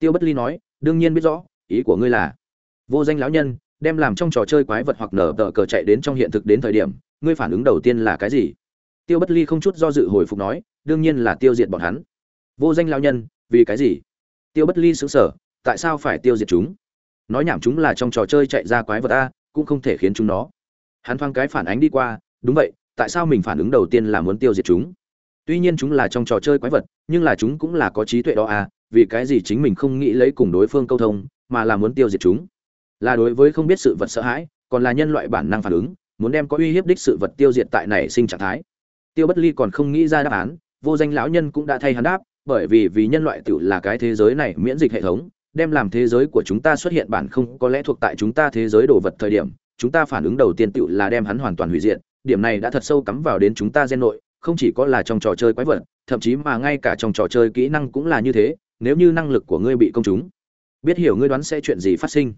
tiêu bất ly nói, đương nhiên biết rõ, ý của ngươi là, vô danh lão nhân, đem làm trong trò chơi quái vật hoặc nở tờ cờ chạy đến trong hiện thực đến thời điểm, ngươi phản ứng đầu tiên là cái gì? Tiêu bất ly không chút do dự hồi phục nói, đương nhiên là tiêu diệt bọn hắn. Vô danh lão nhân, vì cái gì? Tiêu bất ly xứng sở tại sao phải tiêu diệt chúng? Nói nhảm chúng là trong trò chơi chạy ra quái vật a, cũng không thể khiến chúng nó. Hắn thoáng cái phản ánh đi qua, đúng vậy, tại sao mình phản ứng đầu tiên là muốn tiêu diệt chúng? Tuy nhiên chúng là trong trò chơi quái vật, nhưng là chúng cũng là có trí tuệ đó à vì cái gì chính mình không nghĩ lấy cùng đối phương câu thông, mà là muốn tiêu diệt chúng? Là đối với không biết sự vật sợ hãi, còn là nhân loại bản năng phản ứng, muốn đem có uy hiếp đích sự vật tiêu diệt tại nảy sinh trạng thái? Tiêu bất ly còn không nghĩ ra đáp án, vô danh lão nhân cũng đã thay hắn đáp, bởi vì vì nhân loại tự là cái thế giới này miễn dịch hệ thống, đem làm thế giới của chúng ta xuất hiện bản không có lẽ thuộc tại chúng ta thế giới đồ vật thời điểm, chúng ta phản ứng đầu tiên tự là đem hắn hoàn toàn hủy diệt, điểm này đã thật sâu cắm vào đến chúng ta gen nội, không chỉ có là trong trò chơi quái vật, thậm chí mà ngay cả trong trò chơi kỹ năng cũng là như thế nếu như năng lực của ngươi bị công chúng biết hiểu ngươi đoán sẽ chuyện gì phát sinh.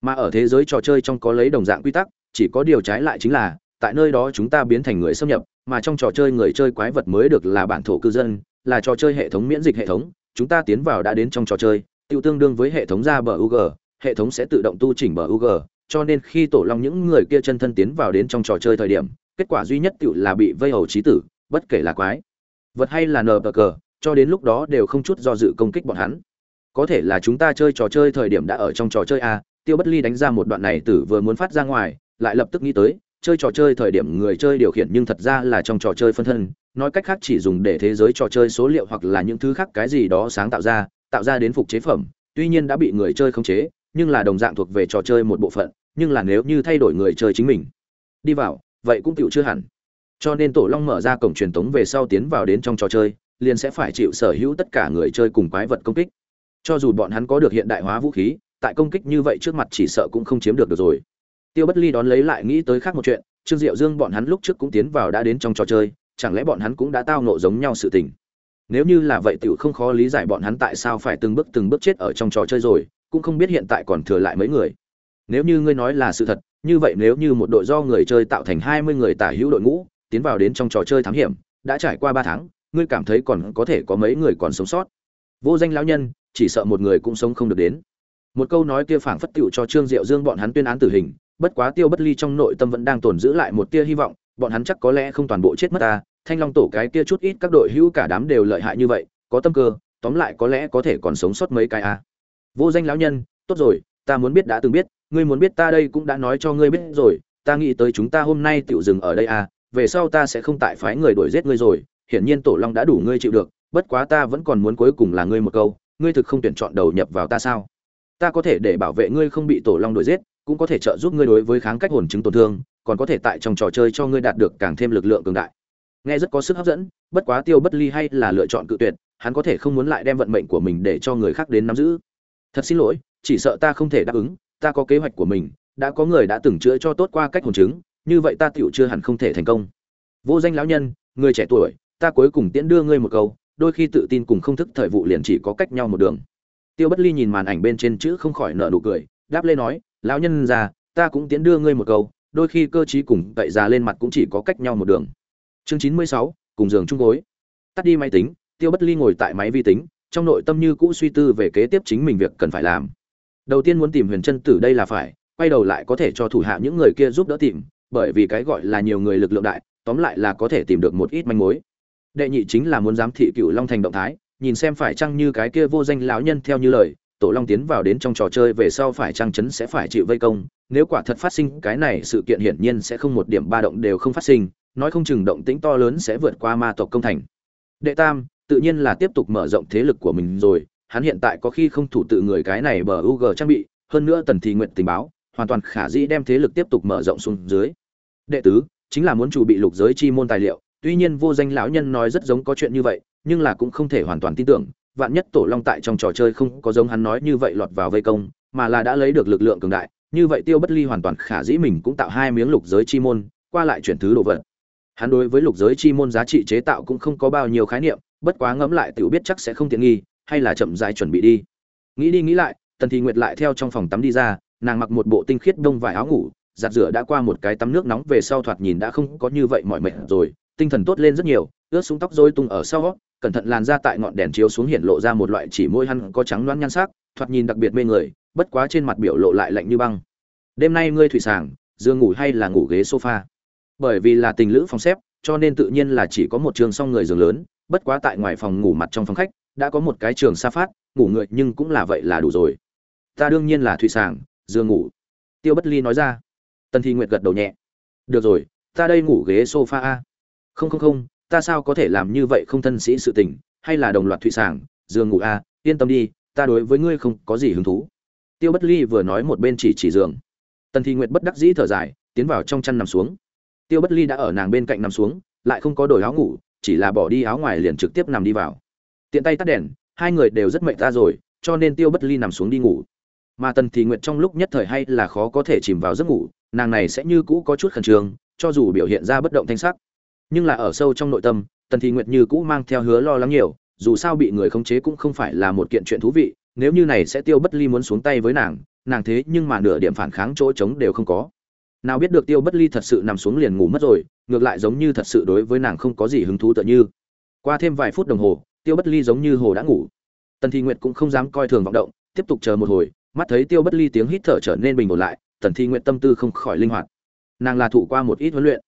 Mà ở thế giới trò chơi trong có lấy đồng dạng quy tắc chỉ có điều trái lại chính là tại nơi đó chúng ta biến thành người xâm nhập mà trong trò chơi người chơi quái vật mới được là bản thổ cư dân là trò chơi hệ thống miễn dịch hệ thống chúng ta tiến vào đã đến trong trò chơi tiêu tương đương với hệ thống ra bờ UG, hệ thống sẽ tự động tu chỉnh bờ UG, cho nên khi tổ long những người kia chân thân tiến vào đến trong trò chơi thời điểm, kết quả duy nhất tự là bị vây hầu chí tử, bất kể là quái, vật hay là nờ cờ, cho đến lúc đó đều không chút do dự công kích bọn hắn. Có thể là chúng ta chơi trò chơi thời điểm đã ở trong trò chơi a, Tiêu Bất Ly đánh ra một đoạn này tử vừa muốn phát ra ngoài, lại lập tức nghĩ tới, chơi trò chơi thời điểm người chơi điều khiển nhưng thật ra là trong trò chơi phân thân, nói cách khác chỉ dùng để thế giới trò chơi số liệu hoặc là những thứ khác cái gì đó sáng tạo ra, tạo ra đến phục chế phẩm, tuy nhiên đã bị người chơi khống chế, nhưng là đồng dạng thuộc về trò chơi một bộ phận, nhưng là nếu như thay đổi người chơi chính mình đi vào, vậy cũng tựu chưa hẳn. Cho nên Tổ Long mở ra cổng truyền tống về sau tiến vào đến trong trò chơi, liền sẽ phải chịu sở hữu tất cả người chơi cùng quái vật công kích. Cho dù bọn hắn có được hiện đại hóa vũ khí, tại công kích như vậy trước mặt chỉ sợ cũng không chiếm được được rồi. Tiêu Bất Ly đón lấy lại nghĩ tới khác một chuyện, Trương Diệu Dương bọn hắn lúc trước cũng tiến vào đã đến trong trò chơi, chẳng lẽ bọn hắn cũng đã tao ngộ giống nhau sự tình nếu như là vậy tiểu không khó lý giải bọn hắn tại sao phải từng bước từng bước chết ở trong trò chơi rồi cũng không biết hiện tại còn thừa lại mấy người nếu như ngươi nói là sự thật như vậy nếu như một đội do người chơi tạo thành hai mươi người tả hữu đội ngũ tiến vào đến trong trò chơi thám hiểm đã trải qua ba tháng ngươi cảm thấy còn có thể có mấy người còn sống sót vô danh lão nhân, chỉ sợ một người cũng sống không được đến một câu nói kia phảng phất tựu cho trương diệu dương bọn hắn tuyên án tử hình, bất quá tiêu bất ly trong nội tâm vẫn đang tồn giữ lại một tia hy vọng, bọn hắn chắc có lẽ không toàn bộ chết mất ta, thanh long tổ cái kia chút ít các đội hữu cả đám đều lợi hại như vậy, có tâm cơ, tóm lại có lẽ có thể còn sống sót mấy cái a à. vô danh lão nhân, tốt rồi, ta muốn biết đã từng biết, ngươi muốn biết ta đây cũng đã nói cho ngươi biết rồi, ta nghĩ tới chúng ta hôm nay tựu dừng ở đây à về sau ta sẽ không tại phái người đuổi giết ngươi rồi hiển nhiên tổ long đã đủ ngươi chịu được, bất quá ta vẫn còn muốn cuối cùng là ngươi một câu, ngươi thực không tuyển chọn đầu nhập vào ta sao? Ta có thể để bảo vệ ngươi không bị tổ long đuổi giết, cũng có thể trợ giúp ngươi đối với kháng cách hồn chứng tổn thương, còn có thể tại trong trò chơi cho ngươi đạt được càng thêm lực lượng cường đại. Nghe rất có sức hấp dẫn, bất quá tiêu bất ly hay là lựa chọn cự tuyệt, hắn có thể không muốn lại đem vận mệnh của mình để cho người khác đến nắm giữ. Thật xin lỗi, chỉ sợ ta không thể đáp ứng, ta có kế hoạch của mình, đã có người đã từng chữa cho tốt qua cách hồn chứng, như vậy ta tựu chưa hẳn không thể thành công. Vô danh lão nhân, người trẻ tuổi ta cuối cùng tiễn đưa ngươi một câu, đôi khi tự tin cùng không thức thời vụ liền chỉ có cách nhau một đường. Tiêu bất ly nhìn màn ảnh bên trên chữ không khỏi nợ nụ cười, đáp lê nói, lão nhân già, ta cũng tiễn đưa ngươi một câu, đôi khi cơ chí cùng cậy già lên mặt cũng chỉ có cách nhau một đường. Chương chín mươi sáu, cùng giường chung gối. Tắt đi máy tính, tiêu bất ly ngồi tại máy vi tính, trong nội tâm như cũ suy tư về kế tiếp chính mình việc cần phải làm. Đầu tiên muốn tìm huyền chân tử đây là phải, quay đầu lại có thể cho thủ hạ những người kia giúp đỡ tìm, bởi vì cái gọi là nhiều người lực lượng đại, tóm lại là có thể tìm được một ít manh mối đệ nhị chính là muốn giám thị cựu long thành động thái nhìn xem phải chăng như cái kia vô danh lão nhân theo như lời tổ long tiến vào đến trong trò chơi về sau phải chăng chấn sẽ phải chịu vây công nếu quả thật phát sinh cái này sự kiện hiển nhiên sẽ không một điểm ba động đều không phát sinh nói không chừng động tĩnh to lớn sẽ vượt qua ma tộc công thành. Đệ tam, tự nhiên là tiếp tục mở rộng thế lực của mình rồi, hắn hiện tại có khi không thủ tự người cái này bờ UG trang bị, hơn nữa tần thị nguyện tình báo, hoàn toàn khả dĩ đem thế lực tiếp tục mở rộng xuống dưới. Đệ tứ, chính là muốn chủ bị lục giới chi môn tài liệu, tuy nhiên vô danh lão nhân nói rất giống có chuyện như vậy, nhưng là cũng không thể hoàn toàn tin tưởng, vạn nhất tổ long tại trong trò chơi không có giống hắn nói như vậy lọt vào vây công, mà là đã lấy được lực lượng cường đại, như vậy Tiêu Bất Ly hoàn toàn khả dĩ mình cũng tạo hai miếng lục giới chi môn, qua lại chuyển thứ đồ vật. Hắn đối với lục giới chi môn giá trị chế tạo cũng không có bao nhiêu khái niệm, bất quá ngẫm lại tiểu biết chắc sẽ không tiện nghi, hay là chậm rãi chuẩn bị đi. Nghĩ đi nghĩ lại, Tần Thị Nguyệt lại theo trong phòng tắm đi ra, nàng mặc một bộ tinh khiết đông vải áo ngủ, giặt rửa đã qua một cái tắm nước nóng về sau thoạt nhìn đã không có như vậy mỏi mệt rồi, tinh thần tốt lên rất nhiều, ướt xuống tóc rối tung ở sau, cẩn thận làn da tại ngọn đèn chiếu xuống hiện lộ ra một loại chỉ môi hăn có trắng loáng nhan sắc, thoạt nhìn đặc biệt mê người bất quá trên mặt biểu lộ lại lạnh như băng. Đêm nay ngươi thủy sàng giường ngủ hay là ngủ ghế sofa? Bởi vì là tình lữ phòng xếp cho nên tự nhiên là chỉ có một trường song người giường lớn bất quá tại ngoài phòng ngủ mặt trong phòng khách đã có một cái trường sa phát ngủ người nhưng cũng là vậy là đủ rồi. Ta đương nhiên là thủy sàng giường ngủ. Tiêu bất ly nói ra. Tần thi nguyệt gật đầu nhẹ. Được rồi ta đây ngủ ghế sofa a không không không, ta sao có thể làm như vậy không thân sĩ sự tình, hay là đồng loạt thủy sàng, giường ngủ a, yên tâm đi, ta đối với ngươi không có gì hứng thú. Tiêu bất ly vừa nói một bên chỉ chỉ giường. Tần thi nguyệt bất đắc dĩ thở dài, tiến vào trong chăn nằm xuống. Tiêu bất ly đã ở nàng bên cạnh nằm xuống, lại không có đổi áo ngủ, chỉ là bỏ đi áo ngoài liền trực tiếp nằm đi vào. Tiện tay tắt đèn, hai người đều rất mệt ta rồi, cho nên tiêu bất ly nằm xuống đi ngủ. Mà tần thì nguyệt trong lúc nhất thời hay là khó có thể chìm vào giấc ngủ, nàng này sẽ như cũ có chút khẩn trương, cho dù biểu hiện ra bất động thanh sắc nhưng là ở sâu trong nội tâm, tần thị nguyệt như cũ mang theo hứa lo lắng nhiều, dù sao bị người khống chế cũng không phải là một kiện chuyện thú vị, nếu như này sẽ tiêu bất ly muốn xuống tay với nàng nàng thế nhưng mà nửa điểm phản kháng chỗ trống đều không có. Nào biết được tiêu bất ly thật sự nằm xuống liền ngủ mất rồi, ngược lại giống như thật sự đối với nàng không có gì hứng thú tựa như. Qua thêm vài phút đồng hồ, tiêu bất ly giống như hồ đã ngủ. Tần thị nguyệt cũng không dám coi thường vọng động, tiếp tục chờ một hồi, mắt thấy tiêu bất ly tiếng hít thở trở nên bình ổn lại, tần thị nguyệt tâm tư không khỏi linh hoạt. Nàng là thụ qua một ít huấn luyện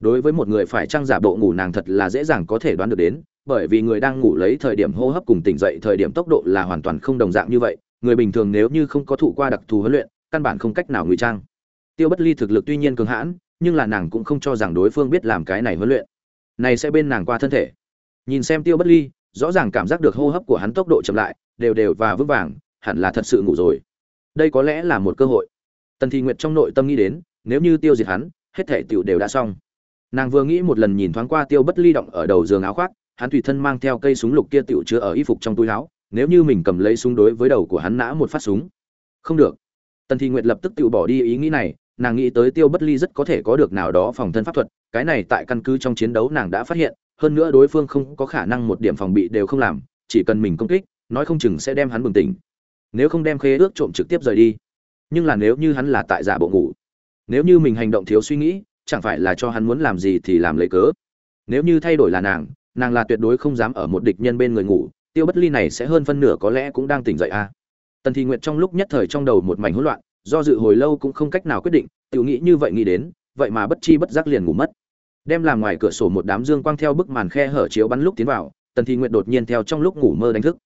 đối với một người phải trang giả bộ ngủ nàng thật là dễ dàng có thể đoán được đến, bởi vì người đang ngủ lấy thời điểm hô hấp cùng tỉnh dậy thời điểm tốc độ là hoàn toàn không đồng dạng như vậy, người bình thường nếu như không có thụ qua đặc thù huấn luyện, căn bản không cách nào ngụy trang. Tiêu bất ly thực lực tuy nhiên cường hãn, nhưng là nàng cũng không cho rằng đối phương biết làm cái này huấn luyện. Này sẽ bên nàng qua thân thể. Nhìn xem tiêu bất ly, rõ ràng cảm giác được hô hấp của hắn tốc độ chậm lại, đều đều và vững vàng, hẳn là thật sự ngủ rồi. Đây có lẽ là một cơ hội. Tần thị nguyệt trong nội tâm nghĩ đến, nếu như tiêu diệt hắn, hết thể tiểu đều đã xong nàng vừa nghĩ một lần nhìn thoáng qua tiêu bất ly động ở đầu giường áo khoác, hắn tùy thân mang theo cây súng lục kia tựu chứa ở y phục trong túi áo, nếu như mình cầm lấy súng đối với đầu của hắn nã một phát súng. Không được. Tần thị nguyệt lập tức tự bỏ đi ý nghĩ này, nàng nghĩ tới tiêu bất ly rất có thể có được nào đó phòng thân pháp thuật, cái này tại căn cứ trong chiến đấu nàng đã phát hiện, hơn nữa đối phương không có khả năng một điểm phòng bị đều không làm, chỉ cần mình công kích, nói không chừng sẽ đem hắn bừng tỉnh. Nếu không đem khế ước trộm trực tiếp rời đi. Nhưng là nếu như hắn là tại giả bộ ngủ, nếu như mình hành động thiếu suy nghĩ chẳng phải là cho hắn muốn làm gì thì làm lấy cớ. Nếu như thay đổi là nàng nàng là tuyệt đối không dám ở một địch nhân bên người ngủ, tiêu bất ly này sẽ hơn phân nửa có lẽ cũng đang tỉnh dậy a. À. tần thị nguyệt trong lúc nhất thời trong đầu một mảnh hỗn loạn, do dự hồi lâu cũng không cách nào quyết định tự nghĩ như vậy nghĩ đến, vậy mà bất chi bất giác liền ngủ mất. Đem làm ngoài cửa sổ một đám dương quang theo bức màn khe hở chiếu bắn lúc tiến vào, tần thị nguyệt đột nhiên theo trong lúc ngủ mơ đánh thức.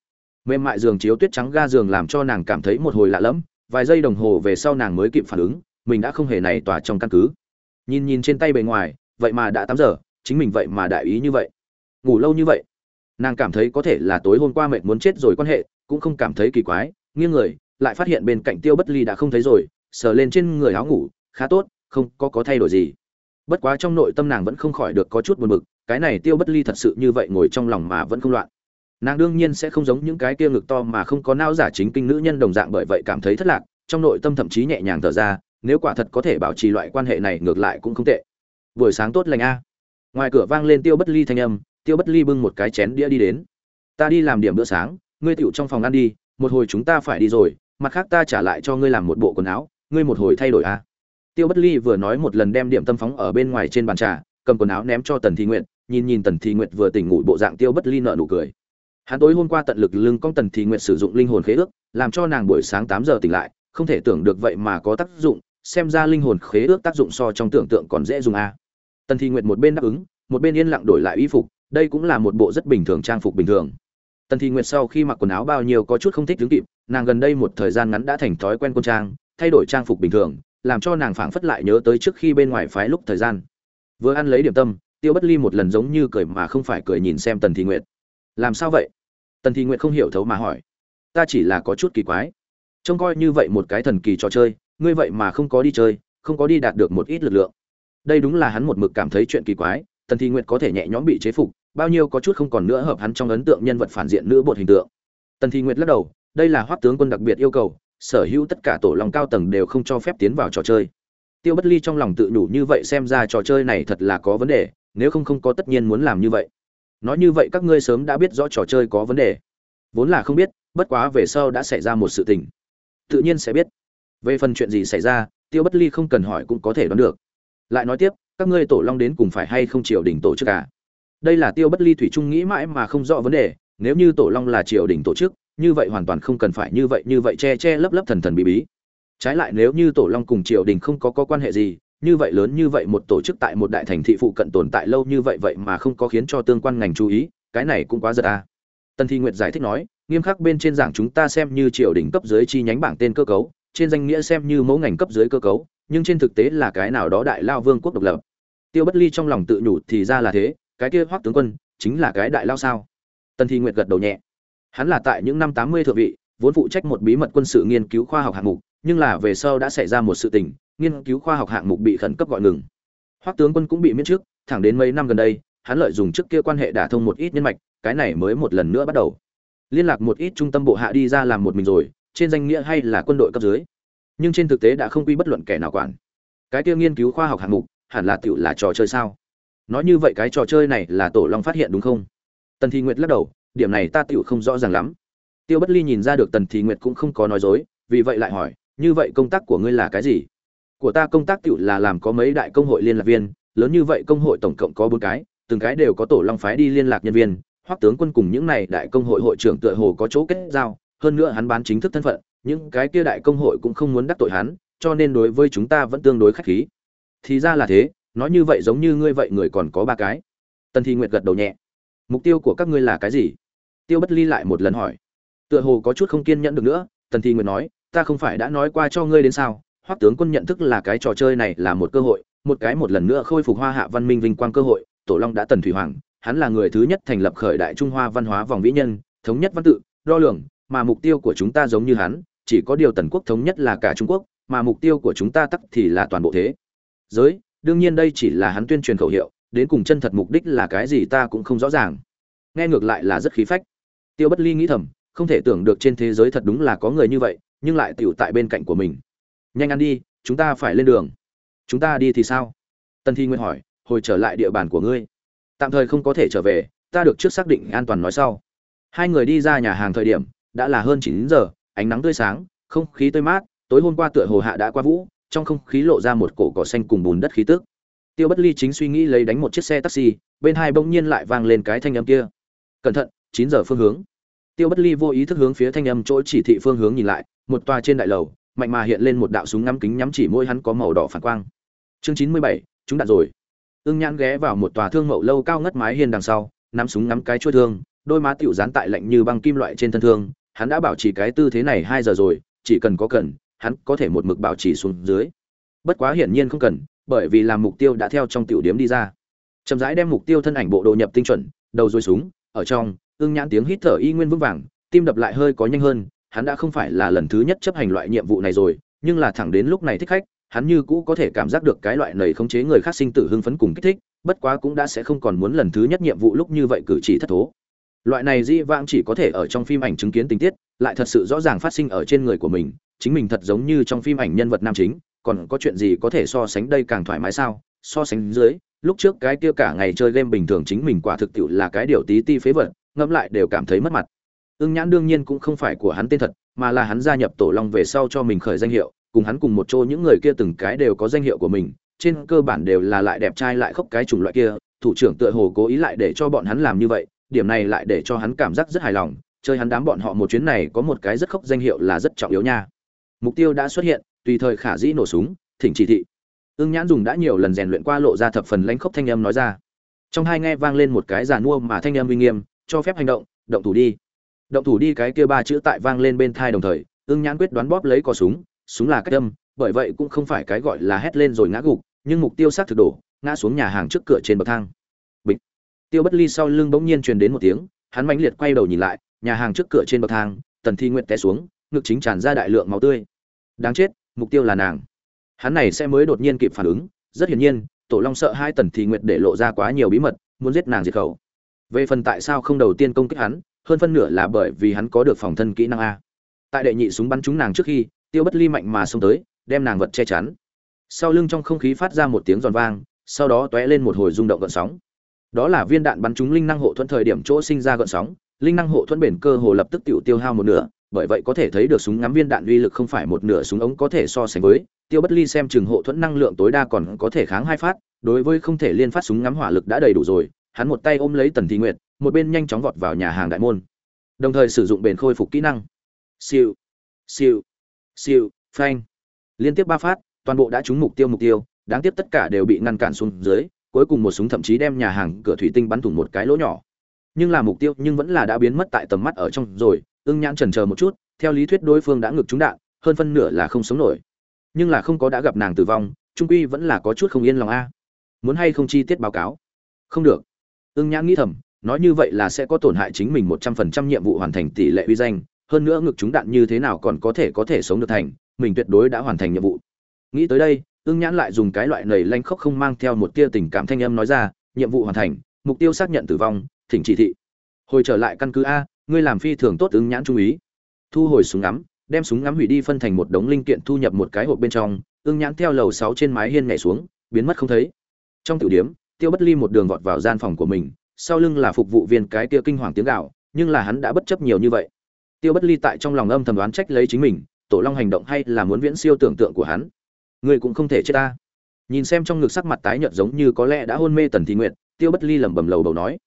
Mềm mại giường chiếu tuyết trắng ga giường làm cho nàng cảm thấy một hồi lạ lẫm, vài giây đồng hồ về sau nàng mới kịp phản ứng, mình đã không hề này tỏa trong căn cứ nhìn nhìn trên tay bề ngoài, vậy mà đã tám giờ, chính mình vậy mà đại ý như vậy. Ngủ lâu như vậy. Nàng cảm thấy có thể là tối hôm qua mệt muốn chết rồi quan hệ, cũng không cảm thấy kỳ quái, nghiêng người, lại phát hiện bên cạnh tiêu bất ly đã không thấy rồi, sờ lên trên người áo ngủ, khá tốt, không có có thay đổi gì. Bất quá trong nội tâm nàng vẫn không khỏi được có chút buồn bực, cái này tiêu bất ly thật sự như vậy ngồi trong lòng mà vẫn không loạn. Nàng đương nhiên sẽ không giống những cái kia ngực to mà không có nao giả chính kinh nữ nhân đồng dạng bởi vậy cảm thấy thất lạc, trong nội tâm thậm chí nhẹ nhàng thở ra nếu quả thật có thể bảo trì loại quan hệ này ngược lại cũng không tệ. Buổi sáng tốt lành a. Ngoài cửa vang lên tiêu bất ly thanh âm, tiêu bất ly bưng một cái chén đĩa đi đến. Ta đi làm điểm bữa sáng, ngươi tựu trong phòng ăn đi, một hồi chúng ta phải đi rồi, mặt khác ta trả lại cho ngươi làm một bộ quần áo, ngươi một hồi thay đổi a. Tiêu bất ly vừa nói một lần đem điểm tâm phóng ở bên ngoài trên bàn trà, cầm quần áo ném cho tần thị nguyện nhìn nhìn tần thị nguyện vừa tỉnh ngủ bộ dạng tiêu bất ly nợ nụ cười. Hắn tối hôm qua tận lực lưng con tần thị nguyện sử dụng linh hồn khế ước, làm cho nàng buổi sáng tám giờ tỉnh lại, không thể tưởng được vậy mà có tác dụng xem ra linh hồn khế ước tác dụng so trong tưởng tượng còn dễ dùng a. Tần thi nguyện một bên đáp ứng, một bên yên lặng đổi lại y phục, đây cũng là một bộ rất bình thường trang phục bình thường. Tần thi nguyệt sau khi mặc quần áo bao nhiêu có chút không thích đứng kịp, nàng gần đây một thời gian ngắn đã thành thói quen quân trang, thay đổi trang phục bình thường, làm cho nàng phảng phất lại nhớ tới trước khi bên ngoài phái lúc thời gian. Vừa ăn lấy điểm tâm, tiêu bất ly một lần giống như cười mà không phải cười nhìn xem tần thi nguyệt. Làm sao vậy? Tần thi nguyệt không hiểu thấu mà hỏi. Ta chỉ là có chút kỳ quái. Trông coi như vậy một cái thần kỳ trò chơi ngươi vậy mà không có đi chơi, không có đi đạt được một ít lực lượng. Đây đúng là hắn một mực cảm thấy chuyện kỳ quái, tần Thi nguyệt có thể nhẹ nhõm bị chế phục, bao nhiêu có chút không còn nữa hợp hắn trong ấn tượng nhân vật phản diện nữ bột hình tượng. Tần Thi nguyệt lắc đầu, đây là hoắc tướng quân đặc biệt yêu cầu, sở hữu tất cả tổ lòng cao tầng đều không cho phép tiến vào trò chơi. Tiêu bất ly trong lòng tự đủ như vậy xem ra trò chơi này thật là có vấn đề, nếu không không có tất nhiên muốn làm như vậy. Nói như vậy các ngươi sớm đã biết rõ trò chơi có vấn đề. Vốn là không biết, bất quá về sau đã xảy ra một sự tình. Tự nhiên sẽ biết về phần chuyện gì xảy ra tiêu bất ly không cần hỏi cũng có thể đoán được. Lại nói tiếp các ngươi tổ long đến cùng phải hay không triều đình tổ chức cả đây là tiêu bất ly thủy trung nghĩ mãi mà không rõ vấn đề nếu như tổ long là triều đình tổ chức như vậy hoàn toàn không cần phải như vậy như vậy che che lấp lấp thần thần bí bí. Trái lại nếu như tổ long cùng triều đình không có, có quan hệ gì như vậy lớn như vậy một tổ chức tại một đại thành thị phụ cận tồn tại lâu như vậy vậy mà không có khiến cho tương quan ngành chú ý cái này cũng quá giật à. tần thi nguyệt giải thích nói nghiêm khắc bên trên giảng chúng ta xem như triều đình cấp dưới chi nhánh bảng tên cơ cấu trên danh nghĩa xem như mẫu ngành cấp dưới cơ cấu, nhưng trên thực tế là cái nào đó đại lao vương quốc độc lập. Tiêu bất ly trong lòng tự nhủ thì ra là thế, cái kia hoắc tướng quân chính là cái đại lao sao? Tần thi nguyệt gật đầu nhẹ. Hắn là tại những năm tám mươi thượng vị, vốn phụ trách một bí mật quân sự nghiên cứu khoa học hạng mục, nhưng là về sau đã xảy ra một sự tình, nghiên cứu khoa học hạng mục bị khẩn cấp gọi ngừng. Hoắc tướng quân cũng bị miễn trước, thẳng đến mấy năm gần đây, hắn lợi dụng trước kia quan hệ đả thông một ít nhân mạch, cái này mới một lần nữa bắt đầu. Liên lạc một ít trung tâm bộ hạ đi ra làm một mình rồi trên danh nghĩa hay là quân đội cấp dưới. Nhưng trên thực tế đã không quy bất luận kẻ nào quản. Cái kia nghiên cứu khoa học hạng mục, hẳn là tựu là trò chơi sao? Nói như vậy cái trò chơi này là tổ long phát hiện đúng không? Tần thị nguyệt lắc đầu, điểm này ta tựu không rõ ràng lắm. Tiêu bất ly nhìn ra được tần thị nguyệt cũng không có nói dối, vì vậy lại hỏi, như vậy công tác của ngươi là cái gì? Của ta công tác tựu là làm có mấy đại công hội liên lạc viên, lớn như vậy công hội tổng cộng có bốn cái, từng cái đều có tổ long phái đi liên lạc nhân viên, hoắc tướng quân cùng những này đại công hội hội trưởng tựa hồ có chỗ kết giao hơn nữa hắn bán chính thức thân phận, những cái kia đại công hội cũng không muốn đắc tội hắn, cho nên đối với chúng ta vẫn tương đối khách khí. Thì ra là thế, nói như vậy giống như ngươi vậy người còn có ba cái. Tần thi nguyệt gật đầu nhẹ. Mục tiêu của các ngươi là cái gì? Tiêu bất ly lại một lần hỏi. Tựa hồ có chút không kiên nhẫn được nữa, tần thi nguyệt nói, ta không phải đã nói qua cho ngươi đến sao? Hoắc tướng quân nhận thức là cái trò chơi này là một cơ hội, một cái một lần nữa khôi phục hoa hạ văn minh vinh quang cơ hội, tổ long đã tần thủy hoàng, hắn là người thứ nhất thành lập khởi đại trung hoa văn hóa vòng vĩ nhân, thống nhất văn tự, đo lường mà mục tiêu của chúng ta giống như hắn, chỉ có điều tần quốc thống nhất là cả trung quốc, mà mục tiêu của chúng ta tắc thì là toàn bộ thế. Giới, đương nhiên đây chỉ là hắn tuyên truyền khẩu hiệu, đến cùng chân thật mục đích là cái gì ta cũng không rõ ràng. Nghe ngược lại là rất khí phách. Tiêu bất ly nghĩ thầm, không thể tưởng được trên thế giới thật đúng là có người như vậy, nhưng lại tiểu tại bên cạnh của mình. Nhanh ăn đi, chúng ta phải lên đường. Chúng ta đi thì sao? Tân thi nguyên hỏi, hồi trở lại địa bàn của ngươi. Tạm thời không có thể trở về, ta được trước xác định an toàn nói sau. Hai người đi ra nhà hàng thời điểm đã là hơn chín giờ, ánh nắng tươi sáng, không khí tươi mát, tối hôm qua tựa hồ hạ đã qua vũ, trong không khí lộ ra một cổ cỏ xanh cùng bùn đất khí tức. Tiêu bất ly chính suy nghĩ lấy đánh một chiếc xe taxi, bên hai bỗng nhiên lại vang lên cái thanh âm kia. Cẩn thận, chín giờ phương hướng. Tiêu bất ly vô ý thức hướng phía thanh âm chỗ chỉ thị phương hướng nhìn lại, một tòa trên đại lầu, mạnh mà hiện lên một đạo súng ngắm kính nhắm chỉ môi hắn có màu đỏ phản quang. Chương chín mươi bảy, chúng đạn rồi. Ưng nhãn ghé vào một tòa thương mậu lâu cao ngất mái hiên đằng sau, nắm súng ngắm cái chuôi thương, đôi má tiểu dán tại lạnh như băng kim loại trên thân thương hắn đã bảo trì cái tư thế này hai giờ rồi, chỉ cần có cần, hắn có thể một mực bảo trì xuống dưới. Bất quá hiển nhiên không cần, bởi vì làm mục tiêu đã theo trong tiểu điểm đi ra. Chậm rãi đem mục tiêu thân ảnh bộ đồ nhập tinh chuẩn, đầu rồi súng, ở trong, ưng nhãn tiếng hít thở y nguyên vững vàng, tim đập lại hơi có nhanh hơn, hắn đã không phải là lần thứ nhất chấp hành loại nhiệm vụ này rồi, nhưng là thẳng đến lúc này thích khách, hắn như cũ có thể cảm giác được cái loại nầy khống chế người khác sinh tử hưng phấn cùng kích thích, bất quá cũng đã sẽ không còn muốn lần thứ nhất nhiệm vụ lúc như vậy cử chỉ thất thố loại này di vãng chỉ có thể ở trong phim ảnh chứng kiến tình tiết, lại thật sự rõ ràng phát sinh ở trên người của mình, chính mình thật giống như trong phim ảnh nhân vật nam chính, còn có chuyện gì có thể so sánh đây càng thoải mái sao? So sánh dưới, lúc trước cái kia cả ngày chơi game bình thường chính mình quả thực tiệu là cái điều tí ti phế vật, ngẫm lại đều cảm thấy mất mặt. Ưng nhãn đương nhiên cũng không phải của hắn tên thật, mà là hắn gia nhập tổ long về sau cho mình khởi danh hiệu, cùng hắn cùng một chỗ những người kia từng cái đều có danh hiệu của mình, trên cơ bản đều là lại đẹp trai lại khóc cái chủng loại kia, thủ trưởng tựa hồ cố ý lại để cho bọn hắn làm như vậy điểm này lại để cho hắn cảm giác rất hài lòng, chơi hắn đám bọn họ một chuyến này có một cái rất khóc danh hiệu là rất trọng yếu nha. Mục tiêu đã xuất hiện, tùy thời khả dĩ nổ súng, thỉnh chỉ thị. Ưng nhãn dùng đã nhiều lần rèn luyện qua lộ ra thập phần lãnh khốc thanh âm nói ra. Trong hai nghe vang lên một cái giàn mua mà thanh âm uy nghiêm, cho phép hành động động thủ đi. Động thủ đi cái kia ba chữ tại vang lên bên thai đồng thời, ưng nhãn quyết đoán bóp lấy cò súng súng là cách âm, bởi vậy cũng không phải cái gọi là hét lên rồi ngã gục, nhưng mục tiêu sát thực đổ, ngã xuống nhà hàng trước cửa trên bậc thang tiêu bất ly sau lưng bỗng nhiên truyền đến một tiếng, hắn mãnh liệt quay đầu nhìn lại, nhà hàng trước cửa trên bậc thang, tần thi nguyện té xuống, ngực chính tràn ra đại lượng máu tươi. Đáng chết, mục tiêu là nàng. Hắn này sẽ mới đột nhiên kịp phản ứng, rất hiển nhiên, tổ long sợ hai tần thi nguyệt để lộ ra quá nhiều bí mật, muốn giết nàng diệt khẩu. Về phần tại sao không đầu tiên công kích hắn, hơn phân nửa là bởi vì hắn có được phòng thân kỹ năng a. Tại đệ nhị súng bắn trúng nàng trước khi, tiêu bất ly mạnh mà xông tới, đem nàng vật che chắn. Sau lưng trong không khí phát ra một tiếng giòn vang, sau đó t ó é lên một hồi rung động gợn sóng đó là viên đạn bắn trúng linh năng hộ thuẫn thời điểm chỗ sinh ra gợn sóng, linh năng hộ thuẫn bền cơ hồ lập tức tiểu tiêu hao một nửa, bởi vậy có thể thấy được súng ngắm viên đạn uy lực không phải một nửa súng ống có thể so sánh với, tiêu bất ly xem chừng hộ thuẫn năng lượng tối đa còn có thể kháng hai phát, đối với không thể liên phát súng ngắm hỏa lực đã đầy đủ rồi, hắn một tay ôm lấy tần thị nguyệt, một bên nhanh chóng vọt vào nhà hàng đại môn, đồng thời sử dụng bền khôi phục kỹ năng. Siêu siêu siêu, phanh. Liên tiếp ba phát, toàn bộ đã trúng mục tiêu mục tiêu, đáng tiếc tất cả đều bị ngăn cản xuống dưới cuối cùng một súng thậm chí đem nhà hàng cửa thủy tinh bắn thủng một cái lỗ nhỏ. Nhưng là mục tiêu nhưng vẫn là đã biến mất tại tầm mắt ở trong rồi, ưng nhãn trần chờ một chút, theo lý thuyết đối phương đã ngực trúng đạn, hơn phân nửa là không sống nổi. Nhưng là không có đã gặp nàng tử vong, trung quy vẫn là có chút không yên lòng a. Muốn hay không chi tiết báo cáo? Không được. Ưng nhãn nghĩ thầm, nói như vậy là sẽ có tổn hại chính mình một trăm phần trăm nhiệm vụ hoàn thành tỷ lệ uy danh, hơn nữa ngực trúng đạn như thế nào còn có thể có thể sống được thành, mình tuyệt đối đã hoàn thành nhiệm vụ. Nghĩ tới đây ưng nhãn lại dùng cái loại nầy lanh khóc không mang theo một tia tình cảm thanh âm nói ra, nhiệm vụ hoàn thành, mục tiêu xác nhận tử vong, thỉnh chỉ thị. Hồi trở lại căn cứ a, ngươi làm phi thường tốt ứng nhãn trung ý. Thu hồi súng ngắm, đem súng ngắm hủy đi phân thành một đống linh kiện thu nhập một cái hộp bên trong, ưng nhãn theo lầu sáu trên mái hiên nhảy xuống, biến mất không thấy. Trong tiểu điếm tiêu bất ly một đường vọt vào gian phòng của mình, sau lưng là phục vụ viên cái tia kinh hoàng tiếng gạo nhưng là hắn đã bất chấp nhiều như vậy. Tiêu bất ly tại trong lòng âm thầm đoán trách lấy chính mình, tổ long hành động hay là muốn viễn siêu tưởng tượng của hắn. Ngươi cũng không thể chết ta. Nhìn xem trong ngực sắc mặt tái nhợt giống như có lẽ đã hôn mê tần thị nguyện tiêu bất ly lẩm bẩm lầu bầu nói,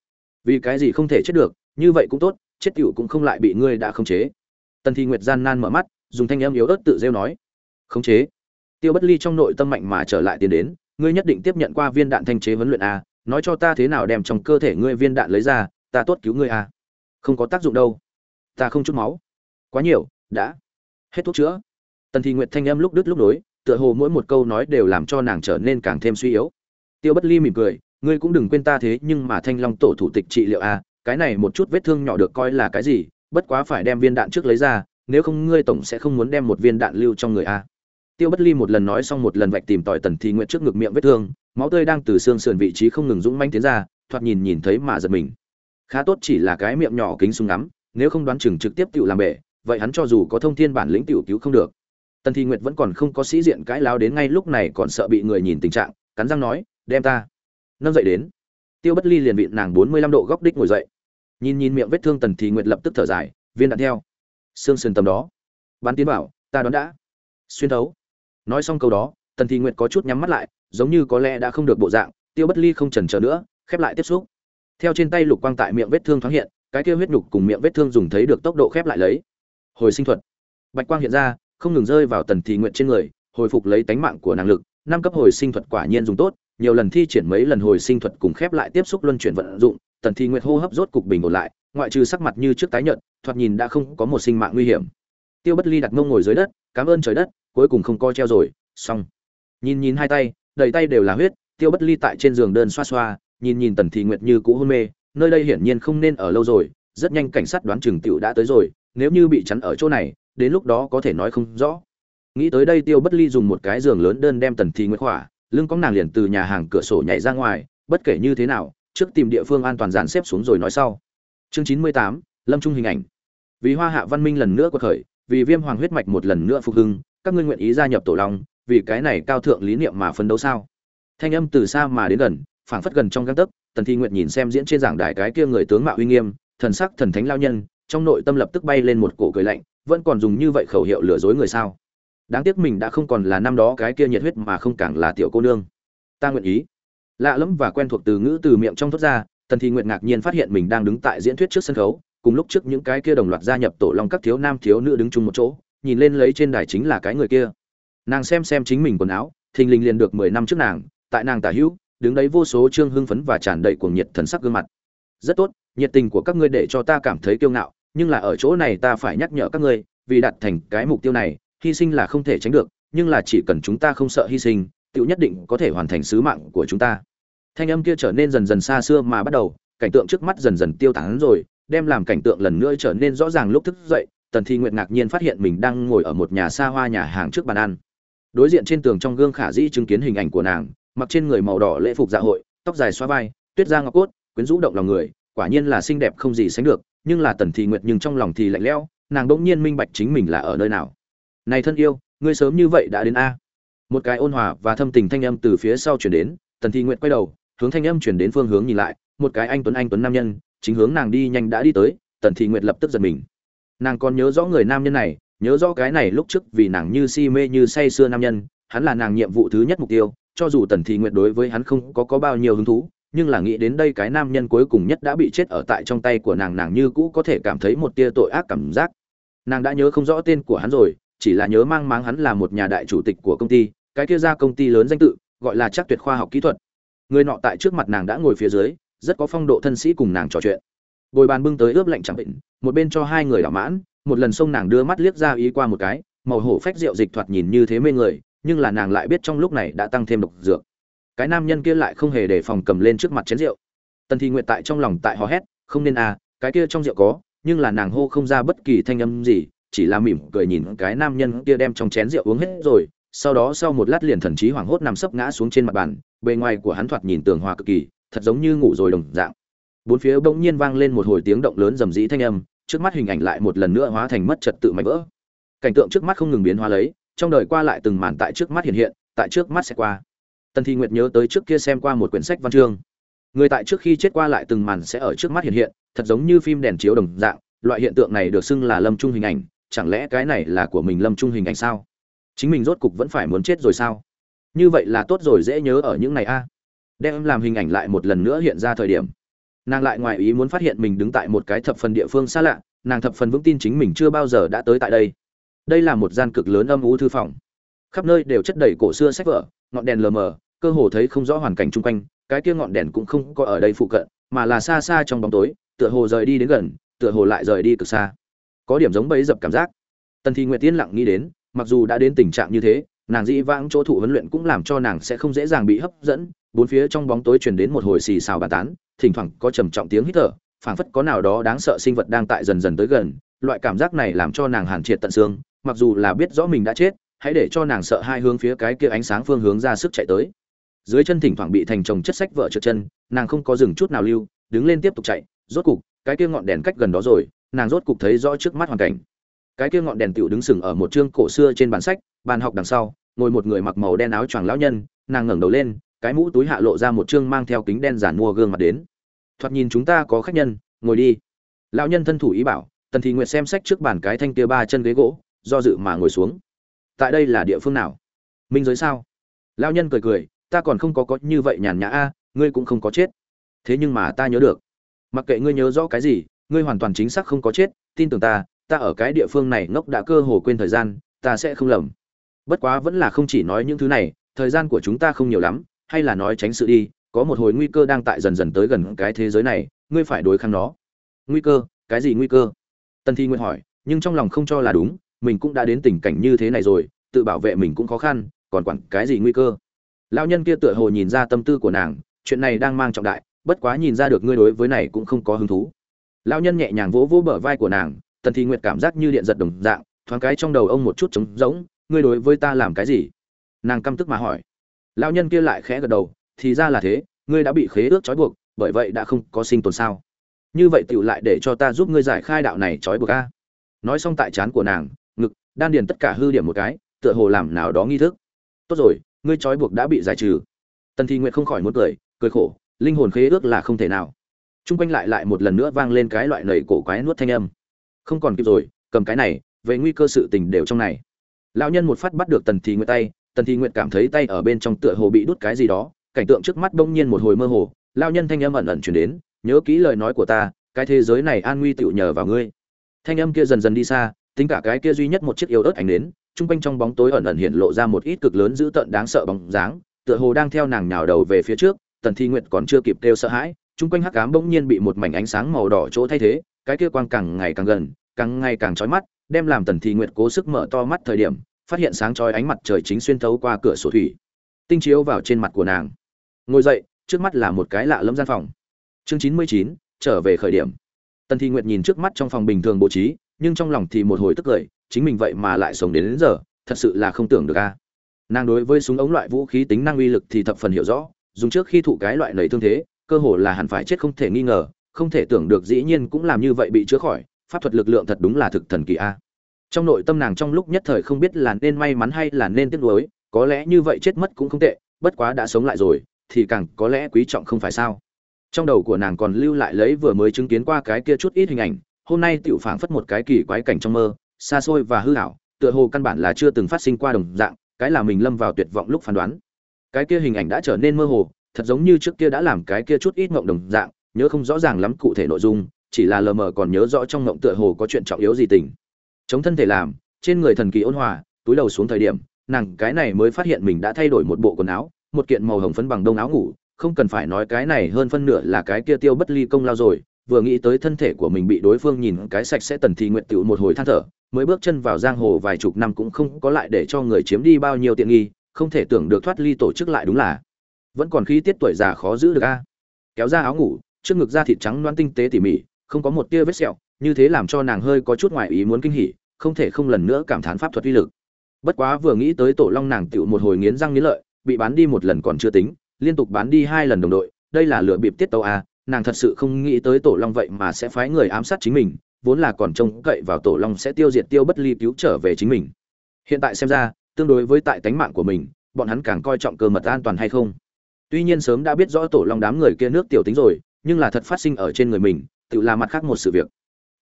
vì cái gì không thể chết được, như vậy cũng tốt, chết cựu cũng không lại bị ngươi đã khống chế. Tần thị nguyệt gian nan mở mắt, dùng thanh âm yếu ớt tự rêu nói, khống chế? Tiêu bất ly trong nội tâm mạnh mà trở lại tiến đến, ngươi nhất định tiếp nhận qua viên đạn thanh chế huấn luyện a, nói cho ta thế nào đem trong cơ thể ngươi viên đạn lấy ra, ta tốt cứu ngươi a. Không có tác dụng đâu. Ta không chút máu. Quá nhiều, đã. Hết thuốc chữa. Tần thị nguyệt thanh âm lúc đứt lúc nối tựa hồ mỗi một câu nói đều làm cho nàng trở nên càng thêm suy yếu. Tiêu bất ly mỉm cười, ngươi cũng đừng quên ta thế, nhưng mà thanh long tổ thủ tịch trị liệu a cái này một chút vết thương nhỏ được coi là cái gì, bất quá phải đem viên đạn trước lấy ra, nếu không ngươi tổng sẽ không muốn đem một viên đạn lưu trong người a tiêu bất ly một lần nói xong một lần vạch tìm tòi tần thi nguyện trước ngực miệng vết thương, máu tươi đang từ xương sườn vị trí không ngừng dũng manh tiến ra, thoạt nhìn nhìn thấy mà giật mình. Khá tốt chỉ là cái miệng nhỏ kính súng ngắm, nếu không đoán chừng trực tiếp tự làm bể, vậy hắn cho dù có thông thiên bản lĩnh tiểu cứu không được tần thi nguyệt vẫn còn không có sĩ diện cãi láo đến ngay lúc này còn sợ bị người nhìn tình trạng, cắn răng nói, đem ta. Nâng dậy đến. Tiêu bất ly liền bị nàng bốn mươi lăm độ góc đích ngồi dậy. Nhìn nhìn miệng vết thương tần Thi nguyệt lập tức thở dài, viên đạn theo. Xương sườn tầm đó. Bắn tiến bảo ta đón đã. Xuyên thấu. Nói xong câu đó, tần Thi nguyệt có chút nhắm mắt lại, giống như có lẽ đã không được bộ dạng, tiêu bất ly không chần chờ nữa, khép lại tiếp xúc. Theo trên tay lục quang tại miệng vết thương thoáng hiện, cái kia huyết nhục cùng miệng vết thương dùng thấy được tốc độ khép lại lấy. Hồi sinh thuật. Bạch quang hiện ra không ngừng rơi vào tần thị nguyện trên người, hồi phục lấy tánh mạng của năng lực, năm cấp hồi sinh thuật quả nhiên dùng tốt, nhiều lần thi triển mấy lần hồi sinh thuật cùng khép lại tiếp xúc luân chuyển vận dụng, tần thi nguyện hô hấp rốt cục bình ổn lại, ngoại trừ sắc mặt như trước tái nhợt, thoạt nhìn đã không có một sinh mạng nguy hiểm. Tiêu bất ly đặt mông ngồi dưới đất, cảm ơn trời đất, cuối cùng không co treo rồi, xong. Nhìn nhìn hai tay, đầy tay đều là huyết, tiêu bất ly tại trên giường đơn xoa xoa, nhìn nhìn tần thị nguyệt như cũ hôn mê, nơi đây hiển nhiên không nên ở lâu rồi, rất nhanh cảnh sát đoán chừng tiểu đã tới rồi, nếu như bị chắn ở chỗ này đến lúc đó có thể nói không rõ. Nghĩ tới đây tiêu bất ly dùng một cái giường lớn đơn đem tần thi nguyễn khỏa, lưng có nàng liền từ nhà hàng cửa sổ nhảy ra ngoài, bất kể như thế nào, trước tìm địa phương an toàn dàn xếp xuống rồi nói sau. Chương chín mươi tám, lâm trung hình ảnh. Vì hoa hạ văn minh lần nữa quật khởi, vì viêm hoàng huyết mạch một lần nữa phục hưng, các ngươi nguyện ý gia nhập tổ long, vì cái này cao thượng lý niệm mà phấn đấu sao? Thanh âm từ xa mà đến gần, phảng phất gần trong găng tấc, tần thi nguyện nhìn xem diễn trên giảng đài cái kia người tướng mạo uy nghiêm, thần sắc thần thánh lao nhân trong nội tâm lập tức bay lên một cổ cười lạnh, vẫn còn dùng như vậy khẩu hiệu lừa dối người sao? Đáng tiếc mình đã không còn là năm đó cái kia nhiệt huyết mà không càng là tiểu cô nương. Ta nguyện ý. Lạ lẫm và quen thuộc từ ngữ từ miệng trong thốt ra, tần thị nguyện ngạc nhiên phát hiện mình đang đứng tại diễn thuyết trước sân khấu, cùng lúc trước những cái kia đồng loạt gia nhập tổ long các thiếu nam thiếu nữ đứng chung một chỗ, nhìn lên lấy trên đài chính là cái người kia. Nàng xem xem chính mình quần áo, thình lình liền được mười năm trước nàng, tại nàng tả hữu, đứng đấy vô số trương hưng phấn và tràn đầy cuồng nhiệt thần sắc gương mặt. Rất tốt, nhiệt tình của các ngươi để cho ta cảm thấy kiêu ngạo nhưng là ở chỗ này ta phải nhắc nhở các ngươi, vì đạt thành cái mục tiêu này, hy sinh là không thể tránh được, nhưng là chỉ cần chúng ta không sợ hy sinh tự nhất định có thể hoàn thành sứ mạng của chúng ta. Thanh âm kia trở nên dần dần xa xưa mà bắt đầu, cảnh tượng trước mắt dần dần tiêu tán rồi, đem làm cảnh tượng lần nữa trở nên rõ ràng lúc thức dậy, tần thi nguyện ngạc nhiên phát hiện mình đang ngồi ở một nhà xa hoa nhà hàng trước bàn ăn. Đối diện trên tường trong gương khả dĩ chứng kiến hình ảnh của nàng, mặc trên người màu đỏ lễ phục dạ hội, tóc dài xoa vai, tuyết da ngọc cốt, quyến rũ động lòng người, quả nhiên là xinh đẹp không gì sánh được nhưng là tần thị nguyệt nhưng trong lòng thì lạnh lẽo, nàng đỗng nhiên minh bạch chính mình là ở nơi nào. Này thân yêu, ngươi sớm như vậy đã đến a. Một cái ôn hòa và thâm tình thanh âm từ phía sau chuyển đến, tần thị nguyệt quay đầu, hướng thanh âm chuyển đến phương hướng nhìn lại, một cái anh tuấn anh tuấn nam nhân, chính hướng nàng đi nhanh đã đi tới, tần thị nguyệt lập tức giật mình. Nàng còn nhớ rõ người nam nhân này, nhớ rõ cái này lúc trước vì nàng như si mê như say sưa nam nhân, hắn là nàng nhiệm vụ thứ nhất mục tiêu, cho dù tần thị nguyệt đối với hắn không có có bao nhiêu hứng thú nhưng là nghĩ đến đây cái nam nhân cuối cùng nhất đã bị chết ở tại trong tay của nàng nàng như cũ có thể cảm thấy một tia tội ác cảm giác. Nàng đã nhớ không rõ tên của hắn rồi, chỉ là nhớ mang máng hắn là một nhà đại chủ tịch của công ty, cái kia ra công ty lớn danh tự, gọi là chắc tuyệt khoa học kỹ thuật. Người nọ tại trước mặt nàng đã ngồi phía dưới, rất có phong độ thân sĩ cùng nàng trò chuyện. Bồi bàn bưng tới ướp lạnh chẳng bệnh một bên cho hai người đảo mãn, một lần xông nàng đưa mắt liếc ra ý qua một cái, màu hổ phách rượu dịch thoạt nhìn như thế mê người, nhưng là nàng lại biết trong lúc này đã tăng thêm độc dược cái nam nhân kia lại không hề để phòng cầm lên trước mặt chén rượu. Tần thi nguyện tại trong lòng tại hò hét, không nên à cái kia trong rượu có, nhưng là nàng hô không ra bất kỳ thanh âm gì, chỉ là mỉm cười nhìn cái nam nhân kia đem trong chén rượu uống hết rồi, sau đó sau một lát liền thần trí hoảng hốt nằm sấp ngã xuống trên mặt bàn, bề ngoài của hắn thoạt nhìn tường hòa cực kỳ, thật giống như ngủ rồi đồng dạng. Bốn phía bỗng nhiên vang lên một hồi tiếng động lớn rầm rĩ thanh âm, trước mắt hình ảnh lại một lần nữa hóa thành mất trật tự mảnh vỡ. Cảnh tượng trước mắt không ngừng biến hóa lấy, trong đời qua lại từng màn tại trước mắt hiện hiện, tại trước mắt sẽ qua tần thi nguyệt nhớ tới trước kia xem qua một quyển sách văn chương. Người tại trước khi chết qua lại từng màn sẽ ở trước mắt hiện hiện, thật giống như phim đèn chiếu đồng dạng, loại hiện tượng này được xưng là lâm trung hình ảnh, chẳng lẽ cái này là của mình lâm trung hình ảnh sao? Chính mình rốt cục vẫn phải muốn chết rồi sao? Như vậy là tốt rồi, dễ nhớ ở những ngày a. Đem làm hình ảnh lại một lần nữa hiện ra thời điểm. Nàng lại ngoài ý muốn phát hiện mình đứng tại một cái thập phần địa phương xa lạ, nàng thập phần vững tin chính mình chưa bao giờ đã tới tại đây. Đây là một gian cực lớn âm u thư phòng. Khắp nơi đều chất đầy cổ xưa sách vở, ngọn đèn lờ mờ cơ hồ thấy không rõ hoàn cảnh chung quanh, cái kia ngọn đèn cũng không có ở đây phụ cận, mà là xa xa trong bóng tối, tựa hồ rời đi đến gần, tựa hồ lại rời đi cực xa. Có điểm giống bấy dập cảm giác. Tần thi nguyệt tiên lặng nghĩ đến, mặc dù đã đến tình trạng như thế, nàng dĩ vãng chỗ thụ huấn luyện cũng làm cho nàng sẽ không dễ dàng bị hấp dẫn, bốn phía trong bóng tối truyền đến một hồi xì xào bàn tán, thỉnh thoảng có trầm trọng tiếng hít thở, phảng phất có nào đó đáng sợ sinh vật đang tại dần dần tới gần, loại cảm giác này làm cho nàng hàn triệt tận xương, mặc dù là biết rõ mình đã chết, hãy để cho nàng sợ hai hướng phía cái kia ánh sáng phương hướng ra sức chạy tới dưới chân thỉnh thoảng bị thành chồng chất sách vợ trượt chân, nàng không có dừng chút nào lưu, đứng lên tiếp tục chạy, rốt cục, cái kia ngọn đèn cách gần đó rồi, nàng rốt cục thấy rõ trước mắt hoàn cảnh. Cái kia ngọn đèn tựu đứng sừng ở một chương cổ xưa trên bàn sách, bàn học đằng sau, ngồi một người mặc màu đen áo choàng lão nhân, nàng ngẩng đầu lên, cái mũ túi hạ lộ ra một chương mang theo kính đen giản mua gương mặt đến. Thoạt nhìn chúng ta có khách nhân, ngồi đi. Lão nhân thân thủ ý bảo, tần thị nguyệt xem sách trước bàn cái thanh kia ba chân ghế gỗ, do dự mà ngồi xuống. Tại đây là địa phương nào? Minh giới sao? Lão nhân cười cười ta còn không có có như vậy nhàn nhã a, ngươi cũng không có chết. Thế nhưng mà ta nhớ được. Mặc kệ ngươi nhớ rõ cái gì, ngươi hoàn toàn chính xác không có chết, tin tưởng ta ta ở cái địa phương này ngốc đã cơ hồ quên thời gian, ta sẽ không lầm. Bất quá vẫn là không chỉ nói những thứ này, thời gian của chúng ta không nhiều lắm, hay là nói tránh sự đi, có một hồi nguy cơ đang tại dần dần tới gần cái thế giới này, ngươi phải đối kháng nó. Nguy cơ? Cái gì nguy cơ? Tần thi nguyên hỏi, nhưng trong lòng không cho là đúng, mình cũng đã đến tình cảnh như thế này rồi, tự bảo vệ mình cũng khó khăn, còn quản cái gì nguy cơ? Lão nhân kia tựa hồ nhìn ra tâm tư của nàng, chuyện này đang mang trọng đại, bất quá nhìn ra được ngươi đối với này cũng không có hứng thú. Lão nhân nhẹ nhàng vỗ vỗ bờ vai của nàng, tần thi nguyệt cảm giác như điện giật đồng dạng, thoáng cái trong đầu ông một chút trống rỗng, ngươi đối với ta làm cái gì? Nàng căm tức mà hỏi. Lão nhân kia lại khẽ gật đầu, thì ra là thế, ngươi đã bị khế ước trói buộc, bởi vậy đã không có sinh tồn sao? Như vậy tựu lại để cho ta giúp ngươi giải khai đạo này trói buộc a. Nói xong tại trán của nàng, ngực, đan điền tất cả hư điểm một cái, tựa hồ làm nào đó nghi thức. Tốt rồi ngươi trói buộc đã bị giải trừ tần thi nguyệt không khỏi muốn cười cười khổ linh hồn khế ước là không thể nào Trung quanh lại lại một lần nữa vang lên cái loại nầy cổ quái nuốt thanh âm. Không còn kịp rồi, cầm cái này, về nguy cơ sự tình đều trong này. Lão nhân một phát bắt được Tần Thi Nguyệt tay, Tần Thi Nguyệt cảm thấy tay ở bên trong tựa hồ bị đút cái gì đó, cảnh tượng trước mắt bỗng nhiên một hồi mơ hồ, lão nhân thanh âm ẩn ẩn truyền đến, nhớ kỹ lời nói của ta, cái thế giới này an nguy tựu nhờ vào ngươi. Thanh âm kia dần dần đi xa, tính cả cái kia duy nhất một chiếc yếu ớt ảnh đến, trung quanh trong bóng tối ẩn ẩn hiện lộ ra một ít cực lớn dữ tợn đáng sợ bóng dáng, tựa hồ đang theo nàng nhào đầu về phía trước, Tần Thi Nguyệt còn chưa kịp kêu sợ hãi, chung quanh hắc ám bỗng nhiên bị một mảnh ánh sáng màu đỏ chỗ thay thế, cái kia quang càng ngày càng gần, càng ngày càng chói mắt, đem làm Tần Thi Nguyệt cố sức mở to mắt thời điểm, phát hiện sáng chói ánh mặt trời chính xuyên thấu qua cửa sổ thủy, tinh chiếu vào trên mặt của nàng. Ngồi dậy, trước mắt là một cái lạ lẫm gian phòng. Chương chín mươi chín trở về khởi điểm. Tần Thi Nguyệt nhìn trước mắt trong phòng bình thường bố trí, nhưng trong lòng thì một hồi tức cười, chính mình vậy mà lại sống đến, đến giờ, thật sự là không tưởng được a. Nàng đối với súng ống loại vũ khí tính năng uy lực thì thập phần hiểu rõ, dùng trước khi thụ cái loại nảy thương thế, cơ hồ là hẳn phải chết không thể nghi ngờ, không thể tưởng được dĩ nhiên cũng làm như vậy bị chữa khỏi, pháp thuật lực lượng thật đúng là thực thần kỳ a. Trong nội tâm nàng trong lúc nhất thời không biết là nên may mắn hay là nên tiếc nuối, có lẽ như vậy chết mất cũng không tệ, bất quá đã sống lại rồi, thì càng có lẽ quý trọng không phải sao? Trong đầu của nàng còn lưu lại lấy vừa mới chứng kiến qua cái kia chút ít hình ảnh, hôm nay tiểu phảng phất một cái kỳ quái cảnh trong mơ, xa xôi và hư ảo, tựa hồ căn bản là chưa từng phát sinh qua đồng dạng, cái là mình lâm vào tuyệt vọng lúc phán đoán. Cái kia hình ảnh đã trở nên mơ hồ, thật giống như trước kia đã làm cái kia chút ít ngộng đồng dạng nhớ không rõ ràng lắm cụ thể nội dung chỉ là lờ mờ còn nhớ rõ trong ngộng tựa hồ có chuyện trọng yếu gì tình chống thân thể làm trên người thần kỳ ôn hòa túi đầu xuống thời điểm nàng cái này mới phát hiện mình đã thay đổi một bộ quần áo một kiện màu hồng phấn bằng đông áo ngủ không cần phải nói cái này hơn phân nửa là cái kia tiêu bất ly công lao rồi vừa nghĩ tới thân thể của mình bị đối phương nhìn cái sạch sẽ tần thì nguyện tiểu một hồi than thở mới bước chân vào giang hồ vài chục năm cũng không có lại để cho người chiếm đi bao nhiêu tiện nghi, không thể tưởng được thoát ly tổ chức lại đúng là. Vẫn còn khí tiết tuổi già khó giữ được a. Kéo ra áo ngủ, trước ngực da thịt trắng loãng tinh tế tỉ mỉ, không có một tia vết sẹo, như thế làm cho nàng hơi có chút ngoại ý muốn kinh hỉ, không thể không lần nữa cảm thán pháp thuật uy lực. Bất quá vừa nghĩ tới tổ long nàng tựu một hồi nghiến răng nghiến lợi, bị bán đi một lần còn chưa tính, liên tục bán đi hai lần đồng đội, đây là lựa bịp tiết tàu a, nàng thật sự không nghĩ tới tổ long vậy mà sẽ phái người ám sát chính mình vốn là còn trông cậy vào tổ long sẽ tiêu diệt tiêu bất ly cứu trở về chính mình. Hiện tại xem ra, tương đối với tại tánh mạng của mình, bọn hắn càng coi trọng cơ mật an toàn hay không? Tuy nhiên sớm đã biết rõ tổ long đám người kia nước tiểu tính rồi, nhưng là thật phát sinh ở trên người mình, tự làm mặt khác một sự việc.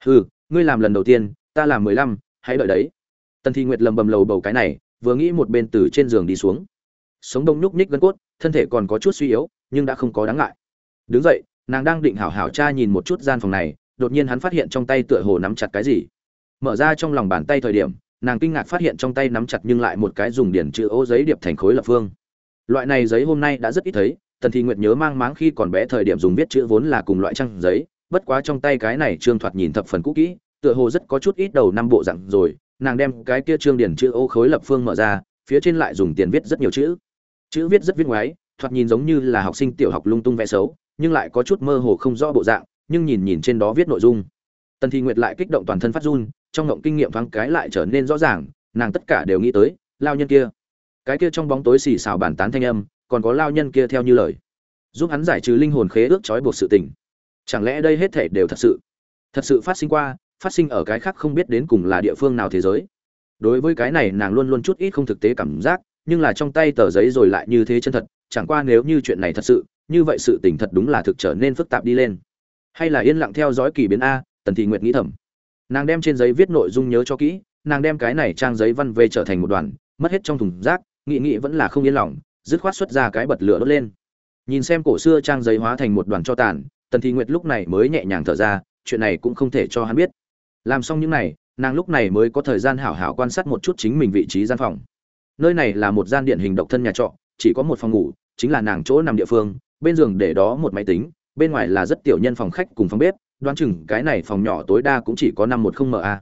Hừ, ngươi làm lần đầu tiên, ta làm mười lăm, hãy đợi đấy. Tần thi nguyệt lầm bầm lầu bầu cái này, vừa nghĩ một bên từ trên giường đi xuống. Sống đông nhúc nhích gân cốt, thân thể còn có chút suy yếu, nhưng đã không có đáng ngại. Đứng dậy, nàng đang định hảo hảo tra nhìn một chút gian phòng này đột nhiên hắn phát hiện trong tay tựa hồ nắm chặt cái gì. Mở ra trong lòng bàn tay thời điểm, nàng kinh ngạc phát hiện trong tay nắm chặt nhưng lại một cái dùng điển chữ ô giấy điệp thành khối lập phương. Loại này giấy hôm nay đã rất ít thấy, tần thị nguyệt nhớ mang máng khi còn bé thời điểm dùng viết chữ vốn là cùng loại trang giấy, bất quá trong tay cái này trương thoạt nhìn thập phần cũ kỹ, tựa hồ rất có chút ít đầu năm bộ dặn rồi, nàng đem cái kia trương điển chữ ô khối lập phương mở ra, phía trên lại dùng tiền viết rất nhiều chữ. Chữ viết rất viết ngoái, thoạt nhìn giống như là học sinh tiểu học lung tung vẽ xấu, nhưng lại có chút mơ hồ không rõ bộ dạng nhưng nhìn nhìn trên đó viết nội dung. Tần thị nguyệt lại kích động toàn thân phát run, trong ngộng kinh nghiệm thoáng cái lại trở nên rõ ràng, nàng tất cả đều nghĩ tới, lao nhân kia. Cái kia trong bóng tối xì xào bàn tán thanh âm, còn có lao nhân kia theo như lời. Giúp hắn giải trừ linh hồn khế ước trói buộc sự tình. Chẳng lẽ đây hết thể đều thật sự? Thật sự phát sinh qua, phát sinh ở cái khác không biết đến cùng là địa phương nào thế giới. Đối với cái này nàng luôn luôn chút ít không thực tế cảm giác, nhưng là trong tay tờ giấy rồi lại như thế chân thật, chẳng qua nếu như chuyện này thật sự, như vậy sự tình thật đúng là thực trở nên phức tạp đi lên hay là yên lặng theo dõi kỳ biến a, tần thị nguyệt nghĩ thầm. Nàng đem trên giấy viết nội dung nhớ cho kỹ, nàng đem cái này trang giấy văn về trở thành một đoàn, mất hết trong thùng rác, nghị nghị vẫn là không yên lòng, dứt khoát xuất ra cái bật lửa đốt lên. Nhìn xem cổ xưa trang giấy hóa thành một đoàn cho tàn, tần thị nguyệt lúc này mới nhẹ nhàng thở ra, chuyện này cũng không thể cho hắn biết. Làm xong những này, nàng lúc này mới có thời gian hảo hảo quan sát một chút chính mình vị trí gian phòng. Nơi này là một gian điện hình độc thân nhà trọ, chỉ có một phòng ngủ, chính là nàng chỗ nằm địa phương, bên giường để đó một máy tính bên ngoài là rất tiểu nhân phòng khách cùng phòng bếp, đoán chừng cái này phòng nhỏ tối đa cũng chỉ có năm một không ma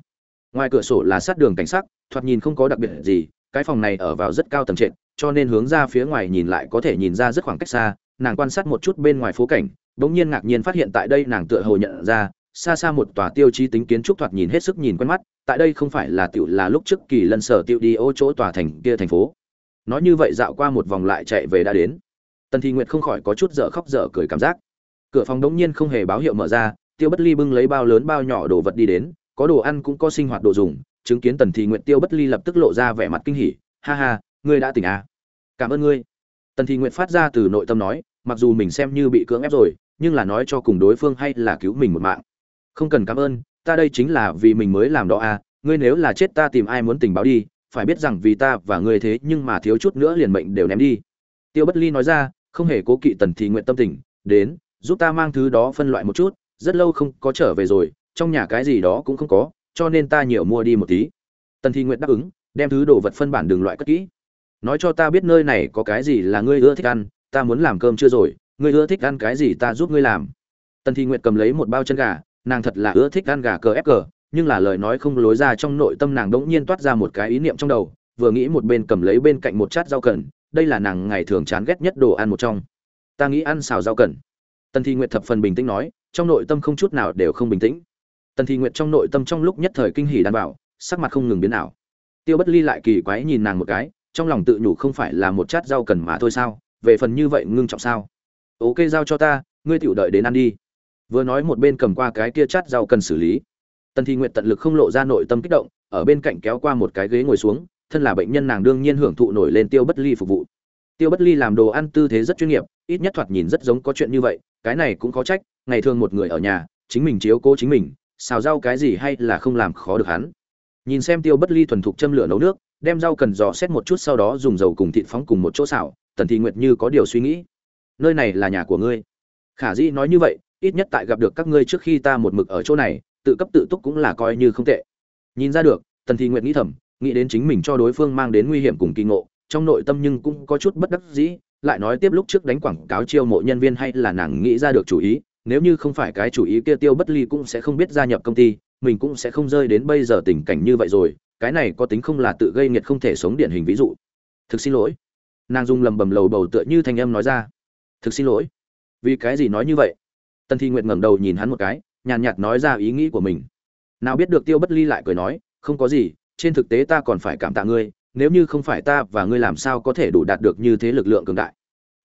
ngoài cửa sổ là sát đường cảnh sắc, thoạt nhìn không có đặc biệt gì, cái phòng này ở vào rất cao tầng trệt, cho nên hướng ra phía ngoài nhìn lại có thể nhìn ra rất khoảng cách xa, nàng quan sát một chút bên ngoài phố cảnh, bỗng nhiên ngạc nhiên phát hiện tại đây nàng tựa hồ nhận ra, xa xa một tòa tiêu chí tính kiến trúc thoạt nhìn hết sức nhìn quen mắt, tại đây không phải là tiểu là lúc trước kỳ lần sở tiêu đi ô chỗ tòa thành kia thành phố. Nói như vậy dạo qua một vòng lại chạy về đã đến. Tần thị nguyệt không khỏi có chút dở khóc dở cười cảm giác cửa phòng đống nhiên không hề báo hiệu mở ra, tiêu bất ly bưng lấy bao lớn bao nhỏ đồ vật đi đến, có đồ ăn cũng có sinh hoạt đồ dùng, chứng kiến tần thị nguyện tiêu bất ly lập tức lộ ra vẻ mặt kinh hỉ, ha ha, ngươi đã tỉnh à? Cảm ơn ngươi. Tần thị nguyện phát ra từ nội tâm nói, mặc dù mình xem như bị cưỡng ép rồi, nhưng là nói cho cùng đối phương hay là cứu mình một mạng. Không cần cảm ơn, ta đây chính là vì mình mới làm đó à ngươi nếu là chết ta tìm ai muốn tình báo đi, phải biết rằng vì ta và ngươi thế nhưng mà thiếu chút nữa liền mệnh đều ném đi. Tiêu bất ly nói ra, không hề cố kỵ tần thị nguyện tâm tình, đến giúp ta mang thứ đó phân loại một chút, rất lâu không có trở về rồi, trong nhà cái gì đó cũng không có, cho nên ta nhiều mua đi một tí. Tần Thi nguyện đáp ứng, đem thứ đồ vật phân bản đường loại cất kỹ. Nói cho ta biết nơi này có cái gì là ngươi ưa thích ăn, ta muốn làm cơm chưa rồi, ngươi ưa thích ăn cái gì ta giúp ngươi làm. Tần Thi nguyện cầm lấy một bao chân gà, nàng thật là ưa thích ăn gà cờ ép cờ, nhưng là lời nói không lối ra trong nội tâm nàng đ ỗ n g nhiên toát ra một cái ý niệm trong đầu, vừa nghĩ một bên cầm lấy bên cạnh một chát rau cần, đây là nàng ngày thường chán ghét nhất đồ ăn một trong. Ta nghĩ ăn xào rau cần tần Thi nguyệt thập phần bình tĩnh nói, trong nội tâm không chút nào đều không bình tĩnh. Tần Thi nguyệt trong nội tâm trong lúc nhất thời kinh hỉ đan bảo sắc mặt không ngừng biến ảo. Tiêu bất ly lại kỳ quái nhìn nàng một cái, trong lòng tự nhủ không phải là một chát rau cần mà thôi sao, về phần như vậy ngưng trọng sao? Ok, giao cho ta, ngươi tiểu đợi đến ăn đi. Vừa nói một bên cầm qua cái kia chát rau cần xử lý. Tần Thi Nguyệt tận lực không lộ ra nội tâm kích động, ở bên cạnh kéo qua một cái ghế ngồi xuống, thân là bệnh nhân nàng đương nhiên hưởng thụ nổi lên tiêu bất ly phục vụ. Tiêu bất ly làm đồ ăn tư thế rất chuyên nghiệp, ít nhất thoạt nhìn rất giống có chuyện như vậy cái này cũng có trách, ngày thường một người ở nhà, chính mình chiếu cố chính mình, xào rau cái gì hay là không làm khó được hắn. Nhìn xem tiêu bất ly thuần thục châm lửa nấu nước, đem rau cần dò xét một chút sau đó dùng dầu cùng thịt phóng cùng một chỗ xào, tần thị nguyệt như có điều suy nghĩ. Nơi này là nhà của ngươi. Khả dĩ nói như vậy, ít nhất tại gặp được các ngươi trước khi ta một mực ở chỗ này, tự cấp tự túc cũng là coi như không tệ. Nhìn ra được, tần thị nguyệt nghĩ thầm, nghĩ đến chính mình cho đối phương mang đến nguy hiểm cùng kỳ ngộ, trong nội tâm nhưng cũng có chút bất đắc dĩ lại nói tiếp lúc trước đánh quảng cáo chiêu mộ nhân viên hay là nàng nghĩ ra được chủ ý, nếu như không phải cái chủ ý kia tiêu bất ly cũng sẽ không biết gia nhập công ty, mình cũng sẽ không rơi đến bây giờ tình cảnh như vậy rồi, cái này có tính không là tự gây nghiệt không thể sống điển hình ví dụ. Thực xin lỗi. Nàng dung lầm bầm lầu bầu tựa như thanh âm nói ra. Thực xin lỗi. Vì cái gì nói như vậy? Tần thi nguyệt ngẩng đầu nhìn hắn một cái, nhàn nhạt nói ra ý nghĩ của mình. Nào biết được tiêu bất ly lại cười nói, không có gì, trên thực tế ta còn phải cảm tạ ngươi nếu như không phải ta và ngươi làm sao có thể đủ đạt được như thế lực lượng cường đại?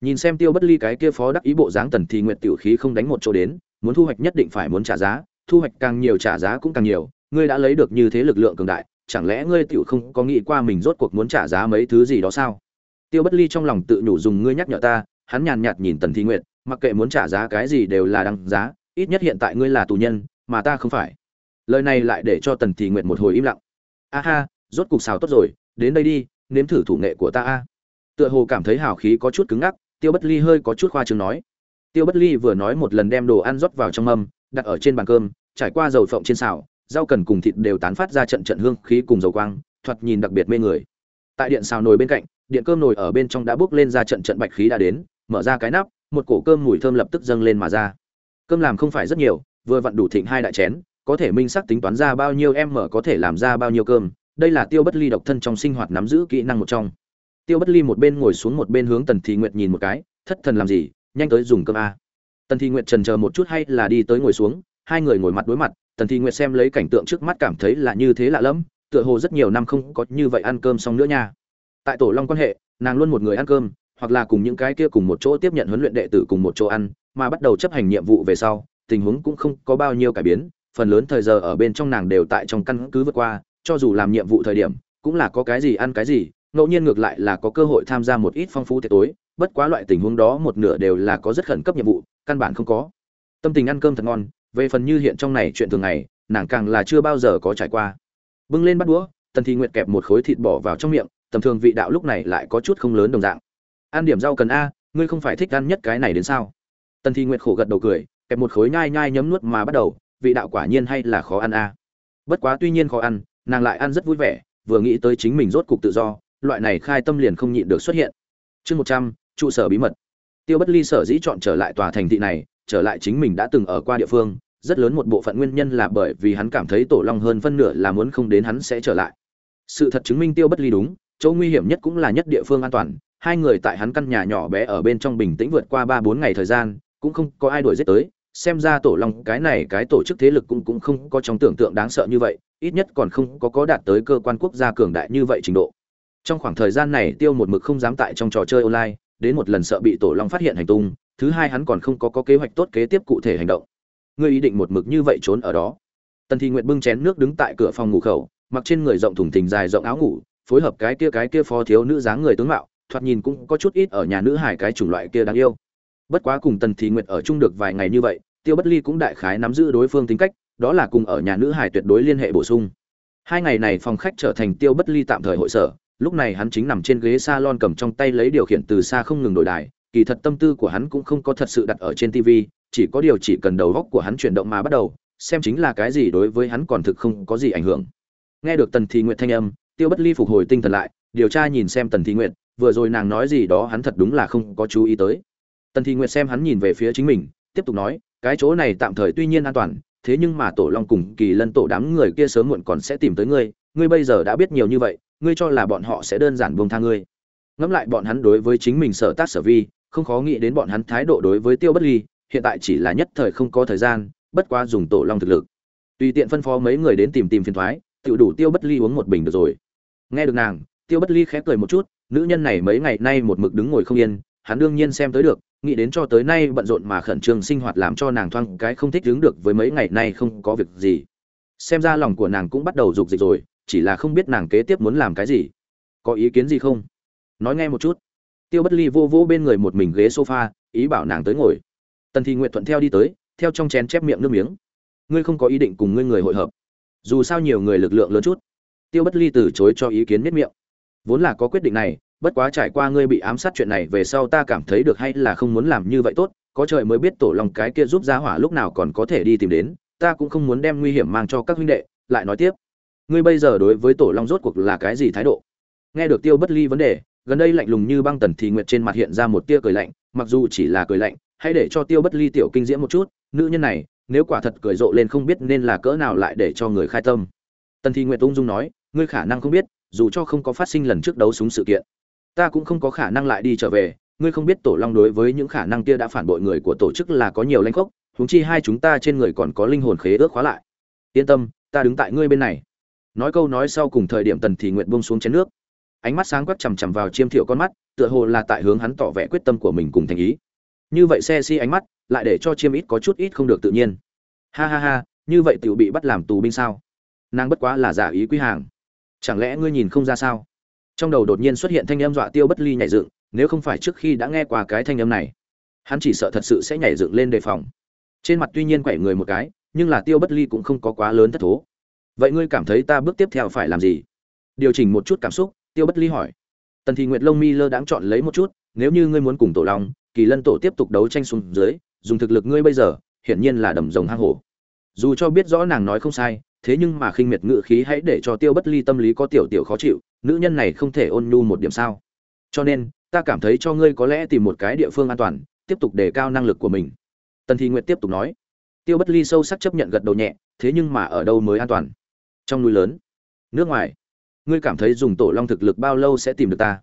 Nhìn xem tiêu bất ly cái kia phó đắc ý bộ dáng tần thì nguyệt tiểu khí không đánh một chỗ đến, muốn thu hoạch nhất định phải muốn trả giá, thu hoạch càng nhiều trả giá cũng càng nhiều, ngươi đã lấy được như thế lực lượng cường đại, chẳng lẽ ngươi tiểu không có nghĩ qua mình rốt cuộc muốn trả giá mấy thứ gì đó sao? Tiêu bất ly trong lòng tự nhủ dùng ngươi nhắc nhở ta, hắn nhàn nhạt nhìn tần thi nguyệt, mặc kệ muốn trả giá cái gì đều là đăng giá, ít nhất hiện tại ngươi là tù nhân, mà ta không phải. Lời này lại để cho tần thị nguyệt một hồi im lặng. A ha rốt cục xào tốt rồi đến đây đi, nếm thử thủ nghệ của ta a. Tựa hồ cảm thấy hào khí có chút cứng ngắc, tiêu bất ly hơi có chút khoa trương nói. Tiêu bất ly vừa nói một lần đem đồ ăn rót vào trong mâm, đặt ở trên bàn cơm, trải qua dầu phộng trên xào, rau cần cùng thịt đều tán phát ra trận trận hương khí cùng dầu quang, thoạt nhìn đặc biệt mê người. Tại điện xào nồi bên cạnh, điện cơm nồi ở bên trong đã bốc lên ra trận trận bạch khí đã đến, mở ra cái nắp, một cổ cơm mùi thơm lập tức dâng lên mà ra. Cơm làm không phải rất nhiều, vừa vặn đủ thịnh hai đại chén, có thể minh xác tính toán ra bao nhiêu em mở có thể làm ra bao nhiêu cơm đây là tiêu bất ly độc thân trong sinh hoạt nắm giữ kỹ năng một trong. Tiêu bất ly một bên ngồi xuống một bên hướng tần thị nguyệt nhìn một cái, thất thần làm gì? Nhanh tới dùng cơm a. Tần thị nguyệt trần chờ một chút hay là đi tới ngồi xuống, hai người ngồi mặt đối mặt, tần thị nguyệt xem lấy cảnh tượng trước mắt cảm thấy là như thế lạ lẫm, tựa hồ rất nhiều năm không có như vậy ăn cơm xong nữa nha. Tại tổ long quan hệ, nàng luôn một người ăn cơm, hoặc là cùng những cái kia cùng một chỗ tiếp nhận huấn luyện đệ tử cùng một chỗ ăn, mà bắt đầu chấp hành nhiệm vụ về sau, tình huống cũng không có bao nhiêu cải biến, phần lớn thời giờ ở bên trong nàng đều tại trong căn cứ vượt qua cho dù làm nhiệm vụ thời điểm, cũng là có cái gì ăn cái gì, ngẫu nhiên ngược lại là có cơ hội tham gia một ít phong phú tiệc tối, bất quá loại tình huống đó một nửa đều là có rất khẩn cấp nhiệm vụ, căn bản không có. Tâm tình ăn cơm thật ngon, về phần như hiện trong này chuyện thường ngày, nàng càng là chưa bao giờ có trải qua. Bưng lên bắt đũa, tần thị nguyệt kẹp một khối thịt bỏ vào trong miệng, tầm thường vị đạo lúc này lại có chút không lớn đồng dạng. Ăn điểm rau cần a, ngươi không phải thích ăn nhất cái này đến sao? Tần thị nguyệt khổ gật đầu cười, kẹp một khối nhai nhai nhấm nuốt mà bắt đầu, vị đạo quả nhiên hay là khó ăn a. Bất quá tuy nhiên khó ăn nàng lại ăn rất vui vẻ, vừa nghĩ tới chính mình rốt cục tự do, loại này khai tâm liền không nhịn được xuất hiện. Chương một trăm, trụ sở bí mật. Tiêu bất ly sở dĩ chọn trở lại tòa thành thị này, trở lại chính mình đã từng ở qua địa phương, rất lớn một bộ phận nguyên nhân là bởi vì hắn cảm thấy tổ long hơn phân nửa là muốn không đến hắn sẽ trở lại. Sự thật chứng minh tiêu bất ly đúng, chỗ nguy hiểm nhất cũng là nhất địa phương an toàn, hai người tại hắn căn nhà nhỏ bé ở bên trong bình tĩnh vượt qua ba bốn ngày thời gian, cũng không có ai đuổi giết tới, xem ra tổ long cái này cái tổ chức thế lực cũng cũng không có trong tưởng tượng đáng sợ như vậy ít nhất còn không có có đạt tới cơ quan quốc gia cường đại như vậy trình độ. Trong khoảng thời gian này tiêu một mực không dám tại trong trò chơi online đến một lần sợ bị tổ long phát hiện hành tung thứ hai hắn còn không có, có kế hoạch tốt kế tiếp cụ thể hành động. Ngươi ý định một mực như vậy trốn ở đó? Tần thị nguyện bưng chén nước đứng tại cửa phòng ngủ khẩu mặc trên người rộng thùng thình dài rộng áo ngủ phối hợp cái kia cái kia phó thiếu nữ dáng người tướng mạo thoạt nhìn cũng có chút ít ở nhà nữ hải cái chủng loại kia đáng yêu. Bất quá cùng tần thị nguyệt ở chung được vài ngày như vậy tiêu bất ly cũng đại khái nắm giữ đối phương tính cách đó là cùng ở nhà nữ hải tuyệt đối liên hệ bổ sung. Hai ngày này phòng khách trở thành tiêu bất ly tạm thời hội sở, lúc này hắn chính nằm trên ghế salon cầm trong tay lấy điều khiển từ xa không ngừng đổi đài, kỳ thật tâm tư của hắn cũng không có thật sự đặt ở trên tv chỉ có điều chỉ cần đầu góc của hắn chuyển động mà bắt đầu, xem chính là cái gì đối với hắn còn thực không có gì ảnh hưởng. Nghe được tần thị nguyệt thanh âm, tiêu bất ly phục hồi tinh thần lại, điều tra nhìn xem tần thị nguyệt, vừa rồi nàng nói gì đó hắn thật đúng là không có chú ý tới. Tần thị nguyệt xem hắn nhìn về phía chính mình, tiếp tục nói, cái chỗ này tạm thời tuy nhiên an toàn thế nhưng mà tổ long cùng kỳ lân tổ đám người kia sớm muộn còn sẽ tìm tới ngươi ngươi bây giờ đã biết nhiều như vậy, ngươi cho là bọn họ sẽ đơn giản buông tha ngươi. Ngẫm lại bọn hắn đối với chính mình sở tác sở vi, không khó nghĩ đến bọn hắn thái độ đối với tiêu bất ly, hiện tại chỉ là nhất thời không có thời gian, bất quá dùng tổ long thực lực. Tùy tiện phân phó mấy người đến tìm tìm phiền thoái, tự đủ tiêu bất ly uống một bình được rồi. Nghe được nàng, tiêu bất ly khẽ cười một chút, nữ nhân này mấy ngày nay một mực đứng ngồi không yên, hắn đương nhiên xem tới được nghĩ đến cho tới nay bận rộn mà khẩn trương sinh hoạt làm cho nàng thoang cái không thích đứng được với mấy ngày nay không có việc gì. Xem ra lòng của nàng cũng bắt đầu rục dịch rồi, chỉ là không biết nàng kế tiếp muốn làm cái gì. Có ý kiến gì không? Nói nghe một chút. Tiêu bất ly vô vô bên người một mình ghế sofa, ý bảo nàng tới ngồi. Tần thị nguyện thuận theo đi tới, theo trong chén chép miệng nước miếng. Ngươi không có ý định cùng ngươi người hội hợp. Dù sao nhiều người lực lượng lớn chút. Tiêu bất ly từ chối cho ý kiến miết miệng. Vốn là có quyết định này bất quá trải qua ngươi bị ám sát chuyện này về sau ta cảm thấy được hay là không muốn làm như vậy tốt, có trời mới biết tổ long cái kia giúp ra hỏa lúc nào còn có thể đi tìm đến, ta cũng không muốn đem nguy hiểm mang cho các huynh đệ, lại nói tiếp. Ngươi bây giờ đối với tổ long rốt cuộc là cái gì thái độ? Nghe được tiêu bất ly vấn đề, gần đây lạnh lùng như băng tần thì nguyệt trên mặt hiện ra một tia cười lạnh, mặc dù chỉ là cười lạnh, hãy để cho tiêu bất ly tiểu kinh diễm một chút, nữ nhân này, nếu quả thật cười rộ lên không biết nên là cỡ nào lại để cho người khai tâm. Tần thì nguyệt ung dung nói, ngươi khả năng không biết, dù cho không có phát sinh lần trước đấu súng sự kiện ta cũng không có khả năng lại đi trở về, ngươi không biết tổ long đối với những khả năng kia đã phản bội người của tổ chức là có nhiều lanh khốc, huống chi hai chúng ta trên người còn có linh hồn khế ước khóa lại. Yên tâm, ta đứng tại ngươi bên này. Nói câu nói sau cùng thời điểm tần thì nguyện buông xuống chén nước. Ánh mắt sáng quắc chằm chằm vào chiêm thiệu con mắt, tựa hồ là tại hướng hắn tỏ vẻ quyết tâm của mình cùng thành ý. Như vậy xe si ánh mắt, lại để cho chiêm ít có chút ít không được tự nhiên. Ha ha ha, như vậy tiểu bị bắt làm tù binh sao? Nàng bất quá là giả ý quý hàng. Chẳng lẽ ngươi nhìn không ra sao? Trong đầu đột nhiên xuất hiện thanh âm dọa tiêu bất ly nhảy dựng, nếu không phải trước khi đã nghe qua cái thanh âm này, hắn chỉ sợ thật sự sẽ nhảy dựng lên đề phòng. Trên mặt tuy nhiên quẩy người một cái, nhưng là tiêu bất ly cũng không có quá lớn thất thố. Vậy ngươi cảm thấy ta bước tiếp theo phải làm gì? Điều chỉnh một chút cảm xúc, tiêu bất ly hỏi. Tần thị nguyệt lông mi lơ đãng chọn lấy một chút, nếu như ngươi muốn cùng tổ long, kỳ lân tổ tiếp tục đấu tranh xuống dưới, dùng thực lực ngươi bây giờ, hiển nhiên là đầm rồng hang hổ. Dù cho biết rõ nàng nói không sai thế nhưng mà khinh miệt ngự khí hãy để cho tiêu bất ly tâm lý có tiểu tiểu khó chịu, nữ nhân này không thể ôn nhu một điểm sao? Cho nên, ta cảm thấy cho ngươi có lẽ tìm một cái địa phương an toàn, tiếp tục đề cao năng lực của mình. Tần thị nguyệt tiếp tục nói. Tiêu bất ly sâu sắc chấp nhận gật đầu nhẹ, thế nhưng mà ở đâu mới an toàn? Trong núi lớn. Nước ngoài. Ngươi cảm thấy dùng tổ long thực lực bao lâu sẽ tìm được ta?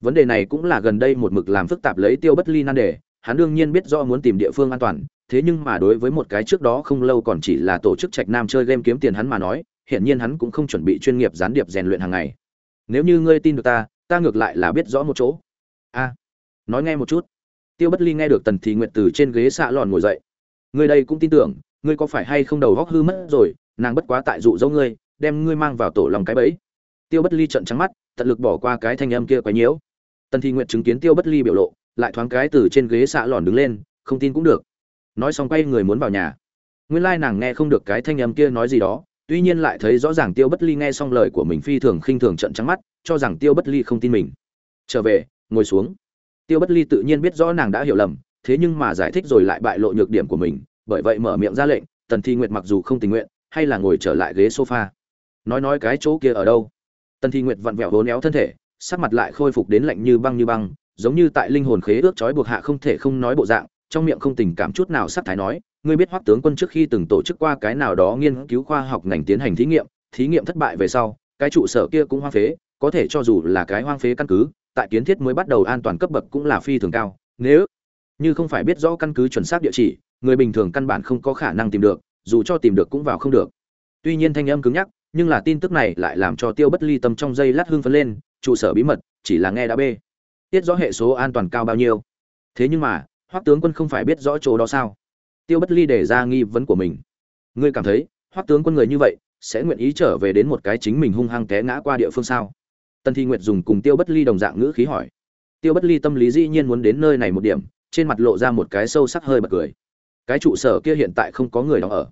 Vấn đề này cũng là gần đây một mực làm phức tạp lấy tiêu bất ly nan đề hắn đương nhiên biết rõ muốn tìm địa phương an toàn, thế nhưng mà đối với một cái trước đó không lâu còn chỉ là tổ chức trạch nam chơi game kiếm tiền hắn mà nói, hiển nhiên hắn cũng không chuẩn bị chuyên nghiệp gián điệp rèn luyện hàng ngày. Nếu như ngươi tin được ta ta ngược lại là biết rõ một chỗ. A, nói nghe một chút. Tiêu bất ly nghe được tần thị nguyện từ trên ghế xạ lòn ngồi dậy. Ngươi đây cũng tin tưởng, ngươi có phải hay không đầu góc hư mất rồi, nàng bất quá tại dụ dỗ ngươi, đem ngươi mang vào tổ lòng cái bẫy. Tiêu bất ly trận trắng mắt, tận lực bỏ qua cái thanh âm kia quấy nhiễu. Tần thị nguyện chứng kiến tiêu bất ly biểu lộ lại thoáng cái từ trên ghế xạ lòn đứng lên, không tin cũng được. Nói xong quay người muốn vào nhà. Nguyên lai nàng nghe không được cái thanh âm kia nói gì đó, tuy nhiên lại thấy rõ ràng tiêu bất ly nghe xong lời của mình phi thường khinh thường trận trắng mắt, cho rằng tiêu bất ly không tin mình. Trở về, ngồi xuống. Tiêu bất ly tự nhiên biết rõ nàng đã hiểu lầm, thế nhưng mà giải thích rồi lại bại lộ nhược điểm của mình, bởi vậy mở miệng ra lệnh, tần thi nguyệt mặc dù không tình nguyện, hay là ngồi trở lại ghế sofa. Nói nói cái chỗ kia ở đâu? Tần thi nguyệt vặn vẹo hố néo thân thể, sắc mặt lại khôi phục đến lạnh như băng như băng giống như tại linh hồn khế ước trói buộc hạ không thể không nói bộ dạng, trong miệng không tình cảm chút nào sắc thái nói, ngươi biết hoắc tướng quân trước khi từng tổ chức qua cái nào đó nghiên cứu khoa học ngành tiến hành thí nghiệm thí nghiệm thất bại về sau, cái trụ sở kia cũng hoang phế, có thể cho dù là cái hoang phế căn cứ, tại kiến thiết mới bắt đầu an toàn cấp bậc cũng là phi thường cao. Nếu như không phải biết rõ căn cứ chuẩn xác địa chỉ, người bình thường căn bản không có khả năng tìm được, dù cho tìm được cũng vào không được. Tuy nhiên thanh âm cứng nhắc, nhưng là tin tức này lại làm cho tiêu bất ly tâm trong dây lát hương phấn lên, trụ sở bí mật chỉ là nghe đã bê biết rõ hệ số an toàn cao bao nhiêu. Thế nhưng mà, hoắc tướng quân không phải biết rõ chỗ đó sao? Tiêu bất ly để ra nghi vấn của mình. Ngươi cảm thấy, hoắc tướng quân người như vậy, sẽ nguyện ý trở về đến một cái chính mình hung hăng té ngã qua địa phương sao? Tần thi nguyệt dùng cùng tiêu bất ly đồng dạng ngữ khí hỏi. Tiêu bất ly tâm lý dĩ nhiên muốn đến nơi này một điểm, trên mặt lộ ra một cái sâu sắc hơi bật cười. Cái trụ sở kia hiện tại không có người đó ở.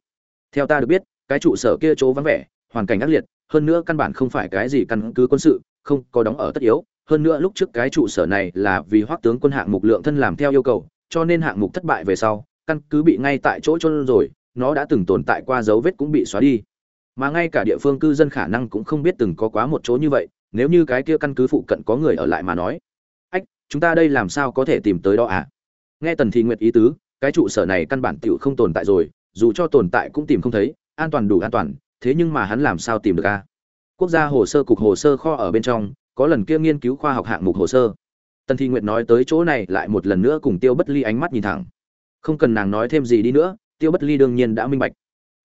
Theo ta được biết, cái trụ sở kia chỗ vắng vẻ, hoàn cảnh ác liệt, hơn nữa căn bản không phải cái gì căn cứ quân sự, không có đóng ở tất yếu hơn nữa lúc trước cái trụ sở này là vì hoắc tướng quân hạng mục lượng thân làm theo yêu cầu, cho nên hạng mục thất bại về sau, căn cứ bị ngay tại chỗ chôn rồi, nó đã từng tồn tại qua dấu vết cũng bị xóa đi. Mà ngay cả địa phương cư dân khả năng cũng không biết từng có quá một chỗ như vậy, nếu như cái kia căn cứ phụ cận có người ở lại mà nói. Ách, chúng ta đây làm sao có thể tìm tới đó à? Nghe tần thị nguyệt ý tứ, cái trụ sở này căn bản tựu không tồn tại rồi, dù cho tồn tại cũng tìm không thấy, an toàn đủ an toàn, thế nhưng mà hắn làm sao tìm được a à? quốc gia hồ sơ cục hồ sơ kho ở bên trong có lần kia nghiên cứu khoa học hạng mục hồ sơ. Tần thi nguyệt nói tới chỗ này lại một lần nữa cùng tiêu bất ly ánh mắt nhìn thẳng. Không cần nàng nói thêm gì đi nữa, tiêu bất ly đương nhiên đã minh bạch.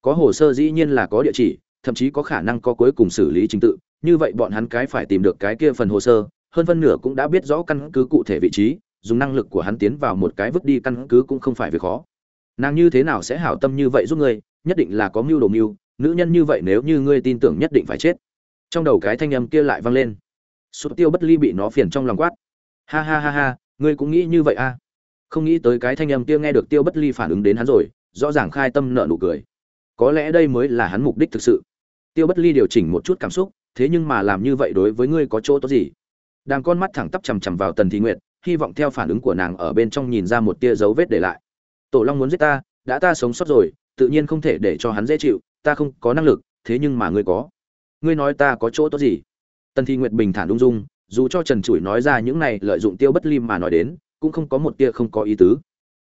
Có hồ sơ dĩ nhiên là có địa chỉ, thậm chí có khả năng có cuối cùng xử lý trình tự, như vậy bọn hắn cái phải tìm được cái kia phần hồ sơ, hơn phân nửa cũng đã biết rõ căn cứ cụ thể vị trí, dùng năng lực của hắn tiến vào một cái vứt đi căn cứ cũng không phải việc khó. Nàng như thế nào sẽ hảo tâm như vậy giúp ngươi, nhất định là có mưu đồ mưu, nữ nhân như vậy nếu như ngươi tin tưởng nhất định phải chết. Trong đầu cái thanh âm kia lại vang lên sụt tiêu bất ly bị nó phiền trong lòng quát. Ha ha ha ha, ngươi cũng nghĩ như vậy à? Không nghĩ tới cái thanh âm kia nghe được tiêu bất ly phản ứng đến hắn rồi, rõ ràng khai tâm nợ nụ cười. Có lẽ đây mới là hắn mục đích thực sự. Tiêu bất ly điều chỉnh một chút cảm xúc, thế nhưng mà làm như vậy đối với ngươi có chỗ tốt gì? Đang con mắt thẳng tắp chằm chằm vào tần thị nguyệt, hy vọng theo phản ứng của nàng ở bên trong nhìn ra một tia dấu vết để lại. Tổ long muốn giết ta, đã ta sống sót rồi, tự nhiên không thể để cho hắn dễ chịu, ta không có năng lực, thế nhưng mà ngươi có. Ngươi nói ta có chỗ tốt gì? Tần Thi nguyệt bình thản ung dung, dù cho trần trụi nói ra những này lợi dụng tiêu bất ly mà nói đến, cũng không có một tia không có ý tứ.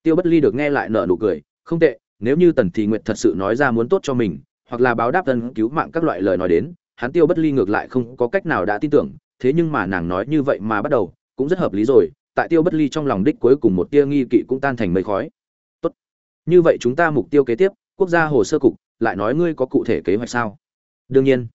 Tiêu bất ly được nghe lại nở nụ cười, không tệ, nếu như tần thị nguyệt thật sự nói ra muốn tốt cho mình, hoặc là báo đáp thân cứu mạng các loại lời nói đến, hắn tiêu bất ly ngược lại không có cách nào đã tin tưởng, thế nhưng mà nàng nói như vậy mà bắt đầu, cũng rất hợp lý rồi, tại tiêu bất ly trong lòng đích cuối cùng một tia nghi kỵ cũng tan thành mây khói. Tốt, như vậy chúng ta mục tiêu kế tiếp, quốc gia hồ sơ cục, lại nói ngươi có cụ thể kế hoạch sao? Đương nhiên.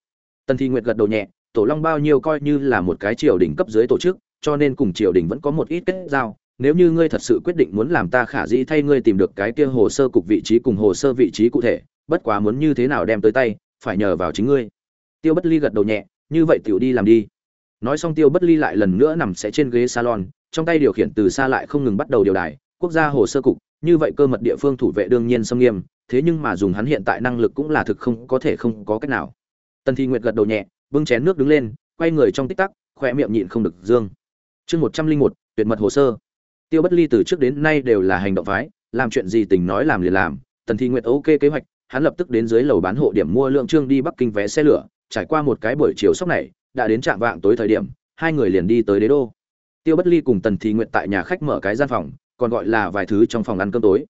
Tần thi nguyệt gật đầu nhẹ tổ long bao nhiêu coi như là một cái triều đình cấp dưới tổ chức, cho nên cùng triều đình vẫn có một ít kết giao. Nếu như ngươi thật sự quyết định muốn làm ta khả dĩ thay ngươi tìm được cái kia hồ sơ cục vị trí cùng hồ sơ vị trí cụ thể, bất quá muốn như thế nào đem tới tay, phải nhờ vào chính ngươi. Tiêu bất ly gật đầu nhẹ, như vậy tiểu đi làm đi. Nói xong tiêu bất ly lại lần nữa nằm sẽ trên ghế salon, trong tay điều khiển từ xa lại không ngừng bắt đầu điều đài, quốc gia hồ sơ cục, như vậy cơ mật địa phương thủ vệ đương nhiên xâm nghiêm, thế nhưng mà dùng hắn hiện tại năng lực cũng là thực không có thể không có cách nào. Tần thi nguyệt gật đầu nhẹ bưng chén nước đứng lên, quay người trong tích tắc khoe miệng nhịn không được dương. Chương một trăm linh một, tuyệt mật hồ sơ. Tiêu bất ly từ trước đến nay đều là hành động phái, làm chuyện gì tình nói làm liền làm. Tần thi nguyệt ok kế hoạch, hắn lập tức đến dưới lầu bán hộ điểm mua lượng trương đi bắc kinh vé xe lửa. Trải qua một cái buổi chiều sốc này, đã đến trạm vạng tối thời điểm, hai người liền đi tới đế đô. Tiêu bất ly cùng tần thị nguyện tại nhà khách mở cái gian phòng, còn gọi là vài thứ trong phòng ăn cơm tối.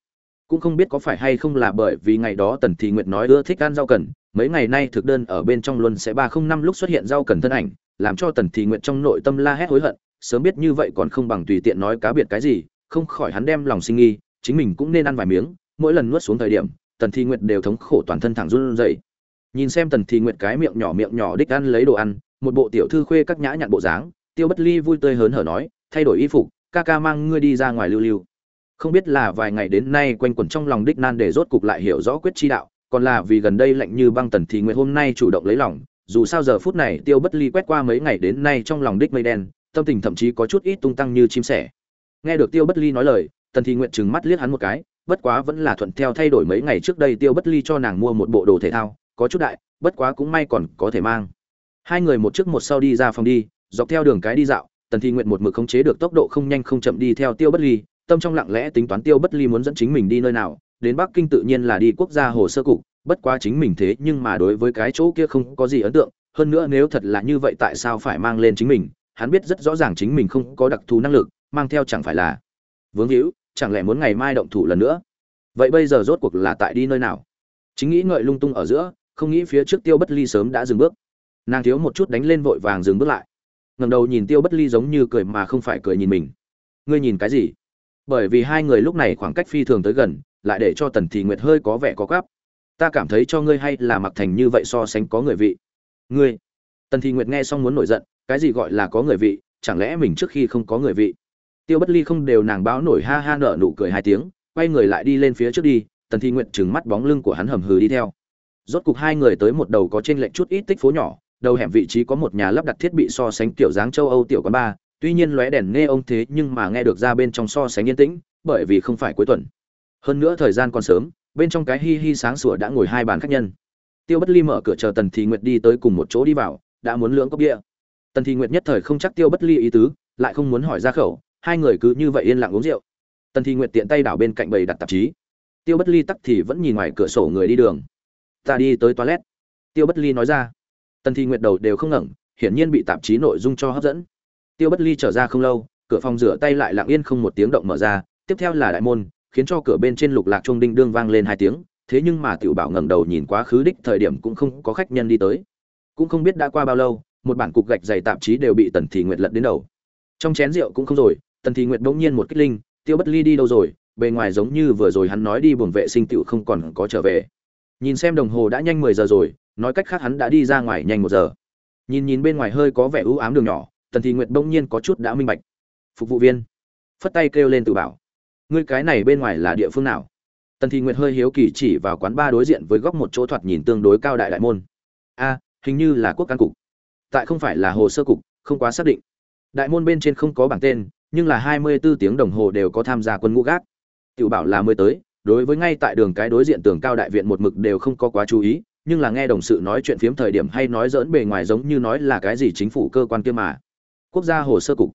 Cũng không biết có phải hay không là bởi vì ngày đó tần thị nguyện nói ưa thích ăn rau cần mấy ngày nay thực đơn ở bên trong luôn sẽ ba không năm lúc xuất hiện rau cần thân ảnh, làm cho tần thị nguyện trong nội tâm la hét hối hận, sớm biết như vậy còn không bằng tùy tiện nói cá biệt cái gì, không khỏi hắn đem lòng sinh nghi chính mình cũng nên ăn vài miếng, mỗi lần nuốt xuống thời điểm, tần thị nguyện đều thống khổ toàn thân thẳng run rẩy. Nhìn xem tần thị nguyện cái miệng nhỏ miệng nhỏ đích ăn lấy đồ ăn, một bộ tiểu thư khuê các nhã nhặn bộ dáng, tiêu bất ly vui tươi hớn hở nói, thay đổi y phục, ca ca mang ngươi đi ra ngoài lưu lưu. Không biết là vài ngày đến nay quanh quẩn trong lòng đích nan để rốt cục lại hiểu rõ quyết chi đạo còn là vì gần đây lạnh như băng tần thì nguyện hôm nay chủ động lấy lòng, dù sao giờ phút này tiêu bất ly quét qua mấy ngày đến nay trong lòng đích mây đen, tâm tình thậm chí có chút ít tung tăng như chim sẻ. Nghe được tiêu bất ly nói lời, tần thị nguyện trừng mắt liếc hắn một cái, bất quá vẫn là thuận theo thay đổi mấy ngày trước đây tiêu bất ly cho nàng mua một bộ đồ thể thao, có chút đại, bất quá cũng may còn có thể mang. Hai người một trước một sau đi ra phòng đi, dọc theo đường cái đi dạo, tần thi nguyện một mực khống chế được tốc độ không nhanh không chậm đi theo tiêu bất ly, tâm trong lặng lẽ tính toán tiêu bất ly muốn dẫn chính mình đi nơi nào đến bắc kinh tự nhiên là đi quốc gia hồ sơ cục, bất quá chính mình thế nhưng mà đối với cái chỗ kia không có gì ấn tượng, hơn nữa nếu thật là như vậy tại sao phải mang lên chính mình, hắn biết rất rõ ràng chính mình không có đặc thù năng lực, mang theo chẳng phải là vướng hữu chẳng lẽ muốn ngày mai động thủ lần nữa? Vậy bây giờ rốt cuộc là tại đi nơi nào? Chính nghĩ ngợi lung tung ở giữa, không nghĩ phía trước tiêu bất ly sớm đã dừng bước. Nàng thiếu một chút đánh lên vội vàng dừng bước lại. Ngẩng đầu nhìn tiêu bất ly giống như cười mà không phải cười nhìn mình. Ngươi nhìn cái gì? Bởi vì hai người lúc này khoảng cách phi thường tới gần lại để cho tần thị nguyệt hơi có vẻ có gáp ta cảm thấy cho ngươi hay là mặc thành như vậy so sánh có người vị. Ngươi. Tần thị nguyệt nghe xong muốn nổi giận cái gì gọi là có người vị chẳng lẽ mình trước khi không có người vị? Tiêu bất ly không đều nàng báo nổi ha ha nở nụ cười hai tiếng quay người lại đi lên phía trước đi tần thị nguyệt trừng mắt bóng lưng của hắn hầm hừ đi theo. Rốt cục hai người tới một đầu có trên lệnh chút ít tích phố nhỏ đầu hẻm vị trí có một nhà lắp đặt thiết bị so sánh kiểu dáng châu Âu tiểu quán bar, tuy nhiên lóe đèn nghe ông thế nhưng mà nghe được ra bên trong so sánh yên tĩnh, bởi vì không phải cuối tuần. Hơn nữa thời gian còn sớm, bên trong cái hi hi sáng sủa đã ngồi hai bàn khách nhân. Tiêu Bất Ly mở cửa chờ Tần Thị Nguyệt đi tới cùng một chỗ đi vào, đã muốn lưỡng cốc bia. Tần Thị Nguyệt nhất thời không chắc Tiêu Bất Ly ý tứ, lại không muốn hỏi ra khẩu, hai người cứ như vậy yên lặng uống rượu. Tần Thị Nguyệt tiện tay đảo bên cạnh bầy đặt tạp chí. Tiêu Bất Ly tắc thì vẫn nhìn ngoài cửa sổ người đi đường. Ta đi tới toilet. Tiêu Bất Ly nói ra tần thị nguyệt đầu đều không ngẩng hiển nhiên bị tạp chí nội dung cho hấp dẫn tiêu bất ly trở ra không lâu cửa phòng rửa tay lại lặng yên không một tiếng động mở ra tiếp theo là đại môn khiến cho cửa bên trên lục lạc chuông đinh đương vang lên hai tiếng, thế nhưng mà tiểu bảo ngẩng đầu nhìn quá khứ đích thời điểm cũng không có khách nhân đi tới. Cũng không biết đã qua bao lâu, một bản cục gạch dày tạp chí đều bị tần thị nguyệt lật đến đầu. Trong chén rượu cũng không rồi, tần thị nguyệt bỗng nhiên một kích linh, tiêu bất ly đi đâu rồi? Bề ngoài giống như vừa rồi hắn nói đi buồng vệ sinh tiểu không còn có trở về. Nhìn xem đồng hồ đã nhanh mười giờ rồi, nói cách khác hắn đã đi ra ngoài nhanh một giờ. Nhìn nhìn bên ngoài hơi có vẻ ưu ám đường nhỏ, tần thị nguyệt bỗng nhiên có chút đã minh bạch. Phục vụ viên. Phất tay kêu lên tự bảo ngươi cái này bên ngoài là địa phương nào? Tần thị nguyệt hơi hiếu kỳ chỉ vào quán ba đối diện với góc một chỗ thoạt nhìn tương đối cao đại đại môn. A, hình như là quốc căn cục. Tại không phải là hồ sơ cục, không quá xác định. Đại môn bên trên không có bảng tên, nhưng là hai mươi 24 tiếng đồng hồ đều có tham gia quân ngũ gác. Tự bảo là mới tới, đối với ngay tại đường cái đối diện tường cao đại viện một mực đều không có quá chú ý, nhưng là nghe đồng sự nói chuyện phiếm thời điểm hay nói dỡn bề ngoài giống như nói là cái gì chính phủ cơ quan kia mà. Quốc gia hồ sơ cục.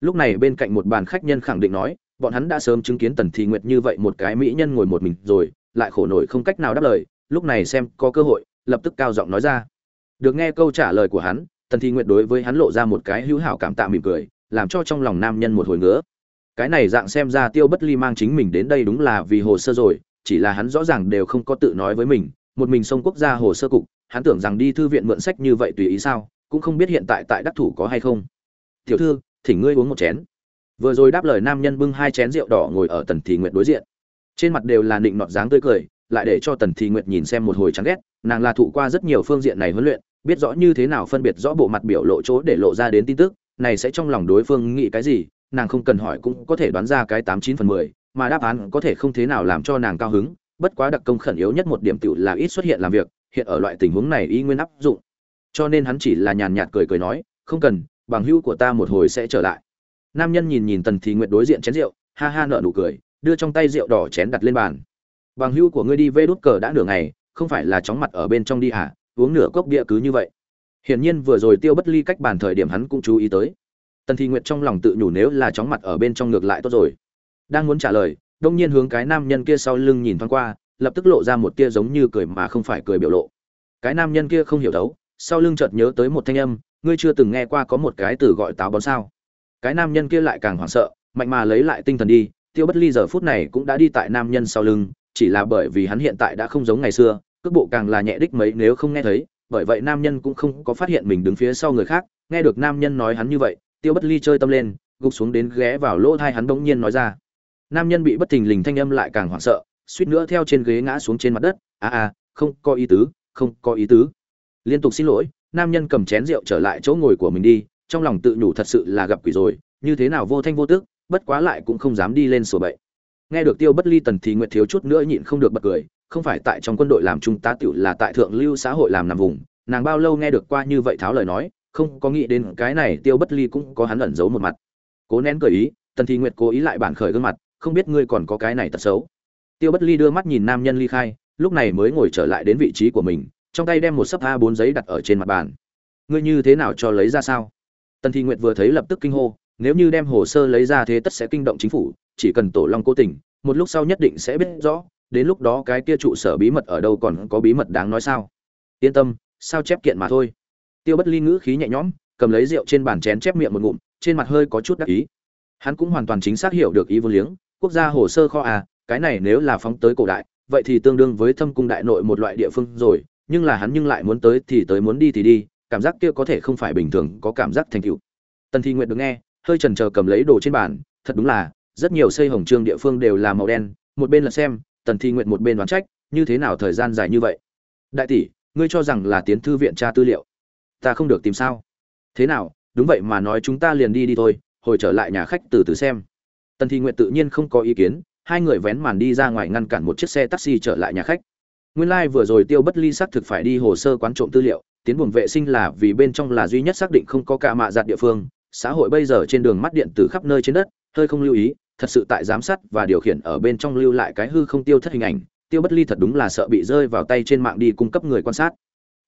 Lúc này bên cạnh một bàn khách nhân khẳng định nói bọn hắn đã sớm chứng kiến tần thị nguyệt như vậy một cái mỹ nhân ngồi một mình rồi, lại khổ nổi không cách nào đáp lời, lúc này xem có cơ hội, lập tức cao giọng nói ra. Được nghe câu trả lời của hắn, tần thị nguyệt đối với hắn lộ ra một cái hữu hảo cảm tạ mỉm cười, làm cho trong lòng nam nhân một hồi ngứa. Cái này dạng xem ra tiêu bất ly mang chính mình đến đây đúng là vì hồ sơ rồi, chỉ là hắn rõ ràng đều không có tự nói với mình, một mình sông quốc gia hồ sơ cục, hắn tưởng rằng đi thư viện mượn sách như vậy tùy ý sao, cũng không biết hiện tại tại đắc thủ có hay không. Tiểu thư, thỉnh ngươi uống một chén vừa rồi đáp lời nam nhân bưng hai chén rượu đỏ ngồi ở tần thị nguyệt đối diện. Trên mặt đều là nịnh nọt dáng tươi cười, lại để cho tần thị nguyệt nhìn xem một hồi chán ghét, nàng là thụ qua rất nhiều phương diện này huấn luyện, biết rõ như thế nào phân biệt rõ bộ mặt biểu lộ chỗ để lộ ra đến tin tức, này sẽ trong lòng đối phương nghĩ cái gì, nàng không cần hỏi cũng có thể đoán ra cái tám chín phần mười, mà đáp án có thể không thế nào làm cho nàng cao hứng, bất quá đặc công khẩn yếu nhất một điểm tựu là ít xuất hiện làm việc, hiện ở loại tình huống này y nguyên áp dụng. Cho nên hắn chỉ là nhàn nhạt cười cười nói, không cần, bằng hữu của ta một hồi sẽ trở lại nam nhân nhìn nhìn tần thì nguyện đối diện chén rượu, ha ha nợ nụ cười, đưa trong tay rượu đỏ chén đặt lên bàn. Bằng hữu của ngươi đi vê đốt cờ đã nửa ngày, không phải là chóng mặt ở bên trong đi à uống nửa cốc bia cứ như vậy. Hiển nhiên vừa rồi tiêu bất ly cách bàn thời điểm hắn cũng chú ý tới. Tần thì nguyệt trong lòng tự nhủ nếu là chóng mặt ở bên trong ngược lại tốt rồi. Đang muốn trả lời, đông nhiên hướng cái nam nhân kia sau lưng nhìn thoáng qua, lập tức lộ ra một tia giống như cười mà không phải cười biểu lộ. Cái nam nhân kia không hiểu đấu, sau lưng chợt nhớ tới một thanh âm, ngươi chưa từng nghe qua có một cái từ gọi táo bón sao? Cái nam nhân kia lại càng hoảng sợ, mạnh mà lấy lại tinh thần đi, tiêu bất ly giờ phút này cũng đã đi tại nam nhân sau lưng, chỉ là bởi vì hắn hiện tại đã không giống ngày xưa, cước bộ càng là nhẹ đích mấy nếu không nghe thấy, bởi vậy nam nhân cũng không có phát hiện mình đứng phía sau người khác, nghe được nam nhân nói hắn như vậy, tiêu bất ly chơi tâm lên, gục xuống đến ghé vào lỗ thai hắn bỗng nhiên nói ra. Nam nhân bị bất thình lình thanh âm lại càng hoảng sợ, suýt nữa theo trên ghế ngã xuống trên mặt đất à à không có ý tứ, không có ý tứ. Liên tục xin lỗi, nam nhân cầm chén rượu trở lại chỗ ngồi của mình đi trong lòng tự nhủ thật sự là gặp quỷ rồi, như thế nào vô thanh vô tức, bất quá lại cũng không dám đi lên sổ bậy. Nghe được tiêu bất ly tần thì nguyệt thiếu chút nữa nhịn không được bật cười, không phải tại trong quân đội làm trung tá tiểu là tại thượng lưu xã hội làm nằm vùng, nàng bao lâu nghe được qua như vậy tháo lời nói, không có nghĩ đến cái này tiêu bất ly cũng có hắn ẩn giấu một mặt. Cố nén cười ý, tần thì nguyệt cố ý lại bản khởi gương mặt, không biết ngươi còn có cái này tật xấu. Tiêu bất ly đưa mắt nhìn nam nhân ly khai, lúc này mới ngồi trở lại đến vị trí của mình, trong tay đem một sấp a bốn giấy đặt ở trên mặt bàn. Ngươi như thế nào cho lấy ra sao? Tần thị nguyệt vừa thấy lập tức kinh hô, nếu như đem hồ sơ lấy ra thế tất sẽ kinh động chính phủ, chỉ cần tổ long cố tình, một lúc sau nhất định sẽ biết rõ, đến lúc đó cái kia trụ sở bí mật ở đâu còn có bí mật đáng nói sao. Yên tâm, sao chép kiện mà thôi. Tiêu bất ly ngữ khí nhẹ nhõm, cầm lấy rượu trên bàn chén chép miệng một ngụm, trên mặt hơi có chút đắc ý. Hắn cũng hoàn toàn chính xác hiểu được ý vô liếng, quốc gia hồ sơ kho à cái này nếu là phóng tới cổ đại, vậy thì tương đương với thâm cung đại nội một loại địa phương rồi, nhưng là hắn nhưng lại muốn tới thì tới muốn đi thì đi cảm giác kia có thể không phải bình thường, có cảm giác thành tựu. Tần thi nguyện được nghe, hơi chần chờ cầm lấy đồ trên bàn, thật đúng là, rất nhiều xây hồng trương địa phương đều là màu đen, một bên là xem, tần thi nguyện một bên đoán trách, như thế nào thời gian dài như vậy? Đại tỷ, ngươi cho rằng là tiến thư viện tra tư liệu? Ta không được tìm sao? Thế nào, đúng vậy mà nói chúng ta liền đi đi thôi, hồi trở lại nhà khách từ từ xem. Tần thi nguyện tự nhiên không có ý kiến, hai người vén màn đi ra ngoài ngăn cản một chiếc xe taxi trở lại nhà khách. Nguyên lai like vừa rồi tiêu bất ly xác thực phải đi hồ sơ quán trộm tư liệu tiến buồng vệ sinh là vì bên trong là duy nhất xác định không có cả mạ giặt địa phương. Xã hội bây giờ trên đường mắt điện tử khắp nơi trên đất, hơi không lưu ý, thật sự tại giám sát và điều khiển ở bên trong lưu lại cái hư không tiêu thất hình ảnh. Tiêu bất ly thật đúng là sợ bị rơi vào tay trên mạng đi cung cấp người quan sát.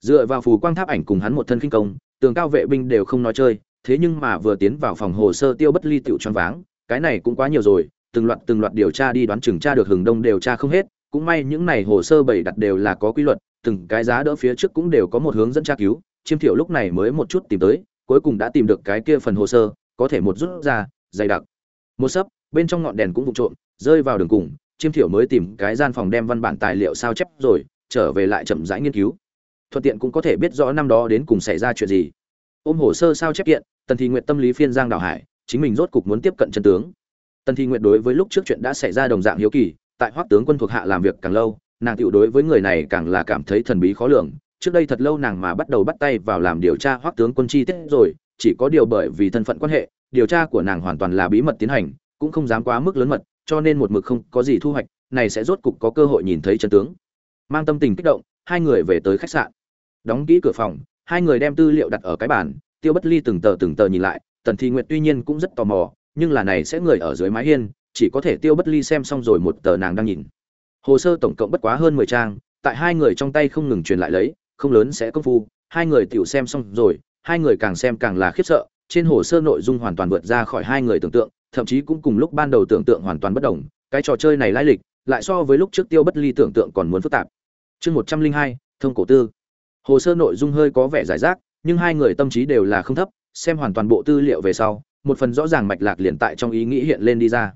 Dựa vào phù quang tháp ảnh cùng hắn một thân kinh công, tường cao vệ binh đều không nói chơi, thế nhưng mà vừa tiến vào phòng hồ sơ tiêu bất ly tựu choáng váng, cái này cũng quá nhiều rồi, từng loạt từng loạt điều tra đi đoán chừng tra được hừng đông đều tra không hết, cũng may những này hồ sơ bày đặt đều là có quy luật từng cái giá đỡ phía trước cũng đều có một hướng dẫn tra cứu, chiêm thiệu lúc này mới một chút tìm tới, cuối cùng đã tìm được cái kia phần hồ sơ, có thể một rút ra, dày đặc. Một sấp, bên trong ngọn đèn cũng vụn trộm, rơi vào đường cùng, chiêm thiệu mới tìm cái gian phòng đem văn bản tài liệu sao chép rồi, trở về lại chậm rãi nghiên cứu. Thuận tiện cũng có thể biết rõ năm đó đến cùng xảy ra chuyện gì. Ôm hồ sơ sao chép kiện, tần thị nguyện tâm lý phiên giang đào hải, chính mình rốt cục muốn tiếp cận chân tướng. Tần thị nguyện đối với lúc trước chuyện đã xảy ra đồng dạng hiếu kỳ, tại hoắc tướng quân thuộc hạ làm việc càng lâu nàng tiểu đối với người này càng là cảm thấy thần bí khó lường. Trước đây thật lâu nàng mà bắt đầu bắt tay vào làm điều tra hoắc tướng quân chi tiết rồi, chỉ có điều bởi vì thân phận quan hệ, điều tra của nàng hoàn toàn là bí mật tiến hành, cũng không dám quá mức lớn mật, cho nên một mực không có gì thu hoạch, này sẽ rốt cục có cơ hội nhìn thấy chân tướng. Mang tâm tình kích động, hai người về tới khách sạn. Đóng kỹ cửa phòng, hai người đem tư liệu đặt ở cái bàn, tiêu bất ly từng tờ từng tờ nhìn lại, tần thi nguyệt tuy nhiên cũng rất tò mò, nhưng là này sẽ người ở dưới mái hiên, chỉ có thể tiêu bất ly xem xong rồi một tờ nàng đang nhìn hồ sơ tổng cộng bất quá hơn mười trang, tại hai người trong tay không ngừng truyền lại lấy, không lớn sẽ công phu, hai người tiểu xem xong rồi, hai người càng xem càng là khiếp sợ, trên hồ sơ nội dung hoàn toàn vượt ra khỏi hai người tưởng tượng, thậm chí cũng cùng lúc ban đầu tưởng tượng hoàn toàn bất đồng, cái trò chơi này lai lịch, lại so với lúc trước tiêu bất ly tưởng tượng còn muốn phức tạp. Chương một trăm linh hai, thông cổ tư. Hồ sơ nội dung hơi có vẻ giải rác, nhưng hai người tâm trí đều là không thấp, xem hoàn toàn bộ tư liệu về sau, một phần rõ ràng mạch lạc liền tại trong ý nghĩ hiện lên đi ra.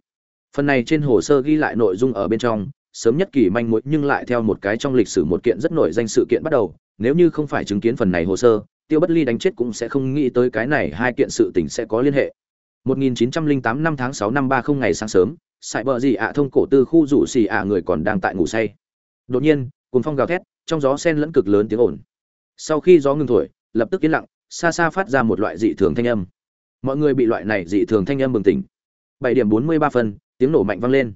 Phần này trên hồ sơ ghi lại nội dung ở bên trong sớm nhất kỳ manh mối, nhưng lại theo một cái trong lịch sử một kiện rất nổi danh sự kiện bắt đầu. Nếu như không phải chứng kiến phần này hồ sơ, tiêu bất ly đánh chết cũng sẽ không nghĩ tới cái này hai kiện sự tình sẽ có liên hệ. 1908 năm tháng 6 năm 30 ngày sáng sớm sải bờ gì ạ thông cổ tư khu rủ xì ạ người còn đang tại ngủ say. Đột nhiên, cuồng phong gào thét, trong gió sen lẫn cực lớn tiếng ồn. Sau khi gió ngừng thổi, lập tức yên lặng, xa xa phát ra một loại dị thường thanh âm. Mọi người bị loại này dị thường thanh âm bừng tỉnh. Bảy điểm bốn mươi ba phân, tiếng nổ mạnh vang lên.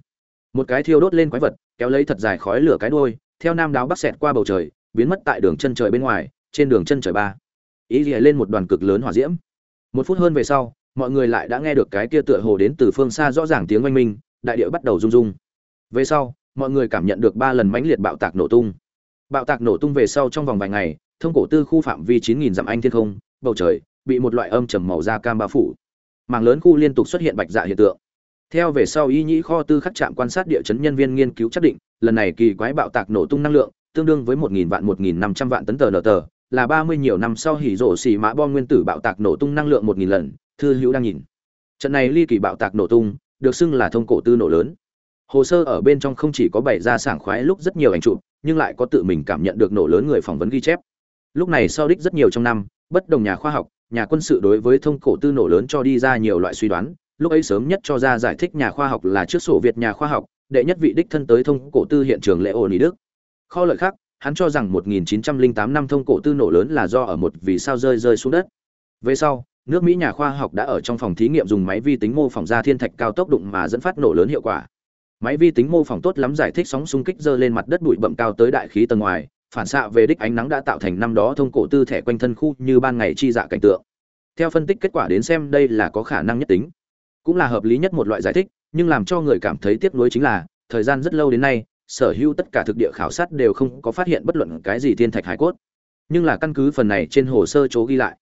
Một cái thiêu đốt lên quái vật kéo lấy thật dài khói lửa cái đuôi, theo nam đáo bắc xẹt qua bầu trời, biến mất tại đường chân trời bên ngoài, trên đường chân trời ba. Ý liễu lên một đoàn cực lớn hỏa diễm. Một phút hơn về sau, mọi người lại đã nghe được cái kia tựa hồ đến từ phương xa rõ ràng tiếng oanh minh, đại địa bắt đầu rung rung. Về sau, mọi người cảm nhận được ba lần mãnh liệt bạo tạc nổ tung. Bạo tạc nổ tung về sau trong vòng vài ngày, thông cổ tư khu phạm vi 9.000 dặm anh thiên không, bầu trời, bị một loại âm trầm màu da cam bao phủ. Mảng lớn khu liên tục xuất hiện bạch dạ hiện tượng theo về sau y nhĩ kho tư khắc trạm quan sát địa chấn nhân viên nghiên cứu xác định, lần này kỳ quái bạo tạc nổ tung năng lượng, tương đương với 1.000 vạn 1.500 vạn tấn tờ nở tờ, là 30 nhiều năm sau hỉ rổ xì mã bom nguyên tử bạo tạc nổ tung năng lượng 1.000 lần, thư hữu đang nhìn. Trận này ly kỳ bạo tạc nổ tung, được xưng là thông cổ tư nổ lớn. Hồ sơ ở bên trong không chỉ có bày ra sảng khoái lúc rất nhiều ảnh chụp, nhưng lại có tự mình cảm nhận được nổ lớn người phỏng vấn ghi chép. Lúc này sau đích rất nhiều trong năm, bất đồng nhà khoa học, nhà quân sự đối với thông cổ tư nổ lớn cho đi ra nhiều loại suy đoán lúc ấy sớm nhất cho ra giải thích nhà khoa học là trước sổ việt nhà khoa học, đệ nhất vị đích thân tới thông cổ tư hiện trường lễ ổn ý đức. Kho lợi khác, hắn cho rằng 1908 năm thông cổ tư nổ lớn là do ở một vì sao rơi rơi xuống đất. Về sau, nước mỹ nhà khoa học đã ở trong phòng thí nghiệm dùng máy vi tính mô phỏng ra thiên thạch cao tốc đụng mà dẫn phát nổ lớn hiệu quả. Máy vi tính mô phỏng tốt lắm giải thích sóng xung kích dơ lên mặt đất bụi bậm cao tới đại khí tầng ngoài, phản xạ về đích ánh nắng đã tạo thành năm đó thông cổ tư thẻ quanh thân khu như ban ngày chi dạ cảnh tượng. Theo phân tích kết quả đến xem đây là có khả năng nhất tính cũng là hợp lý nhất một loại giải thích, nhưng làm cho người cảm thấy tiếc nuối chính là, thời gian rất lâu đến nay, sở hữu tất cả thực địa khảo sát đều không có phát hiện bất luận cái gì thiên thạch hải cốt. Nhưng là căn cứ phần này trên hồ sơ chố ghi lại,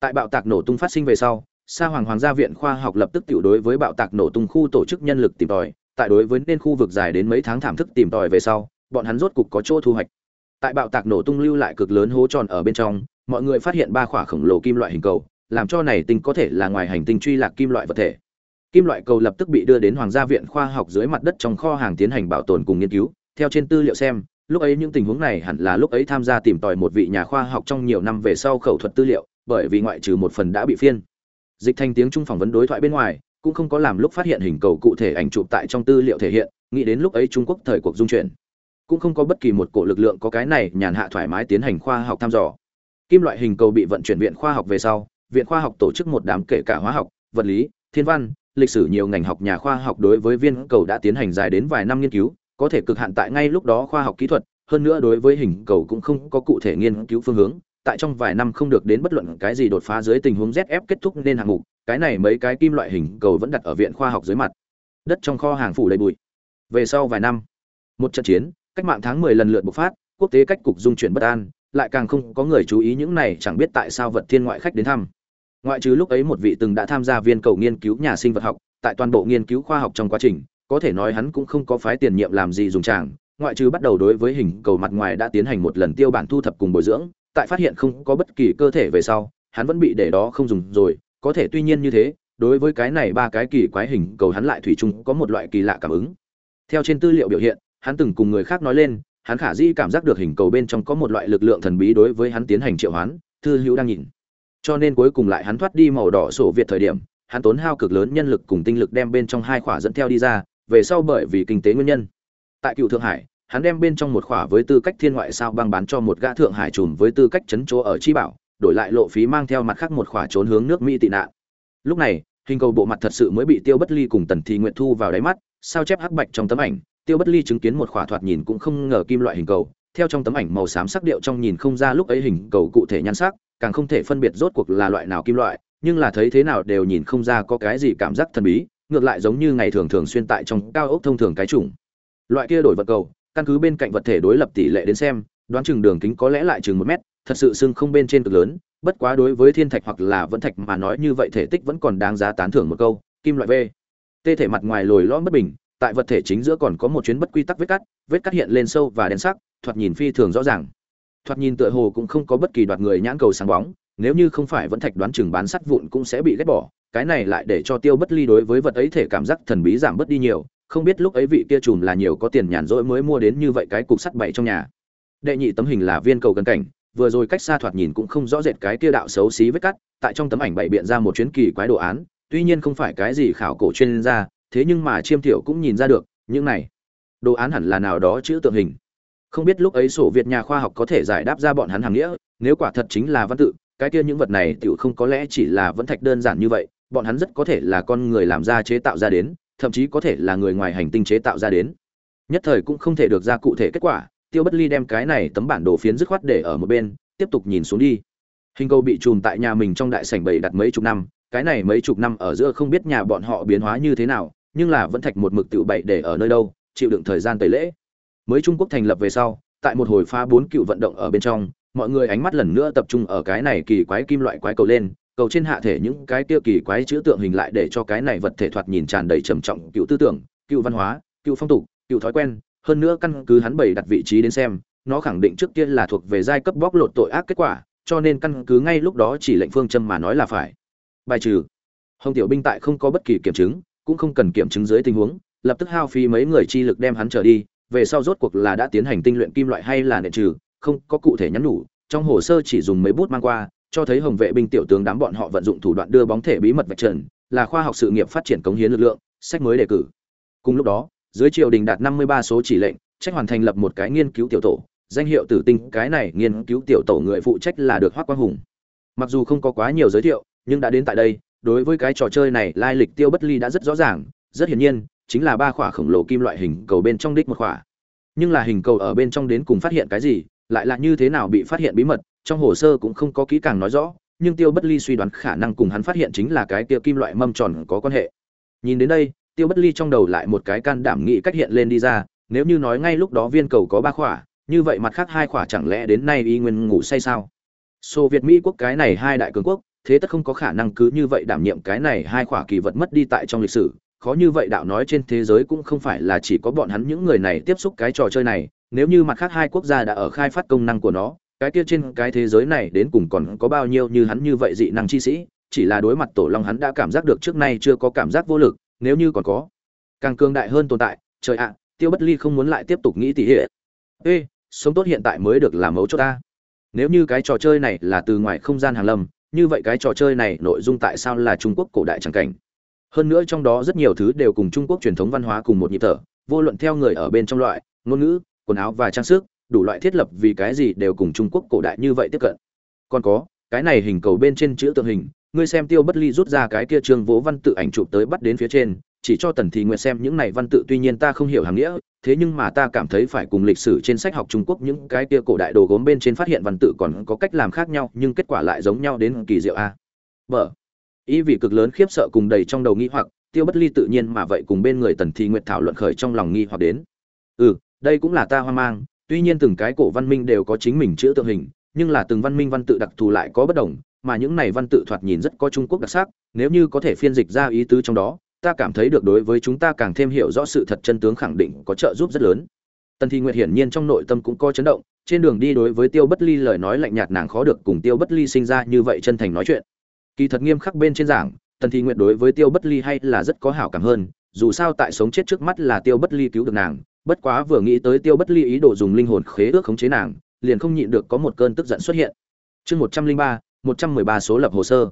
tại bạo tạc nổ tung phát sinh về sau, sa hoàng hoàng gia viện khoa học lập tức tiểu đối với bạo tạc nổ tung khu tổ chức nhân lực tìm tòi, tại đối với nên khu vực dài đến mấy tháng thảm thức tìm tòi về sau, bọn hắn rốt cục có chỗ thu hoạch. Tại bạo tạc nổ tung lưu lại cực lớn hố tròn ở bên trong, mọi người phát hiện ba khỏa khổng lồ kim loại hình cầu, làm cho này tinh có thể là ngoài hành tinh truy lạc kim loại vật thể kim loại cầu lập tức bị đưa đến hoàng gia viện khoa học dưới mặt đất trong kho hàng tiến hành bảo tồn cùng nghiên cứu. Theo trên tư liệu xem, lúc ấy những tình huống này hẳn là lúc ấy tham gia tìm tòi một vị nhà khoa học trong nhiều năm về sau khẩu thuật tư liệu, bởi vì ngoại trừ một phần đã bị phiên. Dịch thành tiếng trung phỏng vấn đối thoại bên ngoài, cũng không có làm lúc phát hiện hình cầu cụ thể ảnh chụp tại trong tư liệu thể hiện, nghĩ đến lúc ấy trung quốc thời cuộc dung chuyển. Cũng không có bất kỳ một cổ lực lượng có cái này nhàn hạ thoải mái tiến hành khoa học thăm dò. Kim loại hình cầu bị vận chuyển viện khoa học về sau, viện khoa học tổ chức một đám kể cả hóa học, vật lý, thiên văn lịch sử nhiều ngành học nhà khoa học đối với viên cầu đã tiến hành dài đến vài năm nghiên cứu có thể cực hạn tại ngay lúc đó khoa học kỹ thuật hơn nữa đối với hình cầu cũng không có cụ thể nghiên cứu phương hướng tại trong vài năm không được đến bất luận cái gì đột phá dưới tình huống ZF kết thúc nên hạng mục, cái này mấy cái kim loại hình cầu vẫn đặt ở viện khoa học dưới mặt đất trong kho hàng phủ đầy bụi. Về sau vài năm, một trận chiến, cách mạng tháng 10 lần lượt bộc phát, quốc tế cách cục dung chuyển bất an, lại càng không có người chú ý những này chẳng biết tại sao vật thiên ngoại khách đến thăm. Ngoại trừ lúc ấy một vị từng đã tham gia viên cầu nghiên cứu nhà sinh vật học, tại toàn bộ nghiên cứu khoa học trong quá trình, có thể nói hắn cũng không có phái tiền nhiệm làm gì dùng tràng, ngoại trừ bắt đầu đối với hình cầu mặt ngoài đã tiến hành một lần tiêu bản thu thập cùng bồi dưỡng, tại phát hiện không có bất kỳ cơ thể về sau, hắn vẫn bị để đó không dùng rồi, có thể tuy nhiên như thế, đối với cái này ba cái kỳ quái hình cầu hắn lại thủy chung có một loại kỳ lạ cảm ứng. Theo trên tư liệu biểu hiện, hắn từng cùng người khác nói lên, hắn khả dĩ cảm giác được hình cầu bên trong có một loại lực lượng thần bí đối với hắn tiến hành triệu hoán, thư hữu đang nhìn. Cho nên cuối cùng lại hắn thoát đi màu đỏ sổ Việt thời điểm, hắn tốn hao cực lớn nhân lực cùng tinh lực đem bên trong hai khỏa dẫn theo đi ra, về sau bởi vì kinh tế nguyên nhân. Tại Cựu Thượng Hải, hắn đem bên trong một khỏa với tư cách thiên ngoại sao băng bán cho một gã thượng hải trùm với tư cách chấn chỗ ở chi bảo, đổi lại lộ phí mang theo mặt khác một khỏa trốn hướng nước Mỹ tị nạn. Lúc này, hình cầu bộ mặt thật sự mới bị Tiêu Bất Ly cùng Tần Thị Nguyệt thu vào đáy mắt, sao chép hắc bạch trong tấm ảnh, Tiêu Bất Ly chứng kiến một khỏa thoạt nhìn cũng không ngờ kim loại hình cầu, theo trong tấm ảnh màu xám sắc điệu trong nhìn không ra lúc ấy hình cầu cụ thể nhan sắc, càng không thể phân biệt rốt cuộc là loại nào kim loại, nhưng là thấy thế nào đều nhìn không ra có cái gì cảm giác thần bí, ngược lại giống như ngày thường thường xuyên tại trong cao ốc thông thường cái chủng. Loại kia đổi vật cầu, căn cứ bên cạnh vật thể đối lập tỷ lệ đến xem đoán chừng đường kính có lẽ lại chừng một mét thật sự xương không bên trên cực lớn bất quá đối với thiên thạch hoặc là vẫn thạch mà nói như vậy thể tích vẫn còn đáng giá tán thưởng một câu kim loại v tê thể mặt ngoài lồi lõm bất bình tại vật thể chính giữa còn có một chuyến bất quy tắc vết cắt vết cắt hiện lên sâu và đen sắc thoạt nhìn phi thường rõ ràng thoạt nhìn tựa hồ cũng không có bất kỳ đoạt người nhãn cầu sáng bóng, nếu như không phải vẫn thạch đoán chừng bán sắt vụn cũng sẽ bị ghét bỏ, cái này lại để cho tiêu bất ly đối với vật ấy thể cảm giác thần bí giảm bớt đi nhiều, không biết lúc ấy vị kia chùm là nhiều có tiền nhàn rỗi mới mua đến như vậy cái cục sắt bậy trong nhà. Đệ nhị tấm hình là viên cầu gần cảnh, vừa rồi cách xa thoạt nhìn cũng không rõ rệt cái kia đạo xấu xí vết cắt, tại trong tấm ảnh bậy biện ra một chuyến kỳ quái đồ án, tuy nhiên không phải cái gì khảo cổ chuyên gia, thế nhưng mà chiêm thiệu cũng nhìn ra được, những này, đồ án hẳn là nào đó chữ tượng hình không biết lúc ấy sổ việt nhà khoa học có thể giải đáp ra bọn hắn hàng nghĩa, nếu quả thật chính là văn tự, cái kia những vật này tựu không có lẽ chỉ là vẫn thạch đơn giản như vậy, bọn hắn rất có thể là con người làm ra chế tạo ra đến, thậm chí có thể là người ngoài hành tinh chế tạo ra đến. Nhất thời cũng không thể được ra cụ thể kết quả, tiêu bất ly đem cái này tấm bản đồ phiến dứt khoát để ở một bên, tiếp tục nhìn xuống đi. Hình cầu bị chùm tại nhà mình trong đại sảnh bầy đặt mấy chục năm, cái này mấy chục năm ở giữa không biết nhà bọn họ biến hóa như thế nào, nhưng là vẫn thạch một mực tựu bậy để ở nơi đâu, chịu đựng thời gian tẩy lễ mới trung quốc thành lập về sau, tại một hồi pha bốn cựu vận động ở bên trong, mọi người ánh mắt lần nữa tập trung ở cái này kỳ quái kim loại quái cầu lên, cầu trên hạ thể những cái kia kỳ quái chữ tượng hình lại để cho cái này vật thể thoạt nhìn tràn đầy trầm trọng cựu tư tưởng, cựu văn hóa, cựu phong tục, cựu thói quen, hơn nữa căn cứ hắn bày đặt vị trí đến xem, nó khẳng định trước kia là thuộc về giai cấp bóc lột tội ác kết quả, cho nên căn cứ ngay lúc đó chỉ lệnh phương châm mà nói là phải. Bài trừ. Hồng tiểu binh tại không có bất kỳ kiểm chứng, cũng không cần kiểm chứng dưới tình huống, lập tức hao phí mấy người chi lực đem hắn trở đi về sau rốt cuộc là đã tiến hành tinh luyện kim loại hay là nện trừ, không có cụ thể nhắn nhủ, trong hồ sơ chỉ dùng mấy bút mang qua, cho thấy hồng vệ binh tiểu tướng đám bọn họ vận dụng thủ đoạn đưa bóng thể bí mật vạch trần, là khoa học sự nghiệp phát triển cống hiến lực lượng, sách mới đề cử. Cùng lúc đó, dưới triều đình đạt năm mươi ba số chỉ lệnh, trách hoàn thành lập một cái nghiên cứu tiểu tổ, danh hiệu tử tinh, cái này nghiên cứu tiểu tổ người phụ trách là được hoác quang hùng. Mặc dù không có quá nhiều giới thiệu, nhưng đã đến tại đây, đối với cái trò chơi này lai lịch tiêu bất ly đã rất rõ ràng, rất hiển nhiên chính là ba khỏa khổng lồ kim loại hình cầu bên trong đích một khỏa. Nhưng là hình cầu ở bên trong đến cùng phát hiện cái gì, lại là như thế nào bị phát hiện bí mật, trong hồ sơ cũng không có kỹ càng nói rõ, nhưng tiêu bất ly suy đoán khả năng cùng hắn phát hiện chính là cái kia kim loại mâm tròn có quan hệ. Nhìn đến đây, tiêu bất ly trong đầu lại một cái can đảm nghĩ cách hiện lên đi ra, nếu như nói ngay lúc đó viên cầu có ba khỏa, như vậy mặt khác hai khỏa chẳng lẽ đến nay y nguyên ngủ say sao? Xô việt mỹ quốc cái này hai đại cường quốc, thế tất không có khả năng cứ như vậy đảm nhiệm cái này hai khỏa kỳ vật mất đi tại trong lịch sử khó như vậy đạo nói trên thế giới cũng không phải là chỉ có bọn hắn những người này tiếp xúc cái trò chơi này, nếu như mặt khác hai quốc gia đã ở khai phát công năng của nó, cái kia trên cái thế giới này đến cùng còn có bao nhiêu như hắn như vậy dị năng chi sĩ, chỉ là đối mặt tổ long hắn đã cảm giác được trước nay chưa có cảm giác vô lực, nếu như còn có, càng cường đại hơn tồn tại, trời ạ, tiêu bất ly không muốn lại tiếp tục nghĩ tỉ hệ ê, sống tốt hiện tại mới được làm mấu cho ta. Nếu như cái trò chơi này là từ ngoài không gian hàng lâm, như vậy cái trò chơi này nội dung tại sao là trung quốc cổ đại tràng cảnh? Hơn nữa trong đó rất nhiều thứ đều cùng trung quốc truyền thống văn hóa cùng một nhịp thở, vô luận theo người ở bên trong loại, ngôn ngữ, quần áo và trang sức, đủ loại thiết lập vì cái gì đều cùng trung quốc cổ đại như vậy tiếp cận. Còn có, cái này hình cầu bên trên chữ tượng hình, ngươi xem tiêu bất ly rút ra cái kia trương vỗ văn tự ảnh chụp tới bắt đến phía trên, chỉ cho tần thị nguyện xem những này văn tự tuy nhiên ta không hiểu hàng nghĩa, thế nhưng mà ta cảm thấy phải cùng lịch sử trên sách học trung quốc những cái kia cổ đại đồ gốm bên trên phát hiện văn tự còn có cách làm khác nhau, nhưng kết quả lại giống nhau đến kỳ diệu a. Vợ ý vị cực lớn khiếp sợ cùng đầy trong đầu nghi hoặc, tiêu bất ly tự nhiên mà vậy cùng bên người tần Thi Nguyệt thảo luận khởi trong lòng nghi hoặc đến. Ừ đây cũng là ta hoang mang, tuy nhiên từng cái cổ văn minh đều có chính mình chữ tượng hình, nhưng là từng văn minh văn tự đặc thù lại có bất đồng, mà những này văn tự thoạt nhìn rất có trung quốc đặc sắc, nếu như có thể phiên dịch ra ý tứ trong đó, ta cảm thấy được đối với chúng ta càng thêm hiểu rõ sự thật chân tướng khẳng định có trợ giúp rất lớn. Tần Thi nguyệt hiển nhiên trong nội tâm cũng có chấn động, trên đường đi đối với tiêu bất ly lời nói lạnh nhạt nàng khó được cùng tiêu bất ly sinh ra như vậy chân thành nói chuyện kỳ thật nghiêm khắc bên trên giảng, tần thị nguyệt đối với tiêu bất ly hay là rất có hảo cảm hơn, dù sao tại sống chết trước mắt là tiêu bất ly cứu được nàng, bất quá vừa nghĩ tới tiêu bất ly ý đồ dùng linh hồn khế ước khống chế nàng, liền không nhịn được có một cơn tức giận xuất hiện. Chương một trăm linh ba, một trăm mười ba số lập hồ sơ.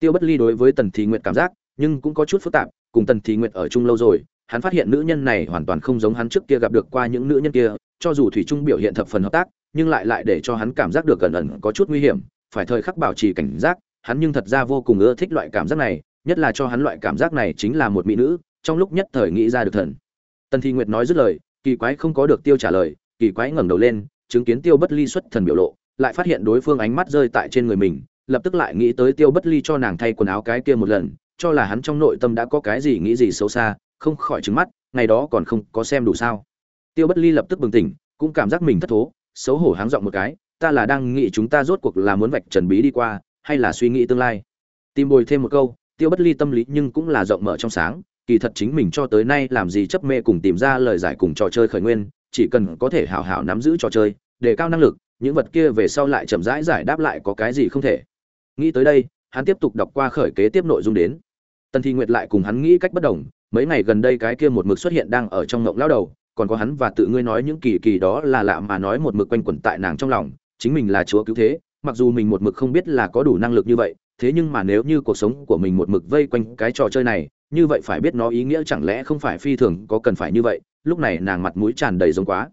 Tiêu bất ly đối với tần thị nguyệt cảm giác, nhưng cũng có chút phức tạp, cùng tần thị nguyệt ở chung lâu rồi, hắn phát hiện nữ nhân này hoàn toàn không giống hắn trước kia gặp được qua những nữ nhân kia, cho dù thủy trung biểu hiện thập phần hợp tác, nhưng lại lại để cho hắn cảm giác được gần ẩn có chút nguy hiểm, phải thời khắc bảo trì cảnh giác hắn nhưng thật ra vô cùng ưa thích loại cảm giác này, nhất là cho hắn loại cảm giác này chính là một mỹ nữ, trong lúc nhất thời nghĩ ra được thần. Tần thi nguyệt nói dứt lời, kỳ quái không có được tiêu trả lời, kỳ quái ngẩng đầu lên, chứng kiến tiêu bất ly xuất thần biểu lộ, lại phát hiện đối phương ánh mắt rơi tại trên người mình, lập tức lại nghĩ tới tiêu bất ly cho nàng thay quần áo cái kia một lần, cho là hắn trong nội tâm đã có cái gì nghĩ gì xấu xa, không khỏi trứng mắt, ngày đó còn không có xem đủ sao. Tiêu bất ly lập tức bừng tỉnh, cũng cảm giác mình thất thố, xấu hổ háng giọng một cái, ta là đang nghĩ chúng ta rốt cuộc là muốn vạch trần bí đi qua hay là suy nghĩ tương lai. Tìm bồi thêm một câu, tiêu bất ly tâm lý nhưng cũng là rộng mở trong sáng, kỳ thật chính mình cho tới nay làm gì chấp mê cùng tìm ra lời giải cùng trò chơi khởi nguyên, chỉ cần có thể hào hào nắm giữ trò chơi, đề cao năng lực, những vật kia về sau lại chậm rãi giải đáp lại có cái gì không thể. Nghĩ tới đây, hắn tiếp tục đọc qua khởi kế tiếp nội dung đến. Tần thi nguyệt lại cùng hắn nghĩ cách bất đồng, mấy ngày gần đây cái kia một mực xuất hiện đang ở trong ngộng lao đầu, còn có hắn và tự ngươi nói những kỳ kỳ đó là lạ mà nói một mực quanh quẩn tại nàng trong lòng, chính mình là chúa cứu thế mặc dù mình một mực không biết là có đủ năng lực như vậy, thế nhưng mà nếu như cuộc sống của mình một mực vây quanh cái trò chơi này, như vậy phải biết nó ý nghĩa chẳng lẽ không phải phi thường có cần phải như vậy, lúc này nàng mặt mũi tràn đầy giống quá.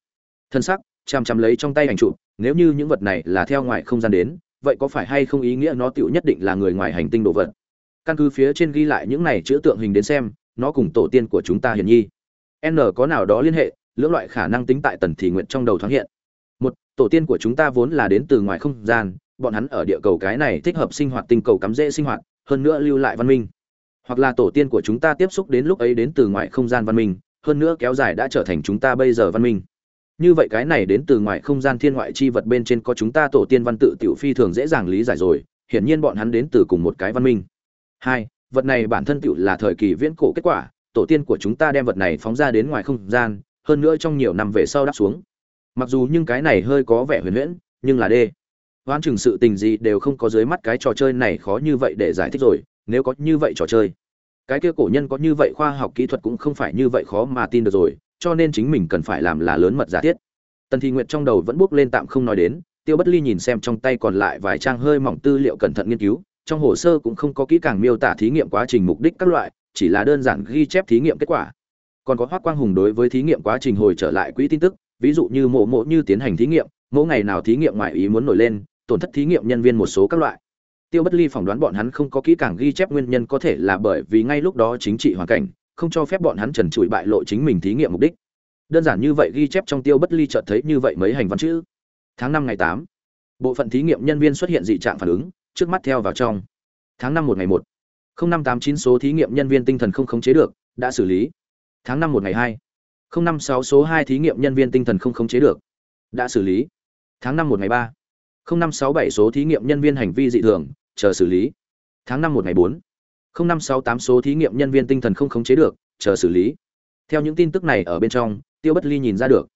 Thân sắc chằm chằm lấy trong tay ảnh chụp, nếu như những vật này là theo ngoài không gian đến, vậy có phải hay không ý nghĩa nó tựu nhất định là người ngoài hành tinh đồ vật? Căn cứ phía trên ghi lại những này chữ tượng hình đến xem, nó cùng tổ tiên của chúng ta hiển nhi. N có nào đó liên hệ, lưỡng loại khả năng tính tại tần thị nguyện trong đầu thoáng hiện một, tổ tiên của chúng ta vốn là đến từ ngoài không gian, bọn hắn ở địa cầu cái này thích hợp sinh hoạt, tinh cầu cắm dễ sinh hoạt, hơn nữa lưu lại văn minh. Hoặc là tổ tiên của chúng ta tiếp xúc đến lúc ấy đến từ ngoài không gian văn minh, hơn nữa kéo dài đã trở thành chúng ta bây giờ văn minh. Như vậy cái này đến từ ngoài không gian thiên ngoại chi vật bên trên có chúng ta tổ tiên văn tự tiểu phi thường dễ dàng lý giải rồi, hiển nhiên bọn hắn đến từ cùng một cái văn minh. Hai, vật này bản thân tiểu là thời kỳ viễn cổ kết quả, tổ tiên của chúng ta đem vật này phóng ra đến ngoài không gian, hơn nữa trong nhiều năm về sau đáp xuống mặc dù nhưng cái này hơi có vẻ huyền huyễn, nhưng là đê. Hoán chừng sự tình gì đều không có dưới mắt cái trò chơi này khó như vậy để giải thích rồi, nếu có như vậy trò chơi, cái kia cổ nhân có như vậy khoa học kỹ thuật cũng không phải như vậy khó mà tin được rồi, cho nên chính mình cần phải làm là lớn mật giả thiết. Tần thị nguyệt trong đầu vẫn bước lên tạm không nói đến, tiêu bất ly nhìn xem trong tay còn lại vài trang hơi mỏng tư liệu cẩn thận nghiên cứu, trong hồ sơ cũng không có kỹ càng miêu tả thí nghiệm quá trình mục đích các loại, chỉ là đơn giản ghi chép thí nghiệm kết quả. Còn có hoác quang hùng đối với thí nghiệm quá trình hồi trở lại quỹ tin tức ví dụ như mộ mộ như tiến hành thí nghiệm, mỗi ngày nào thí nghiệm ngoại ý muốn nổi lên, tổn thất thí nghiệm nhân viên một số các loại. Tiêu bất ly phỏng đoán bọn hắn không có kỹ càng ghi chép nguyên nhân có thể là bởi vì ngay lúc đó chính trị hoàn cảnh, không cho phép bọn hắn trần trụi bại lộ chính mình thí nghiệm mục đích. Đơn giản như vậy ghi chép trong tiêu bất ly chợt thấy như vậy mấy hành văn chữ. Tháng năm ngày tám, bộ phận thí nghiệm nhân viên xuất hiện dị trạng phản ứng, trước mắt theo vào trong. Tháng năm một ngày một năm tám chín số thí nghiệm nhân viên tinh thần không khống chế được, đã xử lý. Tháng năm một ngày hai năm sáu số hai thí nghiệm nhân viên tinh thần không khống chế được. Đã xử lý. Tháng năm một ngày ba. năm sáu bảy số thí nghiệm nhân viên hành vi dị thường, chờ xử lý. Tháng năm một ngày bốn. năm sáu tám số thí nghiệm nhân viên tinh thần không khống chế được, chờ xử lý. Theo những tin tức này ở bên trong, tiêu bất ly nhìn ra được.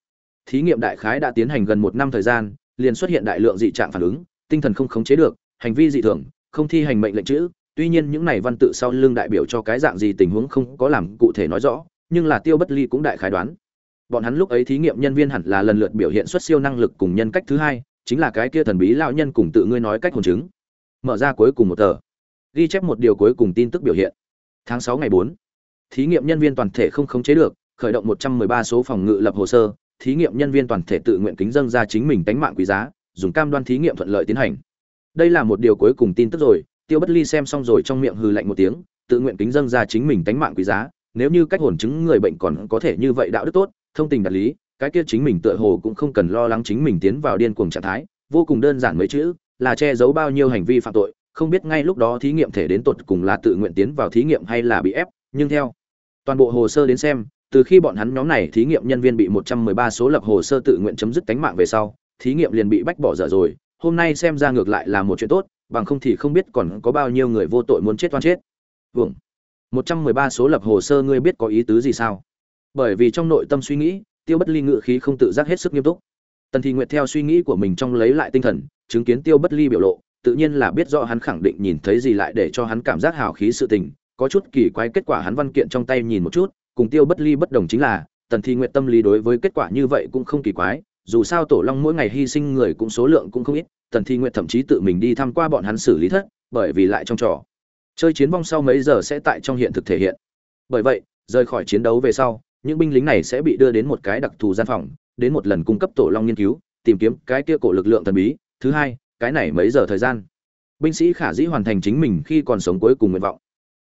Thí nghiệm đại khái đã tiến hành gần một năm thời gian, liền xuất hiện đại lượng dị trạng phản ứng, tinh thần không khống chế được, hành vi dị thường, không thi hành mệnh lệnh chữ. Tuy nhiên những này văn tự sau lưng đại biểu cho cái dạng gì tình huống không có làm cụ thể nói rõ nhưng là tiêu bất ly cũng đại khái đoán. Bọn hắn lúc ấy thí nghiệm nhân viên hẳn là lần lượt biểu hiện xuất siêu năng lực cùng nhân cách thứ hai, chính là cái kia thần bí lão nhân cùng tự ngươi nói cách hồn chứng. Mở ra cuối cùng một tờ. Ghi chép một điều cuối cùng tin tức biểu hiện. Tháng sáu ngày bốn. Thí nghiệm nhân viên toàn thể không khống chế được, khởi động một trăm ba số phòng ngự lập hồ sơ, thí nghiệm nhân viên toàn thể tự nguyện kính dâng ra chính mình tánh mạng quý giá, dùng cam đoan thí nghiệm thuận lợi tiến hành. Đây là một điều cuối cùng tin tức rồi, tiêu bất ly xem xong rồi trong miệng hừ lạnh một tiếng, tự nguyện kính dâng ra chính mình tánh mạng quý giá nếu như cách hồn chứng người bệnh còn có thể như vậy đạo đức tốt, thông tình đạt lý, cái kia chính mình tựa hồ cũng không cần lo lắng chính mình tiến vào điên cuồng trạng thái, vô cùng đơn giản mấy chữ, là che giấu bao nhiêu hành vi phạm tội, không biết ngay lúc đó thí nghiệm thể đến tột cùng là tự nguyện tiến vào thí nghiệm hay là bị ép, nhưng theo toàn bộ hồ sơ đến xem, từ khi bọn hắn nhóm này thí nghiệm nhân viên bị 113 số lập hồ sơ tự nguyện chấm dứt tánh mạng về sau, thí nghiệm liền bị bách bỏ dở rồi, hôm nay xem ra ngược lại là một chuyện tốt, bằng không thì không biết còn có bao nhiêu người vô tội muốn chết toàn chết. Vâng. 113 số lập hồ sơ ngươi biết có ý tứ gì sao? Bởi vì trong nội tâm suy nghĩ, tiêu bất ly ngự khí không tự giác hết sức nghiêm túc. Tần thị nguyệt theo suy nghĩ của mình trong lấy lại tinh thần, chứng kiến tiêu bất ly biểu lộ, tự nhiên là biết rõ hắn khẳng định nhìn thấy gì lại để cho hắn cảm giác hào khí sự tình, có chút kỳ quái kết quả hắn văn kiện trong tay nhìn một chút, cùng tiêu bất ly bất đồng chính là, tần thị nguyệt tâm lý đối với kết quả như vậy cũng không kỳ quái, dù sao tổ long mỗi ngày hy sinh người cũng số lượng cũng không ít, tần thị nguyệt thậm chí tự mình đi tham qua bọn hắn xử lý thất, bởi vì lại trong trò chơi chiến vong sau mấy giờ sẽ tại trong hiện thực thể hiện. Bởi vậy, rời khỏi chiến đấu về sau, những binh lính này sẽ bị đưa đến một cái đặc thù gian phòng, đến một lần cung cấp tổ long nghiên cứu, tìm kiếm cái kia cổ lực lượng thần bí. Thứ hai, cái này mấy giờ thời gian? Binh sĩ khả dĩ hoàn thành chính mình khi còn sống cuối cùng nguyện vọng.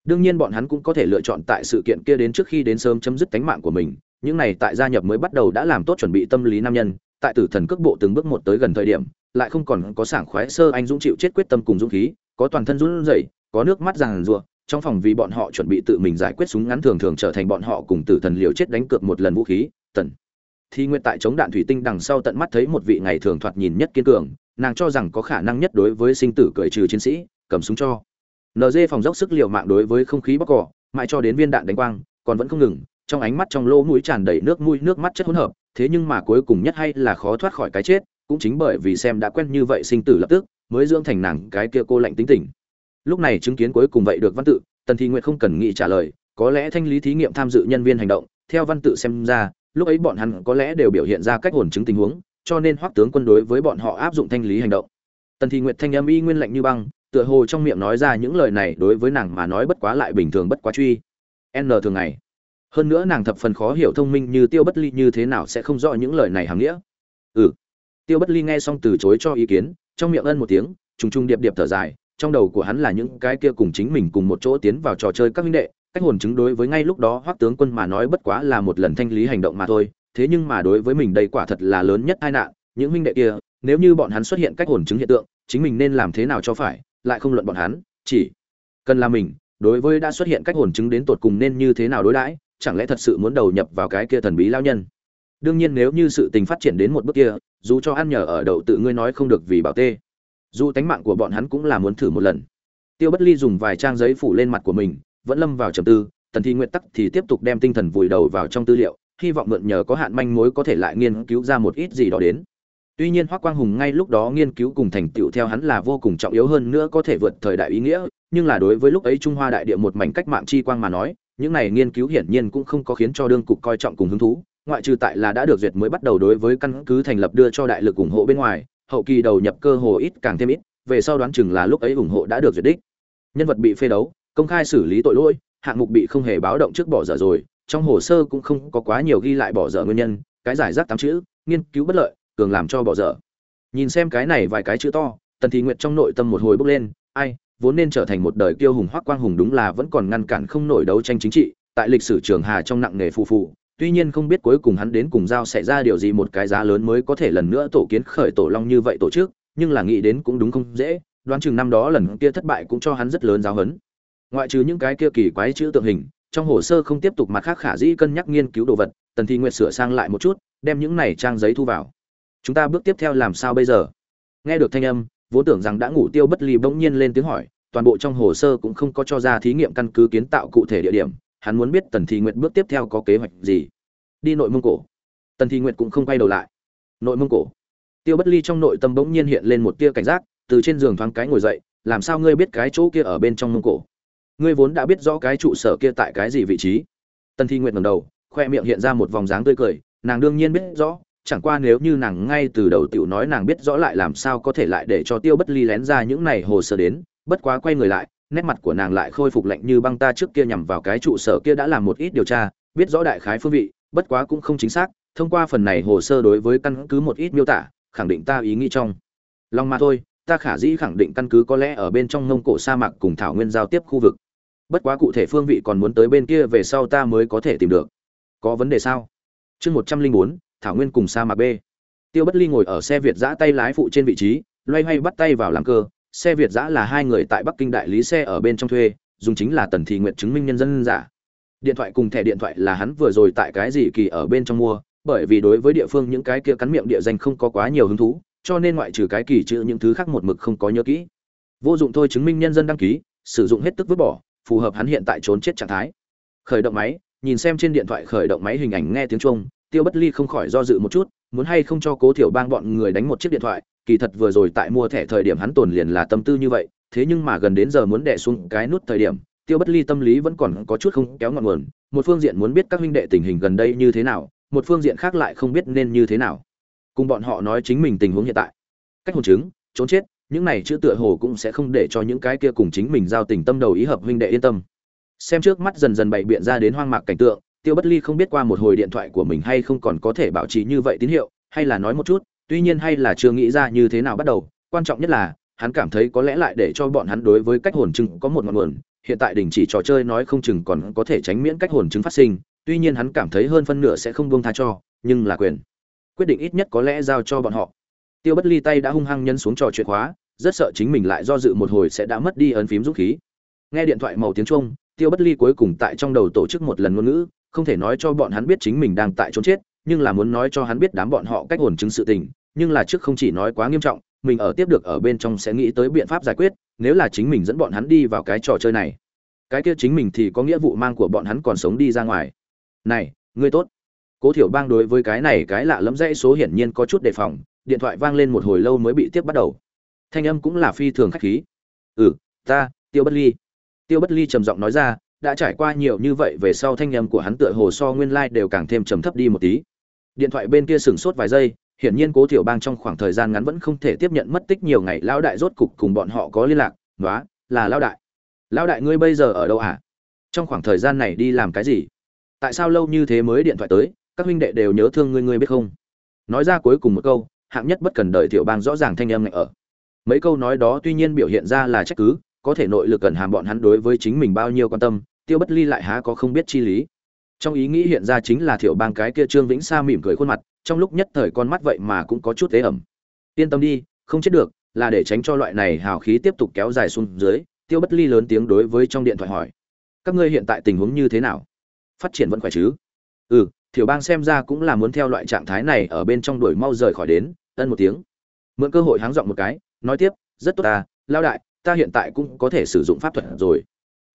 Đương nhiên bọn hắn cũng có thể lựa chọn tại sự kiện kia đến trước khi đến sớm chấm dứt tánh mạng của mình. Những này tại gia nhập mới bắt đầu đã làm tốt chuẩn bị tâm lý nam nhân, tại tử thần cước bộ từng bước một tới gần thời điểm, lại không còn có sảng khoái sơ anh dũng chịu chết quyết tâm cùng dũng khí, có toàn thân run rẩy có nước mắt ràng rùa trong phòng vì bọn họ chuẩn bị tự mình giải quyết súng ngắn thường thường trở thành bọn họ cùng tử thần liều chết đánh cược một lần vũ khí, tần. Thì nguyện tại chống đạn thủy tinh đằng sau tận mắt thấy một vị ngày thường thoạt nhìn nhất kiên cường, nàng cho rằng có khả năng nhất đối với sinh tử cởi trừ chiến sĩ, cầm súng cho. Nd phòng dốc sức liều mạng đối với không khí bóc cỏ, mãi cho đến viên đạn đánh quang, còn vẫn không ngừng, trong ánh mắt trong lỗ mũi tràn đầy nước mũi, nước mắt chất hỗn hợp, thế nhưng mà cuối cùng nhất hay là khó thoát khỏi cái chết, cũng chính bởi vì xem đã quen như vậy sinh tử lập tức, mới dưỡng thành nàng cái kia cô lạnh tính tình lúc này chứng kiến cuối cùng vậy được văn tự, tần thị nguyện không cần nghĩ trả lời, có lẽ thanh lý thí nghiệm tham dự nhân viên hành động, theo văn tự xem ra, lúc ấy bọn hắn có lẽ đều biểu hiện ra cách hồn chứng tình huống, cho nên hoắc tướng quân đối với bọn họ áp dụng thanh lý hành động. Tần thị nguyệt thanh âm y nguyên lạnh như băng, tựa hồ trong miệng nói ra những lời này đối với nàng mà nói bất quá lại bình thường bất quá truy. N thường ngày. Hơn nữa nàng thập phần khó hiểu thông minh như tiêu bất ly như thế nào sẽ không rõ những lời này hàm nghĩa. Ừ. Tiêu bất ly nghe xong từ chối cho ý kiến, trong miệng ân một tiếng, trùng trùng điệp điệp thở dài trong đầu của hắn là những cái kia cùng chính mình cùng một chỗ tiến vào trò chơi các minh đệ, cách hồn chứng đối với ngay lúc đó hoắc tướng quân mà nói bất quá là một lần thanh lý hành động mà thôi, thế nhưng mà đối với mình đây quả thật là lớn nhất tai nạn, những minh đệ kia, nếu như bọn hắn xuất hiện cách hồn chứng hiện tượng, chính mình nên làm thế nào cho phải, lại không luận bọn hắn, chỉ cần là mình, đối với đã xuất hiện cách hồn chứng đến tột cùng nên như thế nào đối đãi, chẳng lẽ thật sự muốn đầu nhập vào cái kia thần bí lao nhân? Đương nhiên nếu như sự tình phát triển đến một bước kia, dù cho ăn nhờ ở đậu tự ngươi nói không được vì bảo tê dù tánh mạng của bọn hắn cũng là muốn thử một lần. Tiêu bất ly dùng vài trang giấy phủ lên mặt của mình, vẫn lâm vào trầm tư, tần thi nguyện tắc thì tiếp tục đem tinh thần vùi đầu vào trong tư liệu, hy vọng mượn nhờ có hạn manh mối có thể lại nghiên cứu ra một ít gì đó đến. Tuy nhiên hoác quang hùng ngay lúc đó nghiên cứu cùng thành tựu theo hắn là vô cùng trọng yếu hơn nữa có thể vượt thời đại ý nghĩa, nhưng là đối với lúc ấy trung hoa đại địa một mảnh cách mạng chi quang mà nói, những này nghiên cứu hiển nhiên cũng không có khiến cho đương cục coi trọng cùng hứng thú, ngoại trừ tại là đã được duyệt mới bắt đầu đối với căn cứ thành lập đưa cho đại lực ủng hộ bên ngoài hậu kỳ đầu nhập cơ hồ ít càng thêm ít, về sau đoán chừng là lúc ấy ủng hộ đã được duyệt đích. Nhân vật bị phê đấu, công khai xử lý tội lỗi, hạng mục bị không hề báo động trước bỏ dở rồi, trong hồ sơ cũng không có quá nhiều ghi lại bỏ dở nguyên nhân, cái giải rác tám chữ, nghiên cứu bất lợi, cường làm cho bỏ dở. Nhìn xem cái này vài cái chữ to, tần thị nguyệt trong nội tâm một hồi bốc lên, ai, vốn nên trở thành một đời kiêu hùng hoắc quang hùng đúng là vẫn còn ngăn cản không nổi đấu tranh chính trị, tại lịch sử trường hà trong nặng nghề phù phù tuy nhiên không biết cuối cùng hắn đến cùng giao sẽ ra điều gì một cái giá lớn mới có thể lần nữa tổ kiến khởi tổ long như vậy tổ chức, nhưng là nghĩ đến cũng đúng không dễ, đoán chừng năm đó lần kia thất bại cũng cho hắn rất lớn giáo hấn ngoại trừ những cái kia kỳ quái chữ tượng hình, trong hồ sơ không tiếp tục mặt khác khả dĩ cân nhắc nghiên cứu đồ vật, tần thi nguyệt sửa sang lại một chút, đem những này trang giấy thu vào. Chúng ta bước tiếp theo làm sao bây giờ? Nghe được thanh âm, vốn tưởng rằng đã ngủ tiêu bất ly bỗng nhiên lên tiếng hỏi, toàn bộ trong hồ sơ cũng không có cho ra thí nghiệm căn cứ kiến tạo cụ thể địa điểm hắn muốn biết tần thi nguyệt bước tiếp theo có kế hoạch gì. Đi nội mông cổ. Tần thi nguyệt cũng không quay đầu lại. Nội mông cổ. Tiêu bất ly trong nội tâm bỗng nhiên hiện lên một tia cảnh giác, từ trên giường thoáng cái ngồi dậy, làm sao ngươi biết cái chỗ kia ở bên trong mông cổ? Ngươi vốn đã biết rõ cái trụ sở kia tại cái gì vị trí. Tần thi nguyệt ngầm đầu, khoe miệng hiện ra một vòng dáng tươi cười, nàng đương nhiên biết rõ, chẳng qua nếu như nàng ngay từ đầu tiểu nói nàng biết rõ lại làm sao có thể lại để cho tiêu bất ly lén ra những này hồ sơ đến, bất quá quay người lại nét mặt của nàng lại khôi phục lạnh như băng ta trước kia nhằm vào cái trụ sở kia đã làm một ít điều tra, biết rõ đại khái phương vị, bất quá cũng không chính xác, thông qua phần này hồ sơ đối với căn cứ một ít miêu tả, khẳng định ta ý nghĩ trong lòng mà thôi, ta khả dĩ khẳng định căn cứ có lẽ ở bên trong ngông cổ sa mạc cùng thảo nguyên giao tiếp khu vực. Bất quá cụ thể phương vị còn muốn tới bên kia về sau ta mới có thể tìm được. Có vấn đề sao? Chương một trăm linh bốn, thảo nguyên cùng sa mạc b. Tiêu bất ly ngồi ở xe việt giã tay lái phụ trên vị trí, loay hoay bắt tay vào làm cơ xe việt giã là hai người tại bắc kinh đại lý xe ở bên trong thuê, dùng chính là tần thị nguyện chứng minh nhân dân giả. Điện thoại cùng thẻ điện thoại là hắn vừa rồi tại cái gì kỳ ở bên trong mua, bởi vì đối với địa phương những cái kia cắn miệng địa danh không có quá nhiều hứng thú, cho nên ngoại trừ cái kỳ chữ những thứ khác một mực không có nhớ kỹ. Vô dụng thôi chứng minh nhân dân đăng ký, sử dụng hết tức vứt bỏ, phù hợp hắn hiện tại trốn chết trạng thái. Khởi động máy, nhìn xem trên điện thoại khởi động máy hình ảnh nghe tiếng chuông tiêu bất ly không khỏi do dự một chút, muốn hay không cho cố thiểu bang bọn người đánh một chiếc điện thoại, kỳ thật vừa rồi tại mua thẻ thời điểm hắn tồn liền là tâm tư như vậy, thế nhưng mà gần đến giờ muốn đè xuống cái nút thời điểm, tiêu bất ly tâm lý vẫn còn có chút không kéo ngọn nguồn, một phương diện muốn biết các huynh đệ tình hình gần đây như thế nào, một phương diện khác lại không biết nên như thế nào. Cùng bọn họ nói chính mình tình huống hiện tại. Cách hồn chứng, trốn chết, những này chữ tựa hồ cũng sẽ không để cho những cái kia cùng chính mình giao tình tâm đầu ý hợp huynh đệ yên tâm. Xem trước mắt dần dần bày biện ra đến hoang mạc cảnh tượng tiêu bất ly không biết qua một hồi điện thoại của mình hay không còn có thể bảo trì như vậy tín hiệu, hay là nói một chút, tuy nhiên hay là chưa nghĩ ra như thế nào bắt đầu, quan trọng nhất là, hắn cảm thấy có lẽ lại để cho bọn hắn đối với cách hồn chứng có một ngọn nguồn, hiện tại đình chỉ trò chơi nói không chừng còn có thể tránh miễn cách hồn chứng phát sinh, tuy nhiên hắn cảm thấy hơn phân nửa sẽ không buông tha cho, nhưng là quyền, quyết định ít nhất có lẽ giao cho bọn họ. Tiêu bất ly tay đã hung hăng nhân xuống trò chuyện khóa, rất sợ chính mình lại do dự một hồi sẽ đã mất đi ấn phím dũng khí. Nghe điện thoại màu tiếng trung, tiêu bất ly cuối cùng tại trong đầu tổ chức một lần ngôn ngữ không thể nói cho bọn hắn biết chính mình đang tại trốn chết, nhưng là muốn nói cho hắn biết đám bọn họ cách ổn chứng sự tình, nhưng là trước không chỉ nói quá nghiêm trọng, mình ở tiếp được ở bên trong sẽ nghĩ tới biện pháp giải quyết, nếu là chính mình dẫn bọn hắn đi vào cái trò chơi này. Cái kia chính mình thì có nghĩa vụ mang của bọn hắn còn sống đi ra ngoài. Này, ngươi tốt. Cố thiểu bang đối với cái này cái lạ lẫm dãy số hiển nhiên có chút đề phòng, điện thoại vang lên một hồi lâu mới bị tiếp bắt đầu. Thanh âm cũng là phi thường khách khí. Ừ ta, tiêu bất ly. Tiêu bất ly trầm giọng nói ra đã trải qua nhiều như vậy về sau thanh âm của hắn tựa hồ so nguyên lai đều càng thêm trầm thấp đi một tí. Điện thoại bên kia sừng sốt vài giây hiển nhiên cố tiểu bang trong khoảng thời gian ngắn vẫn không thể tiếp nhận mất tích nhiều ngày lão đại rốt cục cùng bọn họ có liên lạc "Nóa, là lão đại. Lão đại ngươi bây giờ ở đâu hả? Trong khoảng thời gian này đi làm cái gì? Tại sao lâu như thế mới điện thoại tới? Các huynh đệ đều nhớ thương ngươi ngươi biết không? Nói ra cuối cùng một câu hạng nhất bất cần đợi tiểu bang rõ ràng thanh âm ngại ở. Mấy câu nói đó tuy nhiên biểu hiện ra là trách cứ có thể nội lực cần hàm bọn hắn đối với chính mình bao nhiêu quan tâm tiêu bất ly lại há có không biết chi lý. Trong ý nghĩ hiện ra chính là thiểu bang cái kia trương vĩnh sa mỉm cười khuôn mặt, trong lúc nhất thời con mắt vậy mà cũng có chút tế ẩm. Yên tâm đi, không chết được, là để tránh cho loại này hào khí tiếp tục kéo dài xuống dưới, tiêu bất ly lớn tiếng đối với trong điện thoại hỏi. Các ngươi hiện tại tình huống như thế nào? Phát triển vẫn khỏe chứ? Ừ thiểu bang xem ra cũng là muốn theo loại trạng thái này ở bên trong đuổi mau rời khỏi đến, ân một tiếng. Mượn cơ hội háng dọn một cái, nói tiếp, rất tốt ta, lao đại, ta hiện tại cũng có thể sử dụng pháp thuật rồi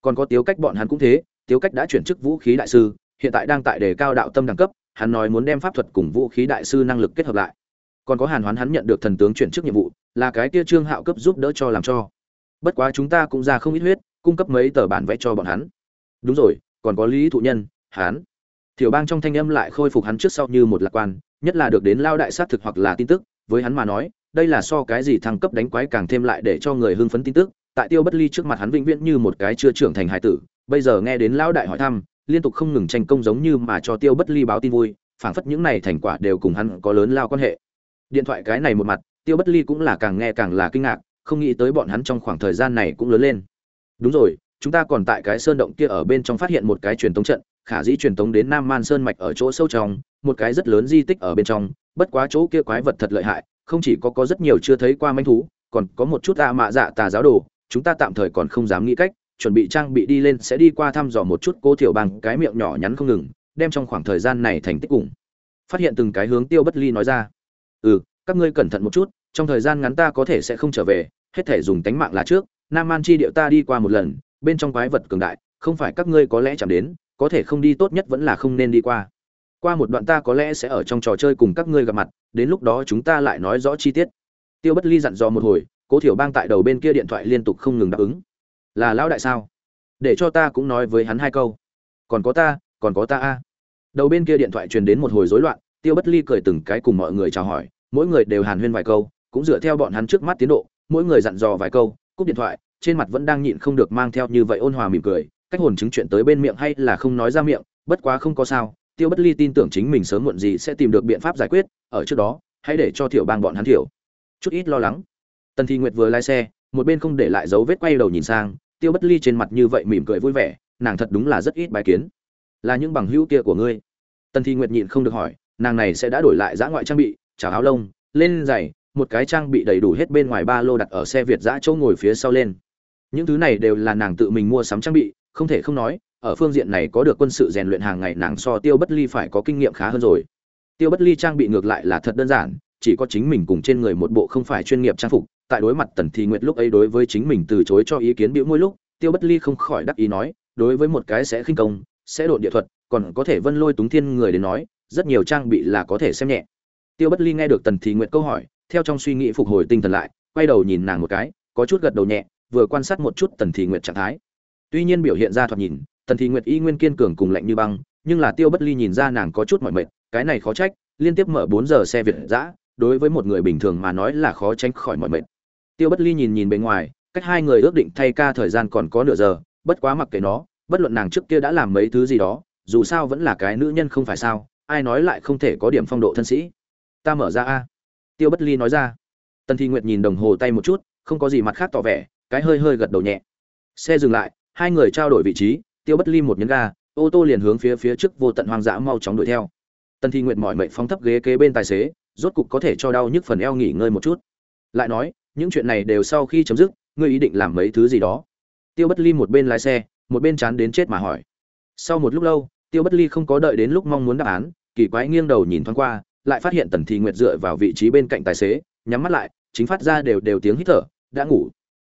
còn có tiếu cách bọn hắn cũng thế, tiếu cách đã chuyển chức vũ khí đại sư, hiện tại đang tại đề cao đạo tâm đẳng cấp, hắn nói muốn đem pháp thuật cùng vũ khí đại sư năng lực kết hợp lại. Còn có hàn hoán hắn nhận được thần tướng chuyển chức nhiệm vụ, là cái kia trương hạo cấp giúp đỡ cho làm cho. Bất quá chúng ta cũng ra không ít huyết, cung cấp mấy tờ bản vẽ cho bọn hắn. Đúng rồi, còn có lý thụ nhân, hắn. Thiểu bang trong thanh âm lại khôi phục hắn trước sau như một lạc quan, nhất là được đến lao đại sát thực hoặc là tin tức, với hắn mà nói, đây là so cái gì thăng cấp đánh quái càng thêm lại để cho người hưng phấn tin tức tại tiêu bất ly trước mặt hắn vĩnh viễn như một cái chưa trưởng thành hải tử, bây giờ nghe đến lão đại hỏi thăm, liên tục không ngừng tranh công giống như mà cho tiêu bất ly báo tin vui, phảng phất những này thành quả đều cùng hắn có lớn lao quan hệ. Điện thoại cái này một mặt, tiêu bất ly cũng là càng nghe càng là kinh ngạc, không nghĩ tới bọn hắn trong khoảng thời gian này cũng lớn lên. Đúng rồi, chúng ta còn tại cái sơn động kia ở bên trong phát hiện một cái truyền tống trận, khả dĩ truyền tống đến nam man sơn mạch ở chỗ sâu trong, một cái rất lớn di tích ở bên trong, bất quá chỗ kia quái vật thật lợi hại, không chỉ có có rất nhiều chưa thấy qua manh thú, còn có một chút a mạ dạ tà giáo đồ chúng ta tạm thời còn không dám nghĩ cách, chuẩn bị trang bị đi lên sẽ đi qua thăm dò một chút cô thiểu bằng cái miệng nhỏ nhắn không ngừng, đem trong khoảng thời gian này thành tích cùng. Phát hiện từng cái hướng tiêu bất ly nói ra. Ừ các ngươi cẩn thận một chút, trong thời gian ngắn ta có thể sẽ không trở về, hết thể dùng tánh mạng là trước, nam man chi điệu ta đi qua một lần, bên trong quái vật cường đại, không phải các ngươi có lẽ chạm đến, có thể không đi tốt nhất vẫn là không nên đi qua. Qua một đoạn ta có lẽ sẽ ở trong trò chơi cùng các ngươi gặp mặt, đến lúc đó chúng ta lại nói rõ chi tiết. Tiêu bất ly dặn dò một hồi cố thiểu bang tại đầu bên kia điện thoại liên tục không ngừng đáp ứng. Là lão đại sao? Để cho ta cũng nói với hắn hai câu. Còn có ta, còn có ta a. Đầu bên kia điện thoại truyền đến một hồi rối loạn, tiêu bất ly cười từng cái cùng mọi người chào hỏi, mỗi người đều hàn huyên vài câu, cũng dựa theo bọn hắn trước mắt tiến độ, mỗi người dặn dò vài câu, cúp điện thoại, trên mặt vẫn đang nhịn không được mang theo như vậy ôn hòa mỉm cười, cách hồn chứng chuyện tới bên miệng hay là không nói ra miệng, bất quá không có sao, tiêu bất ly tin tưởng chính mình sớm muộn gì sẽ tìm được biện pháp giải quyết, ở trước đó, hãy để cho thiểu bang bọn hắn thiểu chút ít lo lắng tần thi nguyệt vừa lái xe, một bên không để lại dấu vết quay đầu nhìn sang, tiêu bất ly trên mặt như vậy mỉm cười vui vẻ, nàng thật đúng là rất ít bài kiến. Là những bằng hữu kia của ngươi? Tần thi nguyệt nhịn không được hỏi, nàng này sẽ đã đổi lại giã ngoại trang bị chào áo lông, lên giày, một cái trang bị đầy đủ hết bên ngoài ba lô đặt ở xe việt giã chỗ ngồi phía sau lên. Những thứ này đều là nàng tự mình mua sắm trang bị, không thể không nói, ở phương diện này có được quân sự rèn luyện hàng ngày nàng so tiêu bất ly phải có kinh nghiệm khá hơn rồi. Tiêu bất ly trang bị ngược lại là thật đơn giản, chỉ có chính mình cùng trên người một bộ không phải chuyên nghiệp trang phục tại đối mặt tần thị nguyệt lúc ấy đối với chính mình từ chối cho ý kiến biểu mỗi lúc, tiêu bất ly không khỏi đắc ý nói, đối với một cái sẽ khinh công, sẽ độn địa thuật, còn có thể vân lôi túng thiên người đến nói, rất nhiều trang bị là có thể xem nhẹ. Tiêu bất ly nghe được tần thị nguyệt câu hỏi, theo trong suy nghĩ phục hồi tinh thần lại, quay đầu nhìn nàng một cái, có chút gật đầu nhẹ, vừa quan sát một chút tần thị nguyệt trạng thái. Tuy nhiên biểu hiện ra thoạt nhìn, tần thị nguyệt y nguyên kiên cường cùng lạnh như băng, nhưng là tiêu bất ly nhìn ra nàng có chút mỏi mệt, cái này khó trách, liên tiếp mở bốn giờ xe việt giã đối với một người bình thường mà nói là khó tránh khỏi mỏi mệt tiêu bất ly nhìn nhìn bên ngoài, cách hai người ước định thay ca thời gian còn có nửa giờ, bất quá mặc kệ nó, bất luận nàng trước kia đã làm mấy thứ gì đó, dù sao vẫn là cái nữ nhân không phải sao, ai nói lại không thể có điểm phong độ thân sĩ. Ta mở ra a. Tiêu bất ly nói ra. Tần thi nguyệt nhìn đồng hồ tay một chút, không có gì mặt khác tỏ vẻ, cái hơi hơi gật đầu nhẹ. Xe dừng lại, hai người trao đổi vị trí, tiêu bất ly một nhấn ga, ô tô liền hướng phía phía trước vô tận hoang dã mau chóng đuổi theo. Tần thi nguyệt mỏi mệt phóng thấp ghế kế bên tài xế, rốt cục có thể cho đau nhức phần eo nghỉ ngơi một chút. Lại nói những chuyện này đều sau khi chấm dứt, ngươi ý định làm mấy thứ gì đó? Tiêu bất ly một bên lái xe, một bên chán đến chết mà hỏi. Sau một lúc lâu, tiêu bất ly không có đợi đến lúc mong muốn đáp án, kỳ quái nghiêng đầu nhìn thoáng qua, lại phát hiện tần thị nguyệt dựa vào vị trí bên cạnh tài xế, nhắm mắt lại, chính phát ra đều đều tiếng hít thở, đã ngủ.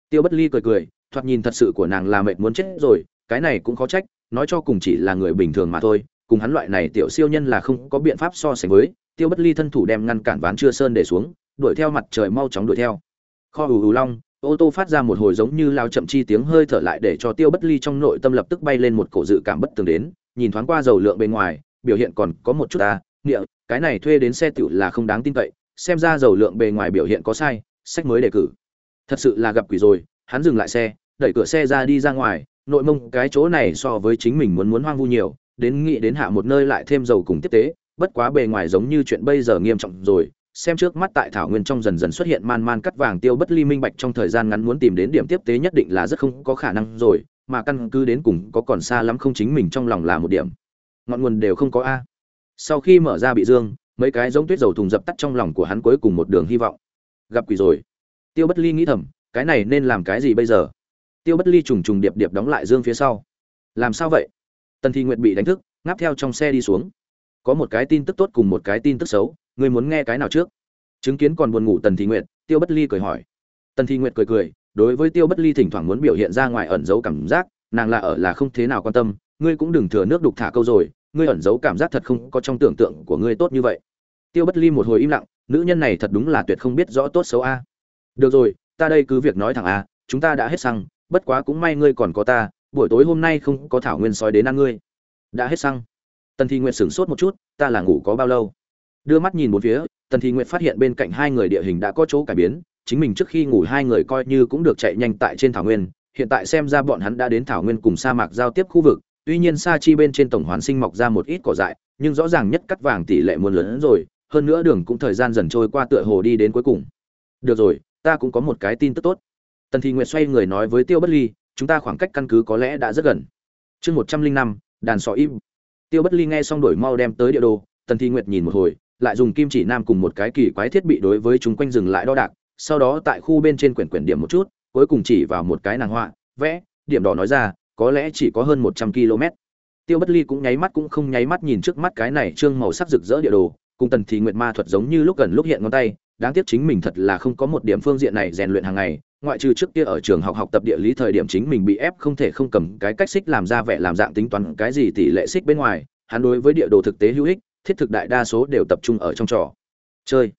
Tiêu bất ly cười cười, thoạt nhìn thật sự của nàng là mệt muốn chết rồi, cái này cũng khó trách, nói cho cùng chỉ là người bình thường mà thôi, cùng hắn loại này tiểu siêu nhân là không có biện pháp so sánh với, tiêu bất ly thân thủ đem ngăn cản ván chưa sơn để xuống, đuổi theo mặt trời mau chóng đuổi theo kho ù ù long ô tô phát ra một hồi giống như lao chậm chi tiếng hơi thở lại để cho tiêu bất ly trong nội tâm lập tức bay lên một cổ dự cảm bất tường đến nhìn thoáng qua dầu lượng bên ngoài biểu hiện còn có một chút ta à, nghĩa cái này thuê đến xe tiểu là không đáng tin cậy xem ra dầu lượng bề ngoài biểu hiện có sai sách mới đề cử. Thật sự là gặp quỷ rồi hắn dừng lại xe đẩy cửa xe ra đi ra ngoài nội mông cái chỗ này so với chính mình muốn muốn hoang vu nhiều đến nghĩ đến hạ một nơi lại thêm dầu cùng tiếp tế bất quá bề ngoài giống như chuyện bây giờ nghiêm trọng rồi xem trước mắt tại thảo nguyên trong dần dần xuất hiện man man cắt vàng tiêu bất ly minh bạch trong thời gian ngắn muốn tìm đến điểm tiếp tế nhất định là rất không có khả năng rồi, mà căn cứ đến cùng có còn xa lắm không chính mình trong lòng là một điểm. Ngọn nguồn đều không có a. Sau khi mở ra bị dương, mấy cái giống tuyết dầu thùng dập tắt trong lòng của hắn cuối cùng một đường hy vọng. Gặp quỷ rồi. Tiêu bất ly nghĩ thầm, cái này nên làm cái gì bây giờ? Tiêu bất ly trùng trùng điệp điệp đóng lại dương phía sau. Làm sao vậy? Tần thị nguyện bị đánh thức, ngáp theo trong xe đi xuống. Có một cái tin tức tốt cùng một cái tin tức xấu ngươi muốn nghe cái nào trước? Chứng kiến còn buồn ngủ tần thị Nguyệt, tiêu bất ly cười hỏi. Tần thị Nguyệt cười cười đối với tiêu bất ly thỉnh thoảng muốn biểu hiện ra ngoài ẩn giấu cảm giác nàng là ở là không thế nào quan tâm ngươi cũng đừng thừa nước đục thả câu rồi ngươi ẩn giấu cảm giác thật không có trong tưởng tượng của ngươi tốt như vậy. Tiêu bất ly một hồi im lặng nữ nhân này thật đúng là tuyệt không biết rõ tốt xấu a. Được rồi ta đây cứ việc nói thẳng a chúng ta đã hết xăng bất quá cũng may ngươi còn có ta buổi tối hôm nay không có thảo nguyên sói đến ăn ngươi. Đã hết xăng. Tần thi nguyệt sửng sốt một chút ta là ngủ có bao lâu? Đưa mắt nhìn một phía, tần thi nguyệt phát hiện bên cạnh hai người địa hình đã có chỗ cải biến, chính mình trước khi ngủ hai người coi như cũng được chạy nhanh tại trên thảo nguyên, hiện tại xem ra bọn hắn đã đến thảo nguyên cùng sa mạc giao tiếp khu vực, tuy nhiên sa chi bên trên tổng hoàn sinh mọc ra một ít cỏ dại, nhưng rõ ràng nhất cắt vàng tỷ lệ muôn lớn hơn rồi, hơn nữa đường cũng thời gian dần trôi qua tựa hồ đi đến cuối cùng. Được rồi, ta cũng có một cái tin tức tốt. Tần thị nguyệt xoay người nói với tiêu bất ly, chúng ta khoảng cách căn cứ có lẽ đã rất gần. Chương một trăm linh năm, đàn sọ im. Tiêu bất ly nghe xong đổi mau đem tới địa đồ, tần thị nguyệt nhìn một hồi lại dùng kim chỉ nam cùng một cái kỳ quái thiết bị đối với chúng quanh dừng lại đo đạc, sau đó tại khu bên trên quyển quyển điểm một chút, cuối cùng chỉ vào một cái nàng họa, vẽ, điểm đỏ nói ra, có lẽ chỉ có hơn một trăm km. Tiêu bất ly cũng nháy mắt cũng không nháy mắt nhìn trước mắt cái này trương màu sắc rực rỡ địa đồ, cùng tần thị nguyệt ma thuật giống như lúc gần lúc hiện ngón tay, đáng tiếc chính mình thật là không có một điểm phương diện này rèn luyện hàng ngày, ngoại trừ trước kia ở trường học học tập địa lý thời điểm chính mình bị ép không thể không cầm cái cách xích làm ra vẻ làm dạng tính toán cái gì tỷ lệ xích bên ngoài, hắn đối với địa đồ thực tế hữu ích thiết thực đại đa số đều tập trung ở trong trò. Chơi.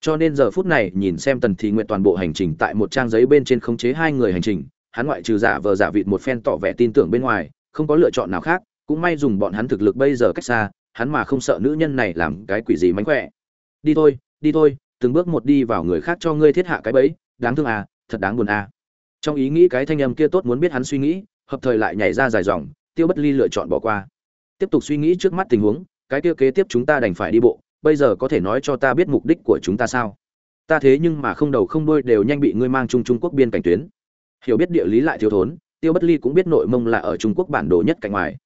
Cho nên giờ phút này nhìn xem tần thị nguyện toàn bộ hành trình tại một trang giấy bên trên khống chế hai người hành trình, hắn ngoại trừ giả vờ giả vịt một phen tỏ vẻ tin tưởng bên ngoài, không có lựa chọn nào khác, cũng may dùng bọn hắn thực lực bây giờ cách xa, hắn mà không sợ nữ nhân này làm cái quỷ gì mánh khỏe. Đi thôi đi thôi, từng bước một đi vào người khác cho ngươi thiết hạ cái bẫy, đáng thương à thật đáng buồn à. Trong ý nghĩ cái thanh âm kia tốt muốn biết hắn suy nghĩ, hợp thời lại nhảy ra dài dòng, tiêu bất ly lựa chọn bỏ qua. Tiếp tục suy nghĩ trước mắt tình huống cái kia kế tiếp chúng ta đành phải đi bộ, bây giờ có thể nói cho ta biết mục đích của chúng ta sao? Ta thế nhưng mà không đầu không đuôi đều nhanh bị ngươi mang chung trung quốc biên cảnh tuyến. Hiểu biết địa lý lại thiếu thốn, tiêu bất ly cũng biết nội mông là ở trung quốc bản đồ nhất cạnh ngoài.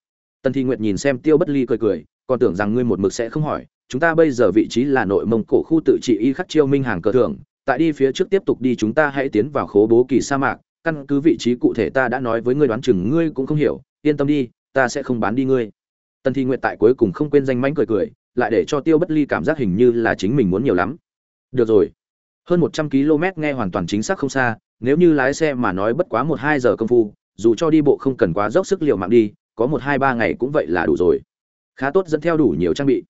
Tần thi nguyệt nhìn xem tiêu bất ly cười cười, còn tưởng rằng ngươi một mực sẽ không hỏi, chúng ta bây giờ vị trí là nội mông cổ khu tự trị y khắc chiêu minh hàng cờ thưởng, tại đi phía trước tiếp tục đi chúng ta hãy tiến vào khố bố kỳ sa mạc, căn cứ vị trí cụ thể ta đã nói với ngươi đoán chừng ngươi cũng không hiểu, yên tâm đi, ta sẽ không bán đi ngươi tần thi nguyệt tại cuối cùng không quên danh mánh cười cười, lại để cho tiêu bất ly cảm giác hình như là chính mình muốn nhiều lắm. Được rồi. Hơn một trăm km nghe hoàn toàn chính xác không xa, nếu như lái xe mà nói bất quá một hai giờ công phu, dù cho đi bộ không cần quá dốc sức liều mạng đi, có một hai ba ngày cũng vậy là đủ rồi. Khá tốt dẫn theo đủ nhiều trang bị.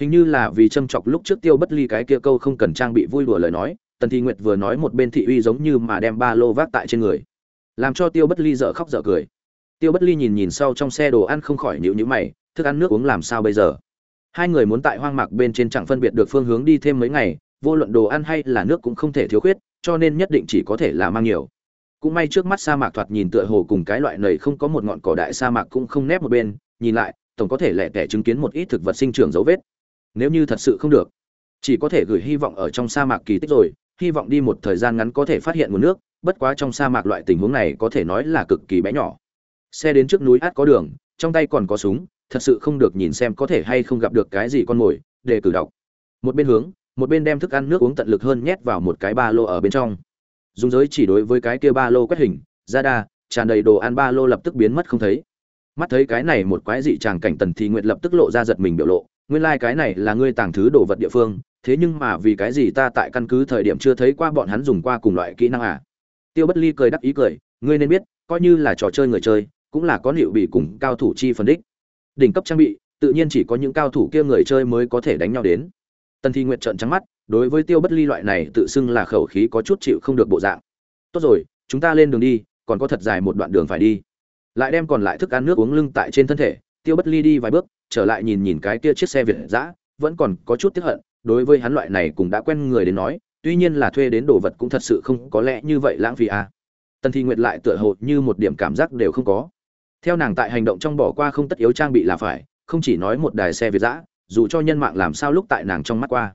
Hình như là vì châm chọc lúc trước tiêu bất ly cái kia câu không cần trang bị vui đùa lời nói, tần thị nguyệt vừa nói một bên thị uy giống như mà đem ba lô vác tại trên người. Làm cho tiêu bất ly dở khóc dở cười. Tiêu bất ly nhìn nhìn sau trong xe đồ ăn không khỏi nhịu nhữ mày thức ăn nước uống làm sao bây giờ? Hai người muốn tại hoang mạc bên trên chẳng phân biệt được phương hướng đi thêm mấy ngày, vô luận đồ ăn hay là nước cũng không thể thiếu khuyết, cho nên nhất định chỉ có thể là mang nhiều. Cũng may trước mắt sa mạc thoạt nhìn tựa hồ cùng cái loại này không có một ngọn cỏ đại sa mạc cũng không nép một bên, nhìn lại, tổng có thể lẻ tẻ chứng kiến một ít thực vật sinh trưởng dấu vết. Nếu như thật sự không được, chỉ có thể gửi hy vọng ở trong sa mạc kỳ tích rồi, hy vọng đi một thời gian ngắn có thể phát hiện nguồn nước, bất quá trong sa mạc loại tình huống này có thể nói là cực kỳ bé nhỏ. Xe đến trước núi át có đường, trong tay còn có súng thật sự không được nhìn xem có thể hay không gặp được cái gì con mồi, để cử đọc. Một bên hướng, một bên đem thức ăn nước uống tận lực hơn nhét vào một cái ba lô ở bên trong. Dùng giới chỉ đối với cái kia ba lô quét hình, ra đa, tràn đầy đồ ăn ba lô lập tức biến mất không thấy. Mắt thấy cái này một quái dị tràng cảnh tần thì nguyệt lập tức lộ ra giật mình biểu lộ, nguyên lai cái này là ngươi tàng thứ đồ vật địa phương, thế nhưng mà vì cái gì ta tại căn cứ thời điểm chưa thấy qua bọn hắn dùng qua cùng loại kỹ năng à? Tiêu bất ly cười đắc ý cười, ngươi nên biết, coi như là trò chơi người chơi, cũng là có liệu bị cùng cao thủ chi phân đích đỉnh cấp trang bị, tự nhiên chỉ có những cao thủ kia người chơi mới có thể đánh nhau đến. Tần thi nguyệt trợn trắng mắt, đối với tiêu bất ly loại này tự xưng là khẩu khí có chút chịu không được bộ dạng. Tốt rồi, chúng ta lên đường đi, còn có thật dài một đoạn đường phải đi. Lại đem còn lại thức ăn nước uống lưng tại trên thân thể, tiêu bất ly đi vài bước, trở lại nhìn nhìn cái kia chiếc xe việt giã vẫn còn có chút tiếc hận, đối với hắn loại này cũng đã quen người đến nói, tuy nhiên là thuê đến đồ vật cũng thật sự không có lẽ như vậy lãng phí à. tần thi nguyệt lại tựa hồ như một điểm cảm giác đều không có theo nàng tại hành động trong bỏ qua không tất yếu trang bị là phải, không chỉ nói một đài xe việt giã dù cho nhân mạng làm sao lúc tại nàng trong mắt qua.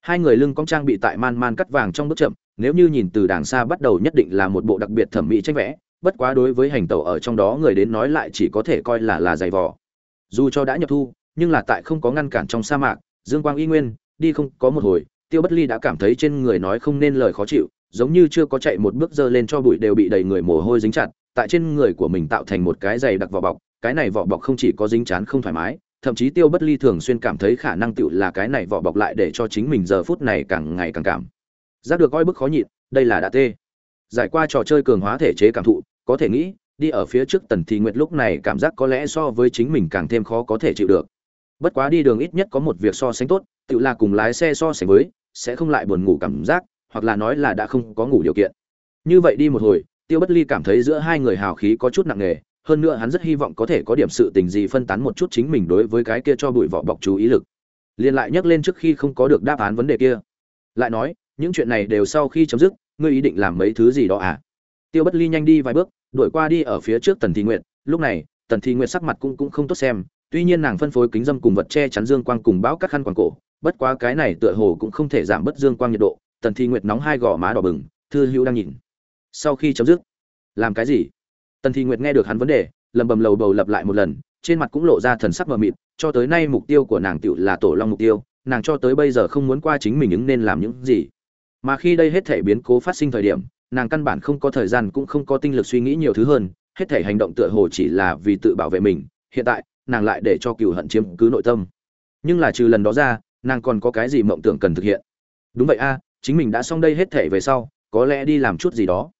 Hai người lưng cong trang bị tại man man cắt vàng trong bước chậm, nếu như nhìn từ đàng xa bắt đầu nhất định là một bộ đặc biệt thẩm mỹ tranh vẽ, bất quá đối với hành tẩu ở trong đó người đến nói lại chỉ có thể coi là là giày vò. Dù cho đã nhập thu, nhưng là tại không có ngăn cản trong sa mạc, dương quang y nguyên, đi không có một hồi, tiêu bất ly đã cảm thấy trên người nói không nên lời khó chịu, giống như chưa có chạy một bước dơ lên cho bụi đều bị đầy người mồ hôi dính chặt tại trên người của mình tạo thành một cái dày đặc vỏ bọc, cái này vỏ bọc không chỉ có dính chán không thoải mái, thậm chí tiêu bất ly thường xuyên cảm thấy khả năng tựu là cái này vỏ bọc lại để cho chính mình giờ phút này càng ngày càng cảm giác được coi bức khó nhịn, đây là đã tê. Giải qua trò chơi cường hóa thể chế cảm thụ, có thể nghĩ, đi ở phía trước tần thị nguyệt lúc này cảm giác có lẽ so với chính mình càng thêm khó có thể chịu được. Bất quá đi đường ít nhất có một việc so sánh tốt tự là cùng lái xe so sánh với, sẽ không lại buồn ngủ cảm giác, hoặc là nói là đã không có ngủ điều kiện. Như vậy đi một hồi tiêu bất ly cảm thấy giữa hai người hào khí có chút nặng nề, hơn nữa hắn rất hy vọng có thể có điểm sự tình gì phân tán một chút chính mình đối với cái kia cho bụi vỏ bọc chú ý lực. Liền lại nhắc lên trước khi không có được đáp án vấn đề kia. Lại nói, những chuyện này đều sau khi chấm dứt, ngươi ý định làm mấy thứ gì đó à? Tiêu bất ly nhanh đi vài bước, đuổi qua đi ở phía trước tần thị nguyện lúc này, tần thị nguyện sắc mặt cũng cũng không tốt xem, tuy nhiên nàng phân phối kính dâm cùng vật che chắn dương quang cùng bão các khăn quàng cổ, bất quá cái này tựa hồ cũng không thể giảm bớt dương quang nhiệt độ. Tần thị nguyệt nóng hai gò má đỏ bừng, thư hữu đang nhìn sau khi chấm dứt. Làm cái gì? Tần thị nguyệt nghe được hắn vấn đề, lầm bầm lầu bầu lặp lại một lần, trên mặt cũng lộ ra thần sắc mờ mịt, cho tới nay mục tiêu của nàng tựu là tổ long mục tiêu, nàng cho tới bây giờ không muốn qua chính mình ứng nên làm những gì. Mà khi đây hết thể biến cố phát sinh thời điểm, nàng căn bản không có thời gian cũng không có tinh lực suy nghĩ nhiều thứ hơn, hết thể hành động tựa hồ chỉ là vì tự bảo vệ mình, hiện tại, nàng lại để cho cựu hận chiếm cứ nội tâm. Nhưng là trừ lần đó ra, nàng còn có cái gì mộng tưởng cần thực hiện? Đúng vậy a, chính mình đã xong đây hết thể về sau, có lẽ đi làm chút gì đó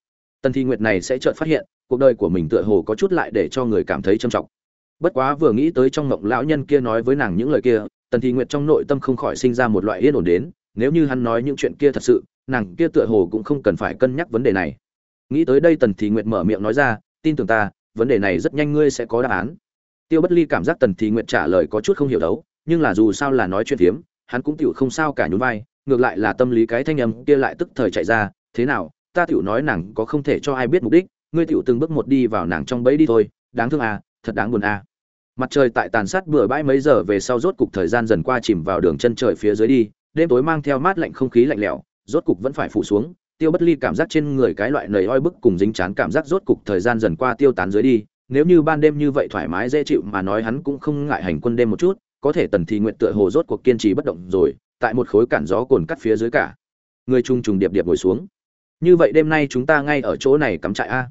tần thi nguyệt này sẽ chợt phát hiện cuộc đời của mình tựa hồ có chút lại để cho người cảm thấy trầm trọng. Bất quá vừa nghĩ tới trong mộng lão nhân kia nói với nàng những lời kia tần thi nguyệt trong nội tâm không khỏi sinh ra một loại yên ổn đến nếu như hắn nói những chuyện kia thật sự nàng kia tựa hồ cũng không cần phải cân nhắc vấn đề này. Nghĩ tới đây tần Thi nguyệt mở miệng nói ra tin tưởng ta vấn đề này rất nhanh ngươi sẽ có đáp án. Tiêu bất ly cảm giác tần Thi nguyệt trả lời có chút không hiểu đấu nhưng là dù sao là nói chuyện thiếm, hắn cũng tựu không sao cả nhún vai ngược lại là tâm lý cái thanh âm kia lại tức thời chạy ra thế nào ta tiểu nói nàng có không thể cho ai biết mục đích, ngươi tiểu từng bước một đi vào nàng trong bẫy đi thôi, đáng thương à thật đáng buồn à. Mặt trời tại tàn sát bừa bãi mấy giờ về sau rốt cục thời gian dần qua chìm vào đường chân trời phía dưới đi, đêm tối mang theo mát lạnh không khí lạnh lẽo, rốt cục vẫn phải phủ xuống, tiêu bất ly cảm giác trên người cái loại nầy oi bức cùng dính chán cảm giác rốt cục thời gian dần qua tiêu tán dưới đi, nếu như ban đêm như vậy thoải mái dễ chịu mà nói hắn cũng không ngại hành quân đêm một chút, có thể tần thì nguyện tựa hồ rốt cuộc kiên trì bất động rồi, tại một khối cản gió cồn cắt phía dưới cả. Người trung trùng điệp điệp ngồi xuống như vậy đêm nay chúng ta ngay ở chỗ này cắm trại a.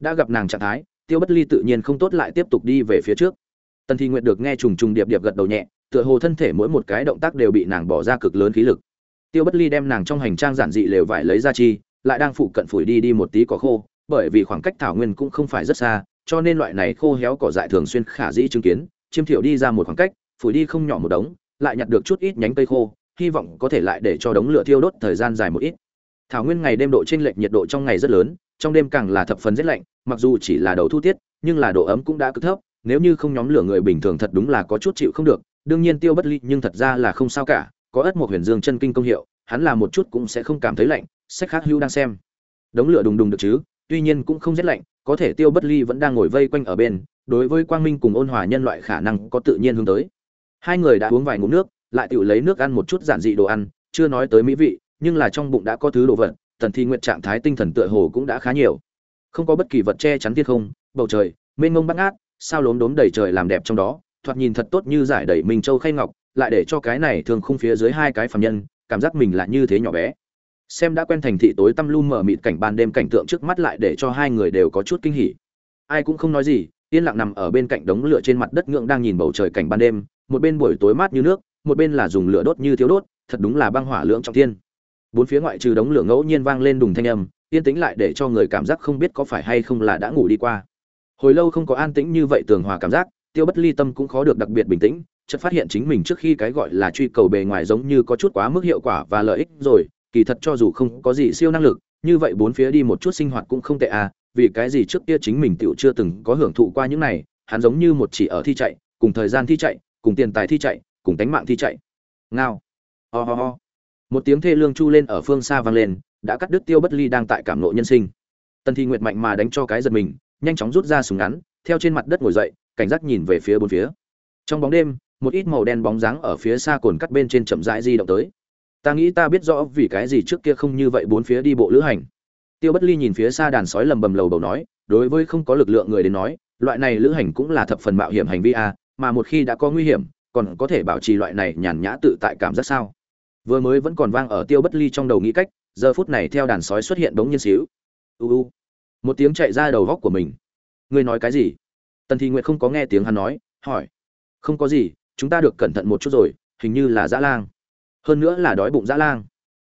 Đã gặp nàng trạng thái, tiêu bất ly tự nhiên không tốt lại tiếp tục đi về phía trước. Tần Thi nguyện được nghe trùng trùng điệp điệp gật đầu nhẹ, tựa hồ thân thể mỗi một cái động tác đều bị nàng bỏ ra cực lớn khí lực. Tiêu bất ly đem nàng trong hành trang giản dị lều vải lấy ra chi, lại đang phụ cận phủi đi đi một tí cỏ khô, bởi vì khoảng cách thảo nguyên cũng không phải rất xa, cho nên loại này khô héo cỏ dại thường xuyên khả dĩ chứng kiến. Chiêm thiệu đi ra một khoảng cách, phủi đi không nhỏ một đống, lại nhặt được chút ít nhánh cây khô, hy vọng có thể lại để cho đống lửa thiêu đốt thời gian dài một ít thảo nguyên ngày đêm độ chênh lệch nhiệt độ trong ngày rất lớn, trong đêm càng là thập phần rất lạnh, mặc dù chỉ là đầu thu tiết, nhưng là độ ấm cũng đã cực thấp, nếu như không nhóm lửa người bình thường thật đúng là có chút chịu không được, đương nhiên tiêu bất ly nhưng thật ra là không sao cả, có ất một huyền dương chân kinh công hiệu, hắn là một chút cũng sẽ không cảm thấy lạnh, sách khác hưu đang xem. Đống lửa đùng đùng được chứ, tuy nhiên cũng không rét lạnh, có thể tiêu bất ly vẫn đang ngồi vây quanh ở bên, đối với quang minh cùng ôn hòa nhân loại khả năng có tự nhiên hướng tới. Hai người đã uống vài ngụm nước, lại tự lấy nước ăn một chút giản dị đồ ăn, chưa nói tới mỹ vị nhưng là trong bụng đã có thứ đồ vật tần thi nguyện trạng thái tinh thần tựa hồ cũng đã khá nhiều. Không có bất kỳ vật che chắn thiên không, bầu trời, mênh mông bắt ngát, sao lốm đốm đầy trời làm đẹp trong đó, thoạt nhìn thật tốt như giải đầy minh châu khay ngọc, lại để cho cái này thường khung phía dưới hai cái phạm nhân, cảm giác mình là như thế nhỏ bé. Xem đã quen thành thị tối tăm lu mở mịt cảnh ban đêm cảnh tượng trước mắt lại để cho hai người đều có chút kinh hỉ. Ai cũng không nói gì, yên lặng nằm ở bên cạnh đống lửa trên mặt đất ngưỡng đang nhìn bầu trời cảnh ban đêm, một bên buổi tối mát như nước, một bên là dùng lửa đốt như thiếu đốt, thật đúng là băng hỏa lưỡng trọng thiên bốn phía ngoại trừ đống lửa ngẫu nhiên vang lên đùng thanh âm, yên tĩnh lại để cho người cảm giác không biết có phải hay không là đã ngủ đi qua. Hồi lâu không có an tĩnh như vậy tường hòa cảm giác, tiêu bất ly tâm cũng khó được đặc biệt bình tĩnh, chợt phát hiện chính mình trước khi cái gọi là truy cầu bề ngoài giống như có chút quá mức hiệu quả và lợi ích rồi, kỳ thật cho dù không có gì siêu năng lực, như vậy bốn phía đi một chút sinh hoạt cũng không tệ à vì cái gì trước kia chính mình tựu chưa từng có hưởng thụ qua những này, hắn giống như một chỉ ở thi chạy, cùng thời gian thi chạy, cùng tiền tài thi chạy, cùng tánh mạng thi chạy. Ngao. Ho、oh ho ho một tiếng thê lương chu lên ở phương xa vang lên, đã cắt đứt tiêu bất ly đang tại cảm nộ nhân sinh. Tần thi nguyệt mạnh mà đánh cho cái giật mình, nhanh chóng rút ra súng ngắn, theo trên mặt đất ngồi dậy, cảnh giác nhìn về phía bốn phía. Trong bóng đêm, một ít màu đen bóng dáng ở phía xa cồn cắt bên trên chậm rãi di động tới. Ta nghĩ ta biết rõ vì cái gì trước kia không như vậy bốn phía đi bộ lữ hành. Tiêu bất ly nhìn phía xa đàn sói lầm bầm lầu bầu nói, đối với không có lực lượng người đến nói, loại này lữ hành cũng là thập phần mạo hiểm hành vi a mà một khi đã có nguy hiểm, còn có thể bảo trì loại này nhàn nhã tự tại cảm giác sao? Vừa mới vẫn còn vang ở tiêu bất ly trong đầu nghĩ cách, giờ phút này theo đàn sói xuất hiện bỗng nhiên xíu. U u. Một tiếng chạy ra đầu góc của mình. Ngươi nói cái gì? Tần thị nguyệt không có nghe tiếng hắn nói, hỏi. Không có gì, chúng ta được cẩn thận một chút rồi, hình như là dã lang. Hơn nữa là đói bụng dã lang.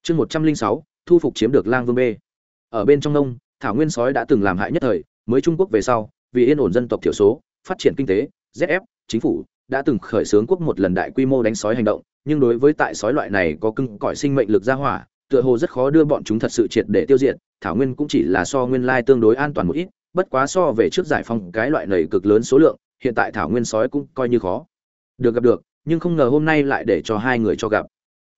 Chương một trăm linh sáu, thu phục chiếm được lang vương b. Ở bên trong nông thảo nguyên sói đã từng làm hại nhất thời, mới trung quốc về sau, vì yên ổn dân tộc thiểu số, phát triển kinh tế zf chính phủ đã từng khởi xướng quốc một lần đại quy mô đánh sói hành động, nhưng đối với tại sói loại này có cưng cõi sinh mệnh lực ra hỏa, tựa hồ rất khó đưa bọn chúng thật sự triệt để tiêu diệt, thảo nguyên cũng chỉ là so nguyên lai tương đối an toàn một ít, bất quá so về trước giải phóng cái loại này cực lớn số lượng, hiện tại thảo nguyên sói cũng coi như khó. Được gặp được, nhưng không ngờ hôm nay lại để cho hai người cho gặp.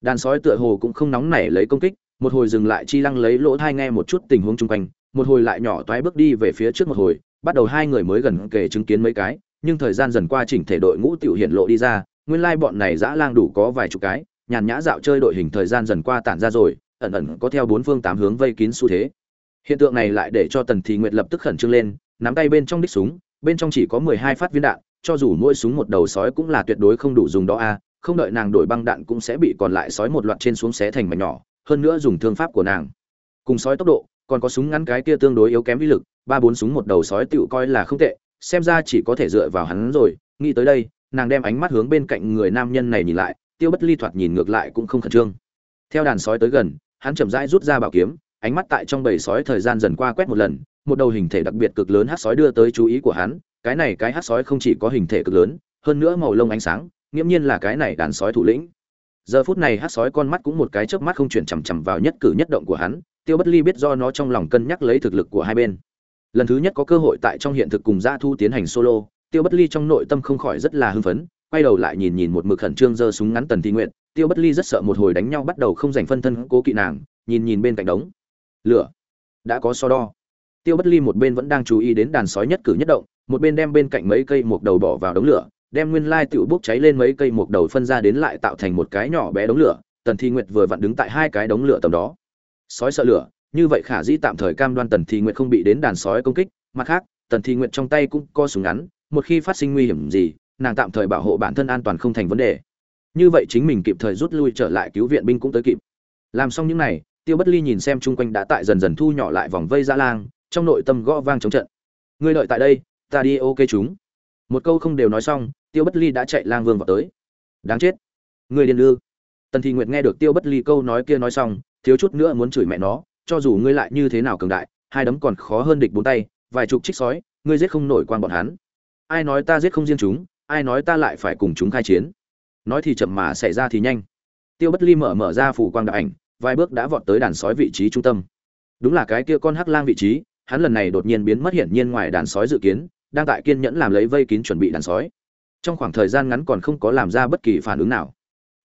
Đàn sói tựa hồ cũng không nóng nảy lấy công kích, một hồi dừng lại chi lăng lấy lỗ tai nghe một chút tình huống chung quanh, một hồi lại nhỏ toái bước đi về phía trước một hồi, bắt đầu hai người mới gần kề chứng kiến mấy cái nhưng thời gian dần qua chỉnh thể đội ngũ tiểu hiện lộ đi ra, nguyên lai bọn này dã lang đủ có vài chục cái, nhàn nhã dạo chơi đội hình thời gian dần qua tản ra rồi, ẩn ẩn có theo bốn phương tám hướng vây kín xu thế. Hiện tượng này lại để cho tần thị nguyệt lập tức khẩn trương lên, nắm tay bên trong đích súng, bên trong chỉ có mười hai phát viên đạn, cho dù mỗi súng một đầu sói cũng là tuyệt đối không đủ dùng đó a, không đợi nàng đổi băng đạn cũng sẽ bị còn lại sói một loạt trên xuống xé thành mảnh nhỏ, hơn nữa dùng thương pháp của nàng. Cùng sói tốc độ, còn có súng ngắn cái kia tương đối yếu kém vi lực, ba bốn súng một đầu sói tựu coi là không tệ xem ra chỉ có thể dựa vào hắn rồi. Nghĩ tới đây, nàng đem ánh mắt hướng bên cạnh người nam nhân này nhìn lại, tiêu bất ly thoạt nhìn ngược lại cũng không khẩn trương. Theo đàn sói tới gần, hắn chậm rãi rút ra bảo kiếm, ánh mắt tại trong bầy sói thời gian dần qua quét một lần, một đầu hình thể đặc biệt cực lớn hát sói đưa tới chú ý của hắn, cái này cái hát sói không chỉ có hình thể cực lớn, hơn nữa màu lông ánh sáng, nghiễm nhiên là cái này đàn sói thủ lĩnh. Giờ phút này hát sói con mắt cũng một cái chớp mắt không chuyển chằm chằm vào nhất cử nhất động của hắn, tiêu bất ly biết do nó trong lòng cân nhắc lấy thực lực của hai bên lần thứ nhất có cơ hội tại trong hiện thực cùng gia thu tiến hành solo, tiêu bất ly trong nội tâm không khỏi rất là hưng phấn, quay đầu lại nhìn nhìn một mực khẩn trương giơ súng ngắn tần thi nguyện tiêu bất ly rất sợ một hồi đánh nhau bắt đầu không giành phân thân cố kỵ nàng, nhìn nhìn bên cạnh đống. Lửa đã có so đo. Tiêu bất ly một bên vẫn đang chú ý đến đàn sói nhất cử nhất động, một bên đem bên cạnh mấy cây một đầu bỏ vào đống lửa, đem nguyên lai tựu bốc cháy lên mấy cây một đầu phân ra đến lại tạo thành một cái nhỏ bé đống lửa, tần thi nguyệt vừa vặn đứng tại hai cái đống lửa tầm đó. Sói sợ lửa như vậy khả dĩ tạm thời cam đoan tần thi nguyện không bị đến đàn sói công kích. Mặt khác, tần thi nguyện trong tay cũng co súng ngắn, một khi phát sinh nguy hiểm gì, nàng tạm thời bảo hộ bản thân an toàn không thành vấn đề. Như vậy chính mình kịp thời rút lui trở lại cứu viện binh cũng tới kịp. Làm xong những này, tiêu bất ly nhìn xem chung quanh đã tại dần dần thu nhỏ lại vòng vây ra lang, trong nội tâm gõ vang chống trận. Ngươi đợi tại đây, ta đi ok chúng. Một câu không đều nói xong, tiêu bất ly đã chạy lang vương vào tới. Đáng chết. Người điên lư tần thị nguyệt nghe được tiêu bất ly câu nói kia nói xong, thiếu chút nữa muốn chửi mẹ nó cho dù ngươi lại như thế nào cường đại, hai đấm còn khó hơn địch bốn tay, vài chục trích sói, ngươi giết không nổi quan bọn hắn. Ai nói ta giết không riêng chúng, ai nói ta lại phải cùng chúng khai chiến. Nói thì chậm mà xảy ra thì nhanh. Tiêu bất ly mở mở ra phủ quang đạo ảnh, vài bước đã vọt tới đàn sói vị trí trung tâm. Đúng là cái kia con hắc lang vị trí, hắn lần này đột nhiên biến mất hiển nhiên ngoài đàn sói dự kiến, đang tại kiên nhẫn làm lấy vây kín chuẩn bị đàn sói. Trong khoảng thời gian ngắn còn không có làm ra bất kỳ phản ứng nào.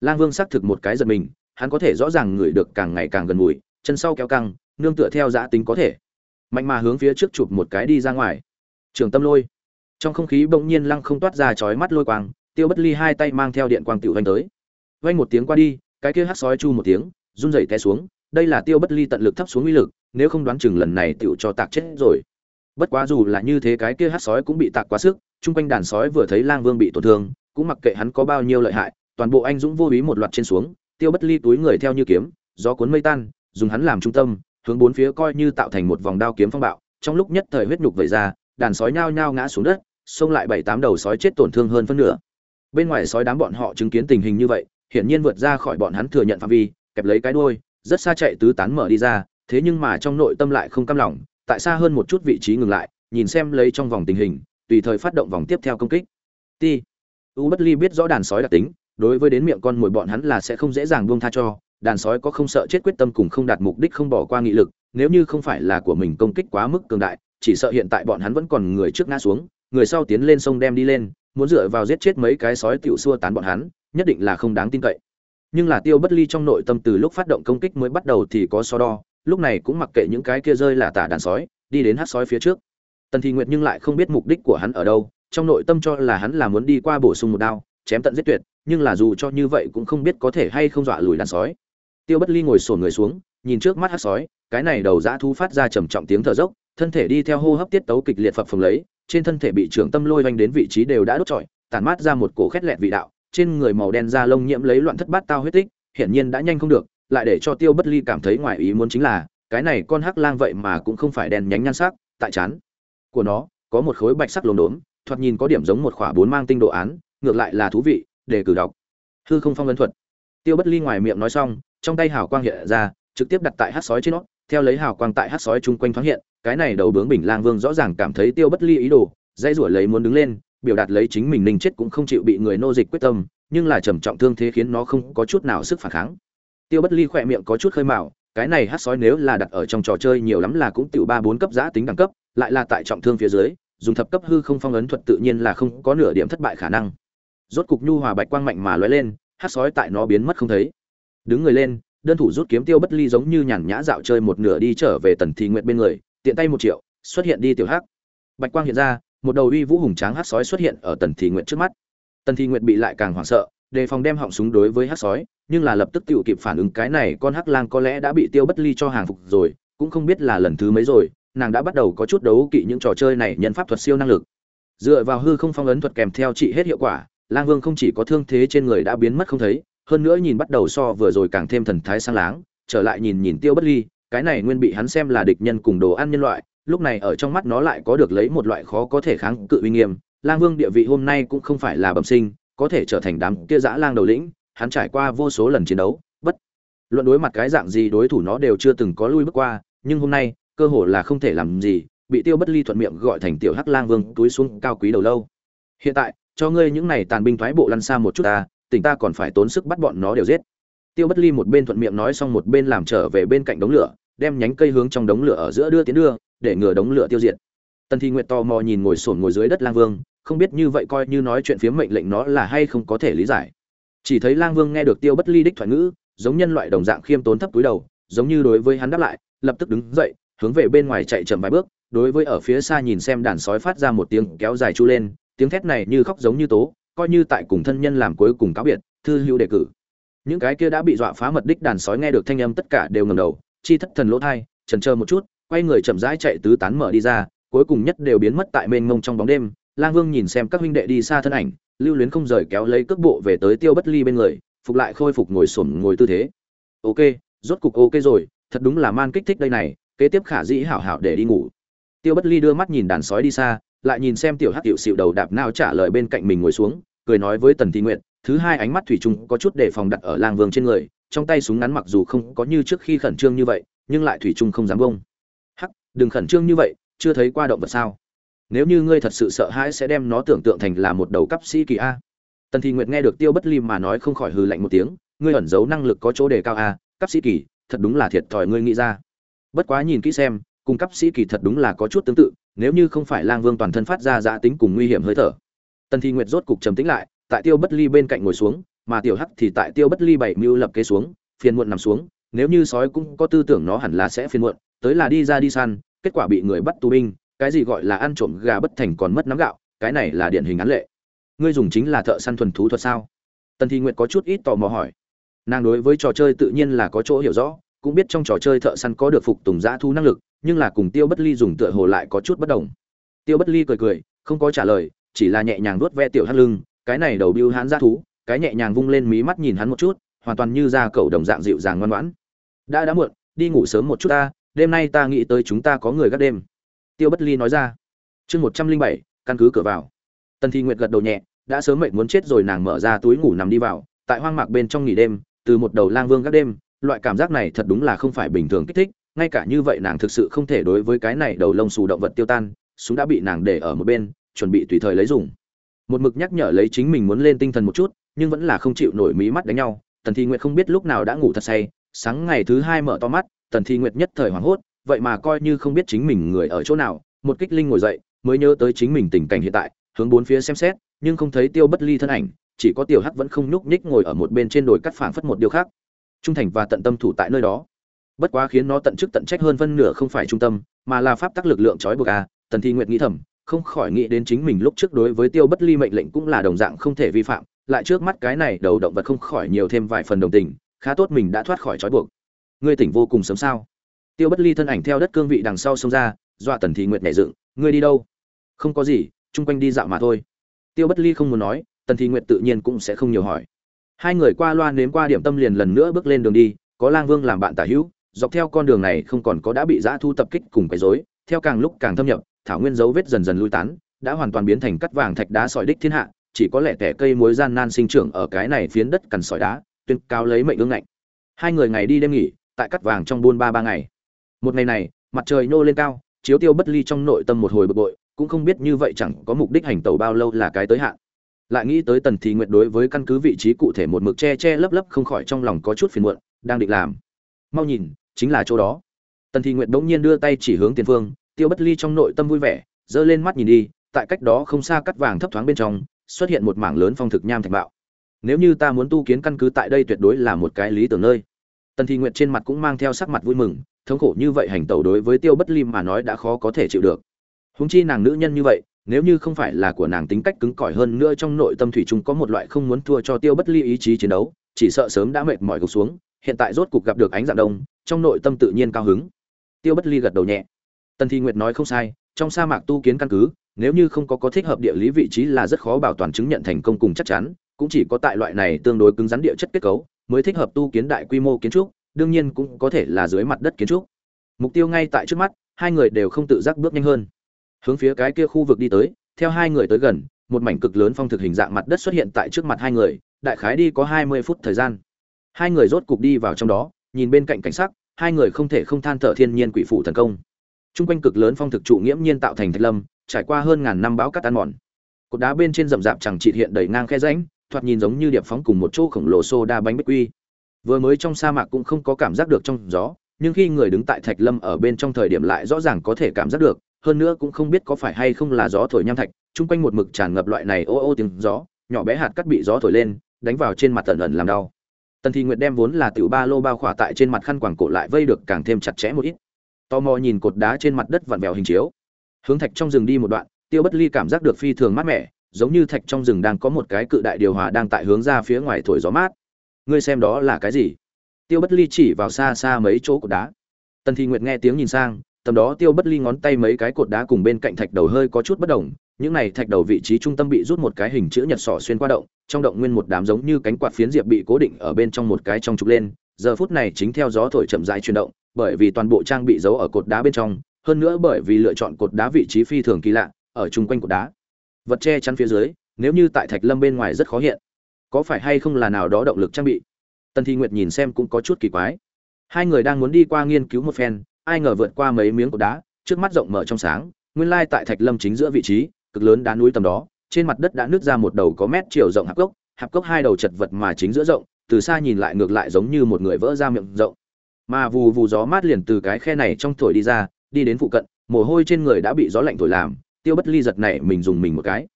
Lang vương xác thực một cái giật mình, hắn có thể rõ ràng ngửi được càng ngày càng gần mùi chân sau kéo căng, nương tựa theo giã tính có thể. Mạnh mà hướng phía trước chụp một cái đi ra ngoài. Trường tâm lôi. Trong không khí bỗng nhiên lăng không toát ra chói mắt lôi quang, tiêu bất ly hai tay mang theo điện quang tiểu vanh tới. Vanh một tiếng qua đi, cái kia hắc sói chu một tiếng, run rẩy té xuống, đây là tiêu bất ly tận lực thấp xuống uy lực, nếu không đoán chừng lần này tiểu cho tạc chết rồi. Bất quá dù là như thế cái kia hắc sói cũng bị tạc quá sức, chung quanh đàn sói vừa thấy lang vương bị tổn thương, cũng mặc kệ hắn có bao nhiêu lợi hại, toàn bộ anh dũng vô ý một loạt trên xuống, tiêu bất ly túi người theo như kiếm, gió cuốn mây tan dùng hắn làm trung tâm, hướng bốn phía coi như tạo thành một vòng đao kiếm phong bạo, trong lúc nhất thời huyết nhục vẩy ra, đàn sói nhao nhao ngã xuống đất, xông lại bảy tám đầu sói chết tổn thương hơn phân nửa. Bên ngoài sói đám bọn họ chứng kiến tình hình như vậy, hiển nhiên vượt ra khỏi bọn hắn thừa nhận phạm vi, kẹp lấy cái đuôi, rất xa chạy tứ tán mở đi ra, thế nhưng mà trong nội tâm lại không cam lòng, tại xa hơn một chút vị trí ngừng lại, nhìn xem lấy trong vòng tình hình, tùy thời phát động vòng tiếp theo công kích. Ti. U bất ly biết rõ đàn sói đặc tính, đối với đến miệng con mồi bọn hắn là sẽ không dễ dàng buông tha cho đàn sói có không sợ chết quyết tâm cùng không đạt mục đích không bỏ qua nghị lực, nếu như không phải là của mình công kích quá mức cường đại, chỉ sợ hiện tại bọn hắn vẫn còn người trước ngã xuống, người sau tiến lên sông đem đi lên, muốn dựa vào giết chết mấy cái sói tiểu xua tán bọn hắn, nhất định là không đáng tin cậy. Nhưng là tiêu bất ly trong nội tâm từ lúc phát động công kích mới bắt đầu thì có so đo, lúc này cũng mặc kệ những cái kia rơi là tả đàn sói, đi đến hát sói phía trước. Tần thị nguyệt nhưng lại không biết mục đích của hắn ở đâu, trong nội tâm cho là hắn là muốn đi qua bổ sung một đao, chém tận giết tuyệt, nhưng là dù cho như vậy cũng không biết có thể hay không dọa lùi đàn sói tiêu bất ly ngồi sổn người xuống, nhìn trước mắt hát sói, cái này đầu dã thu phát ra trầm trọng tiếng thở dốc, thân thể đi theo hô hấp tiết tấu kịch liệt phập phồng lấy, trên thân thể bị trưởng tâm lôi vanh đến vị trí đều đã đốt trọi tàn mát ra một cổ khét lẹt vị đạo, trên người màu đen da lông nhiễm lấy loạn thất bát tao huyết tích, hiển nhiên đã nhanh không được, lại để cho tiêu bất ly cảm thấy ngoài ý muốn chính là, cái này con hắc lang vậy mà cũng không phải đen nhánh nhan sắc, tại chán của nó, có một khối bạch sắc lồn đốm, thoạt nhìn có điểm giống một khỏa bốn mang tinh độ án, ngược lại là thú vị, để cử đọc. Hư không phong ấn thuật. Tiêu bất ly ngoài miệng nói xong trong tay hào quang hiện ra, trực tiếp đặt tại hát sói trên nó, theo lấy hào quang tại hát sói chung quanh thoáng hiện, cái này đầu bướng bình lang vương rõ ràng cảm thấy tiêu bất ly ý đồ dây rủa lấy muốn đứng lên, biểu đạt lấy chính mình ninh chết cũng không chịu bị người nô dịch quyết tâm, nhưng là trầm trọng thương thế khiến nó không có chút nào sức phản kháng. Tiêu bất ly khỏe miệng có chút khơi mào cái này hát sói nếu là đặt ở trong trò chơi nhiều lắm là cũng tiểu ba bốn cấp giã tính đẳng cấp, lại là tại trọng thương phía dưới, dùng thập cấp hư không phong ấn thuật tự nhiên là không có nửa điểm thất bại khả năng. Rốt cục nhu hòa bạch quang mạnh mà lóe lên, hát sói tại nó biến mất không thấy đứng người lên, đơn thủ rút kiếm tiêu bất ly giống như nhàn nhã dạo chơi một nửa đi trở về tần thị nguyện bên người, tiện tay một triệu, xuất hiện đi tiểu hắc. Bạch quang hiện ra, một đầu uy vũ hùng tráng hát sói xuất hiện ở tần thị nguyện trước mắt. Tần thị nguyện bị lại càng hoảng sợ, đề phòng đem họng súng đối với hát sói, nhưng là lập tức tự kịp phản ứng cái này con hắc lang có lẽ đã bị tiêu bất ly cho hàng phục rồi, cũng không biết là lần thứ mấy rồi, nàng đã bắt đầu có chút đấu kỵ những trò chơi này nhân pháp thuật siêu năng lực. Dựa vào hư không phong ấn thuật kèm theo trị hết hiệu quả, lang vương không chỉ có thương thế trên người đã biến mất không thấy hơn nữa nhìn bắt đầu so vừa rồi càng thêm thần thái sang láng, trở lại nhìn nhìn tiêu bất ly, cái này nguyên bị hắn xem là địch nhân cùng đồ ăn nhân loại, lúc này ở trong mắt nó lại có được lấy một loại khó có thể kháng cự uy nghiêm, lang vương địa vị hôm nay cũng không phải là bẩm sinh, có thể trở thành đám kia dã lang đầu lĩnh, hắn trải qua vô số lần chiến đấu, bất luận đối mặt cái dạng gì đối thủ nó đều chưa từng có lui bước qua, nhưng hôm nay, cơ hồ là không thể làm gì, bị tiêu bất ly thuận miệng gọi thành tiểu hắc lang vương túi xuống cao quý đầu lâu. Hiện tại, cho ngươi những này tàn binh thoái bộ lăn xa một chút ta tỉnh ta còn phải tốn sức bắt bọn nó đều giết. Tiêu bất ly một bên thuận miệng nói xong một bên làm trở về bên cạnh đống lửa, đem nhánh cây hướng trong đống lửa ở giữa đưa tiến đưa, để ngừa đống lửa tiêu diệt. Tần thi nguyệt to mò nhìn ngồi sổn ngồi dưới đất lang vương, không biết như vậy coi như nói chuyện phía mệnh lệnh nó là hay không có thể lý giải. Chỉ thấy lang vương nghe được tiêu bất ly đích thoại ngữ, giống nhân loại đồng dạng khiêm tốn thấp túi đầu, giống như đối với hắn đáp lại, lập tức đứng dậy, hướng về bên ngoài chạy chậm vài bước, đối với ở phía xa nhìn xem đàn sói phát ra một tiếng kéo dài chu lên, tiếng thét này như khóc giống như tố coi như tại cùng thân nhân làm cuối cùng cáo biệt, thư hữu đề cử. Những cái kia đã bị dọa phá mật đích đàn sói nghe được thanh âm tất cả đều ngầm đầu, chi thất thần lỗ thai, trần chờ một chút, quay người chậm rãi chạy tứ tán mở đi ra, cuối cùng nhất đều biến mất tại mênh mông trong bóng đêm. Lang vương nhìn xem các huynh đệ đi xa thân ảnh, lưu luyến không rời kéo lấy cước bộ về tới tiêu bất ly bên người, phục lại khôi phục ngồi xổm ngồi tư thế. Ok, rốt cục ok rồi, thật đúng là man kích thích đây này, kế tiếp khả dĩ hảo hảo để đi ngủ. Tiêu bất ly đưa mắt nhìn đàn sói đi xa lại nhìn xem tiểu hắc tiểu xịu đầu đạp nào trả lời bên cạnh mình ngồi xuống, cười nói với tần thi nguyện thứ hai ánh mắt thủy trung có chút đề phòng đặt ở lang vương trên người, trong tay súng ngắn mặc dù không có như trước khi khẩn trương như vậy, nhưng lại thủy trung không dám bông hắc, đừng khẩn trương như vậy, chưa thấy qua động vật sao? Nếu như ngươi thật sự sợ hãi sẽ đem nó tưởng tượng thành là một đầu cấp sĩ kỳ a. Tần thi nguyệt nghe được tiêu bất ly mà nói không khỏi hừ lạnh một tiếng, ngươi ẩn giấu năng lực có chỗ đề cao a cấp sĩ kỳ, thật đúng là thiệt thòi ngươi nghĩ ra. Bất quá nhìn kỹ xem cung cấp sĩ kỳ thật đúng là có chút tương tự nếu như không phải lang vương toàn thân phát ra giã tính cùng nguy hiểm hơi thở. Tần thi nguyệt rốt cục trầm tĩnh lại, tại tiêu bất ly bên cạnh ngồi xuống, mà tiểu hắc thì tại tiêu bất ly bảy mưu lập kế xuống, phiền muộn nằm xuống, nếu như sói cũng có tư tưởng nó hẳn là sẽ phiền muộn, tới là đi ra đi săn, kết quả bị người bắt tù binh, cái gì gọi là ăn trộm gà bất thành còn mất nắm gạo, cái này là điển hình án lệ. Ngươi dùng chính là thợ săn thuần thú thuật sao? Tần thi nguyệt có chút ít tò mò hỏi. Nàng đối với trò chơi tự nhiên là có chỗ hiểu rõ, cũng biết trong trò chơi thợ săn có được phục tùng giã thu năng lực nhưng là cùng tiêu bất ly dùng tựa hồ lại có chút bất đồng. Tiêu bất ly cười cười, không có trả lời, chỉ là nhẹ nhàng vuốt ve tiểu hắc lưng, cái này đầu biêu hán ra thú, cái nhẹ nhàng vung lên mí mắt nhìn hắn một chút, hoàn toàn như da cậu đồng dạng dịu dàng ngoan ngoãn. Đã đã muộn, đi ngủ sớm một chút ta, đêm nay ta nghĩ tới chúng ta có người gác đêm. Tiêu bất ly nói ra. Chương một trăm linh bảy, căn cứ cửa vào. Tần thi nguyệt gật đầu nhẹ, đã sớm mệt muốn chết rồi nàng mở ra túi ngủ nằm đi vào, tại hoang mạc bên trong nghỉ đêm, từ một đầu lang vương gác đêm, loại cảm giác này thật đúng là không phải bình thường kích thích ngay cả như vậy nàng thực sự không thể đối với cái này đầu lông xù động vật tiêu tan, súng đã bị nàng để ở một bên, chuẩn bị tùy thời lấy dùng. Một mực nhắc nhở lấy chính mình muốn lên tinh thần một chút, nhưng vẫn là không chịu nổi mí mắt đánh nhau. Tần thi nguyệt không biết lúc nào đã ngủ thật say, sáng ngày thứ hai mở to mắt, tần thi nguyệt nhất thời hoảng hốt, vậy mà coi như không biết chính mình người ở chỗ nào, một kích linh ngồi dậy, mới nhớ tới chính mình tình cảnh hiện tại, hướng bốn phía xem xét, nhưng không thấy tiêu bất ly thân ảnh, chỉ có tiểu hắc vẫn không nhúc nhích ngồi ở một bên trên đồi cắt phảng phất một điều khác. Trung thành và tận tâm thủ tại nơi đó bất quá khiến nó tận chức tận trách hơn phân nửa không phải trung tâm, mà là pháp tắc lực lượng trói buộc a à. tần thi nguyệt nghĩ thầm, không khỏi nghĩ đến chính mình lúc trước đối với tiêu bất ly mệnh lệnh cũng là đồng dạng không thể vi phạm, lại trước mắt cái này đầu động vật không khỏi nhiều thêm vài phần đồng tình, khá tốt mình đã thoát khỏi trói buộc. Ngươi tỉnh vô cùng sớm sao? Tiêu bất ly thân ảnh theo đất cương vị đằng sau xông ra, dọa tần thị nguyệt nhảy dựng, ngươi đi đâu? Không có gì, chung quanh đi dạo mà thôi. Tiêu bất ly không muốn nói, tần thị nguyệt tự nhiên cũng sẽ không nhiều hỏi. Hai người qua loa nếm qua điểm tâm liền lần nữa bước lên đường đi, có lang vương làm bạn tả hữu dọc theo con đường này không còn có đã bị giã thu tập kích cùng quấy rối, theo càng lúc càng thâm nhập, thảo nguyên dấu vết dần dần lui tán, đã hoàn toàn biến thành cắt vàng thạch đá sỏi đích thiên hạ, chỉ có lẻ tẻ cây muối gian nan sinh trưởng ở cái này phiến đất cằn sỏi đá, tuyên cao lấy mệnh ương ngạnh. Hai người ngày đi đêm nghỉ, tại cắt vàng trong buôn ba ba ngày. Một ngày này, mặt trời nhô lên cao, chiếu tiêu bất ly trong nội tâm một hồi bực bội, cũng không biết như vậy chẳng có mục đích hành tẩu bao lâu là cái tới hạn. Lại nghĩ tới tần thì nguyện đối với căn cứ vị trí cụ thể một mực che che lấp lấp không khỏi trong lòng có chút phiền muộn, đang định làm. Mau nhìn chính là chỗ đó. Tần Thi nguyện đống nhiên đưa tay chỉ hướng tiền phương, tiêu bất ly trong nội tâm vui vẻ, giơ lên mắt nhìn đi, tại cách đó không xa cắt vàng thấp thoáng bên trong, xuất hiện một mảng lớn phong thực nham thạch bạo. Nếu như ta muốn tu kiến căn cứ tại đây tuyệt đối là một cái lý tưởng nơi. Tần thị nguyệt trên mặt cũng mang theo sắc mặt vui mừng, thống khổ như vậy hành tẩu đối với tiêu bất Ly mà nói đã khó có thể chịu được. Húng chi nàng nữ nhân như vậy, nếu như không phải là của nàng tính cách cứng cỏi hơn nữa trong nội tâm thủy chung có một loại không muốn thua cho tiêu bất ly ý chí chiến đấu, chỉ sợ sớm đã mệt mỏi gục xuống, hiện tại rốt cục gặp được ánh dạng đông trong nội tâm tự nhiên cao hứng. Tiêu bất ly gật đầu nhẹ. Tần thi nguyệt nói không sai, trong sa mạc tu kiến căn cứ, nếu như không có có thích hợp địa lý vị trí là rất khó bảo toàn chứng nhận thành công cùng chắc chắn, cũng chỉ có tại loại này tương đối cứng rắn địa chất kết cấu mới thích hợp tu kiến đại quy mô kiến trúc, đương nhiên cũng có thể là dưới mặt đất kiến trúc. Mục tiêu ngay tại trước mắt, hai người đều không tự giác bước nhanh hơn. Hướng phía cái kia khu vực đi tới, theo hai người tới gần, một mảnh cực lớn phong thực hình dạng mặt đất xuất hiện tại trước mặt hai người, đại khái đi có hai mươi phút thời gian. Hai người rốt cục đi vào trong đó nhìn bên cạnh cảnh sắc hai người không thể không than thở thiên nhiên quỷ phụ thần công Trung quanh cực lớn phong thực trụ nghiễm nhiên tạo thành thạch lâm, trải qua hơn ngàn năm bão cát ăn mòn. Cột đá bên trên rậm rạp chẳng chịt hiện đầy ngang khe rãnh, thoạt nhìn giống như điệp phóng cùng một chỗ khổng lồ xô đa bánh bích quy. Vừa mới trong sa mạc cũng không có cảm giác được trong gió, nhưng khi người đứng tại thạch lâm ở bên trong thời điểm lại rõ ràng có thể cảm giác được, hơn nữa cũng không biết có phải hay không là gió thổi nham thạch, trung quanh một mực tràn ngập loại này ô ô tiếng gió, nhỏ bé hạt cát bị gió thổi lên, đánh vào trên mặt tận ẩn làm đau. Tần thị Nguyệt đem vốn là tiểu ba lô bao khỏa tại trên mặt khăn quàng cổ lại vây được càng thêm chặt chẽ một ít. Tò mò nhìn cột đá trên mặt đất vặn vẹo hình chiếu. Hướng thạch trong rừng đi một đoạn, tiêu bất ly cảm giác được phi thường mát mẻ, giống như thạch trong rừng đang có một cái cự đại điều hòa đang tại hướng ra phía ngoài thổi gió mát. Ngươi xem đó là cái gì? Tiêu bất ly chỉ vào xa xa mấy chỗ cột đá. Tần thị nguyệt nghe tiếng nhìn sang, tầm đó tiêu bất ly ngón tay mấy cái cột đá cùng bên cạnh thạch đầu hơi có chút bất đồng, những này thạch đầu vị trí trung tâm bị rút một cái hình chữ nhật sỏ xuyên qua động trong động nguyên một đám giống như cánh quạt phiến diệp bị cố định ở bên trong một cái trong trục lên giờ phút này chính theo gió thổi chậm rãi chuyển động bởi vì toàn bộ trang bị giấu ở cột đá bên trong, hơn nữa bởi vì lựa chọn cột đá vị trí phi thường kỳ lạ, ở chung quanh cột đá. Vật che chắn phía dưới, nếu như tại Thạch Lâm bên ngoài rất khó hiện. Có phải hay không là nào đó động lực trang bị? Tần Thi Nguyệt nhìn xem cũng có chút kỳ quái. Hai người đang muốn đi qua nghiên cứu một phen, ai ngờ vượt qua mấy miếng cột đá, trước mắt rộng mở trong sáng, nguyên lai tại Thạch Lâm chính giữa vị trí, cực lớn đá núi tầm đó, trên mặt đất đã nứt ra một đầu có mét chiều rộng hạp cốc, hạp cốc hai đầu chật vật mà chính giữa rộng, từ xa nhìn lại ngược lại giống như một người vỡ ra miệng rộng. Mà vù vù gió mát liền từ cái khe này trong thổi đi ra đi đến phụ cận mồ hôi trên người đã bị gió lạnh thổi làm tiêu bất ly giật này mình dùng mình một cái.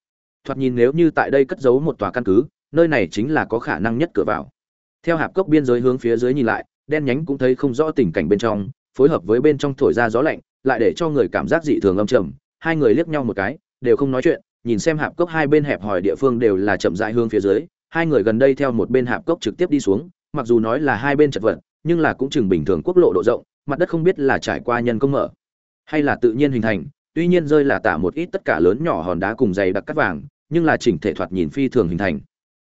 Thoạt nhìn nếu như tại đây cất giấu một tòa căn cứ nơi này chính là có khả năng nhất cửa vào. Theo hạp cốc biên giới hướng phía dưới nhìn lại đen nhánh cũng thấy không rõ tình cảnh bên trong phối hợp với bên trong thổi ra gió lạnh lại để cho người cảm giác dị thường âm trầm. Hai người liếc nhau một cái đều không nói chuyện nhìn xem hạp cốc hai bên hẹp hòi địa phương đều là chậm rãi hướng phía dưới hai người gần đây theo một bên hạp cốc trực tiếp đi xuống mặc dù nói là hai bên chật vật nhưng là cũng chừng bình thường quốc lộ độ rộng, mặt đất không biết là trải qua nhân công mở, hay là tự nhiên hình thành, tuy nhiên rơi là tả một ít tất cả lớn nhỏ hòn đá cùng dày đặc cắt vàng, nhưng là chỉnh thể thoạt nhìn phi thường hình thành.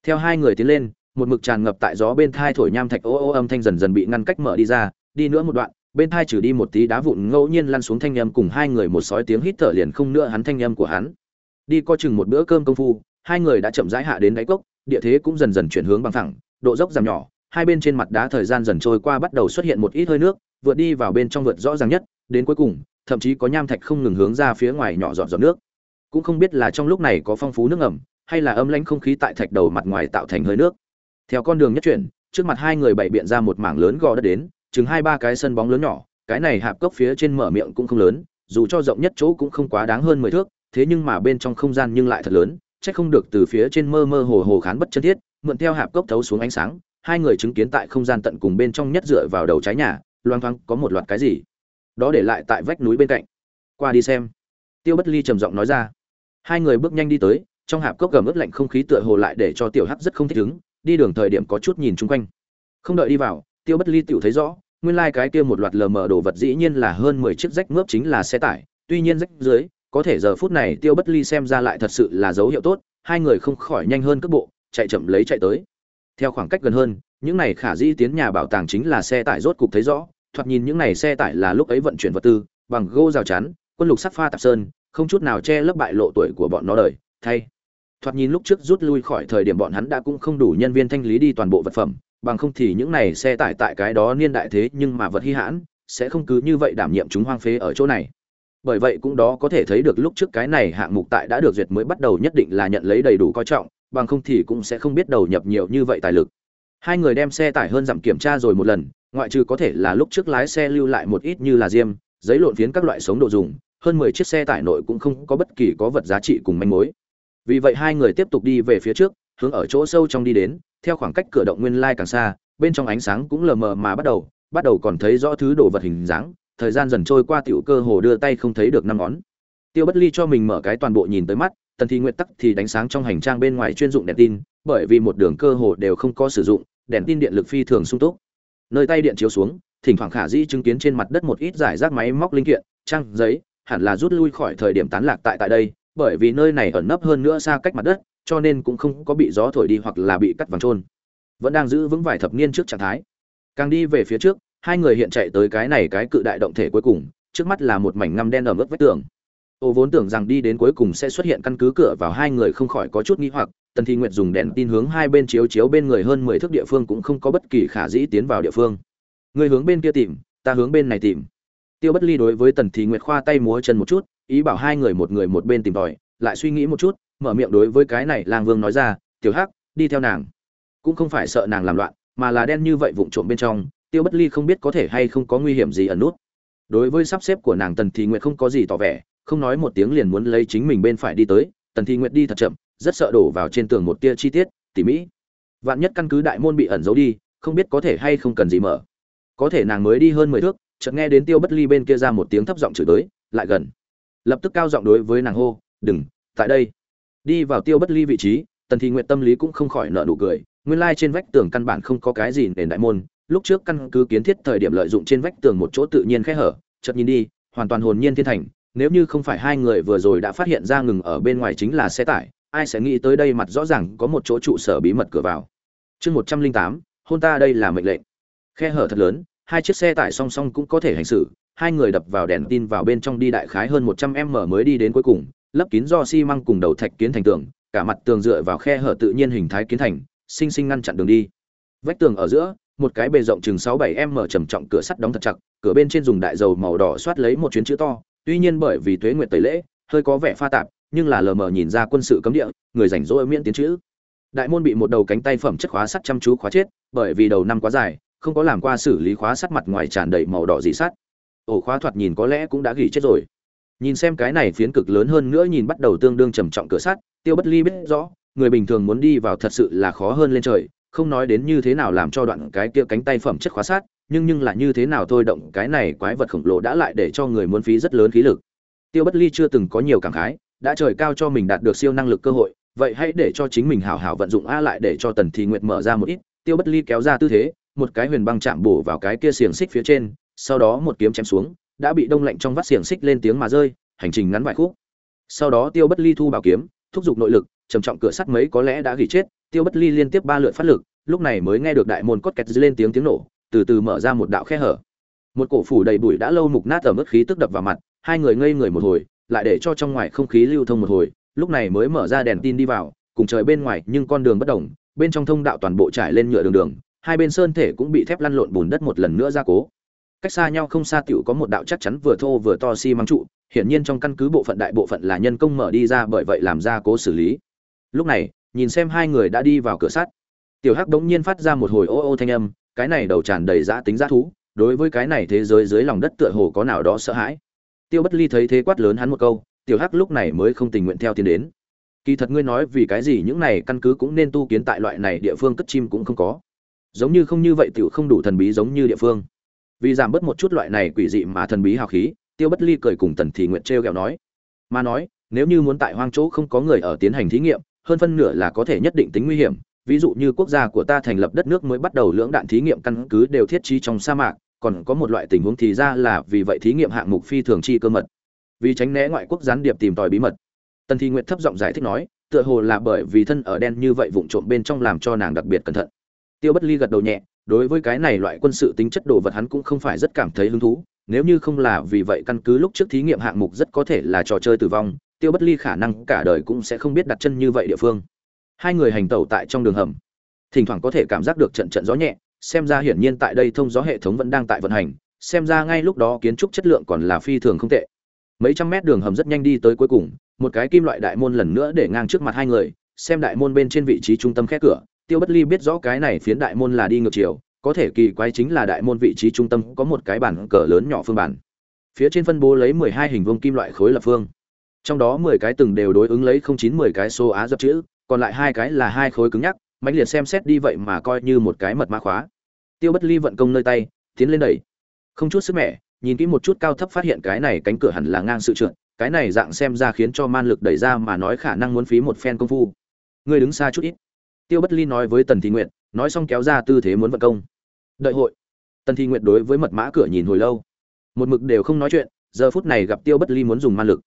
Theo hai người tiến lên, một mực tràn ngập tại gió bên thai thổi nham thạch ô ô âm thanh dần dần bị ngăn cách mở đi ra, đi nữa một đoạn, bên thai trừ đi một tí đá vụn ngẫu nhiên lăn xuống thanh âm cùng hai người một sói tiếng hít thở liền không nữa hắn thanh âm của hắn. Đi co chừng một bữa cơm công phu, hai người đã chậm rãi hạ đến đáy cốc địa thế cũng dần dần chuyển hướng bằng thẳng độ dốc giảm nhỏ hai bên trên mặt đá thời gian dần trôi qua bắt đầu xuất hiện một ít hơi nước vượt đi vào bên trong vượt rõ ràng nhất đến cuối cùng thậm chí có nham thạch không ngừng hướng ra phía ngoài nhỏ giọt giọt nước. Cũng không biết là trong lúc này có phong phú nước ẩm hay là âm lãnh không khí tại thạch đầu mặt ngoài tạo thành hơi nước. Theo con đường nhất chuyển trước mặt hai người bày biện ra một mảng lớn gò đất đến chừng hai ba cái sân bóng lớn nhỏ cái này hạp cốc phía trên mở miệng cũng không lớn dù cho rộng nhất chỗ cũng không quá đáng hơn mười thước thế nhưng mà bên trong không gian nhưng lại thật lớn, chắc không được từ phía trên mơ mơ hồ hồ khán bất chân thiết, mượn theo hạp cốc thấu xuống ánh sáng, hai người chứng kiến tại không gian tận cùng bên trong nhất dựa vào đầu trái nhà, loang thoáng có một loạt cái gì. Đó để lại tại vách núi bên cạnh. Qua đi xem. Tiêu bất ly trầm giọng nói ra. Hai người bước nhanh đi tới, trong hạp cốc gầm ướt lạnh không khí tựa hồ lại để cho tiểu hắc rất không thích ứng, đi đường thời điểm có chút nhìn chung quanh. Không đợi đi vào, tiêu bất ly tiểu thấy rõ, nguyên lai cái kia một loạt lờ mờ đồ vật dĩ nhiên là hơn mười chiếc rách mướp chính là xe tải, tuy nhiên rách dưới có thể giờ phút này tiêu bất ly xem ra lại thật sự là dấu hiệu tốt, hai người không khỏi nhanh hơn cước bộ, chạy chậm lấy chạy tới. Theo khoảng cách gần hơn, những này khả dĩ tiến nhà bảo tàng chính là xe tải rốt cục thấy rõ, thoạt nhìn những này xe tải là lúc ấy vận chuyển vật tư, bằng gô rào chắn, quân lục sắt pha tạp sơn, không chút nào che lấp bại lộ tuổi của bọn nó đời, thay. Thoạt nhìn lúc trước rút lui khỏi thời điểm bọn hắn đã cũng không đủ nhân viên thanh lý đi toàn bộ vật phẩm, bằng không thì những này xe tải tại cái đó niên đại thế nhưng mà vật hy hãn, sẽ không cứ như vậy đảm nhiệm chúng hoang phế ở chỗ này bởi vậy cũng đó có thể thấy được lúc trước cái này hạng mục tại đã được duyệt mới bắt đầu nhất định là nhận lấy đầy đủ coi trọng, bằng không thì cũng sẽ không biết đầu nhập nhiều như vậy tài lực. Hai người đem xe tải hơn dặm kiểm tra rồi một lần, ngoại trừ có thể là lúc trước lái xe lưu lại một ít như là diêm, giấy lộn phiến các loại sống đồ dùng, hơn mười chiếc xe tải nội cũng không có bất kỳ có vật giá trị cùng manh mối. Vì vậy hai người tiếp tục đi về phía trước, hướng ở chỗ sâu trong đi đến, theo khoảng cách cửa động nguyên lai càng xa, bên trong ánh sáng cũng lờ mờ mà bắt đầu bắt đầu còn thấy rõ thứ đồ vật hình dáng thời gian dần trôi qua tiểu cơ hồ đưa tay không thấy được năm ngón. Tiêu bất ly cho mình mở cái toàn bộ nhìn tới mắt, tần thi nguyện tắc thì đánh sáng trong hành trang bên ngoài chuyên dụng đèn tin, bởi vì một đường cơ hồ đều không có sử dụng, đèn tin điện lực phi thường sung túc. Nơi tay điện chiếu xuống, thỉnh thoảng khả dĩ chứng kiến trên mặt đất một ít giải rác máy móc linh kiện, trang giấy, hẳn là rút lui khỏi thời điểm tán lạc tại tại đây, bởi vì nơi này ẩn nấp hơn nữa xa cách mặt đất, cho nên cũng không có bị gió thổi đi hoặc là bị cắt vàng trôn vẫn đang giữ vững vài thập niên trước trạng thái. Càng đi về phía trước hai người hiện chạy tới cái này cái cự đại động thể cuối cùng, trước mắt là một mảnh ngăm đen ở mức vách tường. Ô vốn tưởng rằng đi đến cuối cùng sẽ xuất hiện căn cứ cửa vào hai người không khỏi có chút nghi hoặc, tần thi nguyệt dùng đèn tin hướng hai bên chiếu chiếu bên người hơn mười thước địa phương cũng không có bất kỳ khả dĩ tiến vào địa phương. Người hướng bên kia tìm, ta hướng bên này tìm. Tiêu bất ly đối với tần thi nguyệt khoa tay múa chân một chút, ý bảo hai người một người một bên tìm tòi, lại suy nghĩ một chút, mở miệng đối với cái này lang vương nói ra, tiểu hắc, đi theo nàng. Cũng không phải sợ nàng làm loạn, mà là đen như vậy vụng trộm bên trong tiêu bất ly không biết có thể hay không có nguy hiểm gì ẩn nút. Đối với sắp xếp của nàng tần thị nguyệt không có gì tỏ vẻ, không nói một tiếng liền muốn lấy chính mình bên phải đi tới. Tần thị nguyệt đi thật chậm, rất sợ đổ vào trên tường một tia chi tiết, tỉ mỹ vạn nhất căn cứ đại môn bị ẩn giấu đi, không biết có thể hay không cần gì mở. Có thể nàng mới đi hơn mười thước, chợt nghe đến tiêu bất ly bên kia ra một tiếng thấp giọng chửi tới, lại gần. Lập tức cao giọng đối với nàng hô, đừng, tại đây. Đi vào tiêu bất ly vị trí, tần thị nguyện tâm lý cũng không khỏi nợ nụ cười. Nguyên lai trên vách tường căn bản không có cái gì nền đại môn lúc trước căn cứ kiến thiết thời điểm lợi dụng trên vách tường một chỗ tự nhiên khẽ hở, chợt nhìn đi, hoàn toàn hồn nhiên thiên thành, nếu như không phải hai người vừa rồi đã phát hiện ra ngừng ở bên ngoài chính là xe tải, ai sẽ nghĩ tới đây mặt rõ ràng có một chỗ trụ sở bí mật cửa vào. Chương một trăm linh tám, hôn ta đây là mệnh lệnh. Khe hở thật lớn, hai chiếc xe tải song song cũng có thể hành xử, hai người đập vào đèn tin vào bên trong đi đại khái hơn một trăm m mới đi đến cuối cùng, lấp kín do xi măng cùng đầu thạch kiến thành tường, cả mặt tường dựa vào khe hở tự nhiên hình thái kiến thành sinh sinh ngăn chặn đường đi. Vách tường ở giữa một cái bề rộng chừng sáu bảy m trầm trọng cửa sắt đóng thật chặt, cửa bên trên dùng đại dầu màu đỏ soát lấy một chuyến chữ to. Tuy nhiên bởi vì tuế nguyệt tẩy lễ, hơi có vẻ pha tạp, nhưng là lờ mờ nhìn ra quân sự cấm địa, người rảnh rỗi miễn tiến chữ. Đại môn bị một đầu cánh tay phẩm chất khóa sắt chăm chú khóa chết, bởi vì đầu năm quá dài, không có làm qua xử lý khóa sắt mặt ngoài tràn đầy màu đỏ dị sắt. Ổ khóa thoạt nhìn có lẽ cũng đã gỉ chết rồi. Nhìn xem cái này phiến cực lớn hơn nữa nhìn bắt đầu tương đương trầm trọng cửa sắt, tiêu bất ly biết rõ, người bình thường muốn đi vào thật sự là khó hơn lên trời không nói đến như thế nào làm cho đoạn cái kia cánh tay phẩm chất khóa sát, nhưng nhưng là như thế nào thôi động cái này quái vật khổng lồ đã lại để cho người muốn phí rất lớn khí lực. Tiêu bất ly chưa từng có nhiều cảm khái, đã trời cao cho mình đạt được siêu năng lực cơ hội, vậy hãy để cho chính mình hảo hảo vận dụng a lại để cho tần thị nguyệt mở ra một ít, tiêu bất ly kéo ra tư thế, một cái huyền băng chạm bổ vào cái kia xiềng xích phía trên, sau đó một kiếm chém xuống, đã bị đông lạnh trong vắt xiềng xích lên tiếng mà rơi, hành trình ngắn vài khúc. Sau đó tiêu bất ly thu bảo kiếm, thúc giục nội lực, trầm trọng cửa sắt mấy có lẽ đã gỉ chết tiêu bất ly liên tiếp ba lượt phát lực, lúc này mới nghe được đại môn cốt kẹt lên tiếng tiếng nổ, từ từ mở ra một đạo khe hở. Một cổ phủ đầy bụi đã lâu mục nát ở mức khí tức đập vào mặt, hai người ngây người một hồi, lại để cho trong ngoài không khí lưu thông một hồi, lúc này mới mở ra đèn tin đi vào, cùng trời bên ngoài nhưng con đường bất đồng, bên trong thông đạo toàn bộ trải lên nhựa đường đường, hai bên sơn thể cũng bị thép lăn lộn bùn đất một lần nữa gia cố. Cách xa nhau không xa tiểu có một đạo chắc chắn vừa thô vừa to xi măng trụ, hiển nhiên trong căn cứ bộ phận đại bộ phận là nhân công mở đi ra bởi vậy làm gia cố xử lý. Lúc này nhìn xem hai người đã đi vào cửa sắt. Tiểu hắc đống nhiên phát ra một hồi ô ô thanh âm, cái này đầu tràn đầy dã tính dã thú, đối với cái này thế giới dưới lòng đất tựa hồ có nào đó sợ hãi. Tiêu bất ly thấy thế quát lớn hắn một câu, tiểu hắc lúc này mới không tình nguyện theo tiến đến. Kỳ thật ngươi nói vì cái gì những này căn cứ cũng nên tu kiến tại loại này địa phương cất chim cũng không có. Giống như không như vậy tiểu không đủ thần bí giống như địa phương. Vì giảm bớt một chút loại này quỷ dị mà thần bí hào khí, tiêu bất ly cười cùng tần thị nguyện trêu ghẹo nói. Mà nói, nếu như muốn tại hoang chỗ không có người ở tiến hành thí nghiệm hơn phân nửa là có thể nhất định tính nguy hiểm. Ví dụ như quốc gia của ta thành lập đất nước mới bắt đầu lưỡng đạn thí nghiệm căn cứ đều thiết trí trong sa mạc, còn có một loại tình huống thì ra là vì vậy thí nghiệm hạng mục phi thường chi cơ mật. Vì tránh né ngoại quốc gián điệp tìm tòi bí mật. Tần Thi nguyện thấp giọng giải thích nói, tựa hồ là bởi vì thân ở đen như vậy vụng trộm bên trong làm cho nàng đặc biệt cẩn thận. Tiêu bất ly gật đầu nhẹ, đối với cái này loại quân sự tính chất đồ vật hắn cũng không phải rất cảm thấy hứng thú, nếu như không là vì vậy căn cứ lúc trước thí nghiệm hạng mục rất có thể là trò chơi tử vong tiêu bất ly khả năng cả đời cũng sẽ không biết đặt chân như vậy địa phương. Hai người hành tẩu tại trong đường hầm. Thỉnh thoảng có thể cảm giác được trận trận gió nhẹ, xem ra hiển nhiên tại đây thông gió hệ thống vẫn đang tại vận hành, xem ra ngay lúc đó kiến trúc chất lượng còn là phi thường không tệ. Mấy trăm mét đường hầm rất nhanh đi tới cuối cùng, một cái kim loại đại môn lần nữa để ngang trước mặt hai người, xem đại môn bên trên vị trí trung tâm khét cửa. Tiêu bất ly biết rõ cái này phiến đại môn là đi ngược chiều, có thể kỳ quái chính là đại môn vị trí trung tâm có một cái bản cờ lớn nhỏ phương bản phía trên phân bố lấy mười hai hình vuông kim loại khối lập phương trong đó mười cái từng đều đối ứng lấy không chín mười cái số á dập chữ, còn lại hai cái là hai khối cứng nhắc, mãnh liệt xem xét đi vậy mà coi như một cái mật mã khóa. Tiêu bất ly vận công nơi tay, tiến lên đẩy. Không chút sức mẻ, nhìn kỹ một chút cao thấp phát hiện cái này cánh cửa hẳn là ngang sự trượt, cái này dạng xem ra khiến cho man lực đẩy ra mà nói khả năng muốn phí một phen công phu. Ngươi đứng xa chút ít. Tiêu bất ly nói với tần thị nguyện nói xong kéo ra tư thế muốn vận công. Đợi hội. Tần thị nguyện đối với mật mã cửa nhìn hồi lâu. Một mực đều không nói chuyện, giờ phút này gặp tiêu bất ly muốn dùng man lực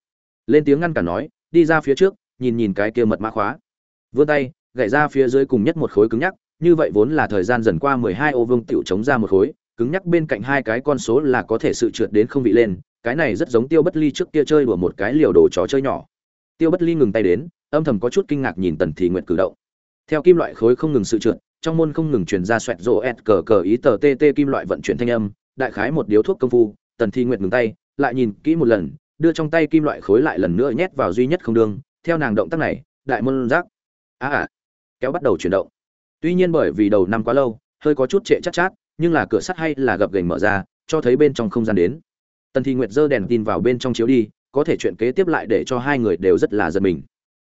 lên tiếng ngăn cản nói, đi ra phía trước, nhìn nhìn cái kia mật mã khóa. Vươn tay gậy ra phía dưới cùng nhất một khối cứng nhắc, như vậy vốn là thời gian dần qua mười hai ô vương tiểu chống ra một khối, cứng nhắc bên cạnh hai cái con số là có thể sự trượt đến không vị lên, cái này rất giống tiêu bất ly trước kia chơi đùa một cái liều đồ trò chơi nhỏ. Tiêu bất ly ngừng tay đến, âm thầm có chút kinh ngạc nhìn tần thị nguyện cử động. Theo kim loại khối không ngừng sự trượt, trong môn không ngừng truyền ra xoẹt rộ ẹt cờ cờ ý tờ tt kim loại vận chuyển thanh âm, đại khái một điếu thuốc công phu, tần thi nguyện ngừng tay, lại nhìn kỹ một lần đưa trong tay kim loại khối lại lần nữa nhét vào duy nhất không đương theo nàng động tác này đại môn rác. À, à kéo bắt đầu chuyển động. Tuy nhiên bởi vì đầu năm quá lâu hơi có chút trệ chắc chát, chát nhưng là cửa sắt hay là gập gềnh mở ra cho thấy bên trong không gian đến. Tần thị nguyệt giơ đèn tin vào bên trong chiếu đi có thể chuyện kế tiếp lại để cho hai người đều rất là giật mình.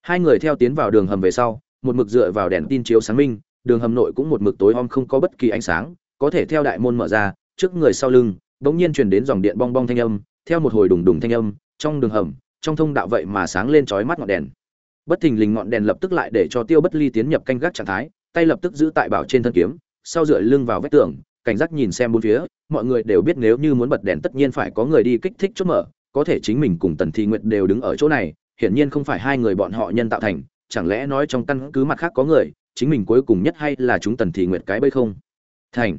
Hai người theo tiến vào đường hầm về sau một mực dựa vào đèn tin chiếu sáng minh đường hầm nội cũng một mực tối om không có bất kỳ ánh sáng có thể theo đại môn mở ra trước người sau lưng bỗng nhiên truyền đến dòng điện bong bong thanh âm theo một hồi đùng đùng thanh âm, trong đường hầm, trong thông đạo vậy mà sáng lên chói mắt ngọn đèn. Bất thình lình ngọn đèn lập tức lại để cho tiêu bất ly tiến nhập canh gác trạng thái, tay lập tức giữ tại bảo trên thân kiếm, sau dựa lưng vào vách tường, cảnh giác nhìn xem bốn phía, mọi người đều biết nếu như muốn bật đèn tất nhiên phải có người đi kích thích chốt mở, có thể chính mình cùng tần thị nguyệt đều đứng ở chỗ này, hiển nhiên không phải hai người bọn họ nhân tạo thành, chẳng lẽ nói trong căn cứ mặt khác có người, chính mình cuối cùng nhất hay là chúng tần thị nguyệt cái bây không? Thành.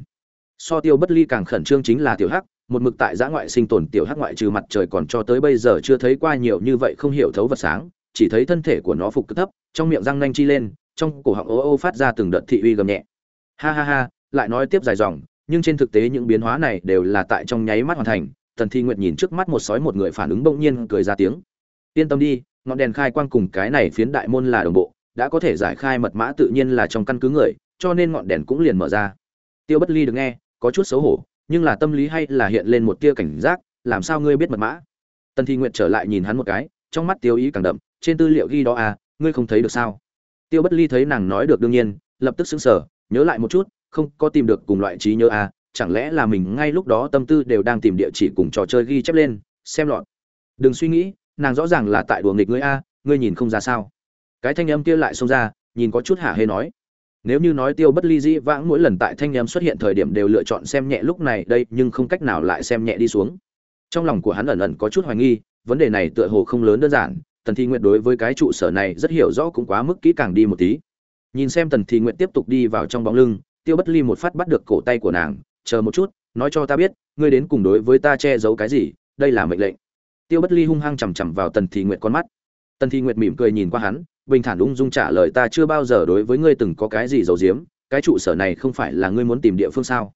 So tiêu bất ly càng khẩn trương chính là tiểu hắc một mực tại giã ngoại sinh tồn tiểu hắc ngoại trừ mặt trời còn cho tới bây giờ chưa thấy qua nhiều như vậy không hiểu thấu vật sáng, chỉ thấy thân thể của nó phục cực thấp, trong miệng răng nanh chi lên, trong cổ họng ô ô phát ra từng đợt thị uy gầm nhẹ. Ha ha ha, lại nói tiếp dài dòng, nhưng trên thực tế những biến hóa này đều là tại trong nháy mắt hoàn thành, tần thi nguyệt nhìn trước mắt một sói một người phản ứng bỗng nhiên cười ra tiếng. Yên tâm đi, ngọn đèn khai quang cùng cái này phiến đại môn là đồng bộ, đã có thể giải khai mật mã tự nhiên là trong căn cứ người, cho nên ngọn đèn cũng liền mở ra. Tiêu bất ly được nghe, có chút xấu hổ nhưng là tâm lý hay là hiện lên một tia cảnh giác, làm sao ngươi biết mật mã? Tần thi nguyệt trở lại nhìn hắn một cái, trong mắt tiêu ý càng đậm, trên tư liệu ghi đó à ngươi không thấy được sao? Tiêu bất ly thấy nàng nói được đương nhiên, lập tức xứng sở nhớ lại một chút, không có tìm được cùng loại trí nhớ à chẳng lẽ là mình ngay lúc đó tâm tư đều đang tìm địa chỉ cùng trò chơi ghi chép lên, xem lọt. Đừng suy nghĩ, nàng rõ ràng là tại đùa nghịch ngươi a ngươi nhìn không ra sao. Cái thanh âm kia lại xông ra, nhìn có chút hả hê nói nếu như nói tiêu bất ly dĩ vãng mỗi lần tại thanh em xuất hiện thời điểm đều lựa chọn xem nhẹ lúc này, đây, nhưng không cách nào lại xem nhẹ đi xuống. Trong lòng của hắn ẩn ẩn có chút hoài nghi, vấn đề này tựa hồ không lớn đơn giản, tần thi nguyện đối với cái trụ sở này rất hiểu rõ cũng quá mức kỹ càng đi một tí. Nhìn xem tần thi nguyện tiếp tục đi vào trong bóng lưng, tiêu bất ly một phát bắt được cổ tay của nàng, chờ một chút, nói cho ta biết, ngươi đến cùng đối với ta che giấu cái gì, đây là mệnh lệnh. Tiêu bất ly hung hăng chằm chằm vào tần thi nguyện con mắt tần thi nguyệt mỉm cười nhìn qua hắn, bình thản ung dung trả lời, ta chưa bao giờ đối với ngươi từng có cái gì giấu giếm, cái trụ sở này không phải là ngươi muốn tìm địa phương sao?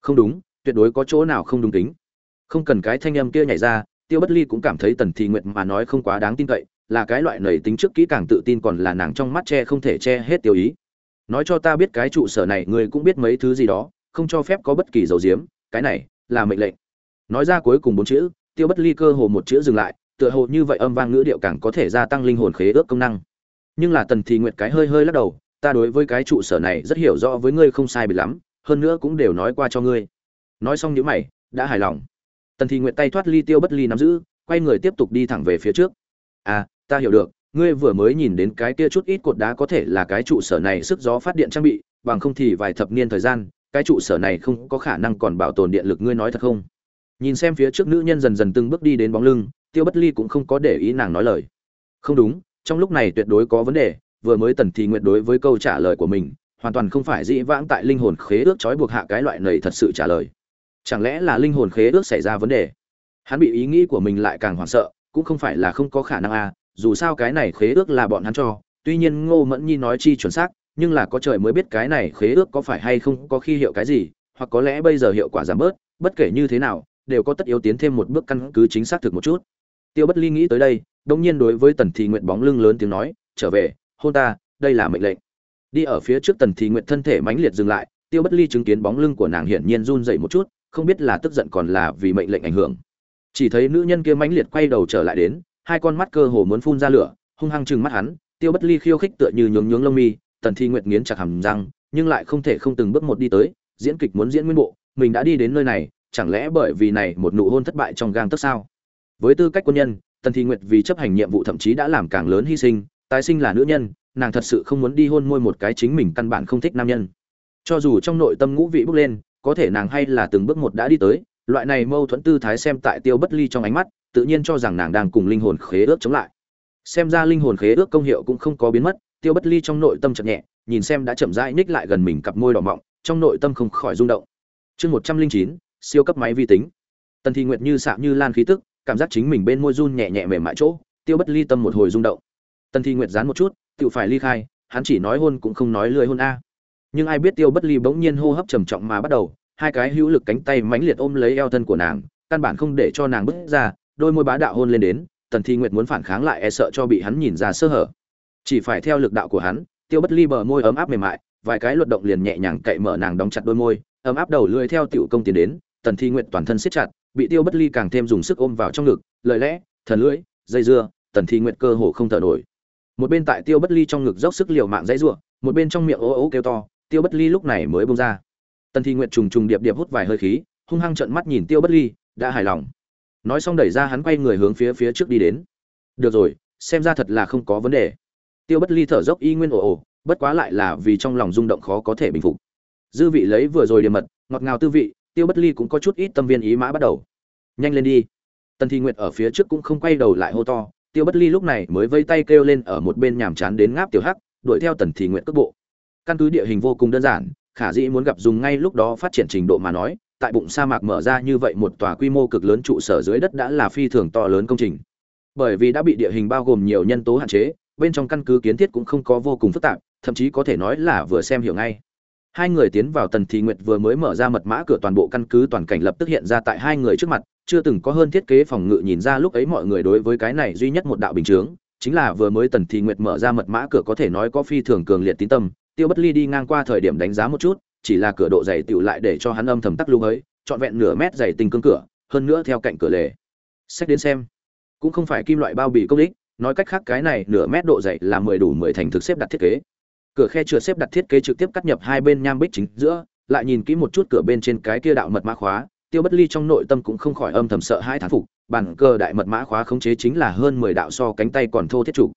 Không đúng, tuyệt đối có chỗ nào không đúng tính không cần cái thanh âm kia nhảy ra. Tiêu bất ly cũng cảm thấy tần thị nguyệt mà nói không quá đáng tin cậy, là cái loại nầy tính trước kỹ càng tự tin còn là nàng trong mắt che không thể che hết tiêu ý. Nói cho ta biết cái trụ sở này, ngươi cũng biết mấy thứ gì đó, không cho phép có bất kỳ dầu diếm cái này là mệnh lệnh. Nói ra cuối cùng bốn chữ, tiêu bất ly cơ hồ một chữ dừng lại tựa hồ như vậy âm vang ngữ điệu càng có thể gia tăng linh hồn khế ước công năng. Nhưng là tần thì nguyệt cái hơi hơi lắc đầu, ta đối với cái trụ sở này rất hiểu rõ với ngươi không sai biệt lắm, hơn nữa cũng đều nói qua cho ngươi. Nói xong những mày, đã hài lòng. Tần thì nguyệt tay thoát ly tiêu bất ly nắm giữ, quay người tiếp tục đi thẳng về phía trước. À ta hiểu được, ngươi vừa mới nhìn đến cái kia chút ít cột đá có thể là cái trụ sở này sức gió phát điện trang bị, bằng không thì vài thập niên thời gian, cái trụ sở này không có khả năng còn bảo tồn điện lực, ngươi nói thật không? Nhìn xem phía trước nữ nhân dần dần từng bước đi đến bóng lưng, tiêu bất ly cũng không có để ý nàng nói lời. Không đúng, trong lúc này tuyệt đối có vấn đề, vừa mới tần thì nguyện đối với câu trả lời của mình, hoàn toàn không phải dĩ vãng tại linh hồn khế ước trói buộc hạ cái loại này thật sự trả lời. Chẳng lẽ là linh hồn khế ước xảy ra vấn đề? Hắn bị ý nghĩ của mình lại càng hoảng sợ, cũng không phải là không có khả năng à dù sao cái này khế ước là bọn hắn cho, tuy nhiên ngô mẫn nhi nói chi chuẩn xác, nhưng là có trời mới biết cái này khế ước có phải hay không, có khi hiệu cái gì, hoặc có lẽ bây giờ hiệu quả giảm bớt, bất kể như thế nào đều có tất yếu tiến thêm một bước căn cứ chính xác thực một chút. Tiêu bất ly nghĩ tới đây đông nhiên đối với tần thị nguyện bóng lưng lớn tiếng nói, trở về, hôn ta, đây là mệnh lệnh. Đi ở phía trước tần thị nguyện thân thể mãnh liệt dừng lại, tiêu bất ly chứng kiến bóng lưng của nàng hiển nhiên run dậy một chút, không biết là tức giận còn là vì mệnh lệnh ảnh hưởng. Chỉ thấy nữ nhân kia mãnh liệt quay đầu trở lại đến, hai con mắt cơ hồ muốn phun ra lửa, hung hăng chừng mắt hắn, tiêu bất ly khiêu khích tựa như nhướng nhướng lông mi, tần thi nguyệt nghiến chặt hàm răng, nhưng lại không thể không từng bước một đi tới, diễn kịch muốn diễn nguyên bộ, mình đã đi đến nơi này chẳng lẽ bởi vì này một nụ hôn thất bại trong gang tấc sao? Với tư cách quân nhân, tần thi nguyệt vì chấp hành nhiệm vụ thậm chí đã làm càng lớn hy sinh, tái sinh là nữ nhân, nàng thật sự không muốn đi hôn môi một cái chính mình căn bản không thích nam nhân. Cho dù trong nội tâm ngũ vị bước lên, có thể nàng hay là từng bước một đã đi tới, loại này mâu thuẫn tư thái xem tại tiêu bất ly trong ánh mắt, tự nhiên cho rằng nàng đang cùng linh hồn khế ước chống lại. Xem ra linh hồn khế ước công hiệu cũng không có biến mất, tiêu bất ly trong nội tâm chậm nhẹ, nhìn xem đã chậm rãi ních lại gần mình cặp môi đỏ mọng, trong nội tâm không khỏi rung động. Chương một trăm linh chín siêu cấp máy vi tính. Tần thị nguyệt như xạ như lan khí tức, cảm giác chính mình bên môi run nhẹ nhẹ mềm mại chỗ, tiêu bất ly tâm một hồi rung động. Tần thị nguyệt dán một chút tự phải ly khai, hắn chỉ nói hôn cũng không nói lười hôn a. Nhưng ai biết tiêu bất ly bỗng nhiên hô hấp trầm trọng mà bắt đầu, hai cái hữu lực cánh tay mãnh liệt ôm lấy eo thân của nàng, căn bản không để cho nàng bước ra, đôi môi bá đạo hôn lên đến, tần thi nguyệt muốn phản kháng lại e sợ cho bị hắn nhìn ra sơ hở. Chỉ phải theo lực đạo của hắn, tiêu bất ly bờ môi ấm áp mềm mại, vài cái luật động liền nhẹ nhàng cậy mở nàng đóng chặt đôi môi, ấm áp đầu lưỡi theo tiểu công tiến đến tần thi nguyệt toàn thân siết chặt, bị tiêu bất ly càng thêm dùng sức ôm vào trong ngực, lời lẽ, thần lưỡi, dây dưa, tần thi nguyệt cơ hồ không thở nổi. Một bên tại tiêu bất ly trong ngực dốc sức liều mạng dãy rủa một bên trong miệng ố ố kêu to, tiêu bất ly lúc này mới bông ra. Tần thi nguyệt trùng trùng điệp điệp hút vài hơi khí, hung hăng trợn mắt nhìn tiêu bất ly, đã hài lòng. Nói xong đẩy ra hắn quay người hướng phía phía trước đi đến. Được rồi, xem ra thật là không có vấn đề. Tiêu bất ly thở dốc y nguyên ồ ồ, bất quá lại là vì trong lòng rung động khó có thể bình phục. Dư vị lấy vừa rồi điểm mật, ngọt ngào tư vị tiêu bất ly cũng có chút ít tâm viên ý mã bắt đầu nhanh lên đi tần thi nguyệt ở phía trước cũng không quay đầu lại hô to tiêu bất ly lúc này mới vây tay kêu lên ở một bên nhàm chán đến ngáp tiểu hắc đuổi theo tần thi nguyệt cước bộ căn cứ địa hình vô cùng đơn giản khả dĩ muốn gặp dùng ngay lúc đó phát triển trình độ mà nói tại bụng sa mạc mở ra như vậy một tòa quy mô cực lớn trụ sở dưới đất đã là phi thường to lớn công trình. Bởi vì đã bị địa hình bao gồm nhiều nhân tố hạn chế, bên trong căn cứ kiến thiết cũng không có vô cùng phức tạp, thậm chí có thể nói là vừa xem hiểu ngay. Hai người tiến vào Tần Thị Nguyệt vừa mới mở ra mật mã cửa toàn bộ căn cứ toàn cảnh lập tức hiện ra tại hai người trước mặt, chưa từng có hơn thiết kế phòng ngự nhìn ra lúc ấy mọi người đối với cái này duy nhất một đạo bình chướng, chính là vừa mới Tần Thị Nguyệt mở ra mật mã cửa có thể nói có phi thường cường liệt tín tâm, Tiêu Bất Ly đi ngang qua thời điểm đánh giá một chút, chỉ là cửa độ dày tựu lại để cho hắn âm thầm tắc lưu ấy trọn vẹn nửa mét dày tinh cương cửa hơn nữa theo cạnh cửa lề. Sách đến xem cũng không phải kim loại bao bì công đích nói cách khác cái này nửa mét độ dày là mười đủ mười thành thực xếp đặt thiết kế cửa khe chừa xếp đặt thiết kế trực tiếp cắt nhập hai bên nham bích chính giữa, lại nhìn kỹ một chút cửa bên trên cái kia đạo mật mã khóa, tiêu bất ly trong nội tâm cũng không khỏi âm thầm sợ hai thán phục bản cơ đại mật mã khóa khống chế chính là hơn mười đạo so cánh tay còn thô thiết trục.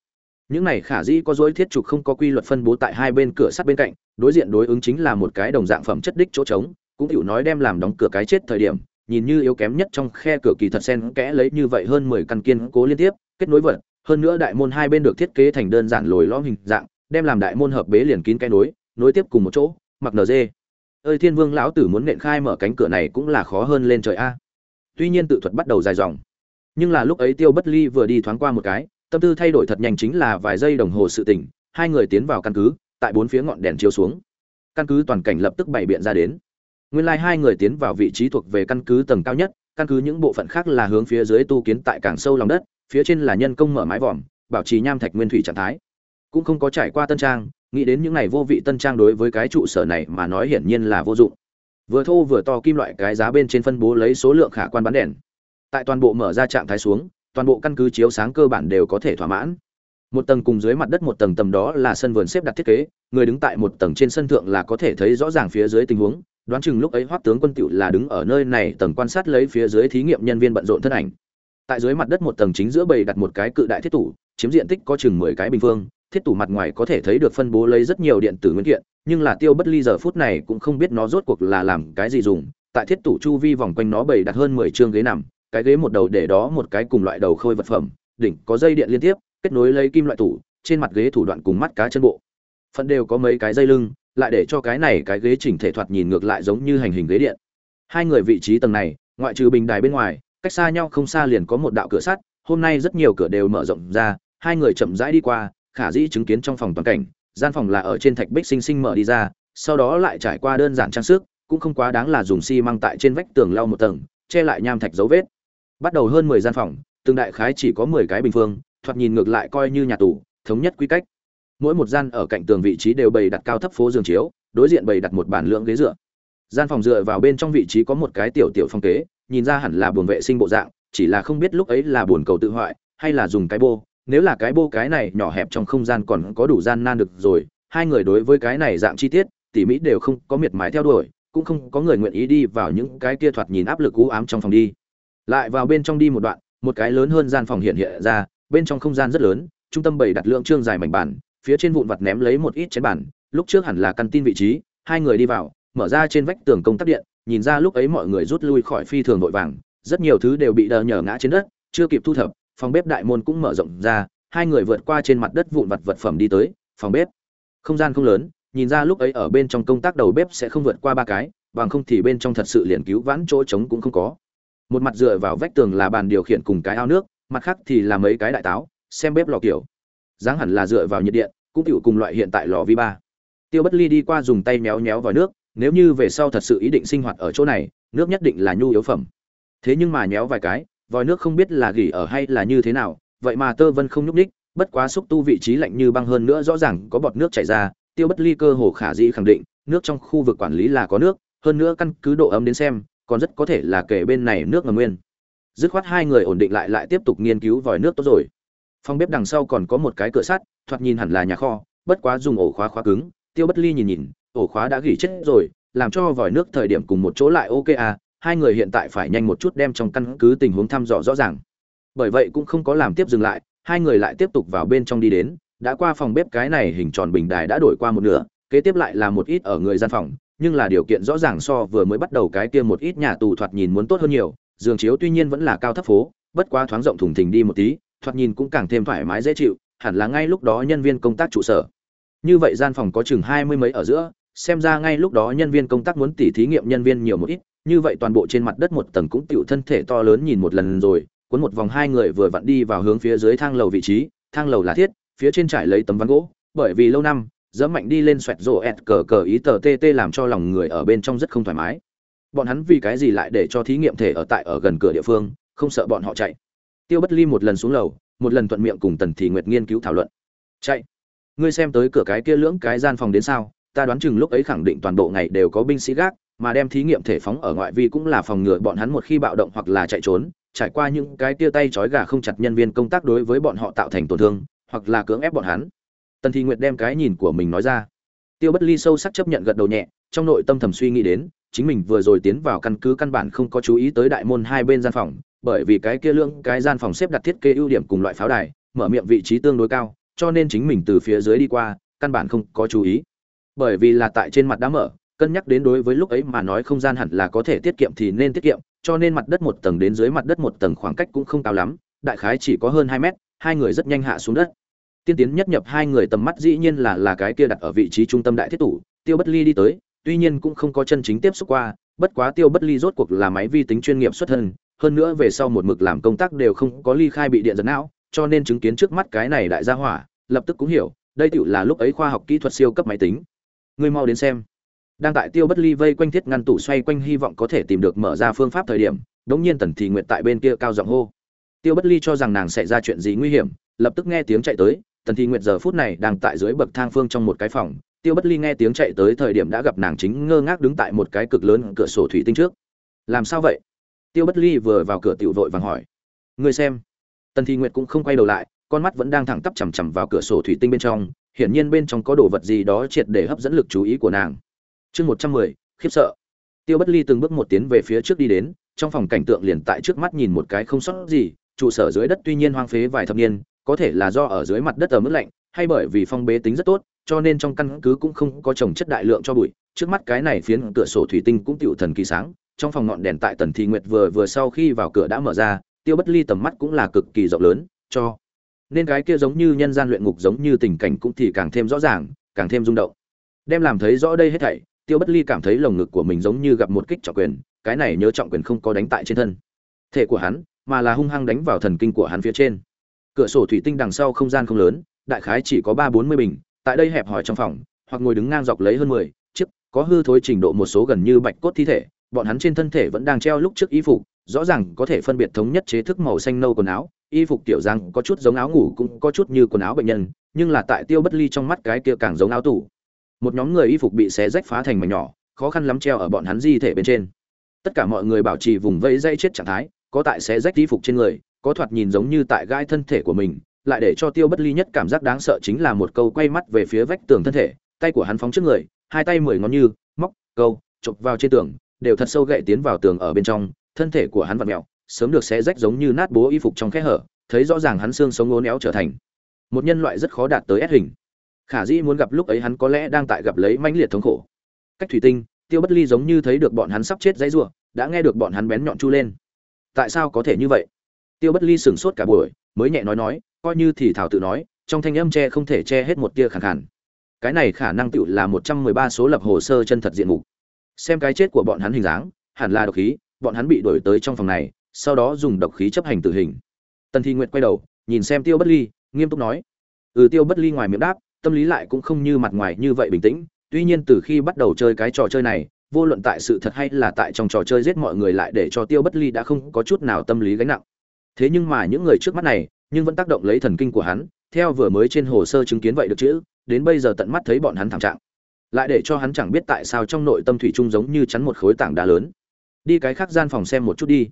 Những này khả dĩ có dối thiết trục không có quy luật phân bố tại hai bên cửa sắt bên cạnh, đối diện đối ứng chính là một cái đồng dạng phẩm chất đích chỗ trống, cũng hiểu nói đem làm đóng cửa cái chết thời điểm, nhìn như yếu kém nhất trong khe cửa kỳ thật sen kẽ lấy như vậy hơn mười căn kiên cố liên tiếp, kết nối vật, hơn nữa đại môn hai bên được thiết kế thành đơn giản lồi lõm hình dạng đem làm đại môn hợp bế liền kín cái nối nối tiếp cùng một chỗ, mặc nd ơi thiên vương lão tử muốn nện khai mở cánh cửa này cũng là khó hơn lên trời a. Tuy nhiên tự thuật bắt đầu dài dòng. Nhưng là lúc ấy tiêu bất ly vừa đi thoáng qua một cái, tâm tư thay đổi thật nhanh chính là vài giây đồng hồ sự tỉnh hai người tiến vào căn cứ, tại bốn phía ngọn đèn chiếu xuống. Căn cứ toàn cảnh lập tức bày biện ra đến. Nguyên lai hai người tiến vào vị trí thuộc về căn cứ tầng cao nhất, căn cứ những bộ phận khác là hướng phía dưới tu kiến tại càng sâu lòng đất, phía trên là nhân công mở mái vòm, bảo trì nham thạch nguyên thủy trạng thái cũng không có trải qua tân trang, nghĩ đến những ngày vô vị tân trang đối với cái trụ sở này mà nói hiển nhiên là vô dụng. Vừa thô vừa to kim loại cái giá bên trên phân bố lấy số lượng khả quan bán đèn. Tại toàn bộ mở ra trạng thái xuống, toàn bộ căn cứ chiếu sáng cơ bản đều có thể thỏa mãn. Một tầng cùng dưới mặt đất một tầng tầm đó là sân vườn xếp đặt thiết kế, người đứng tại một tầng trên sân thượng là có thể thấy rõ ràng phía dưới tình huống, đoán chừng lúc ấy hoắc tướng quân tựu là đứng ở nơi này tầng quan sát lấy phía dưới thí nghiệm nhân viên bận rộn thân ảnh. Tại dưới mặt đất một tầng chính giữa bầy đặt một cái cự đại thiết tủ, chiếm diện tích có chừng mười cái bình phương thiết tủ mặt ngoài có thể thấy được phân bố lấy rất nhiều điện tử nguyên kiện, nhưng là tiêu bất ly giờ phút này cũng không biết nó rốt cuộc là làm cái gì dùng. Tại thiết tủ chu vi vòng quanh nó bày đặt hơn mười chương ghế nằm, cái ghế một đầu để đó một cái cùng loại đầu khôi vật phẩm, đỉnh có dây điện liên tiếp, kết nối lấy kim loại tủ, trên mặt ghế thủ đoạn cùng mắt cá chân bộ. Phần đều có mấy cái dây lưng, lại để cho cái này cái ghế chỉnh thể thoạt nhìn ngược lại giống như hành hình ghế điện. Hai người vị trí tầng này, ngoại trừ bình đài bên ngoài, cách xa nhau không xa liền có một đạo cửa sắt, hôm nay rất nhiều cửa đều mở rộng ra, hai người chậm rãi đi qua khả dĩ chứng kiến trong phòng toàn cảnh, gian phòng là ở trên thạch bích sinh sinh mở đi ra, sau đó lại trải qua đơn giản trang sức, cũng không quá đáng là dùng xi măng tại trên vách tường lau một tầng, che lại nham thạch dấu vết. Bắt đầu hơn mười gian phòng, từng đại khái chỉ có mười cái bình phương, thoạt nhìn ngược lại coi như nhà tù, thống nhất quy cách. Mỗi một gian ở cạnh tường vị trí đều bày đặt cao thấp phố giường chiếu, đối diện bày đặt một bàn lượng ghế dựa. Gian phòng dựa vào bên trong vị trí có một cái tiểu tiểu phong kế, nhìn ra hẳn là buồng vệ sinh bộ dạng, chỉ là không biết lúc ấy là buồn cầu tự hoại, hay là dùng cái bô nếu là cái bô cái này nhỏ hẹp trong không gian còn có đủ gian nan được rồi, hai người đối với cái này dạng chi tiết, tỉ mỹ đều không có miệt mài theo đuổi, cũng không có người nguyện ý đi vào những cái kia thoạt nhìn áp lực cú ám trong phòng đi. Lại vào bên trong đi một đoạn, một cái lớn hơn gian phòng hiện hiện ra, bên trong không gian rất lớn, trung tâm bày đặt lượng trương dài mảnh bản, phía trên vụn vặt ném lấy một ít chén bản, lúc trước hẳn là căn tin vị trí, hai người đi vào, mở ra trên vách tường công tắc điện, nhìn ra lúc ấy mọi người rút lui khỏi phi thường vội vàng, rất nhiều thứ đều bị đờ nhở ngã trên đất, chưa kịp thu thập phòng bếp đại môn cũng mở rộng ra, hai người vượt qua trên mặt đất vụn vặt vật phẩm đi tới, phòng bếp. Không gian không lớn, nhìn ra lúc ấy ở bên trong công tác đầu bếp sẽ không vượt qua ba cái, bằng không thì bên trong thật sự liền cứu vãn chỗ trống cũng không có. Một mặt dựa vào vách tường là bàn điều khiển cùng cái ao nước, mặt khác thì là mấy cái đại táo, xem bếp lò kiểu. Dáng hẳn là dựa vào nhiệt điện, cũng chịu cùng loại hiện tại lò vi ba. Tiêu bất ly đi qua dùng tay méo méo vào nước, nếu như về sau thật sự ý định sinh hoạt ở chỗ này, nước nhất định là nhu yếu phẩm. Thế nhưng mà nhéo vài cái vòi nước không biết là gỉ ở hay là như thế nào, vậy mà tơ vân không nhúc ních bất quá xúc tu vị trí lạnh như băng hơn nữa rõ ràng có bọt nước chảy ra, tiêu bất ly cơ hồ khả dĩ khẳng định, nước trong khu vực quản lý là có nước, hơn nữa căn cứ độ ấm đến xem, còn rất có thể là kể bên này nước ngầm nguyên. Dứt khoát hai người ổn định lại lại tiếp tục nghiên cứu vòi nước tốt rồi. Phòng bếp đằng sau còn có một cái cửa sắt, thoạt nhìn hẳn là nhà kho, bất quá dùng ổ khóa khóa cứng, tiêu bất ly nhìn nhìn, ổ khóa đã gỉ chết rồi, làm cho vòi nước thời điểm cùng một chỗ lại ok à hai người hiện tại phải nhanh một chút đem trong căn cứ tình huống thăm dò rõ ràng. Bởi vậy cũng không có làm tiếp dừng lại, hai người lại tiếp tục vào bên trong đi đến, đã qua phòng bếp cái này hình tròn bình đài đã đổi qua một nửa, kế tiếp lại là một ít ở người gian phòng, nhưng là điều kiện rõ ràng so vừa mới bắt đầu cái kia một ít nhà tù thoạt nhìn muốn tốt hơn nhiều, giường chiếu tuy nhiên vẫn là cao thấp phố, bất quá thoáng rộng thùng thình đi một tí, thoạt nhìn cũng càng thêm thoải mái dễ chịu, hẳn là ngay lúc đó nhân viên công tác trụ sở. Như vậy gian phòng có chừng hai mươi mấy ở giữa, xem ra ngay lúc đó nhân viên công tác muốn tỉ thí nghiệm nhân viên nhiều một ít như vậy toàn bộ trên mặt đất một tầng cũng tựu thân thể to lớn nhìn một lần rồi, cuốn một vòng hai người vừa vặn đi vào hướng phía dưới thang lầu vị trí, thang lầu là thiết, phía trên trải lấy tấm ván gỗ, bởi vì lâu năm, dẫm mạnh đi lên xoẹt rổ ẹt cờ cờ ý tờ tê làm cho lòng người ở bên trong rất không thoải mái. Bọn hắn vì cái gì lại để cho thí nghiệm thể ở tại ở gần cửa địa phương, không sợ bọn họ chạy. Tiêu bất ly một lần xuống lầu, một lần thuận miệng cùng tần thị nguyệt nghiên cứu thảo luận. Chạy. Ngươi xem tới cửa cái kia lưỡng cái gian phòng đến sao, ta đoán chừng lúc ấy khẳng định toàn bộ ngày đều có binh sĩ gác mà đem thí nghiệm thể phóng ở ngoại vi cũng là phòng ngừa bọn hắn một khi bạo động hoặc là chạy trốn, trải qua những cái tia tay trói gà không chặt nhân viên công tác đối với bọn họ tạo thành tổn thương, hoặc là cưỡng ép bọn hắn. Tần Thi nguyệt đem cái nhìn của mình nói ra. Tiêu bất ly sâu sắc chấp nhận gật đầu nhẹ, trong nội tâm thầm suy nghĩ đến, chính mình vừa rồi tiến vào căn cứ căn bản không có chú ý tới đại môn hai bên gian phòng, bởi vì cái kia lượng cái gian phòng xếp đặt thiết kế ưu điểm cùng loại pháo đài, mở miệng vị trí tương đối cao, cho nên chính mình từ phía dưới đi qua, căn bản không có chú ý. Bởi vì là tại trên mặt đá mở cân nhắc đến đối với lúc ấy mà nói không gian hẳn là có thể tiết kiệm thì nên tiết kiệm, cho nên mặt đất một tầng đến dưới mặt đất một tầng khoảng cách cũng không cao lắm, đại khái chỉ có hơn hai mét, hai người rất nhanh hạ xuống đất. Tiên tiến nhất nhập hai người tầm mắt dĩ nhiên là là cái kia đặt ở vị trí trung tâm đại thiết tủ, tiêu bất ly đi tới, tuy nhiên cũng không có chân chính tiếp xúc qua, bất quá tiêu bất ly rốt cuộc là máy vi tính chuyên nghiệp xuất thân, hơn nữa về sau một mực làm công tác đều không có ly khai bị điện giật não, cho nên chứng kiến trước mắt cái này đại gia hỏa, lập tức cũng hiểu, đây tựu là lúc ấy khoa học kỹ thuật siêu cấp máy tính. Ngươi mau đến xem đang tại tiêu bất ly vây quanh thiết ngăn tủ xoay quanh hy vọng có thể tìm được mở ra phương pháp thời điểm, đống nhiên tần thì nguyệt tại bên kia cao giọng hô. Tiêu bất ly cho rằng nàng sẽ ra chuyện gì nguy hiểm, lập tức nghe tiếng chạy tới. Tần thì nguyệt giờ phút này đang tại dưới bậc thang phương trong một cái phòng. Tiêu bất ly nghe tiếng chạy tới thời điểm đã gặp nàng chính ngơ ngác đứng tại một cái cực lớn cửa sổ thủy tinh trước. Làm sao vậy? Tiêu bất ly vừa vào cửa tiểu vội vàng hỏi. Người xem. Tần thì nguyệt cũng không quay đầu lại, con mắt vẫn đang thẳng tắp chằm chằm vào cửa sổ thủy tinh bên trong. Hiển nhiên bên trong có đồ vật gì đó triệt để hấp dẫn lực chú ý của nàng chương một trăm mười, khiếp sợ. Tiêu bất ly từng bước một tiến về phía trước đi đến, trong phòng cảnh tượng liền tại trước mắt nhìn một cái không sót gì, trụ sở dưới đất tuy nhiên hoang phế vài thập niên, có thể là do ở dưới mặt đất ở mức lạnh, hay bởi vì phong bế tính rất tốt, cho nên trong căn cứ cũng không có trồng chất đại lượng cho bụi. Trước mắt cái này phiến cửa sổ thủy tinh cũng tựu thần kỳ sáng, trong phòng ngọn đèn tại tần thị nguyệt vừa vừa sau khi vào cửa đã mở ra, tiêu bất ly tầm mắt cũng là cực kỳ rộng lớn, cho nên cái kia giống như nhân gian luyện ngục giống như tình cảnh cũng thì càng thêm rõ ràng, càng thêm rung động. Đem làm thấy rõ đây hết thảy tiêu bất ly cảm thấy lồng ngực của mình giống như gặp một kích trọng quyền, cái này nhớ trọng quyền không có đánh tại trên thân. Thể của hắn, mà là hung hăng đánh vào thần kinh của hắn phía trên. Cửa sổ thủy tinh đằng sau không gian không lớn, đại khái chỉ có ba bốn mươi bình, tại đây hẹp hòi trong phòng, hoặc ngồi đứng ngang dọc lấy hơn mười, chiếc, có hư thối trình độ một số gần như bạch cốt thi thể, bọn hắn trên thân thể vẫn đang treo lúc trước y phục, rõ ràng có thể phân biệt thống nhất chế thức màu xanh nâu quần áo, y phục tiểu giang có chút giống áo ngủ cũng có chút như quần áo bệnh nhân, nhưng là tại tiêu bất ly trong mắt cái kia càng giống áo tủ một nhóm người y phục bị xé rách phá thành mảnh nhỏ, khó khăn lắm treo ở bọn hắn di thể bên trên. Tất cả mọi người bảo trì vùng vẫy dây chết trạng thái, có tại xé rách y phục trên người, có thoạt nhìn giống như tại gai thân thể của mình, lại để cho tiêu bất ly nhất cảm giác đáng sợ chính là một câu quay mắt về phía vách tường thân thể, tay của hắn phóng trước người, hai tay mười ngón như, móc, câu, chụp vào trên tường, đều thật sâu gậy tiến vào tường ở bên trong, thân thể của hắn vặn mẹo sớm được xé rách giống như nát bố y phục trong khe hở, thấy rõ ràng hắn xương sống ngố néo trở thành một nhân loại rất khó đạt tới ép hình khả dĩ muốn gặp lúc ấy hắn có lẽ đang tại gặp lấy mãnh liệt thống khổ. Cách thủy tinh, tiêu bất ly giống như thấy được bọn hắn sắp chết dãy rủa, đã nghe được bọn hắn bén nhọn chu lên. Tại sao có thể như vậy? Tiêu bất ly sửng sốt cả buổi, mới nhẹ nói nói, coi như thì thảo tự nói, trong thanh âm che không thể che hết một tia khẳng khàn. Cái này khả năng tựu là một trăm mười ba số lập hồ sơ chân thật diện mục. Xem cái chết của bọn hắn hình dáng, hẳn là độc khí, bọn hắn bị đuổi tới trong phòng này, sau đó dùng độc khí chấp hành tử hình. Tần thi nguyệt quay đầu, nhìn xem tiêu bất ly, nghiêm túc nói. Ừ tiêu bất ly ngoài miệng đáp tâm lý lại cũng không như mặt ngoài như vậy bình tĩnh. Tuy nhiên từ khi bắt đầu chơi cái trò chơi này, vô luận tại sự thật hay là tại trong trò chơi giết mọi người lại để cho tiêu bất ly đã không có chút nào tâm lý gánh nặng. Thế nhưng mà những người trước mắt này, nhưng vẫn tác động lấy thần kinh của hắn, theo vừa mới trên hồ sơ chứng kiến vậy được chữ đến bây giờ tận mắt thấy bọn hắn thảm trạng. Lại để cho hắn chẳng biết tại sao trong nội tâm thủy chung giống như chắn một khối tảng đá lớn. Đi cái khác gian phòng xem một chút đi.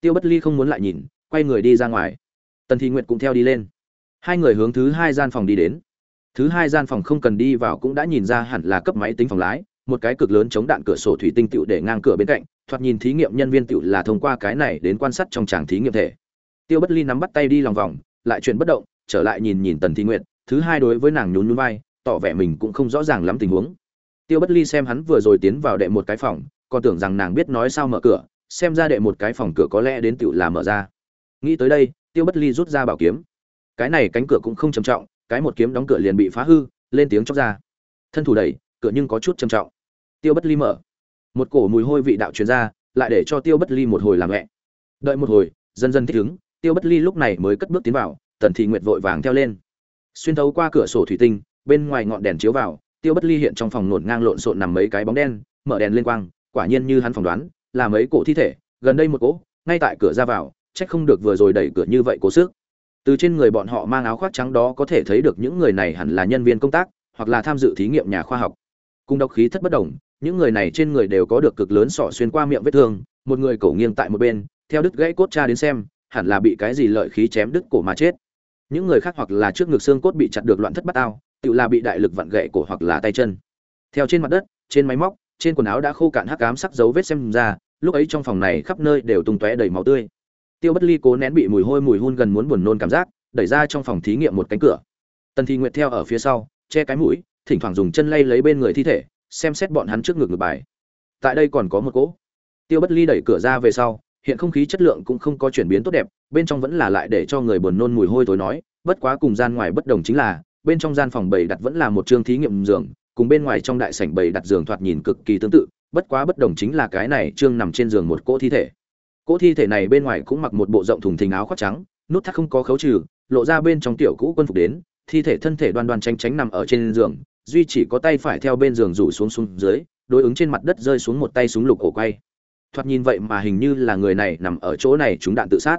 Tiêu bất ly không muốn lại nhìn, quay người đi ra ngoài. Tần thị nguyệt cũng theo đi lên. Hai người hướng thứ hai gian phòng đi đến thứ hai gian phòng không cần đi vào cũng đã nhìn ra hẳn là cấp máy tính phòng lái, một cái cực lớn chống đạn cửa sổ thủy tinh tựu để ngang cửa bên cạnh, thoạt nhìn thí nghiệm nhân viên tựu là thông qua cái này đến quan sát trong tràng thí nghiệm thể. Tiêu bất ly nắm bắt tay đi lòng vòng, lại chuyển bất động, trở lại nhìn nhìn tần thị nguyệt, thứ hai đối với nàng nhún nhún vai, tỏ vẻ mình cũng không rõ ràng lắm tình huống. Tiêu bất ly xem hắn vừa rồi tiến vào đệ một cái phòng, còn tưởng rằng nàng biết nói sao mở cửa, xem ra đệ một cái phòng cửa có lẽ đến tựu là mở ra. Nghĩ tới đây, tiêu bất ly rút ra bảo kiếm. Cái này cánh cửa cũng không trầm trọng cái một kiếm đóng cửa liền bị phá hư, lên tiếng chóc ra. Thân thủ đẩy, cửa nhưng có chút trầm trọng. Tiêu bất ly mở. Một cổ mùi hôi vị đạo truyền ra, lại để cho tiêu bất ly một hồi làm mẹ. Đợi một hồi, dần dần thích ứng, tiêu bất ly lúc này mới cất bước tiến vào, tần thị nguyệt vội vàng theo lên. Xuyên thấu qua cửa sổ thủy tinh, bên ngoài ngọn đèn chiếu vào, tiêu bất ly hiện trong phòng nổn ngang lộn xộn nằm mấy cái bóng đen, mở đèn lên quang, quả nhiên như hắn phỏng đoán, là mấy cổ thi thể, gần đây một cỗ, ngay tại cửa ra vào trách không được vừa rồi đẩy cửa như vậy cố sức từ trên người bọn họ mang áo khoác trắng đó có thể thấy được những người này hẳn là nhân viên công tác, hoặc là tham dự thí nghiệm nhà khoa học. Cùng độc khí thất bất đồng, những người này trên người đều có được cực lớn sọ xuyên qua miệng vết thương, một người cổ nghiêng tại một bên, theo đứt gãy cốt cha đến xem, hẳn là bị cái gì lợi khí chém đứt cổ mà chết. Những người khác hoặc là trước ngực xương cốt bị chặt được loạn thất bát ao, tự là bị đại lực vặn gãy cổ hoặc là tay chân. Theo trên mặt đất, trên máy móc, trên quần áo đã khô cạn hắc ám sắc dấu vết xem ra, lúc ấy trong phòng này khắp nơi đều tung tóe đầy máu tươi tiêu bất ly cố nén bị mùi hôi mùi hun gần muốn buồn nôn cảm giác, đẩy ra trong phòng thí nghiệm một cánh cửa. Tần Thi nguyệt theo ở phía sau, che cái mũi, thỉnh thoảng dùng chân lay lấy bên người thi thể, xem xét bọn hắn trước ngực ngược bài. Tại đây còn có một cỗ. Tiêu bất ly đẩy cửa ra về sau, hiện không khí chất lượng cũng không có chuyển biến tốt đẹp, bên trong vẫn là lại để cho người buồn nôn mùi hôi tối nói, bất quá cùng gian ngoài bất đồng chính là, bên trong gian phòng bầy đặt vẫn là một chương thí nghiệm giường, cùng bên ngoài trong đại sảnh bầy đặt giường thoạt nhìn cực kỳ tương tự, bất quá bất đồng chính là cái này trương nằm trên giường một cỗ thi thể cỗ thi thể này bên ngoài cũng mặc một bộ rộng thùng thình áo khoác trắng, nút thắt không có khấu trừ, lộ ra bên trong tiểu cũ quân phục đến, thi thể thân thể đoan đoan tránh tránh nằm ở trên giường, duy chỉ có tay phải theo bên giường rủ xuống xuống dưới, đối ứng trên mặt đất rơi xuống một tay súng lục cổ quay. Thoạt nhìn vậy mà hình như là người này nằm ở chỗ này chúng đạn tự sát.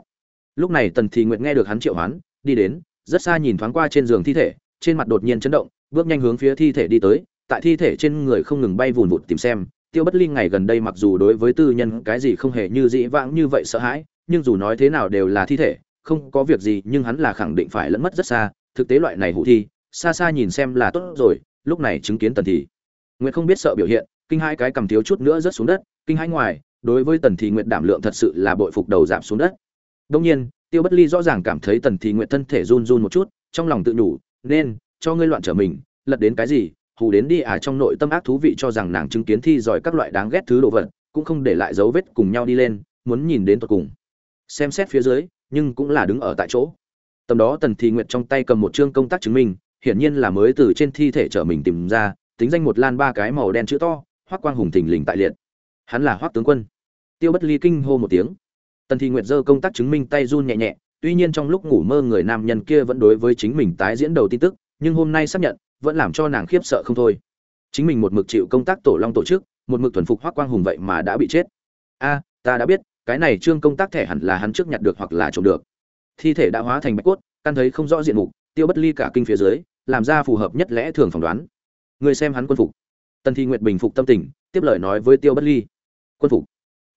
Lúc này tần thị nguyện nghe được hắn triệu hoán, đi đến, rất xa nhìn thoáng qua trên giường thi thể, trên mặt đột nhiên chấn động, bước nhanh hướng phía thi thể đi tới, tại thi thể trên người không ngừng bay vùn vụt tìm xem tiêu bất ly ngày gần đây mặc dù đối với tư nhân cái gì không hề như dĩ vãng như vậy sợ hãi, nhưng dù nói thế nào đều là thi thể, không có việc gì, nhưng hắn là khẳng định phải lẫn mất rất xa. Thực tế loại này hụ thi, xa xa nhìn xem là tốt rồi, lúc này chứng kiến tần thị. Nguyệt không biết sợ biểu hiện, kinh hai cái cầm thiếu chút nữa rớt xuống đất, kinh hai ngoài, đối với tần thị nguyệt đảm lượng thật sự là bội phục đầu giảm xuống đất. Đông nhiên, tiêu bất ly rõ ràng cảm thấy tần thị nguyệt thân thể run run một chút, trong lòng tự nhủ, nên, cho ngươi loạn trở mình, lật đến cái gì hù đến đi à trong nội tâm ác thú vị cho rằng nàng chứng kiến thi giỏi các loại đáng ghét thứ đồ vật, cũng không để lại dấu vết cùng nhau đi lên, muốn nhìn đến tận cùng. Xem xét phía dưới, nhưng cũng là đứng ở tại chỗ. Tầm đó tần thị nguyệt trong tay cầm một chương công tác chứng minh, hiển nhiên là mới từ trên thi thể trở mình tìm ra, tính danh một lan ba cái màu đen chữ to hoắc quang hùng thình lình tại liệt. Hắn là hoắc tướng quân. Tiêu bất ly kinh hô một tiếng. Tần thị nguyệt giơ công tác chứng minh tay run nhẹ nhẹ, tuy nhiên trong lúc ngủ mơ người nam nhân kia vẫn đối với chính mình tái diễn đầu tin tức, nhưng hôm nay xác nhận vẫn làm cho nàng khiếp sợ không thôi. Chính mình một mực chịu công tác tổ long tổ chức, một mực thuần phục hoắc quang hùng vậy mà đã bị chết. A, ta đã biết, cái này trương công tác thẻ hẳn là hắn trước nhặt được hoặc là trộm được. Thi thể đã hóa thành bạch cốt, căn thấy không rõ diện mục, tiêu bất ly cả kinh phía dưới, làm ra phù hợp nhất lẽ thường phỏng đoán. Người xem hắn quân phục. Tần thi nguyệt bình phục tâm tình, tiếp lời nói với tiêu bất ly. Quân phục.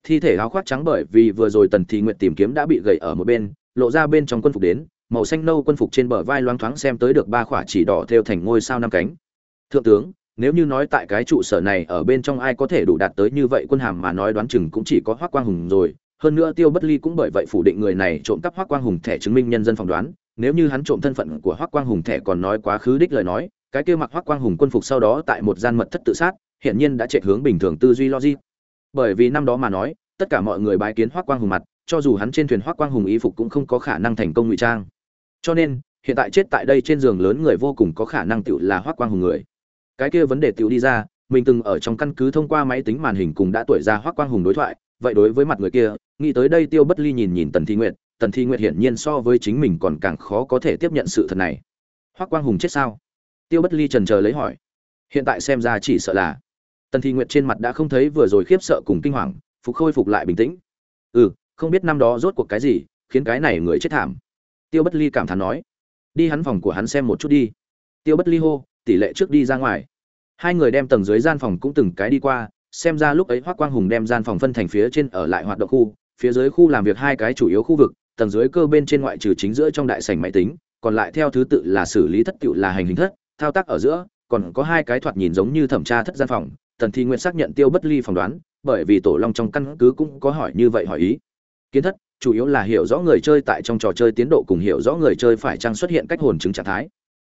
Thi thể áo khoác trắng bởi vì vừa rồi tần thi nguyệt tìm kiếm đã bị gầy ở một bên, lộ ra bên trong quân phục đến màu xanh nâu quân phục trên bờ vai loáng thoáng xem tới được ba khỏa chỉ đỏ theo thành ngôi sao năm cánh. Thượng tướng, nếu như nói tại cái trụ sở này ở bên trong ai có thể đủ đạt tới như vậy quân hàm mà nói đoán chừng cũng chỉ có hoác quang hùng rồi. Hơn nữa tiêu bất ly cũng bởi vậy phủ định người này trộm cắp hoác quang hùng thẻ chứng minh nhân dân phỏng đoán. Nếu như hắn trộm thân phận của hoác quang hùng thẻ còn nói quá khứ đích lời nói, cái kia mặc hoác quang hùng quân phục sau đó tại một gian mật thất tự sát hiện nhiên đã chạy hướng bình thường tư duy logic. Bởi vì năm đó mà nói, tất cả mọi người bái kiến hoác quang hùng mặt, cho dù hắn trên thuyền hoác quang hùng y phục cũng không có khả năng thành công ngụy trang cho nên, hiện tại chết tại đây trên giường lớn người vô cùng có khả năng tựu là hoác quang hùng người. Cái kia vấn đề tựu đi ra, mình từng ở trong căn cứ thông qua máy tính màn hình cùng đã tuổi ra hoác quang hùng đối thoại, vậy đối với mặt người kia, nghĩ tới đây tiêu bất ly nhìn nhìn tần thi nguyệt, tần thi nguyệt hiển nhiên so với chính mình còn càng khó có thể tiếp nhận sự thật này. Hoác quang hùng chết sao? Tiêu bất ly trần chờ lấy hỏi. Hiện tại xem ra chỉ sợ là tần thi nguyệt trên mặt đã không thấy vừa rồi khiếp sợ cùng kinh hoàng, phục khôi phục lại bình tĩnh. Ừ không biết năm đó rốt cuộc cái gì, khiến cái này người chết thảm tiêu bất ly cảm thán nói, đi hắn phòng của hắn xem một chút đi. Tiêu bất ly hô, tỷ lệ trước đi ra ngoài. Hai người đem tầng dưới gian phòng cũng từng cái đi qua, xem ra lúc ấy hoác quang hùng đem gian phòng phân thành phía trên ở lại hoạt động khu, phía dưới khu làm việc hai cái chủ yếu khu vực, tầng dưới cơ bên trên ngoại trừ chính giữa trong đại sảnh máy tính, còn lại theo thứ tự là xử lý thất cựu là hành hình thất, thao tác ở giữa, còn có hai cái thoạt nhìn giống như thẩm tra thất gian phòng, tần thi nguyện xác nhận tiêu bất ly phỏng đoán, bởi vì tổ long trong căn cứ cũng có hỏi như vậy hỏi ý. Kiến thất chủ yếu là hiểu rõ người chơi tại trong trò chơi tiến độ cùng hiểu rõ người chơi phải chăng xuất hiện cách hồn chứng trạng thái.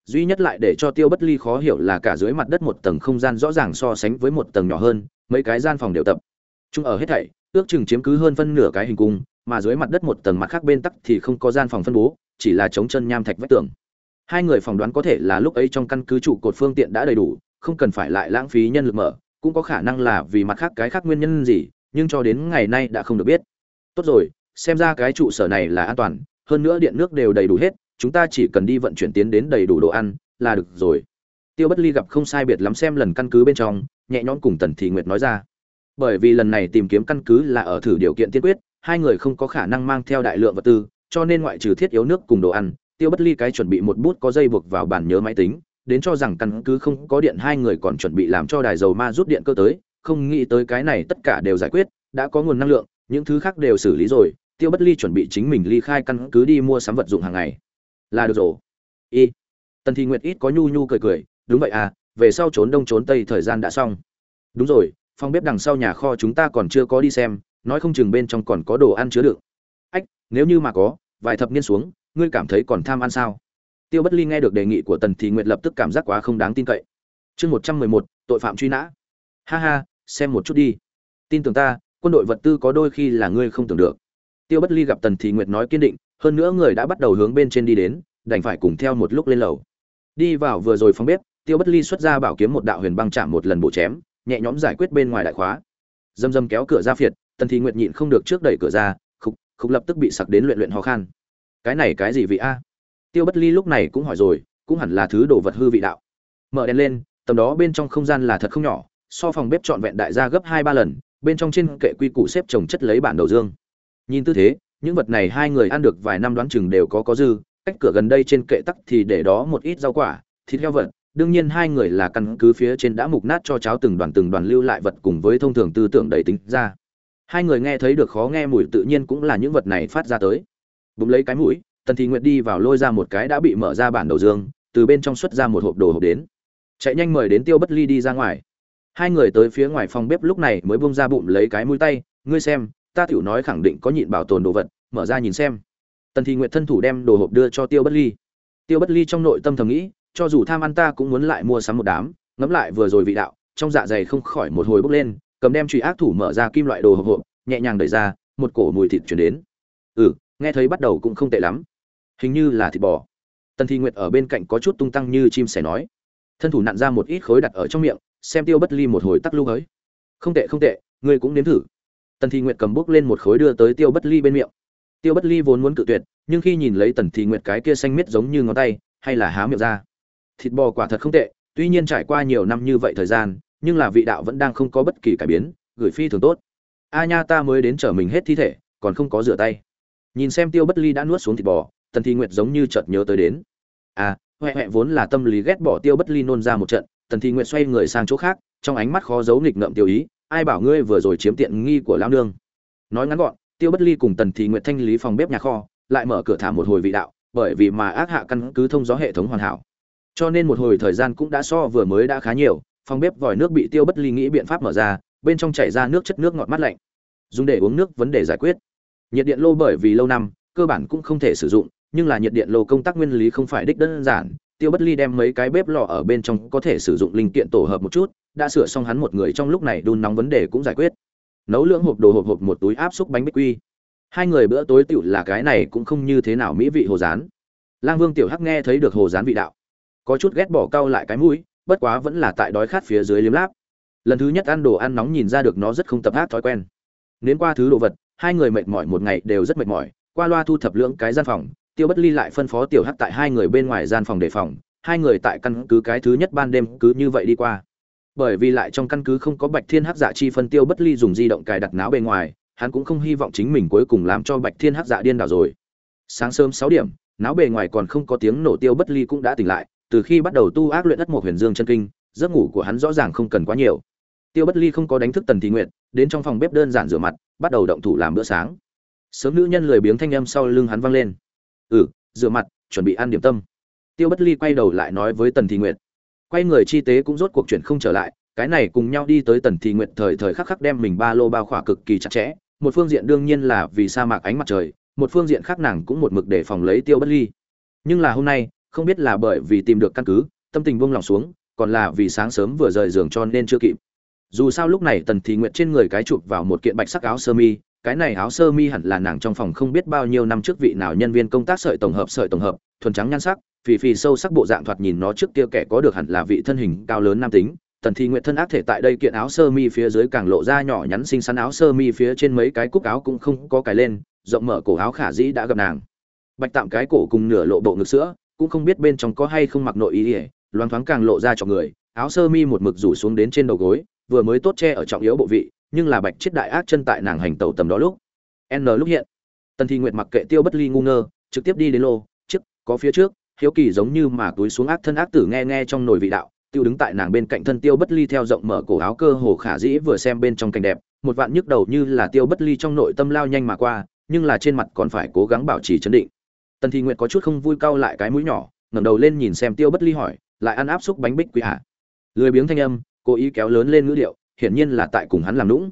Duy nhất lại để cho tiêu bất ly khó hiểu là cả dưới mặt đất một tầng không gian rõ ràng so sánh với một tầng nhỏ hơn, mấy cái gian phòng đều tập chúng ở hết thảy, ước chừng chiếm cứ hơn phân nửa cái hình cung, mà dưới mặt đất một tầng mặt khác bên tắc thì không có gian phòng phân bố, chỉ là chống chân nham thạch vách tường. Hai người phỏng đoán có thể là lúc ấy trong căn cứ trụ cột phương tiện đã đầy đủ, không cần phải lại lãng phí nhân lực mở, cũng có khả năng là vì mặt khác cái khác nguyên nhân gì, nhưng cho đến ngày nay đã không được biết. Tốt rồi xem ra cái trụ sở này là an toàn, hơn nữa điện nước đều đầy đủ hết, chúng ta chỉ cần đi vận chuyển tiến đến đầy đủ đồ ăn là được rồi. Tiêu bất ly gặp không sai biệt lắm xem lần căn cứ bên trong, nhẹ nhõm cùng tần thị nguyệt nói ra. Bởi vì lần này tìm kiếm căn cứ là ở thử điều kiện tiên quyết, hai người không có khả năng mang theo đại lượng vật tư, cho nên ngoại trừ thiết yếu nước cùng đồ ăn, tiêu bất ly cái chuẩn bị một bút có dây buộc vào bản nhớ máy tính, đến cho rằng căn cứ không có điện hai người còn chuẩn bị làm cho đài dầu ma rút điện cơ tới, không nghĩ tới cái này tất cả đều giải quyết, đã có nguồn năng lượng, những thứ khác đều xử lý rồi tiêu bất ly chuẩn bị chính mình ly khai căn cứ đi mua sắm vật dụng hàng ngày. Là được rồi. Y. Tần thị nguyệt ít có nhu nhu cười cười, đúng vậy à về sau trốn đông trốn tây thời gian đã xong. Đúng rồi, phòng bếp đằng sau nhà kho chúng ta còn chưa có đi xem, nói không chừng bên trong còn có đồ ăn chứa đựng. Ách, nếu như mà có, vài thập niên xuống, ngươi cảm thấy còn tham ăn sao? Tiêu bất ly nghe được đề nghị của tần thị nguyệt lập tức cảm giác quá không đáng tin cậy. Chương một trăm mười một, tội phạm truy nã. Ha ha, xem một chút đi. Tin tưởng ta, quân đội vật tư có đôi khi là ngươi không tưởng được tiêu bất ly gặp tần thị nguyệt nói kiên định, hơn nữa người đã bắt đầu hướng bên trên đi đến, đành phải cùng theo một lúc lên lầu. Đi vào vừa rồi phòng bếp, tiêu bất ly xuất ra bảo kiếm một đạo huyền băng chạm một lần bộ chém, nhẹ nhõm giải quyết bên ngoài đại khóa. Dâm dâm kéo cửa ra phiệt, tần thị nguyệt nhịn không được trước đẩy cửa ra, khục khục lập tức bị sặc đến luyện luyện ho khan. Cái này cái gì vị a? Tiêu bất ly lúc này cũng hỏi rồi, cũng hẳn là thứ đồ vật hư vị đạo. Mở đèn lên, tầm đó bên trong không gian là thật không nhỏ, so phòng bếp trọn vẹn đại gia gấp hai ba lần, bên trong trên kệ quy củ xếp trồng chất lấy bản đầu dương nhìn tư thế, những vật này hai người ăn được vài năm đoán chừng đều có có dư, cách cửa gần đây trên kệ tắc thì để đó một ít rau quả, thịt heo vật đương nhiên hai người là căn cứ phía trên đã mục nát cho cháo từng đoàn từng đoàn lưu lại vật cùng với thông thường tư tưởng đầy tính ra. Hai người nghe thấy được khó nghe mùi tự nhiên cũng là những vật này phát ra tới. Bụng lấy cái mũi, tần thị nguyệt đi vào lôi ra một cái đã bị mở ra bản đầu dương, từ bên trong xuất ra một hộp đồ hộp đến. Chạy nhanh mời đến tiêu bất ly đi ra ngoài. Hai người tới phía ngoài phòng bếp lúc này mới buông ra bụng lấy cái mũi tay, ngươi xem ta tiểu nói khẳng định có nhịn bảo tồn đồ vật, mở ra nhìn xem. Tần thị nguyệt thân thủ đem đồ hộp đưa cho tiêu bất ly. Tiêu bất ly trong nội tâm thầm nghĩ, cho dù tham ăn ta cũng muốn lại mua sắm một đám, ngẫm lại vừa rồi vị đạo, trong dạ dày không khỏi một hồi bốc lên, cầm đem truy ác thủ mở ra kim loại đồ hộp hộp, nhẹ nhàng đẩy ra, một cổ mùi thịt truyền đến. Ừ nghe thấy bắt đầu cũng không tệ lắm. Hình như là thịt bò. Tần thi nguyệt ở bên cạnh có chút tung tăng như chim sẻ nói. Thân thủ nặn ra một ít khối đặt ở trong miệng, xem tiêu bất ly một hồi tắc lưu ấy không tệ không tệ, ngươi cũng nếm thử tần thi nguyệt cầm bút lên một khối đưa tới tiêu bất ly bên miệng. Tiêu bất ly vốn muốn cự tuyệt, nhưng khi nhìn lấy tần thi nguyệt cái kia xanh miết giống như ngón tay, hay là há miệng ra. Thịt bò quả thật không tệ, tuy nhiên trải qua nhiều năm như vậy thời gian, nhưng là vị đạo vẫn đang không có bất kỳ cải biến, gửi phi thường tốt. A nha ta mới đến chở mình hết thi thể, còn không có rửa tay. Nhìn xem tiêu bất ly đã nuốt xuống thịt bò, tần thi nguyệt giống như chợt nhớ tới đến. À huệ huệ vốn là tâm lý ghét bỏ tiêu bất ly nôn ra một trận, tần thi nguyệt xoay người sang chỗ khác, trong ánh mắt khó giấu nghịch ngợm tiêu ý ai bảo ngươi vừa rồi chiếm tiện nghi của lao nương? Nói ngắn gọn, tiêu bất ly cùng tần thị nguyệt thanh lý phòng bếp nhà kho, lại mở cửa thả một hồi vị đạo, bởi vì mà ác hạ căn cứ thông gió hệ thống hoàn hảo. Cho nên một hồi thời gian cũng đã so vừa mới đã khá nhiều, phòng bếp vòi nước bị tiêu bất ly nghĩ biện pháp mở ra, bên trong chảy ra nước chất nước ngọt mát lạnh. Dùng để uống nước vấn đề giải quyết. Nhiệt điện lô bởi vì lâu năm, cơ bản cũng không thể sử dụng, nhưng là nhiệt điện lô công tác nguyên lý không phải đích đơn giản tiêu bất ly đem mấy cái bếp lò ở bên trong có thể sử dụng linh kiện tổ hợp một chút, đã sửa xong hắn một người trong lúc này đun nóng vấn đề cũng giải quyết. Nấu lưỡng hộp đồ hộp hộp một túi áp xúc bánh bích quy. Hai người bữa tối tựu là cái này cũng không như thế nào mỹ vị hồ rán lang vương tiểu hắc nghe thấy được hồ rán vị đạo. Có chút ghét bỏ cau lại cái mũi, bất quá vẫn là tại đói khát phía dưới liếm láp. Lần thứ nhất ăn đồ ăn nóng nhìn ra được nó rất không tập hát thói quen. Nếm qua thứ đồ vật, hai người mệt mỏi một ngày đều rất mệt mỏi, qua loa thu thập lưỡng cái gian phòng tiêu bất ly lại phân phó tiểu hắc tại hai người bên ngoài gian phòng đề phòng, hai người tại căn cứ cái thứ nhất ban đêm cứ như vậy đi qua. Bởi vì lại trong căn cứ không có bạch thiên hắc dạ chi phân, tiêu bất ly dùng di động cài đặt náo bề ngoài, hắn cũng không hy vọng chính mình cuối cùng làm cho bạch thiên hắc dạ điên đảo rồi. Sáng sớm sáu điểm náo bề ngoài còn không có tiếng nổ, tiêu bất ly cũng đã tỉnh lại, từ khi bắt đầu tu ác luyện đất một huyền dương chân kinh, giấc ngủ của hắn rõ ràng không cần quá nhiều. Tiêu bất ly không có đánh thức tần thị nguyện đến trong phòng bếp đơn giản rửa mặt, bắt đầu động thủ làm bữa sáng. Sớm nữ nhân lười biếng thanh âm sau lưng hắn vang lên ừ rửa mặt chuẩn bị ăn điểm tâm. Tiêu bất ly quay đầu lại nói với tần thị Nguyệt, quay người chi tế cũng rốt cuộc chuyện không trở lại cái này cùng nhau đi tới tần thị Nguyệt thời thời khắc khắc đem mình ba lô bao khỏa cực kỳ chặt chẽ một phương diện đương nhiên là vì sa mạc ánh mặt trời một phương diện khác nàng cũng một mực để phòng lấy tiêu bất ly. Nhưng là hôm nay không biết là bởi vì tìm được căn cứ tâm tình buông lòng xuống còn là vì sáng sớm vừa rời giường cho nên chưa kịp. Dù sao lúc này tần thị Nguyệt trên người cái chụp vào một kiện bạch sắc áo sơ mi cái này áo sơ mi hẳn là nàng trong phòng không biết bao nhiêu năm trước vị nào nhân viên công tác sợi tổng hợp, sợi tổng hợp, thuần trắng nhan sắc, phì phì sâu sắc bộ dạng thoạt nhìn nó trước kia kẻ có được hẳn là vị thân hình cao lớn nam tính. Tần thị nguyện thân ác thể tại đây kiện áo sơ mi phía dưới càng lộ ra nhỏ nhắn xinh xắn áo sơ mi phía trên mấy cái cúc áo cũng không có cái lên, rộng mở cổ áo khả dĩ đã gặp nàng. Bạch tạm cái cổ cùng nửa lộ bộ ngực sữa, cũng không biết bên trong có hay không mặc nội ý ỉa loáng thoáng càng lộ ra cho người. Áo sơ mi một mực rủ xuống đến trên đầu gối, vừa mới tốt che ở trọng yếu bộ vị nhưng là bạch chết đại ác chân tại nàng hành tẩu tầm đó lúc. N lúc hiện, tần thi nguyệt mặc kệ tiêu bất ly ngu ngơ, trực tiếp đi đến lô trước có phía trước, hiếu kỳ giống như mà túi xuống ác thân ác tử nghe nghe trong nồi vị đạo, tiêu đứng tại nàng bên cạnh thân tiêu bất ly theo rộng mở cổ áo cơ hồ khả dĩ vừa xem bên trong cảnh đẹp, một vạn nhức đầu như là tiêu bất ly trong nội tâm lao nhanh mà qua, nhưng là trên mặt còn phải cố gắng bảo trì chấn định. Tần thi nguyệt có chút không vui cau lại cái mũi nhỏ, ngẩng đầu lên nhìn xem tiêu bất ly hỏi, lại ăn áp xúc bánh bích quý hạ lười biếng thanh âm, cố ý kéo lớn lên ngữ điệu hiển nhiên là tại cùng hắn làm lũng.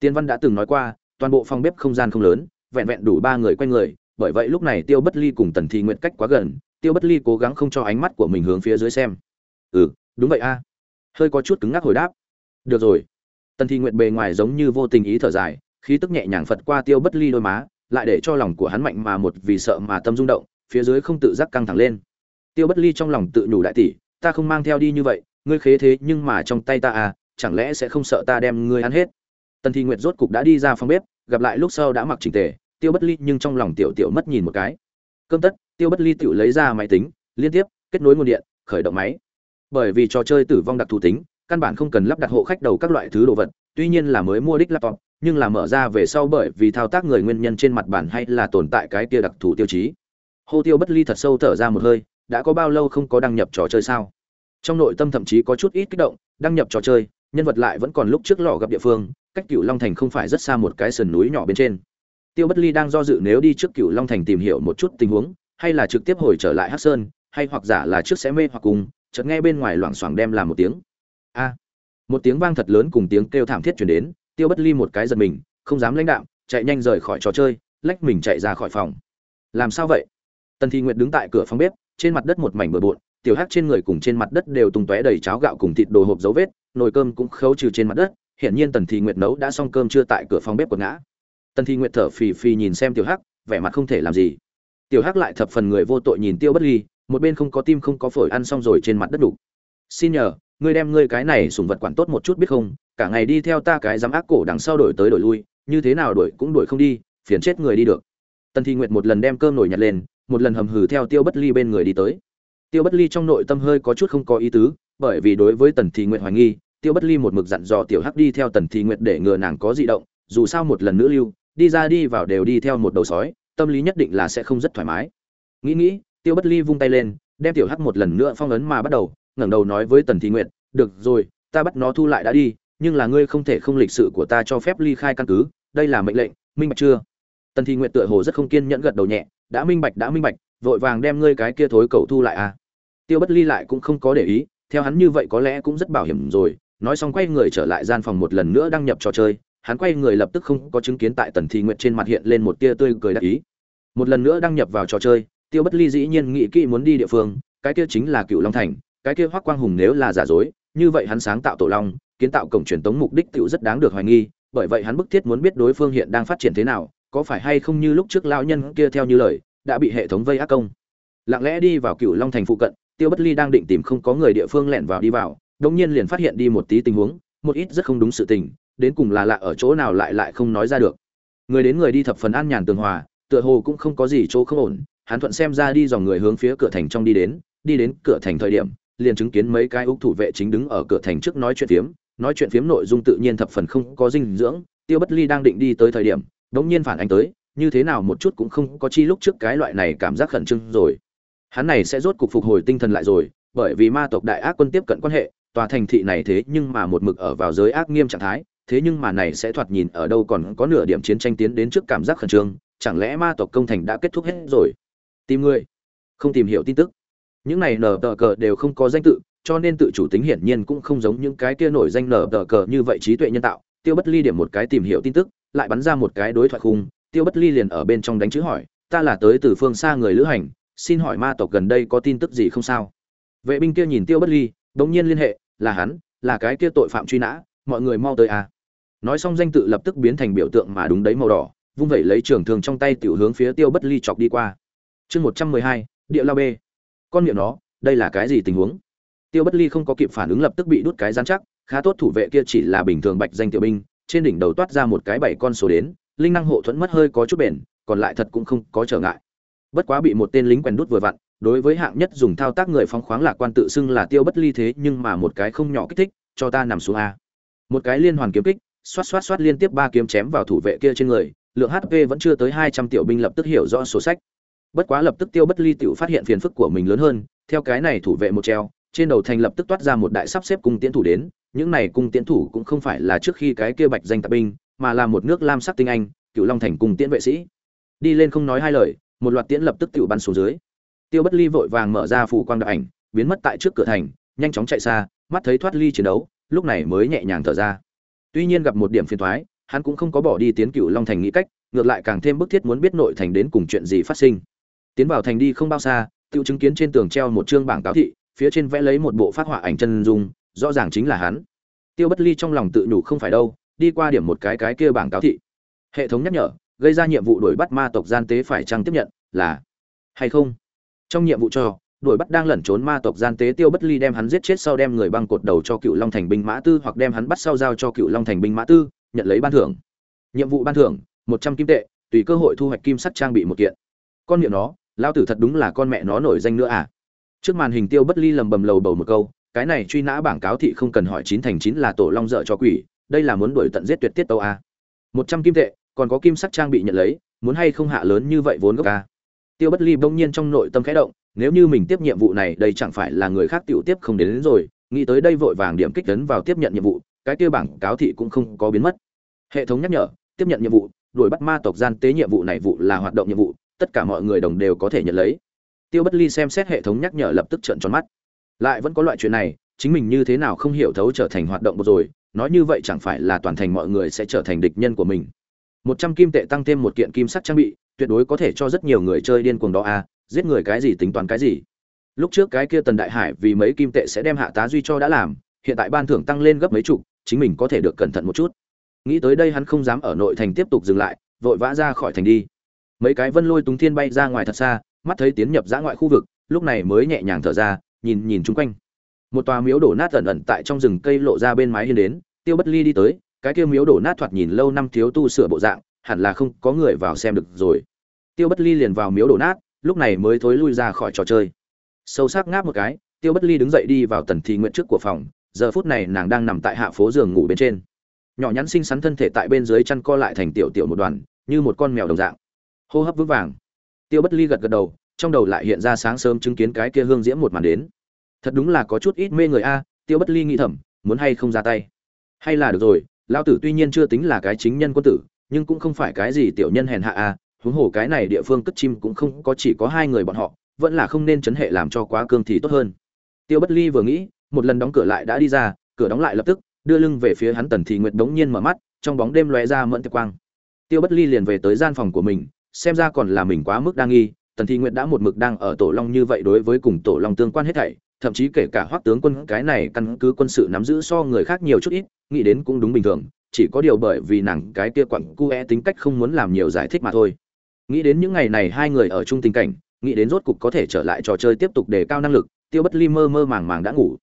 Tiên văn đã từng nói qua, toàn bộ phòng bếp không gian không lớn, vẹn vẹn đủ ba người quanh người, bởi vậy lúc này tiêu bất ly cùng tần thị nguyện cách quá gần, tiêu bất ly cố gắng không cho ánh mắt của mình hướng phía dưới xem. Ừ đúng vậy a. Hơi có chút cứng ngắc hồi đáp. Được rồi. Tần thị nguyện bề ngoài giống như vô tình ý thở dài, khí tức nhẹ nhàng phật qua tiêu bất ly đôi má, lại để cho lòng của hắn mạnh mà một vì sợ mà tâm rung động, phía dưới không tự giác căng thẳng lên. Tiêu bất ly trong lòng tự nhủ đại tỷ, ta không mang theo đi như vậy, ngươi khế thế nhưng mà trong tay ta à chẳng lẽ sẽ không sợ ta đem ngươi ăn hết? Tần thi nguyệt rốt cục đã đi ra phòng bếp, gặp lại lúc sau đã mặc chỉnh tề, tiêu bất ly nhưng trong lòng tiểu tiểu mất nhìn một cái. Cơm tất, tiêu bất ly tự lấy ra máy tính, liên tiếp, kết nối nguồn điện, khởi động máy. Bởi vì trò chơi tử vong đặc thù tính, căn bản không cần lắp đặt hộ khách đầu các loại thứ đồ vật, tuy nhiên là mới mua đích laptop, nhưng là mở ra về sau bởi vì thao tác người nguyên nhân trên mặt bản hay là tồn tại cái kia đặc thù tiêu chí. Hô tiêu bất ly thật sâu thở ra một hơi, đã có bao lâu không có đăng nhập trò chơi sao? Trong nội tâm thậm chí có chút ít kích động, đăng nhập trò chơi nhân vật lại vẫn còn lúc trước lò gặp địa phương, cách cựu long thành không phải rất xa một cái sườn núi nhỏ bên trên. Tiêu bất ly đang do dự nếu đi trước cựu long thành tìm hiểu một chút tình huống, hay là trực tiếp hồi trở lại hắc sơn, hay hoặc giả là trước sẽ mê hoặc cùng, chợt nghe bên ngoài loảng xoảng đem làm một tiếng. A! Một tiếng vang thật lớn cùng tiếng kêu thảm thiết chuyển đến, tiêu bất ly một cái giật mình, không dám lãnh đạo chạy nhanh rời khỏi trò chơi, lách mình chạy ra khỏi phòng. Làm sao vậy? Tần thi nguyệt đứng tại cửa phòng bếp, trên mặt đất một mảnh bừa bộn, tiểu hắc trên người cùng trên mặt đất đều tung tóe đầy cháo gạo cùng thịt đồ hộp dấu vết nồi cơm cũng khấu trừ trên mặt đất, hiển nhiên tần thị nguyệt nấu đã xong cơm chưa tại cửa phòng bếp quật ngã. Tần thị nguyệt thở phì phì nhìn xem tiểu hắc, vẻ mặt không thể làm gì. Tiểu hắc lại thập phần người vô tội nhìn tiêu bất ly, một bên không có tim không có phổi ăn xong rồi trên mặt đất đủ xin nhờ, ngươi đem ngươi cái này sùng vật quản tốt một chút biết không? Cả ngày đi theo ta cái dám ác cổ đằng sau đổi tới đổi lui, như thế nào đổi cũng đổi không đi, phiền chết người đi được. Tần thị nguyệt một lần đem cơm nổi nhặt lên, một lần hầm hừ theo tiêu bất ly bên người đi tới. Tiêu bất ly trong nội tâm hơi có chút không có ý tứ bởi vì đối với tần thị nguyệt hoài nghi, tiêu bất ly một mực dặn dò tiểu hắc đi theo tần thị nguyệt để ngừa nàng có dị động, dù sao một lần nữa lưu, đi ra đi vào đều đi theo một đầu sói, tâm lý nhất định là sẽ không rất thoải mái. Nghĩ nghĩ, tiêu bất ly vung tay lên, đem tiểu hắc một lần nữa phong ấn mà bắt đầu, ngẩng đầu nói với tần thị nguyệt, được rồi, ta bắt nó thu lại đã đi, nhưng là ngươi không thể không lịch sự của ta cho phép ly khai căn cứ, đây là mệnh lệnh, minh bạch chưa? Tần thị nguyệt tựa hồ rất không kiên nhẫn gật đầu nhẹ, đã minh bạch, đã minh bạch, vội vàng đem ngươi cái kia thối cầu thu lại à. Tiêu bất ly lại cũng không có để ý theo hắn như vậy có lẽ cũng rất bảo hiểm rồi. Nói xong quay người trở lại gian phòng một lần nữa đăng nhập trò chơi. Hắn quay người lập tức không có chứng kiến tại tần thị nguyệt trên mặt hiện lên một tia tươi cười đắc ý. Một lần nữa đăng nhập vào trò chơi, tiêu bất ly dĩ nhiên nghĩ kỹ muốn đi địa phương, cái kia chính là cựu long thành, cái kia hoắc quang hùng nếu là giả dối, như vậy hắn sáng tạo tổ long, kiến tạo cổng truyền tống mục đích tựu rất đáng được hoài nghi, bởi vậy hắn bức thiết muốn biết đối phương hiện đang phát triển thế nào, có phải hay không như lúc trước lão nhân kia theo như lời, đã bị hệ thống vây ác công. Lặng lẽ đi vào cựu long thành phụ cận tiêu bất ly đang định tìm không có người địa phương lẻn vào đi vào đông nhiên liền phát hiện đi một tí tình huống, một ít rất không đúng sự tình, đến cùng là lạ ở chỗ nào lại lại không nói ra được. Người đến người đi thập phần an nhàn tường hòa, tựa hồ cũng không có gì chỗ không ổn, hắn thuận xem ra đi dòng người hướng phía cửa thành trong đi đến đi đến cửa thành thời điểm, liền chứng kiến mấy cái úc thủ vệ chính đứng ở cửa thành trước nói chuyện phiếm, nói chuyện phiếm nội dung tự nhiên thập phần không có dinh dưỡng, tiêu bất ly đang định đi tới thời điểm, đống nhiên phản ánh tới, như thế nào một chút cũng không có chi lúc trước cái loại này cảm giác khẩn trương rồi hắn này sẽ rốt cục phục hồi tinh thần lại rồi, bởi vì ma tộc đại ác quân tiếp cận quan hệ, tòa thành thị này thế nhưng mà một mực ở vào giới ác nghiêm trạng thái, thế nhưng mà này sẽ thoạt nhìn ở đâu còn có nửa điểm chiến tranh tiến đến trước cảm giác khẩn trương, chẳng lẽ ma tộc công thành đã kết thúc hết rồi? Tìm người. Không tìm hiểu tin tức. Những này nở tờ cờ đều không có danh tự, cho nên tự chủ tính hiển nhiên cũng không giống những cái kia nổi danh nở tờ cờ như vậy trí tuệ nhân tạo. Tiêu bất ly điểm một cái tìm hiểu tin tức, lại bắn ra một cái đối thoại khung. Tiêu bất ly liền ở bên trong đánh chữ hỏi, ta là tới từ phương xa người lữ hành xin hỏi ma tộc gần đây có tin tức gì không sao? Vệ binh kia nhìn tiêu bất ly đống nhiên liên hệ, là hắn, là cái kia tội phạm truy nã, mọi người mau tới à. Nói xong danh tự lập tức biến thành biểu tượng mà đúng đấy màu đỏ, vung vẩy lấy trường thường trong tay tiểu hướng phía tiêu bất ly chọc đi qua. Chương một trăm mười hai, địa lao b con miệng nó, đây là cái gì tình huống? Tiêu bất ly không có kịp phản ứng lập tức bị đút cái gián chắc, khá tốt thủ vệ kia chỉ là bình thường bạch danh tiểu binh, trên đỉnh đầu toát ra một cái bảy con số đến, linh năng hộ thuẫn mất hơi có chút bền, còn lại thật cũng không có trở ngại bất quá bị một tên lính quèn đút vừa vặn, đối với hạng nhất dùng thao tác người phóng khoáng lạc quan tự xưng là tiêu bất ly thế nhưng mà một cái không nhỏ kích thích, cho ta nằm xuống a. Một cái liên hoàn kiếm kích, xoát xoát xoát liên tiếp ba kiếm chém vào thủ vệ kia trên người, lượng hp vẫn chưa tới hai trăm tiểu binh lập tức hiểu rõ sổ sách. Bất quá lập tức tiêu bất ly tiểu phát hiện phiền phức của mình lớn hơn, theo cái này thủ vệ một treo, trên đầu thành lập tức toát ra một đại sắp xếp cung tiễn thủ đến, những này cung tiễn thủ cũng không phải là trước khi cái kia bạch danh tạp binh, mà là một nước lam sắc tinh anh cựu long thành cung tiễn vệ sĩ. Đi lên không nói hai lời một loạt tiễn lập tức tự bắn xuống dưới. Tiêu bất ly vội vàng mở ra phủ quang đạo ảnh, biến mất tại trước cửa thành, nhanh chóng chạy xa, mắt thấy thoát ly chiến đấu, lúc này mới nhẹ nhàng thở ra. Tuy nhiên gặp một điểm phiền thoái hắn cũng không có bỏ đi tiến cựu long thành nghĩ cách, ngược lại càng thêm bức thiết muốn biết nội thành đến cùng chuyện gì phát sinh. Tiến vào thành đi không bao xa tự chứng kiến trên tường treo một chương bảng cáo thị, phía trên vẽ lấy một bộ phát họa ảnh chân dung, rõ ràng chính là hắn. Tiêu bất ly trong lòng tự nhủ không phải đâu, đi qua điểm một cái cái kia bảng cáo thị. Hệ thống nhắc nhở gây ra nhiệm vụ đuổi bắt ma tộc gian tế phải chăng tiếp nhận, là hay không? Trong nhiệm vụ cho, đuổi bắt đang lẩn trốn ma tộc gian tế tiêu bất ly đem hắn giết chết sau đem người băng cột đầu cho cựu long thành binh mã tư hoặc đem hắn bắt sau giao cho cựu long thành binh mã tư, nhận lấy ban thưởng. Nhiệm vụ ban thưởng, một trăm kim tệ, tùy cơ hội thu hoạch kim sắt trang bị một kiện. Con miệng nó lao tử thật đúng là con mẹ nó nổi danh nữa à? Trước màn hình tiêu bất ly lầm bầm lầu bầu một câu, cái này truy nã bảng cáo thị không cần hỏi chín thành chín là tổ long dợ cho quỷ, đây là muốn đuổi tận giết tuyệt tiết tâu à? Một trăm kim tệ còn có kim sắc trang bị nhận lấy muốn hay không hạ lớn như vậy vốn gốc a tiêu bất ly bỗng nhiên trong nội tâm khẽ động nếu như mình tiếp nhiệm vụ này đây chẳng phải là người khác tiểu tiếp không đến, đến rồi nghĩ tới đây vội vàng điểm kích tấn vào tiếp nhận nhiệm vụ cái kia bảng cáo thị cũng không có biến mất. Hệ thống nhắc nhở tiếp nhận nhiệm vụ đuổi bắt ma tộc gian tế nhiệm vụ này vụ là hoạt động nhiệm vụ tất cả mọi người đồng đều có thể nhận lấy. Tiêu bất ly xem xét hệ thống nhắc nhở lập tức trợn tròn mắt. Lại vẫn có loại chuyện này chính mình như thế nào không hiểu thấu trở thành hoạt động một rồi nói như vậy chẳng phải là toàn thành mọi người sẽ trở thành địch nhân của mình một trăm kim tệ tăng thêm một kiện kim sắt trang bị, tuyệt đối có thể cho rất nhiều người chơi điên cuồng đó a giết người cái gì tính toán cái gì. Lúc trước cái kia tần đại hải vì mấy kim tệ sẽ đem hạ tá duy cho đã làm, hiện tại ban thưởng tăng lên gấp mấy chục, chính mình có thể được cẩn thận một chút. Nghĩ tới đây hắn không dám ở nội thành tiếp tục dừng lại, vội vã ra khỏi thành đi. Mấy cái vân lôi túng thiên bay ra ngoài thật xa, mắt thấy tiến nhập giã ngoại khu vực, lúc này mới nhẹ nhàng thở ra, nhìn nhìn chung quanh. Một tòa miếu đổ nát ẩn ẩn tại trong rừng cây lộ ra bên mái hiên đến, tiêu bất ly đi tới cái kia miếu đổ nát thoạt nhìn lâu năm thiếu tu sửa bộ dạng, hẳn là không có người vào xem được rồi. Tiêu bất ly liền vào miếu đổ nát, lúc này mới thối lui ra khỏi trò chơi. Sâu sắc ngáp một cái, tiêu bất ly đứng dậy đi vào tần thị nguyện trước của phòng, giờ phút này nàng đang nằm tại hạ phố giường ngủ bên trên. Nhỏ nhắn xinh xắn thân thể tại bên dưới chăn co lại thành tiểu tiểu một đoàn, như một con mèo đồng dạng. Hô hấp vững vàng. Tiêu bất ly gật gật đầu, trong đầu lại hiện ra sáng sớm chứng kiến cái kia hương diễm một màn đến. Thật đúng là có chút ít mê người a, tiêu bất ly nghĩ thầm, muốn hay không ra tay? Hay là được rồi lao tử tuy nhiên chưa tính là cái chính nhân quân tử, nhưng cũng không phải cái gì tiểu nhân hèn hạ à. huống hồ cái này địa phương cất chim cũng không có chỉ có hai người bọn họ, vẫn là không nên chấn hệ làm cho quá cương thì tốt hơn tiêu bất ly vừa nghĩ, một lần đóng cửa lại đã đi ra, cửa đóng lại lập tức, đưa lưng về phía hắn tần thì nguyệt đống nhiên mở mắt, trong bóng đêm lóe ra mẫn tiệp quang tiêu bất ly liền về tới gian phòng của mình, xem ra còn là mình quá mức đa nghi, tần thì nguyệt đã một mực đang ở tổ long như vậy đối với cùng tổ long tương quan hết thảy thậm chí kể cả hoắc tướng quân cái này căn cứ quân sự nắm giữ so người khác nhiều chút ít, nghĩ đến cũng đúng bình thường, chỉ có điều bởi vì nàng cái kia quặng cu e tính cách không muốn làm nhiều giải thích mà thôi. Nghĩ đến những ngày này hai người ở chung tình cảnh, nghĩ đến rốt cục có thể trở lại trò chơi tiếp tục đề cao năng lực, tiêu bất ly mơ mơ màng màng đã ngủ.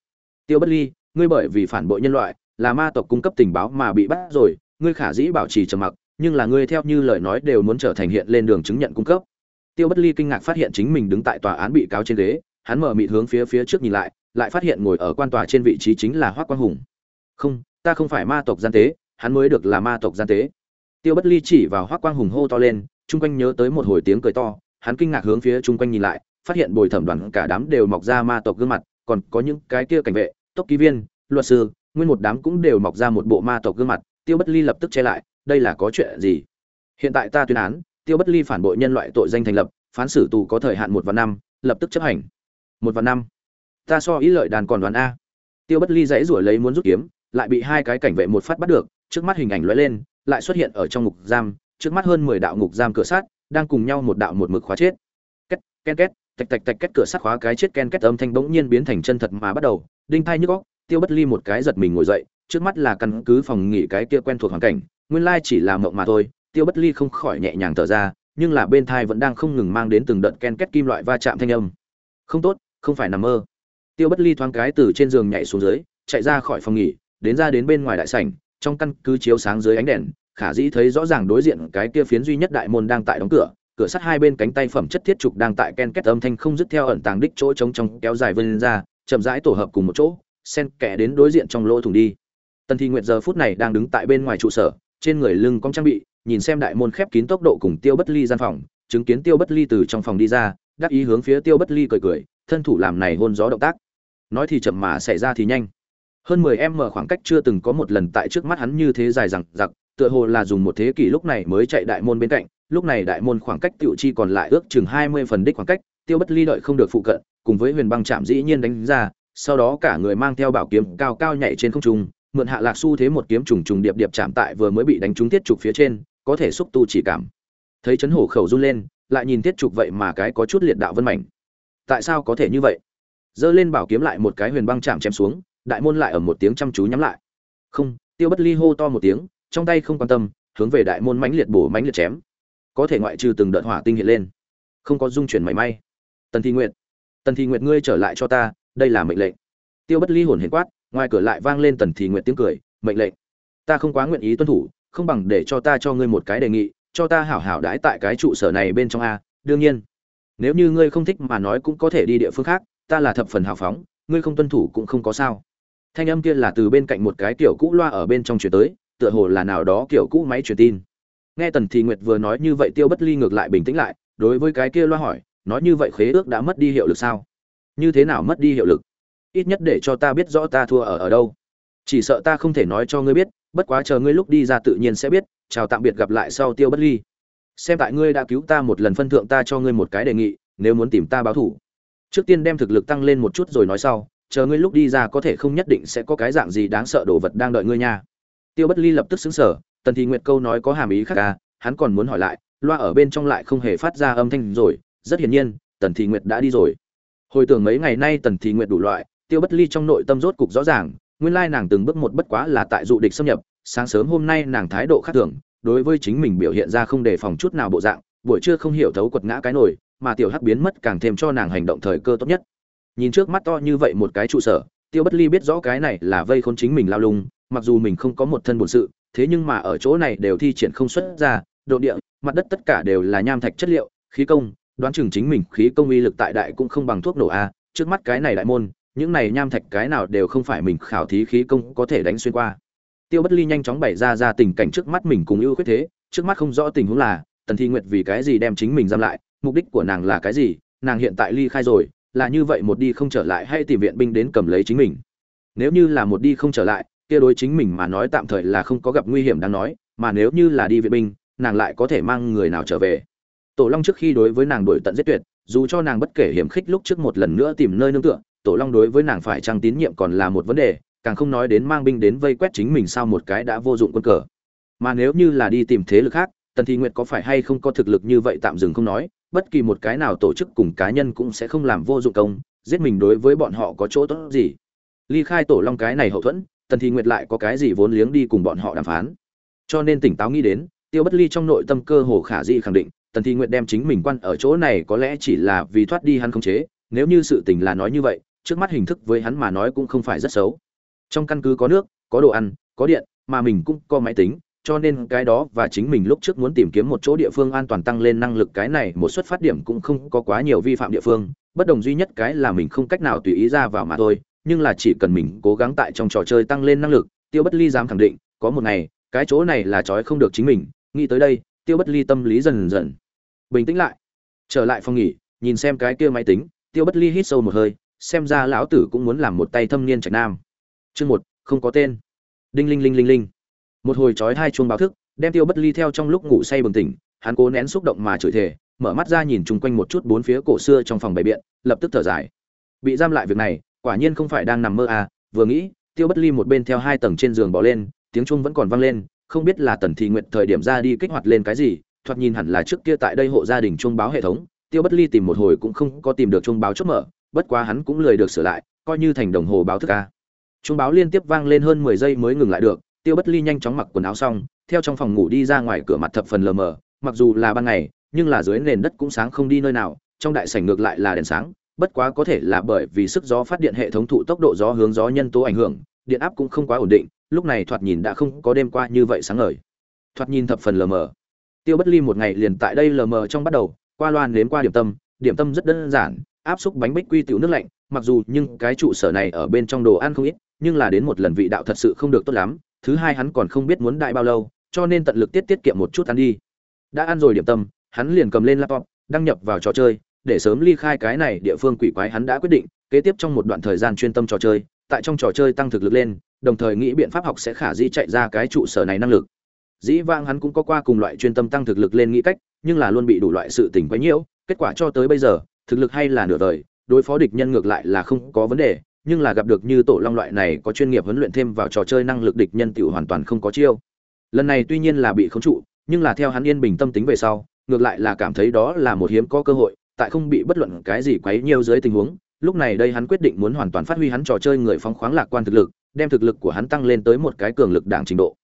Tiêu bất ly, ngươi bởi vì phản bội nhân loại, là ma tộc cung cấp tình báo mà bị bắt rồi, ngươi khả dĩ bảo trì trầm mặc, nhưng là ngươi theo như lời nói đều muốn trở thành hiện lên đường chứng nhận cung cấp. Tiêu bất ly kinh ngạc phát hiện chính mình đứng tại tòa án bị cáo trên ghế hắn mở mịt hướng phía phía trước nhìn lại lại phát hiện ngồi ở quan tòa trên vị trí chính là hoác quang hùng. Không, ta không phải ma tộc gian tế, hắn mới được là ma tộc gian tế. Tiêu bất ly chỉ vào hoác quang hùng hô to lên, chung quanh nhớ tới một hồi tiếng cười to, hắn kinh ngạc hướng phía chung quanh nhìn lại, phát hiện bồi thẩm đoàn cả đám đều mọc ra ma tộc gương mặt, còn có những cái kia cảnh vệ, tốc ký viên, luật sư, nguyên một đám cũng đều mọc ra một bộ ma tộc gương mặt, tiêu bất ly lập tức che lại, đây là có chuyện gì? Hiện tại ta tuyên án, tiêu bất ly phản bội nhân loại tội danh thành lập, phán xử tù có thời hạn một và năm, lập tức chấp hành một và năm. Ta so ý lợi đàn còn đoán a. Tiêu bất ly dãy rủi lấy muốn rút kiếm, lại bị hai cái cảnh vệ một phát bắt được, trước mắt hình ảnh lóe lên, lại xuất hiện ở trong ngục giam, trước mắt hơn mười đạo ngục giam cửa sắt, đang cùng nhau một đạo một mực khóa chết. Két ken két, tạch tạch tạch, két cửa sắt khóa cái chết ken két âm thanh bỗng nhiên biến thành chân thật mà bắt đầu. Đinh thai nhức óc, tiêu bất ly một cái giật mình ngồi dậy, trước mắt là căn cứ phòng nghỉ cái kia quen thuộc hoàn cảnh, nguyên lai chỉ là mộng mà thôi. Tiêu bất ly không khỏi nhẹ nhàng thở ra, nhưng là bên thai vẫn đang không ngừng mang đến từng đợt ken két kim loại va chạm thanh âm. Không tốt không phải nằm mơ. Tiêu bất ly thoáng cái từ trên giường nhảy xuống dưới, chạy ra khỏi phòng nghỉ, đến ra đến bên ngoài đại sảnh, trong căn cứ chiếu sáng dưới ánh đèn, khả dĩ thấy rõ ràng đối diện cái kia phiến duy nhất đại môn đang tại đóng cửa cửa sắt hai bên cánh tay phẩm chất thiết trục đang tại ken két âm thanh không dứt theo ẩn tàng đích chỗ trống trong kéo dài vươn ra, chậm rãi tổ hợp cùng một chỗ sen kẽ đến đối diện trong lỗ thủng đi. Tần thi nguyệt giờ phút này đang đứng tại bên ngoài trụ sở, trên người lưng cong trang bị, nhìn xem đại môn khép kín tốc độ cùng tiêu bất ly gian phòng, chứng kiến tiêu bất ly từ trong phòng đi ra đắc ý hướng phía tiêu bất ly cười cười, thân thủ làm này hôn gió động tác. Nói thì chậm mà xảy ra thì nhanh. Hơn mười em mở khoảng cách chưa từng có một lần tại trước mắt hắn như thế dài rằng giặc tựa hồ là dùng một thế kỷ lúc này mới chạy đại môn bên cạnh, lúc này đại môn khoảng cách tiểu chi còn lại ước chừng hai mươi phần đích khoảng cách, tiêu bất ly đợi không được phụ cận, cùng với huyền băng chạm dĩ nhiên đánh ra, sau đó cả người mang theo bảo kiếm cao cao nhảy trên không trung, mượn hạ lạc xu thế một kiếm trùng trùng điệp điệp chạm tại vừa mới bị đánh trúng tiết trục phía trên, có thể xúc tu chỉ cảm. Thấy chấn hổ khẩu run lên lại nhìn tiết trục vậy mà cái có chút liệt đạo vân mảnh. Tại sao có thể như vậy? Giơ lên bảo kiếm lại một cái huyền băng chạm chém xuống, đại môn lại ở một tiếng chăm chú nhắm lại. Không, tiêu bất ly hô to một tiếng, trong tay không quan tâm, hướng về đại môn mãnh liệt bổ mãnh liệt chém. Có thể ngoại trừ từng đợt hỏa tinh hiện lên. Không có dung chuyển mảy may. Tần thi nguyệt, tần thi nguyệt ngươi trở lại cho ta, đây là mệnh lệnh. Tiêu bất ly hồn hiền quát, ngoài cửa lại vang lên tần thi nguyện tiếng cười, mệnh lệnh. Ta không quá nguyện ý tuân thủ, không bằng để cho ta cho ngươi một cái đề nghị cho ta hảo hảo đãi tại cái trụ sở này bên trong a, đương nhiên. Nếu như ngươi không thích mà nói cũng có thể đi địa phương khác, ta là thập phần hào phóng, ngươi không tuân thủ cũng không có sao. Thanh âm kia là từ bên cạnh một cái kiểu cũ loa ở bên trong chuyển tới, tựa hồ là nào đó kiểu cũ máy truyền tin. Nghe tần thị nguyệt vừa nói như vậy tiêu bất ly ngược lại bình tĩnh lại, đối với cái kia loa hỏi, nói như vậy khế ước đã mất đi hiệu lực sao? Như thế nào mất đi hiệu lực? Ít nhất để cho ta biết rõ ta thua ở ở đâu. Chỉ sợ ta không thể nói cho ngươi biết, bất quá chờ ngươi lúc đi ra tự nhiên sẽ biết chào tạm biệt gặp lại sau tiêu bất ly. Xem tại ngươi đã cứu ta một lần phân thượng ta cho ngươi một cái đề nghị, nếu muốn tìm ta báo thủ. Trước tiên đem thực lực tăng lên một chút rồi nói sau, chờ ngươi lúc đi ra có thể không nhất định sẽ có cái dạng gì đáng sợ đồ vật đang đợi ngươi nha. Tiêu bất ly lập tức xứng sở, tần thị nguyệt câu nói có hàm ý khác à hắn còn muốn hỏi lại, loa ở bên trong lại không hề phát ra âm thanh rồi, rất hiển nhiên, tần thị nguyệt đã đi rồi. Hồi tưởng mấy ngày nay tần thị nguyệt đủ loại, tiêu bất ly trong nội tâm rốt cục rõ ràng, nguyên lai nàng từng bước một bất quá là tại dụ địch xâm nhập sáng sớm hôm nay nàng thái độ khác thường, đối với chính mình biểu hiện ra không đề phòng chút nào bộ dạng, buổi trưa không hiểu thấu quật ngã cái nổi mà tiểu hắc biến mất càng thêm cho nàng hành động thời cơ tốt nhất. Nhìn trước mắt to như vậy một cái trụ sở, tiêu bất ly biết rõ cái này là vây khốn chính mình lao lung, mặc dù mình không có một thân bổn sự, thế nhưng mà ở chỗ này đều thi triển không xuất ra, độ địa, mặt đất tất cả đều là nham thạch chất liệu, khí công, đoán chừng chính mình khí công uy lực tại đại cũng không bằng thuốc nổ a, trước mắt cái này đại môn, những này nham thạch cái nào đều không phải mình khảo thí khí công có thể đánh xuyên qua tiêu bất ly nhanh chóng bày ra ra tình cảnh trước mắt mình cùng ưu khuyết thế, trước mắt không rõ tình huống là, tần thi nguyệt vì cái gì đem chính mình giam lại, mục đích của nàng là cái gì, nàng hiện tại ly khai rồi, là như vậy một đi không trở lại hay tìm viện binh đến cầm lấy chính mình? Nếu như là một đi không trở lại, kia đối chính mình mà nói tạm thời là không có gặp nguy hiểm đáng nói, mà nếu như là đi viện binh, nàng lại có thể mang người nào trở về? Tổ long trước khi đối với nàng đổi tận giết tuyệt, dù cho nàng bất kể hiểm khích lúc trước một lần nữa tìm nơi nương tựa, tổ long đối với nàng phải trăng tín nhiệm còn là một vấn đề càng không nói đến mang binh đến vây quét chính mình sao một cái đã vô dụng quân cờ. Mà nếu như là đi tìm thế lực khác, tần thị nguyệt có phải hay không có thực lực như vậy tạm dừng không nói, bất kỳ một cái nào tổ chức cùng cá nhân cũng sẽ không làm vô dụng công, giết mình đối với bọn họ có chỗ tốt gì. Ly khai tổ long cái này hậu thuẫn, tần thị nguyệt lại có cái gì vốn liếng đi cùng bọn họ đàm phán. Cho nên tỉnh táo nghĩ đến, tiêu bất ly trong nội tâm cơ hồ khả di khẳng định, tần thị nguyệt đem chính mình quan ở chỗ này có lẽ chỉ là vì thoát đi hắn không chế, nếu như sự tình là nói như vậy, trước mắt hình thức với hắn mà nói cũng không phải rất xấu trong căn cứ có nước, có đồ ăn, có điện, mà mình cũng có máy tính, cho nên cái đó và chính mình lúc trước muốn tìm kiếm một chỗ địa phương an toàn tăng lên năng lực cái này, một xuất phát điểm cũng không có quá nhiều vi phạm địa phương. Bất đồng duy nhất cái là mình không cách nào tùy ý ra vào mà thôi, nhưng là chỉ cần mình cố gắng tại trong trò chơi tăng lên năng lực, tiêu bất ly dám khẳng định, có một ngày, cái chỗ này là trói không được chính mình. Nghĩ tới đây, tiêu bất ly tâm lý dần dần bình tĩnh lại. Trở lại phòng nghỉ, nhìn xem cái kia máy tính, tiêu bất ly hít sâu một hơi, xem ra lão tử cũng muốn làm một tay thâm niên trạch nam chương một, không có tên. Đinh linh linh linh linh. Một hồi chói hai chuông báo thức, đem tiêu bất ly theo trong lúc ngủ say bừng tỉnh, hắn cố nén xúc động mà chửi thề, mở mắt ra nhìn chung quanh một chút bốn phía cổ xưa trong phòng bày biện, lập tức thở dài. Bị giam lại việc này, quả nhiên không phải đang nằm mơ à vừa nghĩ, tiêu bất ly một bên theo hai tầng trên giường bỏ lên, tiếng chuông vẫn còn vang lên, không biết là tần thị nguyện thời điểm ra đi kích hoạt lên cái gì, thoạt nhìn hẳn là trước kia tại đây hộ gia đình chuông báo hệ thống, tiêu bất ly tìm một hồi cũng không có tìm được chuông báo chốt mở, bất quá hắn cũng lười được sửa lại, coi như thành đồng hồ báo thức ca chuông báo liên tiếp vang lên hơn mười giây mới ngừng lại được, tiêu bất ly nhanh chóng mặc quần áo xong, theo trong phòng ngủ đi ra ngoài cửa mặt thập phần lờ mờ, mặc dù là ban ngày, nhưng là dưới nền đất cũng sáng không đi nơi nào, trong đại sảnh ngược lại là đèn sáng, bất quá có thể là bởi vì sức gió phát điện hệ thống thụ tốc độ gió hướng gió nhân tố ảnh hưởng, điện áp cũng không quá ổn định, lúc này thoạt nhìn đã không có đêm qua như vậy sáng ngời. Thoạt nhìn thập phần lờ mờ. Tiêu bất ly một ngày liền tại đây lờ mờ trong bắt đầu, qua loan đến qua điểm tâm điểm tâm rất đơn giản, áp xúc bánh bích quy tiểu nước lạnh, mặc dù nhưng cái trụ sở này ở bên trong đồ ăn không ít nhưng là đến một lần vị đạo thật sự không được tốt lắm, thứ hai hắn còn không biết muốn đại bao lâu, cho nên tận lực tiết tiết kiệm một chút ăn đi. Đã ăn rồi điểm tâm, hắn liền cầm lên laptop, đăng nhập vào trò chơi, để sớm ly khai cái này địa phương quỷ quái hắn đã quyết định, kế tiếp trong một đoạn thời gian chuyên tâm trò chơi, tại trong trò chơi tăng thực lực lên, đồng thời nghĩ biện pháp học sẽ khả di chạy ra cái trụ sở này năng lực. Dĩ vãng hắn cũng có qua cùng loại chuyên tâm tăng thực lực lên nghĩ cách, nhưng là luôn bị đủ loại sự tình quấy nhiễu, kết quả cho tới bây giờ, thực lực hay là nửa đời, đối phó địch nhân ngược lại là không có vấn đề nhưng là gặp được như tổ long loại này có chuyên nghiệp huấn luyện thêm vào trò chơi năng lực địch nhân tiểu hoàn toàn không có chiêu. Lần này tuy nhiên là bị khống trụ, nhưng là theo hắn yên bình tâm tính về sau, ngược lại là cảm thấy đó là một hiếm có cơ hội, tại không bị bất luận cái gì quấy nhiều dưới tình huống, lúc này đây hắn quyết định muốn hoàn toàn phát huy hắn trò chơi người phóng khoáng lạc quan thực lực, đem thực lực của hắn tăng lên tới một cái cường lực đảng trình độ.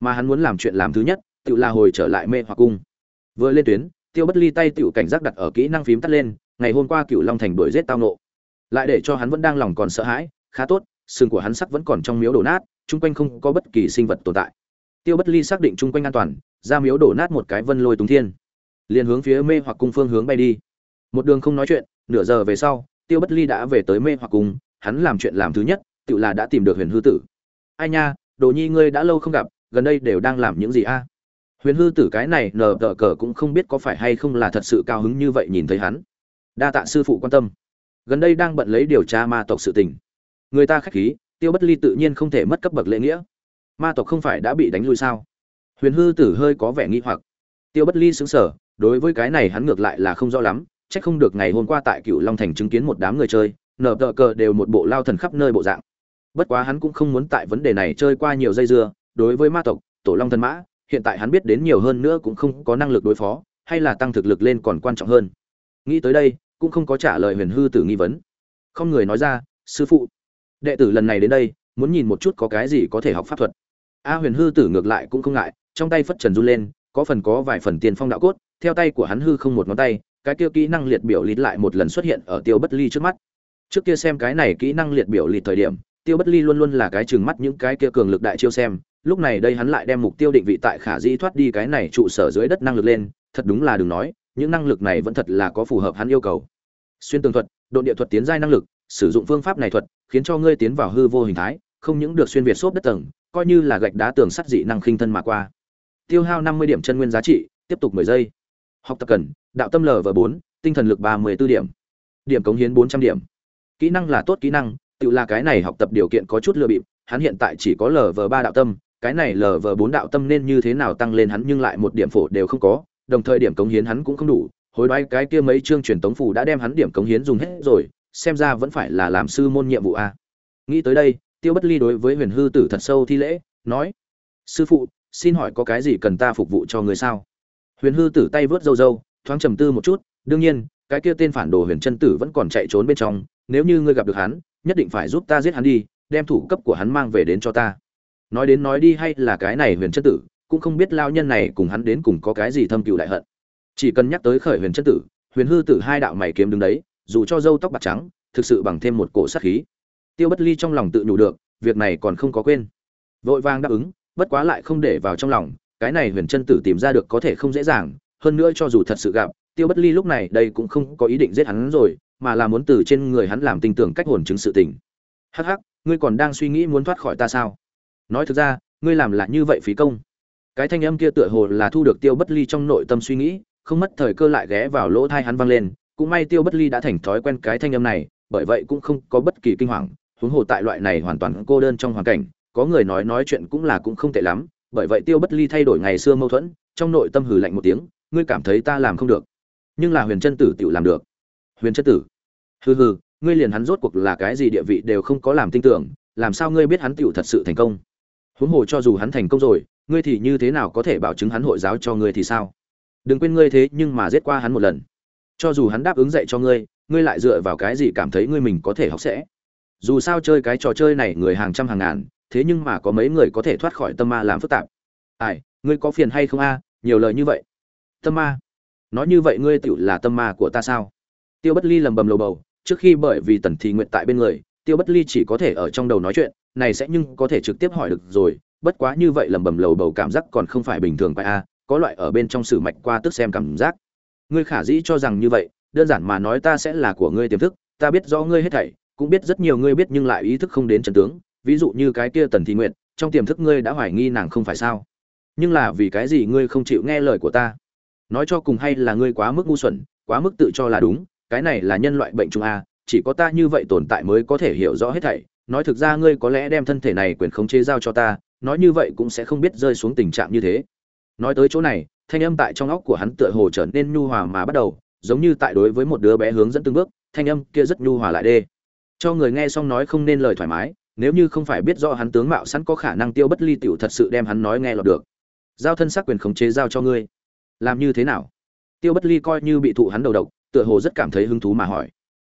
Mà hắn muốn làm chuyện làm thứ nhất, tự là hồi trở lại mê hoặc cung. Vừa lên tuyến, tiêu bất ly tay tiểu cảnh giác đặt ở kỹ năng phím tắt lên, ngày hôm qua cựu long thành đuổi giết tao nộ lại để cho hắn vẫn đang lòng còn sợ hãi, khá tốt, xương của hắn sắc vẫn còn trong miếu đổ nát, chung quanh không có bất kỳ sinh vật tồn tại. Tiêu bất ly xác định chung quanh an toàn, ra miếu đổ nát một cái vân lôi túng thiên. Liền hướng phía mê hoặc cung phương hướng bay đi. Một đường không nói chuyện, nửa giờ về sau, tiêu bất ly đã về tới mê hoặc cung, hắn làm chuyện làm thứ nhất, tự là đã tìm được huyền hư tử. Ai nha, đồ nhi ngươi đã lâu không gặp, gần đây đều đang làm những gì a? Huyền hư tử cái này nờ tờ cờ cũng không biết có phải hay không là thật sự cao hứng như vậy nhìn thấy hắn. Đa tạ sư phụ quan tâm gần đây đang bận lấy điều tra ma tộc sự tình. Người ta khách khí, tiêu bất ly tự nhiên không thể mất cấp bậc lễ nghĩa. Ma tộc không phải đã bị đánh lui sao? Huyền hư tử hơi có vẻ nghi hoặc. Tiêu bất ly xứng sở đối với cái này hắn ngược lại là không rõ lắm c h ắ c không được ngày hôm qua tại cựu long thành chứng kiến một đám người chơi, nở tờ cờ đều một bộ lao thần khắp nơi bộ dạng. Bất quá hắn cũng không muốn tại vấn đề này chơi qua nhiều dây dưa, đối với ma tộc, tổ long thần mã, hiện tại hắn biết đến nhiều hơn nữa cũng không có năng lực đối phó, hay là tăng thực lực lên còn quan trọng hơn. Nghĩ tới đây cũng không có trả lời huyền hư tử nghi vấn. Không người nói ra, sư phụ, đệ tử lần này đến đây, muốn nhìn một chút có cái gì có thể học pháp thuật. A huyền hư tử ngược lại cũng không ngại, trong tay phất trần run lên, có phần có vài phần tiền phong đạo cốt, theo tay của hắn hư không một ngón tay, cái kia kỹ năng liệt biểu lịt lại một lần xuất hiện ở tiêu bất ly trước mắt. Trước kia xem cái này kỹ năng liệt biểu lịt thời điểm, tiêu bất ly luôn luôn là cái chừng mắt những cái kia cường lực đại chiêu xem, lúc này đây hắn lại đem mục tiêu định vị tại khả dĩ thoát đi cái này trụ sở dưới đất năng lực lên, thật đúng là đừng nói những năng lực này vẫn thật là có phù hợp hắn yêu cầu. Xuyên tường thuật độ địa thuật tiến giai năng lực, sử dụng phương pháp này thuật, khiến cho ngươi tiến vào hư vô hình thái, không những được xuyên việt xốp đất tầng, coi như là gạch đá tường sắt dị năng khinh thân mà qua. Tiêu hao năm mươi điểm chân nguyên giá trị, tiếp tục mười giây. Học tập cần, đạo tâm lv bốn, tinh thần lực ba mươi b ố điểm. Điểm cống hiến bốn trăm điểm. Kỹ năng là tốt kỹ năng, tự là cái này học tập điều kiện có chút lừa bịp, hắn hiện tại chỉ có lv ba đạo tâm, cái này lv bốn đạo tâm nên như thế nào tăng lên hắn nhưng lại một điểm phổ đều không có đồng thời điểm cống hiến hắn cũng không đủ, hối đoái cái kia mấy chương truyền tống phù đã đem hắn điểm cống hiến dùng hết rồi, xem ra vẫn phải là làm sư môn nhiệm vụ a. Nghĩ tới đây, tiêu bất ly đối với huyền hư tử thật sâu thi lễ, nói, sư phụ, xin hỏi có cái gì cần ta phục vụ cho người sao? Huyền hư tử tay vớt râu râu, thoáng trầm tư một chút, đương nhiên, cái kia tên phản đồ huyền chân tử vẫn còn chạy trốn bên trong, nếu như ngươi gặp được hắn, nhất định phải giúp ta giết hắn đi, đem thủ cấp của hắn mang về đến cho ta. Nói đến nói đi hay là cái này huyền chân tử cũng không biết lao nhân này cùng hắn đến cùng có cái gì thâm cựu đại hận. Chỉ cần nhắc tới khởi huyền chân tử, huyền hư tử hai đạo mày kiếm đứng đấy, dù cho râu tóc bạc trắng, thực sự bằng thêm một cổ sát khí. Tiêu bất ly trong lòng tự nhủ được, việc này còn không có quên. Vội vàng đáp ứng, bất quá lại không để vào trong lòng, cái này huyền chân tử tìm ra được có thể không dễ dàng, hơn nữa cho dù thật sự gặp, tiêu bất ly lúc này đây cũng không có ý định giết hắn rồi, mà là muốn từ trên người hắn làm tin tưởng cách hồn chứng sự tình. Hắc hắc, ngươi còn đang suy nghĩ muốn thoát khỏi ta sao? Nói thực ra, ngươi làm là như vậy phí công cái thanh âm kia tựa hồ là thu được tiêu bất ly trong nội tâm suy nghĩ, không mất thời cơ lại ghé vào lỗ thai hắn vang lên. Cũng may tiêu bất ly đã thành thói quen cái thanh âm này, bởi vậy cũng không có bất kỳ kinh hoàng. Huống hồ tại loại này hoàn toàn cô đơn trong hoàn cảnh, có người nói nói chuyện cũng là cũng không tệ lắm. Bởi vậy tiêu bất ly thay đổi ngày xưa mâu thuẫn, trong nội tâm hừ lạnh một tiếng, ngươi cảm thấy ta làm không được, nhưng là huyền chân tử tự làm được. Huyền chân tử? Hừ hừ, ngươi liền hắn rốt cuộc là cái gì địa vị đều không có làm tin tưởng, làm sao ngươi biết hắn tựu thật sự thành công? Huống hồ cho dù hắn thành công rồi ngươi thì như thế nào có thể bảo chứng hắn hội giáo cho ngươi thì sao? Đừng quên ngươi thế nhưng mà giết qua hắn một lần. Cho dù hắn đáp ứng dạy cho ngươi ngươi lại dựa vào cái gì cảm thấy ngươi mình có thể học sẽ? Dù sao chơi cái trò chơi này người hàng trăm hàng ngàn, thế nhưng mà có mấy người có thể thoát khỏi tâm ma làm phức tạp. Ai, ngươi có phiền hay không a? Nhiều lời như vậy. Tâm ma? Nói như vậy ngươi tựu là tâm ma của ta sao? Tiêu bất ly lầm bầm lầu bầu, trước khi bởi vì tần thị nguyện tại bên người, tiêu bất ly chỉ có thể ở trong đầu nói chuyện, này sẽ nhưng có thể trực tiếp hỏi được rồi bất quá như vậy lầm bầm lầu bầu cảm giác còn không phải bình thường phải a có loại ở bên trong sử mạch qua tức xem cảm giác. Ngươi khả dĩ cho rằng như vậy đơn giản mà nói ta sẽ là của ngươi tiềm thức ta biết rõ ngươi hết thảy cũng biết rất nhiều ngươi biết nhưng lại ý thức không đến chân tướng ví dụ như cái kia tần thị Nguyệt, trong tiềm thức ngươi đã hoài nghi nàng không phải sao? Nhưng là vì cái gì ngươi không chịu nghe lời của ta? Nói cho cùng hay là ngươi quá mức ngu xuẩn quá mức tự cho là đúng cái này là nhân loại bệnh chung a chỉ có ta như vậy tồn tại mới có thể hiểu rõ hết thảy. Nói thực ra ngươi có lẽ đem thân thể này quyền khống chế giao cho ta nói như vậy cũng sẽ không biết rơi xuống tình trạng như thế. Nói tới chỗ này, thanh âm tại trong óc của hắn tựa hồ trở nên nhu hòa mà bắt đầu, giống như tại đối với một đứa bé hướng dẫn từng bước, thanh âm kia rất nhu hòa lại đê. Cho người nghe xong nói không nên lời thoải mái, nếu như không phải biết rõ hắn tướng mạo sẵn có khả năng tiêu bất ly tiểu thật sự đem hắn nói nghe lọt được. Giao thân sắc quyền khống chế giao cho ngươi. Làm như thế nào? Tiêu bất ly coi như bị thụ hắn đầu độc, tựa hồ rất cảm thấy hứng thú mà hỏi.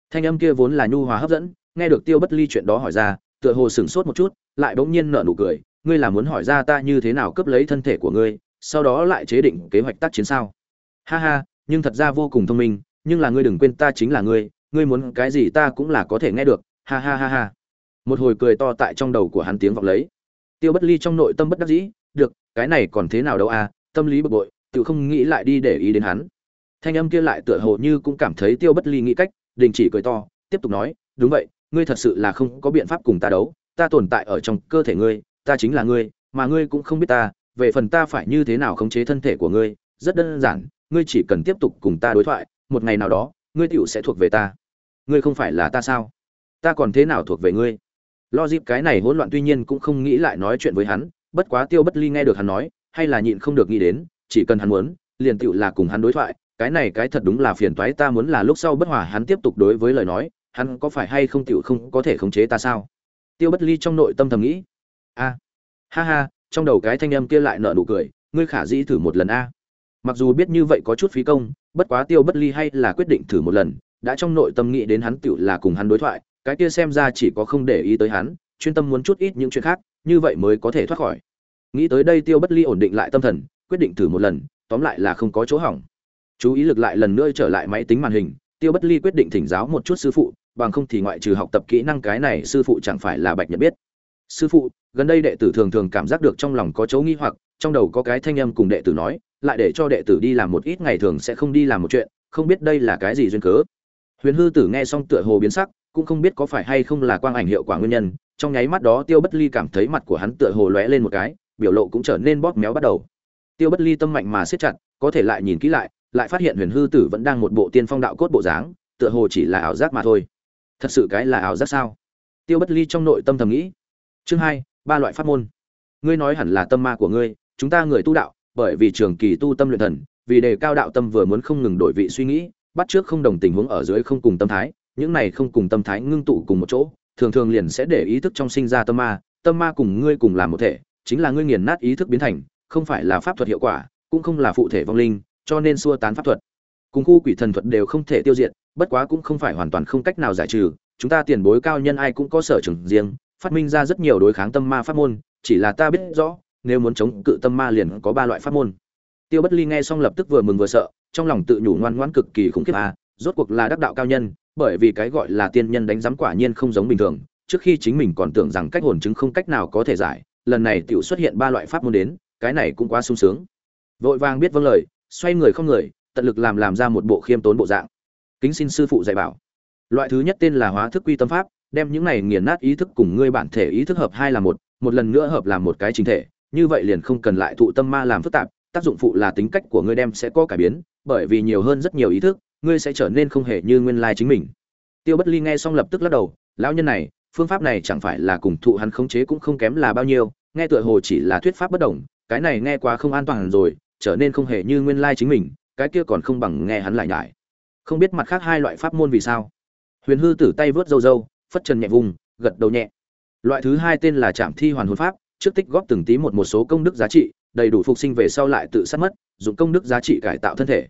Thanh âm kia vốn là nhu hòa hấp dẫn, nghe được tiêu bất ly chuyện đó hỏi ra, tựa hồ sửng sốt một chút, lại bỗng nhiên nở nụ cười ngươi là muốn hỏi ra ta như thế nào cướp lấy thân thể của ngươi, sau đó lại chế định kế hoạch tác chiến sao? Ha ha, nhưng thật ra vô cùng thông minh, nhưng là ngươi đừng quên ta chính là ngươi ngươi muốn cái gì ta cũng là có thể nghe được, ha ha ha ha. Một hồi cười to tại trong đầu của hắn tiếng vọng lấy. Tiêu bất ly trong nội tâm bất đắc dĩ, được, cái này còn thế nào đâu à tâm lý bực bội tự không nghĩ lại đi để ý đến hắn. Thanh âm kia lại tựa hồ như cũng cảm thấy tiêu bất ly nghĩ cách, đình chỉ cười to, tiếp tục nói, đúng vậy, ngươi thật sự là không có biện pháp cùng ta đấu, ta tồn tại ở trong cơ thể ngươi ta chính là ngươi, mà ngươi cũng không biết ta, về phần ta phải như thế nào khống chế thân thể của ngươi, rất đơn giản, ngươi chỉ cần tiếp tục cùng ta đối thoại, một ngày nào đó, ngươi tựu sẽ thuộc về ta. Ngươi không phải là ta sao? Ta còn thế nào thuộc về ngươi? Lo dịp cái này hỗn loạn tuy nhiên cũng không nghĩ lại nói chuyện với hắn, bất quá tiêu bất ly nghe được hắn nói, hay là nhịn không được nghĩ đến, chỉ cần hắn muốn, liền tựu là cùng hắn đối thoại, cái này cái thật đúng là phiền toái, ta muốn là lúc sau bất hòa hắn tiếp tục đối với lời nói, hắn có phải hay không tựu không có thể khống chế ta sao? Tiêu bất ly trong nội tâm thầm nghĩ a ha ha, trong đầu cái thanh âm kia lại nở nụ cười, ngươi khả dĩ thử một lần a. Mặc dù biết như vậy có chút phí công, bất quá tiêu bất ly hay là quyết định thử một lần, đã trong nội tâm nghĩ đến hắn tựu là cùng hắn đối thoại, cái kia xem ra chỉ có không để ý tới hắn, chuyên tâm muốn chút ít những chuyện khác, như vậy mới có thể thoát khỏi. Nghĩ tới đây tiêu bất ly ổn định lại tâm thần, quyết định thử một lần, tóm lại là không có chỗ hỏng. Chú ý lực lại lần nữa trở lại máy tính màn hình, tiêu bất ly quyết định thỉnh giáo một chút sư phụ, bằng không thì ngoại trừ học tập kỹ năng cái này sư phụ chẳng phải là bạch nhận biết sư phụ, gần đây đệ tử thường thường cảm giác được trong lòng có chấu nghi hoặc, trong đầu có cái thanh âm cùng đệ tử nói, lại để cho đệ tử đi làm một ít ngày thường sẽ không đi làm một chuyện, không biết đây là cái gì duyên cớ. Huyền hư tử nghe xong tựa hồ biến sắc, cũng không biết có phải hay không là quang ảnh hiệu quả nguyên nhân, trong nháy mắt đó tiêu bất ly cảm thấy mặt của hắn tựa hồ lóe lên một cái, biểu lộ cũng trở nên bóp méo bắt đầu. Tiêu bất ly tâm mạnh mà siết chặt, có thể lại nhìn kỹ lại lại phát hiện huyền hư tử vẫn đang một bộ tiên phong đạo cốt bộ dáng, tựa hồ chỉ là ảo giác mà thôi. Thật sự cái là ảo giác sao? Tiêu bất ly trong nội tâm thầm nghĩ chương hai, ba loại pháp môn. Ngươi nói hẳn là tâm ma của ngươi, chúng ta người tu đạo, bởi vì trường kỳ tu tâm luyện thần, vì đề cao đạo tâm vừa muốn không ngừng đổi vị suy nghĩ, bắt trước không đồng tình huống ở dưới không cùng tâm thái, những này không cùng tâm thái ngưng tụ cùng một chỗ, thường thường liền sẽ để ý thức trong sinh ra tâm ma tâm ma cùng ngươi cùng làm một thể, chính là ngươi nghiền nát ý thức biến thành, không phải là pháp thuật hiệu quả, cũng không là phụ thể vong linh, cho nên xua tán pháp thuật. Cùng khu quỷ thần thuật đều không thể tiêu diệt, bất quá cũng không phải hoàn toàn không cách nào giải trừ, chúng ta tiền bối cao nhân ai cũng có sở trường riêng phát minh ra rất nhiều đối kháng tâm ma pháp môn, chỉ là ta biết rõ, nếu muốn chống cự tâm ma liền có ba loại pháp môn. Tiêu bất ly nghe xong lập tức vừa mừng vừa sợ, trong lòng tự nhủ ngoan ngoãn cực kỳ khủng khiếp à rốt cuộc là đắc đạo cao nhân, bởi vì cái gọi là tiên nhân đánh giám quả nhiên không giống bình thường, trước khi chính mình còn tưởng rằng cách hồn chứng không cách nào có thể giải, lần này tiểu xuất hiện ba loại pháp môn đến, cái này cũng quá sung sướng. Vội vàng biết vâng lời, xoay người không người, tận lực làm làm ra một bộ khiêm tốn bộ dạng. Kính xin sư phụ dạy bảo. Loại thứ nhất tên là hóa thức quy tâm pháp đem những này nghiền nát ý thức cùng ngươi bản thể ý thức hợp hai là một một lần nữa hợp làm một cái chính thể, như vậy liền không cần lại thụ tâm ma làm phức tạp, tác dụng phụ là tính cách của ngươi đem sẽ có cải biến, bởi vì nhiều hơn rất nhiều ý thức, ngươi sẽ trở nên không hề như nguyên lai chính mình. Tiêu bất ly nghe xong lập tức lắc đầu, lão nhân này, phương pháp này chẳng phải là cùng thụ hắn khống chế cũng không kém là bao nhiêu, nghe tựa hồ chỉ là thuyết pháp bất đồng, cái này nghe quá không an toàn rồi, trở nên không hề như nguyên lai chính mình, cái kia còn không bằng nghe hắn lại nhải. Không biết mặt khác hai loại pháp môn vì sao. Huyền hư tử tay vớt râu râu phất trần nhẹ vùng, gật đầu nhẹ. Loại thứ hai tên là trạm thi hoàn hồn pháp, trước tích góp từng tí một một số công đức giá trị, đầy đủ phục sinh về sau lại tự sát mất, dùng công đức giá trị cải tạo thân thể.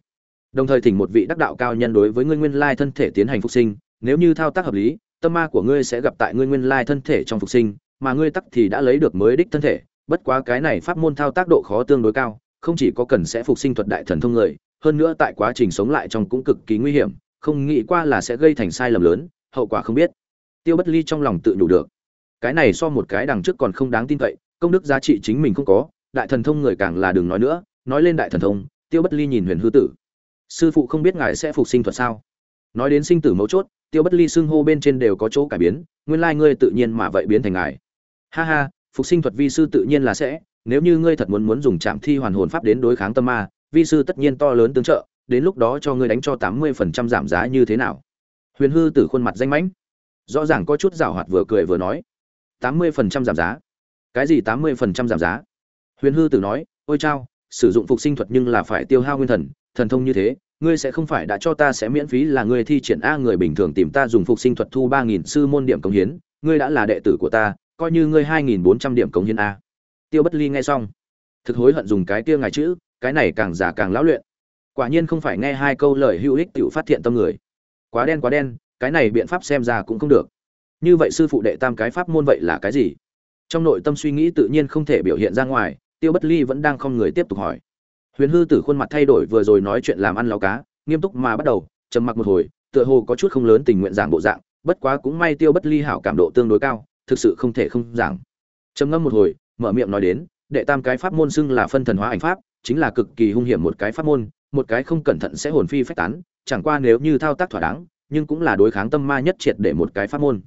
Đồng thời thỉnh một vị đắc đạo cao nhân đối với ngươi nguyên lai thân thể tiến hành phục sinh, nếu như thao tác hợp lý, tâm ma của ngươi sẽ gặp tại ngươi nguyên lai thân thể trong phục sinh, mà ngươi tắc thì đã lấy được mới đích thân thể, bất quá cái này pháp môn thao tác độ khó tương đối cao, không chỉ có cần sẽ phục sinh thuật đại thần thông người, hơn nữa tại quá trình sống lại trong cũng cực kỳ nguy hiểm, không nghĩ qua là sẽ gây thành sai lầm lớn, hậu quả không biết tiêu bất ly trong lòng tự nhủ được. Cái này so một cái đằng trước còn không đáng tin cậy, công đức giá trị chính mình không có, đại thần thông người càng là đừng nói nữa, nói lên đại thần thông, tiêu bất ly nhìn huyền hư tử. Sư phụ không biết ngài sẽ phục sinh thuật sao? Nói đến sinh tử mấu chốt, tiêu bất ly xưng hô bên trên đều có chỗ cải biến, nguyên lai ngươi tự nhiên mà vậy biến thành ngài. Ha ha, phục sinh thuật vi sư tự nhiên là sẽ, nếu như ngươi thật muốn muốn dùng trạm thi hoàn hồn pháp đến đối kháng tâm ma, vi sư tất nhiên to lớn tương trợ, đến lúc đó cho ngươi đánh cho tám mươi phần trăm giảm giá như thế nào? Huyền hư tử khuôn mặt danh mãnh rõ ràng có chút giảo hoạt vừa cười vừa nói. Tám mươi phần trăm giảm giá. Cái gì tám mươi phần trăm giảm giá? Huyền hư tử nói, ôi chao, sử dụng phục sinh thuật nhưng là phải tiêu hao nguyên thần thần thông như thế, ngươi sẽ không phải đã cho ta sẽ miễn phí là ngươi thi triển a người bình thường tìm ta dùng phục sinh thuật thu ba nghìn sư môn điểm cống hiến, ngươi đã là đệ tử của ta, coi như ngươi hai nghìn bốn trăm điểm cống hiến a. Tiêu bất ly nghe xong, thực hối hận dùng cái kia ngài chữ, cái này càng giả càng lão luyện. Quả nhiên không phải nghe hai câu lời hữu ích tự phát hiện tâm người. Quá đen quá đen cái này biện pháp xem ra cũng không được. Như vậy sư phụ đệ tam cái pháp môn vậy là cái gì? Trong nội tâm suy nghĩ tự nhiên không thể biểu hiện ra ngoài, tiêu bất ly vẫn đang không người tiếp tục hỏi. Huyền hư tử khuôn mặt thay đổi vừa rồi nói chuyện làm ăn lao cá, nghiêm túc mà bắt đầu, trầm mặc một hồi, tựa hồ có chút không lớn tình nguyện giảng bộ dạng, bất quá cũng may tiêu bất ly hảo cảm độ tương đối cao, thực sự không thể không giảng. Trầm ngâm một hồi, mở miệng nói đến, đệ tam cái pháp môn xưng là phân thần hóa ảnh pháp, chính là cực kỳ hung hiểm một cái pháp môn, một cái không cẩn thận sẽ hồn phi phách tán, chẳng qua nếu như thao tác thỏa đáng nhưng cũng là đối kháng tâm ma nhất triệt để một cái pháp môn.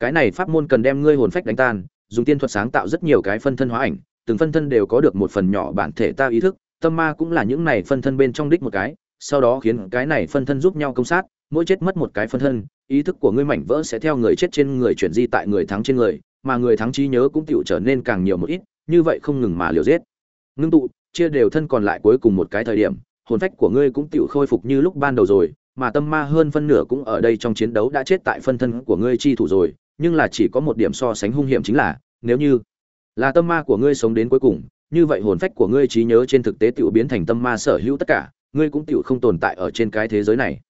Cái này pháp môn cần đem ngươi hồn phách đánh tan, dùng tiên thuật sáng tạo rất nhiều cái phân thân hóa ảnh, từng phân thân đều có được một phần nhỏ bản thể ta ý thức, tâm ma cũng là những này phân thân bên trong đích một cái, sau đó khiến cái này phân thân giúp nhau công sát, mỗi chết mất một cái phân thân, ý thức của ngươi mảnh vỡ sẽ theo người chết trên người chuyển di tại người thắng trên người, mà người thắng trí nhớ cũng tựu trở nên càng nhiều một ít, như vậy không ngừng mà liều giết. Ngưng tụ, chia đều thân còn lại cuối cùng một cái thời điểm, hồn phách của ngươi cũng tựu khôi phục như lúc ban đầu rồi mà tâm ma hơn phân nửa cũng ở đây trong chiến đấu đã chết tại phân thân của ngươi chi thủ rồi, nhưng là chỉ có một điểm so sánh hung hiểm chính là, nếu như là tâm ma của ngươi sống đến cuối cùng, như vậy hồn phách của ngươi trí nhớ trên thực tế tiểu biến thành tâm ma sở hữu tất cả, ngươi cũng tiểu không tồn tại ở trên cái thế giới này.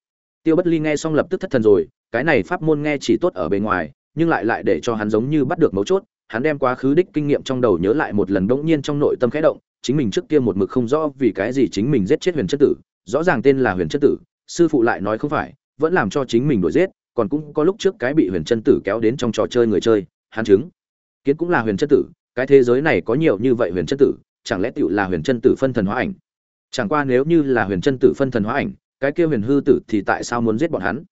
Tiêu bất ly nghe xong lập tức thất thần rồi, cái này pháp môn nghe chỉ tốt ở bề ngoài, nhưng lại lại để cho hắn giống như bắt được mấu chốt, hắn đem quá khứ đích kinh nghiệm trong đầu nhớ lại một lần đống nhiên trong nội tâm khẽ động, chính mình trước kia một mực không rõ vì cái gì chính mình giết chết huyền chất tử, rõ ràng tên là huyền chất tử sư phụ lại nói không phải, vẫn làm cho chính mình đuổi giết, còn cũng có lúc trước cái bị huyền chân tử kéo đến trong trò chơi người chơi, hắn chứng. Kiến cũng là huyền chân tử, cái thế giới này có nhiều như vậy huyền chân tử, chẳng lẽ tựu là huyền chân tử phân thần hóa ảnh? Chẳng qua nếu như là huyền chân tử phân thần hóa ảnh, cái kia huyền hư tử thì tại sao muốn giết bọn hắn?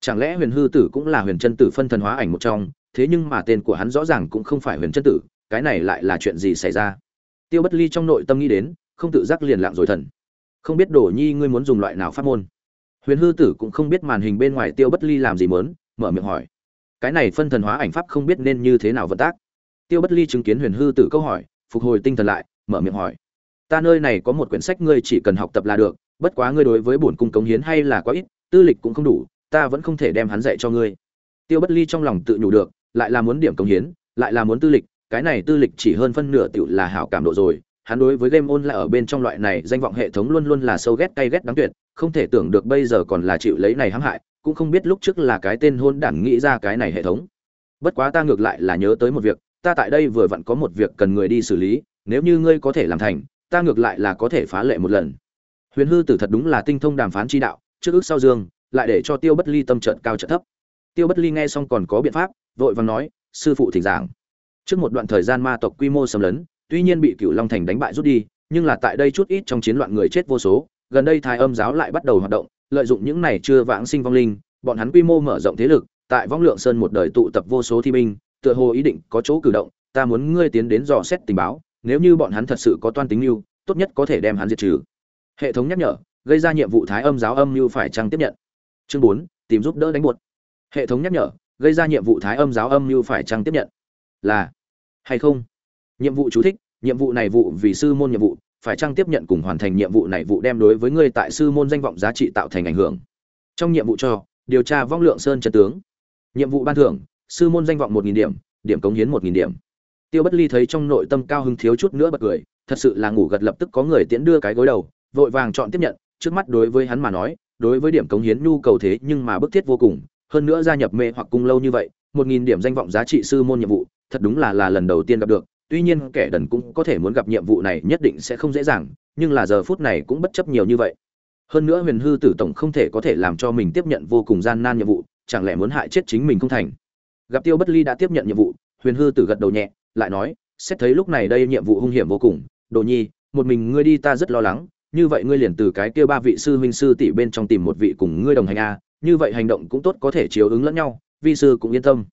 Chẳng lẽ huyền hư tử cũng là huyền chân tử phân thần hóa ảnh một trong, thế nhưng mà tên của hắn rõ ràng cũng không phải huyền chân tử, cái này lại là chuyện gì xảy ra? Tiêu bất ly trong nội tâm nghĩ đến, không tự giác liền lặng rồi thần. Không biết đổ nhi ngươi muốn dùng loại nào pháp môn? Huyền hư tử cũng không biết màn hình bên ngoài tiêu bất ly làm gì mớn mở miệng hỏi. Cái này phân thần hóa ảnh pháp không biết nên như thế nào vận tác. Tiêu bất ly chứng kiến huyền hư tử câu hỏi, phục hồi tinh thần lại, mở miệng hỏi. Ta nơi này có một quyển sách ngươi chỉ cần học tập là được, bất quá ngươi đối với bổn cung cống hiến hay là quá ít, tư lịch cũng không đủ, ta vẫn không thể đem hắn dạy cho ngươi. Tiêu bất ly trong lòng tự nhủ được, lại là muốn điểm cống hiến, lại là muốn tư lịch, cái này tư lịch chỉ hơn phân nửa tiểu là hảo cảm độ rồi hắn đối với game online ở bên trong loại này danh vọng hệ thống luôn luôn là sâu ghét cay ghét đáng tuyệt, không thể tưởng được bây giờ còn là chịu lấy này hãm hại, cũng không biết lúc trước là cái tên hôn đản nghĩ ra cái này hệ thống. Bất quá ta ngược lại là nhớ tới một việc, ta tại đây vừa vặn có một việc cần người đi xử lý, nếu như ngươi có thể làm thành, ta ngược lại là có thể phá lệ một lần. Huyền hư tử thật đúng là tinh thông đàm phán chi đạo, trước ước sau dương, lại để cho tiêu bất ly tâm trận cao trận thấp. Tiêu bất ly nghe xong còn có biện pháp, vội vàng nói, sư phụ thỉnh giảng. Trước một đoạn thời gian ma tộc quy mô xâm lấn tuy nhiên bị cựu long thành đánh bại rút đi, nhưng là tại đây chút ít trong chiến loạn người chết vô số, gần đây thái âm giáo lại bắt đầu hoạt động, lợi dụng những này chưa vãng sinh vong linh, bọn hắn quy mô mở rộng thế lực, tại vong lượng sơn một đời tụ tập vô số thi binh, tựa hồ ý định có chỗ cử động, ta muốn ngươi tiến đến dò xét tình báo, nếu như bọn hắn thật sự có toan tính mưu, tốt nhất có thể đem hắn diệt trừ. Hệ thống nhắc nhở, gây ra nhiệm vụ thái âm giáo âm mưu phải chăng tiếp nhận? Chương bốn, tìm giúp đỡ đánh buột. Hệ thống nhắc nhở, gây ra nhiệm vụ thái âm giáo âm mưu phải chăng tiếp nhận? Là, hay không? Nhiệm vụ chú thích, nhiệm vụ này vụ vì sư môn nhiệm vụ, phải chăng tiếp nhận cùng hoàn thành nhiệm vụ này vụ đem đối với ngươi tại sư môn danh vọng giá trị tạo thành ảnh hưởng? Trong nhiệm vụ cho, điều tra vong lượng sơn chân tướng. Nhiệm vụ ban thưởng, sư môn danh vọng một nghìn điểm điểm cống hiến một nghìn điểm. Tiêu bất ly thấy trong nội tâm cao hứng thiếu chút nữa bật cười, thật sự là ngủ gật lập tức có người tiễn đưa cái gối đầu, vội vàng chọn tiếp nhận, trước mắt đối với hắn mà nói, đối với điểm cống hiến nhu cầu thế nhưng mà bức thiết vô cùng, hơn nữa gia nhập mê hoặc cung lâu như vậy, một nghìn điểm danh vọng giá trị sư môn nhiệm vụ, thật đúng là là lần đầu tiên gặp được tuy nhiên kẻ đần cũng có thể muốn gặp nhiệm vụ này nhất định sẽ không dễ dàng, nhưng là giờ phút này cũng bất chấp nhiều như vậy. Hơn nữa huyền hư tử tổng không thể có thể làm cho mình tiếp nhận vô cùng gian nan nhiệm vụ, chẳng lẽ muốn hại chết chính mình không thành? Gặp tiêu bất ly đã tiếp nhận nhiệm vụ, huyền hư tử gật đầu nhẹ, lại nói, xét thấy lúc này đây nhiệm vụ hung hiểm vô cùng, đồ nhi, một mình ngươi đi ta rất lo lắng, như vậy ngươi liền từ cái kia ba vị sư huynh sư tỷ bên trong tìm một vị cùng ngươi đồng hành a, như vậy hành động cũng tốt có thể chiếu ứng lẫn nhau, vi sư cũng yên tâm.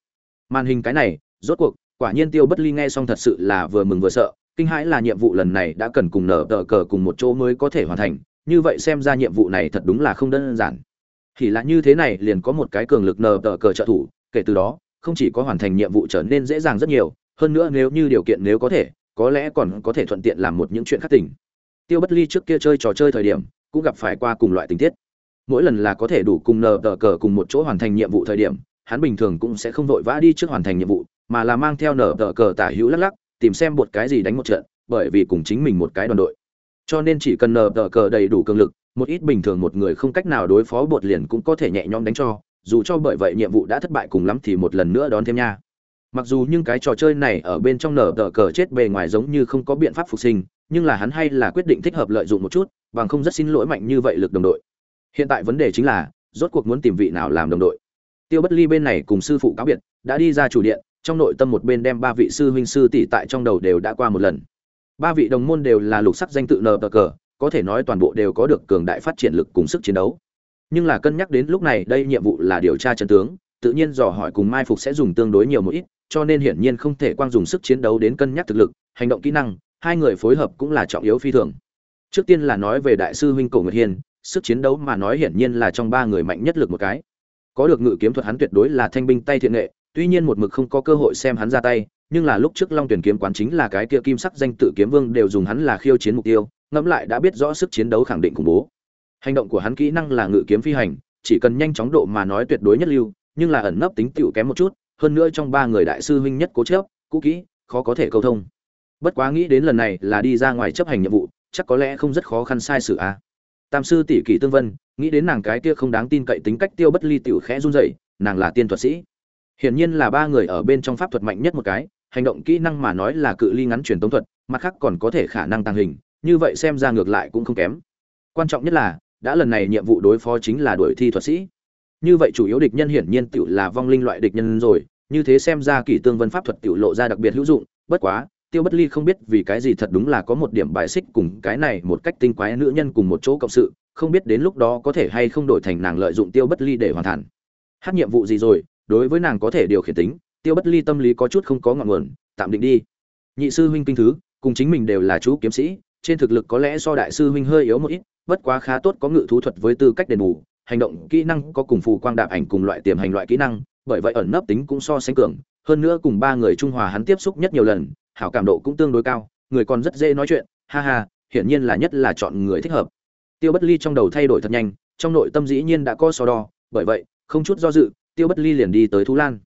Màn hình cái này, rốt cuộc quả nhiên tiêu bất ly nghe xong thật sự là vừa mừng vừa sợ, kinh hãi là nhiệm vụ lần này đã cần cùng nở tờ cờ cùng một chỗ mới có thể hoàn thành, như vậy xem ra nhiệm vụ này thật đúng là không đơn giản. Thì là như thế này liền có một cái cường lực nở tờ cờ trợ thủ, kể từ đó, không chỉ có hoàn thành nhiệm vụ trở nên dễ dàng rất nhiều, hơn nữa nếu như điều kiện nếu có thể, có lẽ còn có thể thuận tiện làm một những chuyện khác tình. Tiêu bất ly trước kia chơi trò chơi thời điểm, cũng gặp phải qua cùng loại tình tiết. Mỗi lần là có thể đủ cùng nờ tờ cờ cùng một chỗ hoàn thành nhiệm vụ thời điểm, hắn bình thường cũng sẽ không vội vã đi trước hoàn thành nhiệm vụ mà là mang theo nở tờ cờ tả hữu lắc lắc, tìm xem một cái gì đánh một trận, bởi vì cùng chính mình một cái đoàn đội. Cho nên chỉ cần nở tờ cờ đầy đủ cường lực, một ít bình thường một người không cách nào đối phó bột liền cũng có thể nhẹ nhõm đánh cho, dù cho bởi vậy nhiệm vụ đã thất bại cùng lắm thì một lần nữa đón thêm nha. Mặc dù những cái trò chơi này ở bên trong nở tờ cờ chết bề ngoài giống như không có biện pháp phục sinh, nhưng là hắn hay là quyết định thích hợp lợi dụng một chút, bằng không rất xin lỗi mạnh như vậy lực đồng đội. Hiện tại vấn đề chính là, rốt cuộc muốn tìm vị nào làm đồng đội. Tiêu bất ly bên này cùng sư phụ cáo biệt, đã đi ra chủ điện trong nội tâm một bên đem ba vị sư huynh sư tỷ tại trong đầu đều đã qua một lần. Ba vị đồng môn đều là lục sắc danh tự nờ cờ, có thể nói toàn bộ đều có được cường đại phát triển lực cùng sức chiến đấu. Nhưng là cân nhắc đến lúc này, đây nhiệm vụ là điều tra chân tướng, tự nhiên dò hỏi cùng mai phục sẽ dùng tương đối nhiều một ít, cho nên hiển nhiên không thể quang dùng sức chiến đấu đến cân nhắc thực lực, hành động kỹ năng, hai người phối hợp cũng là trọng yếu phi thường. Trước tiên là nói về đại sư huynh cổ nguyệt hiên, sức chiến đấu mà nói hiển nhiên là trong ba người mạnh nhất lực một cái. Có được ngự kiếm thuật hắn tuyệt đối là thanh binh tay thiện nghệ tuy nhiên một mực không có cơ hội xem hắn ra tay, nhưng là lúc trước long tuyển kiếm quán chính là cái kia kim sắc danh tự kiếm vương đều dùng hắn là khiêu chiến mục tiêu, ngẫm lại đã biết rõ sức chiến đấu khẳng định khủng bố. Hành động của hắn kỹ năng là ngự kiếm phi hành, chỉ cần nhanh chóng độ mà nói tuyệt đối nhất lưu, nhưng là ẩn nấp tính tựu kém một chút, hơn nữa trong ba người đại sư huynh nhất cố chớp cũ kỹ, khó có thể câu thông. Bất quá nghĩ đến lần này là đi ra ngoài chấp hành nhiệm vụ, chắc có lẽ không rất khó khăn sai sự à. tam sư tỷ kỷ tương vân, nghĩ đến nàng cái kia không đáng tin cậy tính cách tiêu bất ly tiểu khẽ run rẩy, nàng là tiên thuật sĩ hiển nhiên là ba người ở bên trong pháp thuật mạnh nhất một cái, hành động kỹ năng mà nói là cự ly ngắn truyền tống thuật, mặt khác còn có thể khả năng tăng hình, như vậy xem ra ngược lại cũng không kém. Quan trọng nhất là, đã lần này nhiệm vụ đối phó chính là đuổi thi thuật sĩ. Như vậy chủ yếu địch nhân hiển nhiên tiểu là vong linh loại địch nhân rồi, như thế xem ra kỷ tương vân pháp thuật tiểu lộ ra đặc biệt hữu dụng, bất quá, tiêu bất ly không biết vì cái gì thật đúng là có một điểm bài xích cùng cái này một cách tinh quái nữ nhân cùng một chỗ cộng sự, không biết đến lúc đó có thể hay không đổi thành nàng lợi dụng tiêu bất ly để hoàn thành. Hát nhiệm vụ gì rồi đối với nàng có thể điều khiển tính, tiêu bất ly tâm lý có chút không có ngọn nguồn, tạm định đi. Nhị sư huynh kinh thứ, cùng chính mình đều là chú kiếm sĩ, trên thực lực có lẽ so đại sư huynh hơi yếu một ít, bất quá khá tốt có ngự thú thuật với tư cách đền bù, hành động, kỹ năng có cùng phù quang đạp ảnh cùng loại tiềm hành loại kỹ năng, bởi vậy ẩn nấp tính cũng so sánh cường. Hơn nữa cùng ba người trung hòa hắn tiếp xúc nhất nhiều lần, hảo cảm độ cũng tương đối cao, người còn rất dễ nói chuyện, ha ha, hiển nhiên là nhất là chọn người thích hợp. Tiêu bất ly trong đầu thay đổi thật nhanh, trong nội tâm dĩ nhiên đã có so đo, bởi vậy, không chút do dự tiêu bất ly liền đi tới thú lan.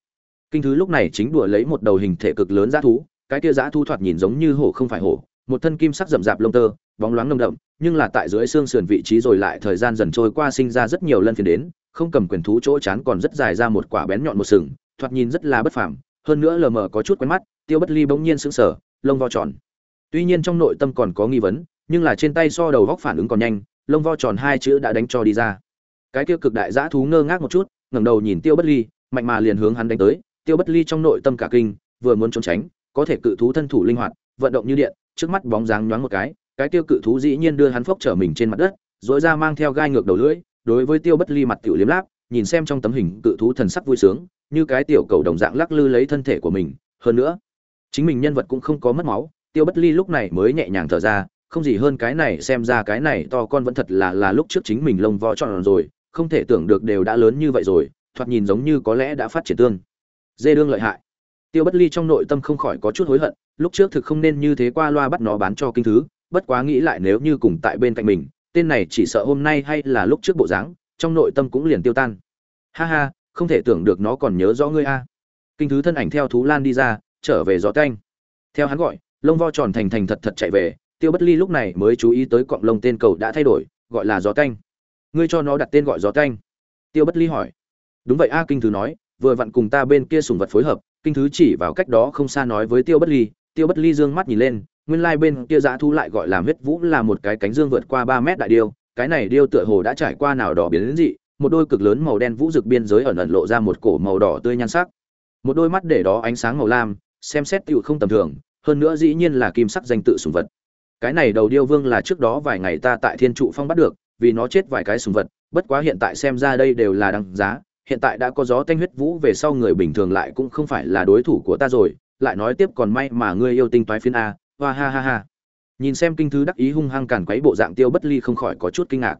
Kinh thứ lúc này chính đùa lấy một đầu hình thể cực lớn dã thú, cái kia dã thú thoạt nhìn giống như hổ không phải hổ, một thân kim sắc rậm rạp lông tơ, bóng loáng nồng đậm, nhưng là tại dưới xương sườn vị trí rồi lại thời gian dần trôi qua sinh ra rất nhiều lân phiền đến, không cầm quyền thú chỗ chán còn rất dài ra một quả bén nhọn một sừng, thoạt nhìn rất là bất phàm, hơn nữa lờ mờ có chút quen mắt, tiêu bất ly bỗng nhiên sững sờ, lông vo tròn. Tuy nhiên trong nội tâm còn có nghi vấn, nhưng là trên tay so đầu góc phản ứng còn nhanh, lông vo tròn hai chữ đã đánh cho đi ra. Cái tiêu cực đại dã thú ngơ ngác một chút ngẩng đầu nhìn tiêu bất ly, mạnh mà liền hướng hắn đánh tới. Tiêu bất ly trong nội tâm cả kinh, vừa muốn trốn tránh, có thể cự thú thân thủ linh hoạt, vận động như điện, trước mắt bóng dáng nhoáng một cái cái tiêu cự thú dĩ nhiên đưa hắn phốc trở mình trên mặt đất dội ra mang theo gai ngược đầu lưỡi, đối với tiêu bất ly mặt tiểu liếm láp, nhìn xem trong tấm hình cự thú thần sắc vui sướng, như cái tiểu cầu đồng dạng lắc lư lấy thân thể của mình. Hơn nữa, chính mình nhân vật cũng không có mất máu, tiêu bất ly lúc này mới nhẹ nhàng thở ra, không gì hơn cái này, xem ra cái này to con vẫn thật là là lúc trước chính mình lông vó tròn rồi không thể tưởng được đều đã lớn như vậy rồi, thoạt nhìn giống như có lẽ đã phát triển tương. Dê đương lợi hại. Tiêu bất ly trong nội tâm không khỏi có chút hối hận, lúc trước thực không nên như thế qua loa bắt nó bán cho kinh thứ, bất quá nghĩ lại nếu như cùng tại bên cạnh mình, tên này chỉ sợ hôm nay hay là lúc trước bộ dáng, trong nội tâm cũng liền tiêu tan. Ha ha, không thể tưởng được nó còn nhớ rõ ngươi a. Kinh thứ thân ảnh theo thú lan đi ra, trở về gió canh theo hắn gọi, lông vo tròn thành thành thật thật chạy về, tiêu bất ly lúc này mới chú ý tới cọng lông tên cầu đã thay đổi, gọi là gió canh ngươi cho nó đặt tên gọi gió canh tiêu bất ly hỏi. Đúng vậy a, kinh thứ nói, vừa vặn cùng ta bên kia sùng vật phối hợp, kinh thứ chỉ vào cách đó không xa nói với tiêu bất ly, tiêu bất ly dương mắt nhìn lên, nguyên lai bên kia dã thu lại gọi là huyết vũ là một cái cánh dương vượt qua ba mét đại điêu, cái này điêu tựa hồ đã trải qua nào đỏ biến đến dị, một đôi cực lớn màu đen vũ rực biên giới ẩn ẩn lộ ra một cổ màu đỏ tươi nhan sắc. Một đôi mắt để đó ánh sáng màu lam, xem xét tựu không tầm thường, hơn nữa dĩ nhiên là kim sắc danh tự sùng vật. Cái này đầu điêu vương là trước đó vài ngày ta tại thiên trụ phong bắt được vì nó chết vài cái sùng vật, bất quá hiện tại xem ra đây đều là đằng giá, hiện tại đã có gió tanh huyết vũ về sau người bình thường lại cũng không phải là đối thủ của ta rồi, lại nói tiếp còn may mà ngươi yêu tinh toái phiên a, hoa ha ha ha. Nhìn xem kinh thứ đắc ý hung hăng càn quấy bộ dạng tiêu bất ly không khỏi có chút kinh ngạc.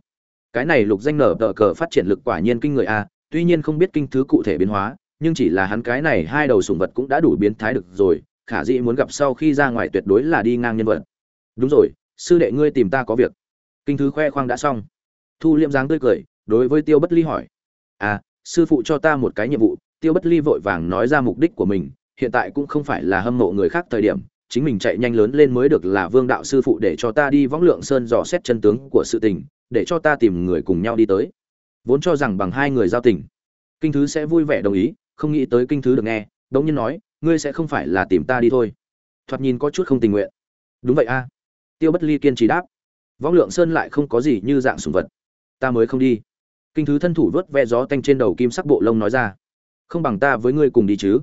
Cái này lục danh nở tờ cờ phát triển lực quả nhiên kinh người a, tuy nhiên không biết kinh thứ cụ thể biến hóa, nhưng chỉ là hắn cái này hai đầu sùng vật cũng đã đủ biến thái được rồi, khả dĩ muốn gặp sau khi ra ngoài tuyệt đối là đi ngang nhân vật. Đúng rồi, sư đệ ngươi tìm ta có việc kinh thứ khoe khoang đã xong. Thu liệm dáng tươi cười, đối với tiêu bất ly hỏi. À sư phụ cho ta một cái nhiệm vụ, tiêu bất ly vội vàng nói ra mục đích của mình, hiện tại cũng không phải là hâm mộ người khác thời điểm, chính mình chạy nhanh lớn lên mới được là vương đạo sư phụ để cho ta đi võng lượng sơn dò xét chân tướng của sự tình, để cho ta tìm người cùng nhau đi tới. Vốn cho rằng bằng hai người giao tình. Kinh thứ sẽ vui vẻ đồng ý, không nghĩ tới kinh thứ được nghe, đống nhiên nói, ngươi sẽ không phải là tìm ta đi thôi. Thoạt nhìn có chút không tình nguyện. Đúng vậy a. Tiêu bất ly kiên trì đáp võng lượng sơn lại không có gì như dạng sùng vật. Ta mới không đi. Kinh thứ thân thủ vớt ve gió tanh trên đầu kim sắc bộ lông nói ra. Không bằng ta với ngươi cùng đi chứ.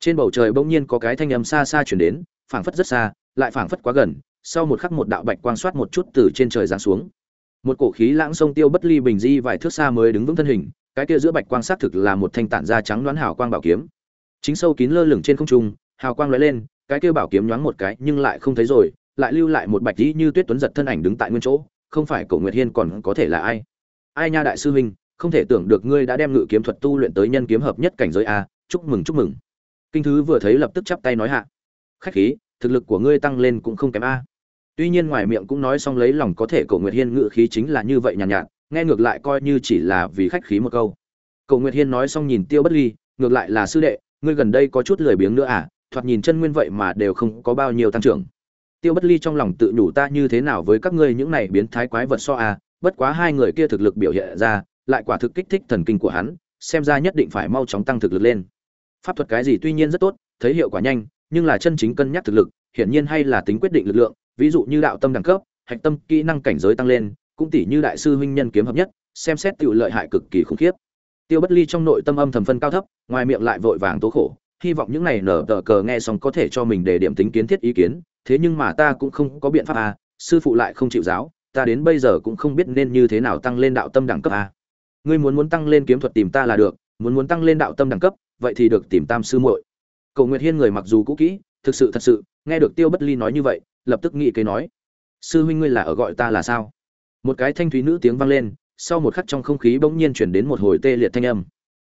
Trên bầu trời bỗng nhiên có cái thanh âm xa xa truyền đến, phảng phất rất xa, lại phảng phất quá gần, sau một khắc một đạo bạch quang xoát một chút từ trên trời giáng xuống. Một cổ khí lãng sông tiêu bất ly bình di vài thước xa mới đứng vững thân hình, cái kia giữa bạch quang sát thực là một thanh tản da trắng đoán hào quang bảo kiếm. Chính sâu kín lơ lửng trên không trung, hào quang lóe lên, cái kia bảo kiếm nhoáng một cái nhưng lại không thấy rồi lại lưu lại một bạch dĩ như tuyết tuấn giật thân ảnh đứng tại nguyên chỗ không phải cổ nguyệt hiên còn có thể là ai? Ai nha đại sư huynh không thể tưởng được ngươi đã đem ngự kiếm thuật tu luyện tới nhân kiếm hợp nhất cảnh giới a chúc mừng chúc mừng. Kinh thứ vừa thấy lập tức chắp tay nói hạ. Khách khí thực lực của ngươi tăng lên cũng không kém a. Tuy nhiên ngoài miệng cũng nói xong lấy lòng có thể cổ nguyệt hiên ngự khí chính là như vậy nhàn nhạt, nhạt nghe ngược lại coi như chỉ là vì khách khí một câu. Cổ nguyệt hiên nói xong nhìn tiêu bất ly ngược lại là sư đệ ngươi gần đây có chút lười biếng nữa à thoạt nhìn chân nguyên vậy mà đều không có bao nhiêu tăng trưởng tiêu bất ly trong lòng tự nhủ ta như thế nào với các ngươi những này biến thái quái vật so à bất quá hai người kia thực lực biểu hiện ra, lại quả thực kích thích thần kinh của hắn, xem ra nhất định phải mau chóng tăng thực lực lên. Pháp thuật cái gì tuy nhiên rất tốt, thấy hiệu quả nhanh, nhưng là chân chính cân nhắc thực lực, hiển nhiên hay là tính quyết định lực lượng, ví dụ như đạo tâm đẳng cấp, hạch tâm kỹ năng cảnh giới tăng lên, cũng tỷ như đại sư huynh nhân kiếm hợp nhất, xem xét tự lợi hại cực kỳ khủng khiếp. Tiêu bất ly trong nội tâm âm thầm phân cao thấp, ngoài miệng lại vội vàng tố khổ, hy vọng những này nở tờ cờ nghe xong có thể cho mình để điểm tính kiến thiết ý kiến thế nhưng mà ta cũng không có biện pháp à sư phụ lại không chịu giáo, ta đến bây giờ cũng không biết nên như thế nào tăng lên đạo tâm đẳng cấp à. Ngươi muốn muốn tăng lên kiếm thuật tìm ta là được, muốn muốn tăng lên đạo tâm đẳng cấp, vậy thì được tìm tam sư muội. Cầu nguyệt hiên người mặc dù cũ kỹ, thực sự thật sự, nghe được tiêu bất ly nói như vậy, lập tức nghĩ kế nói, sư huynh ngươi là ở gọi ta là sao? Một cái thanh thúy nữ tiếng vang lên, sau một khắc trong không khí bỗng nhiên chuyển đến một hồi tê liệt thanh âm.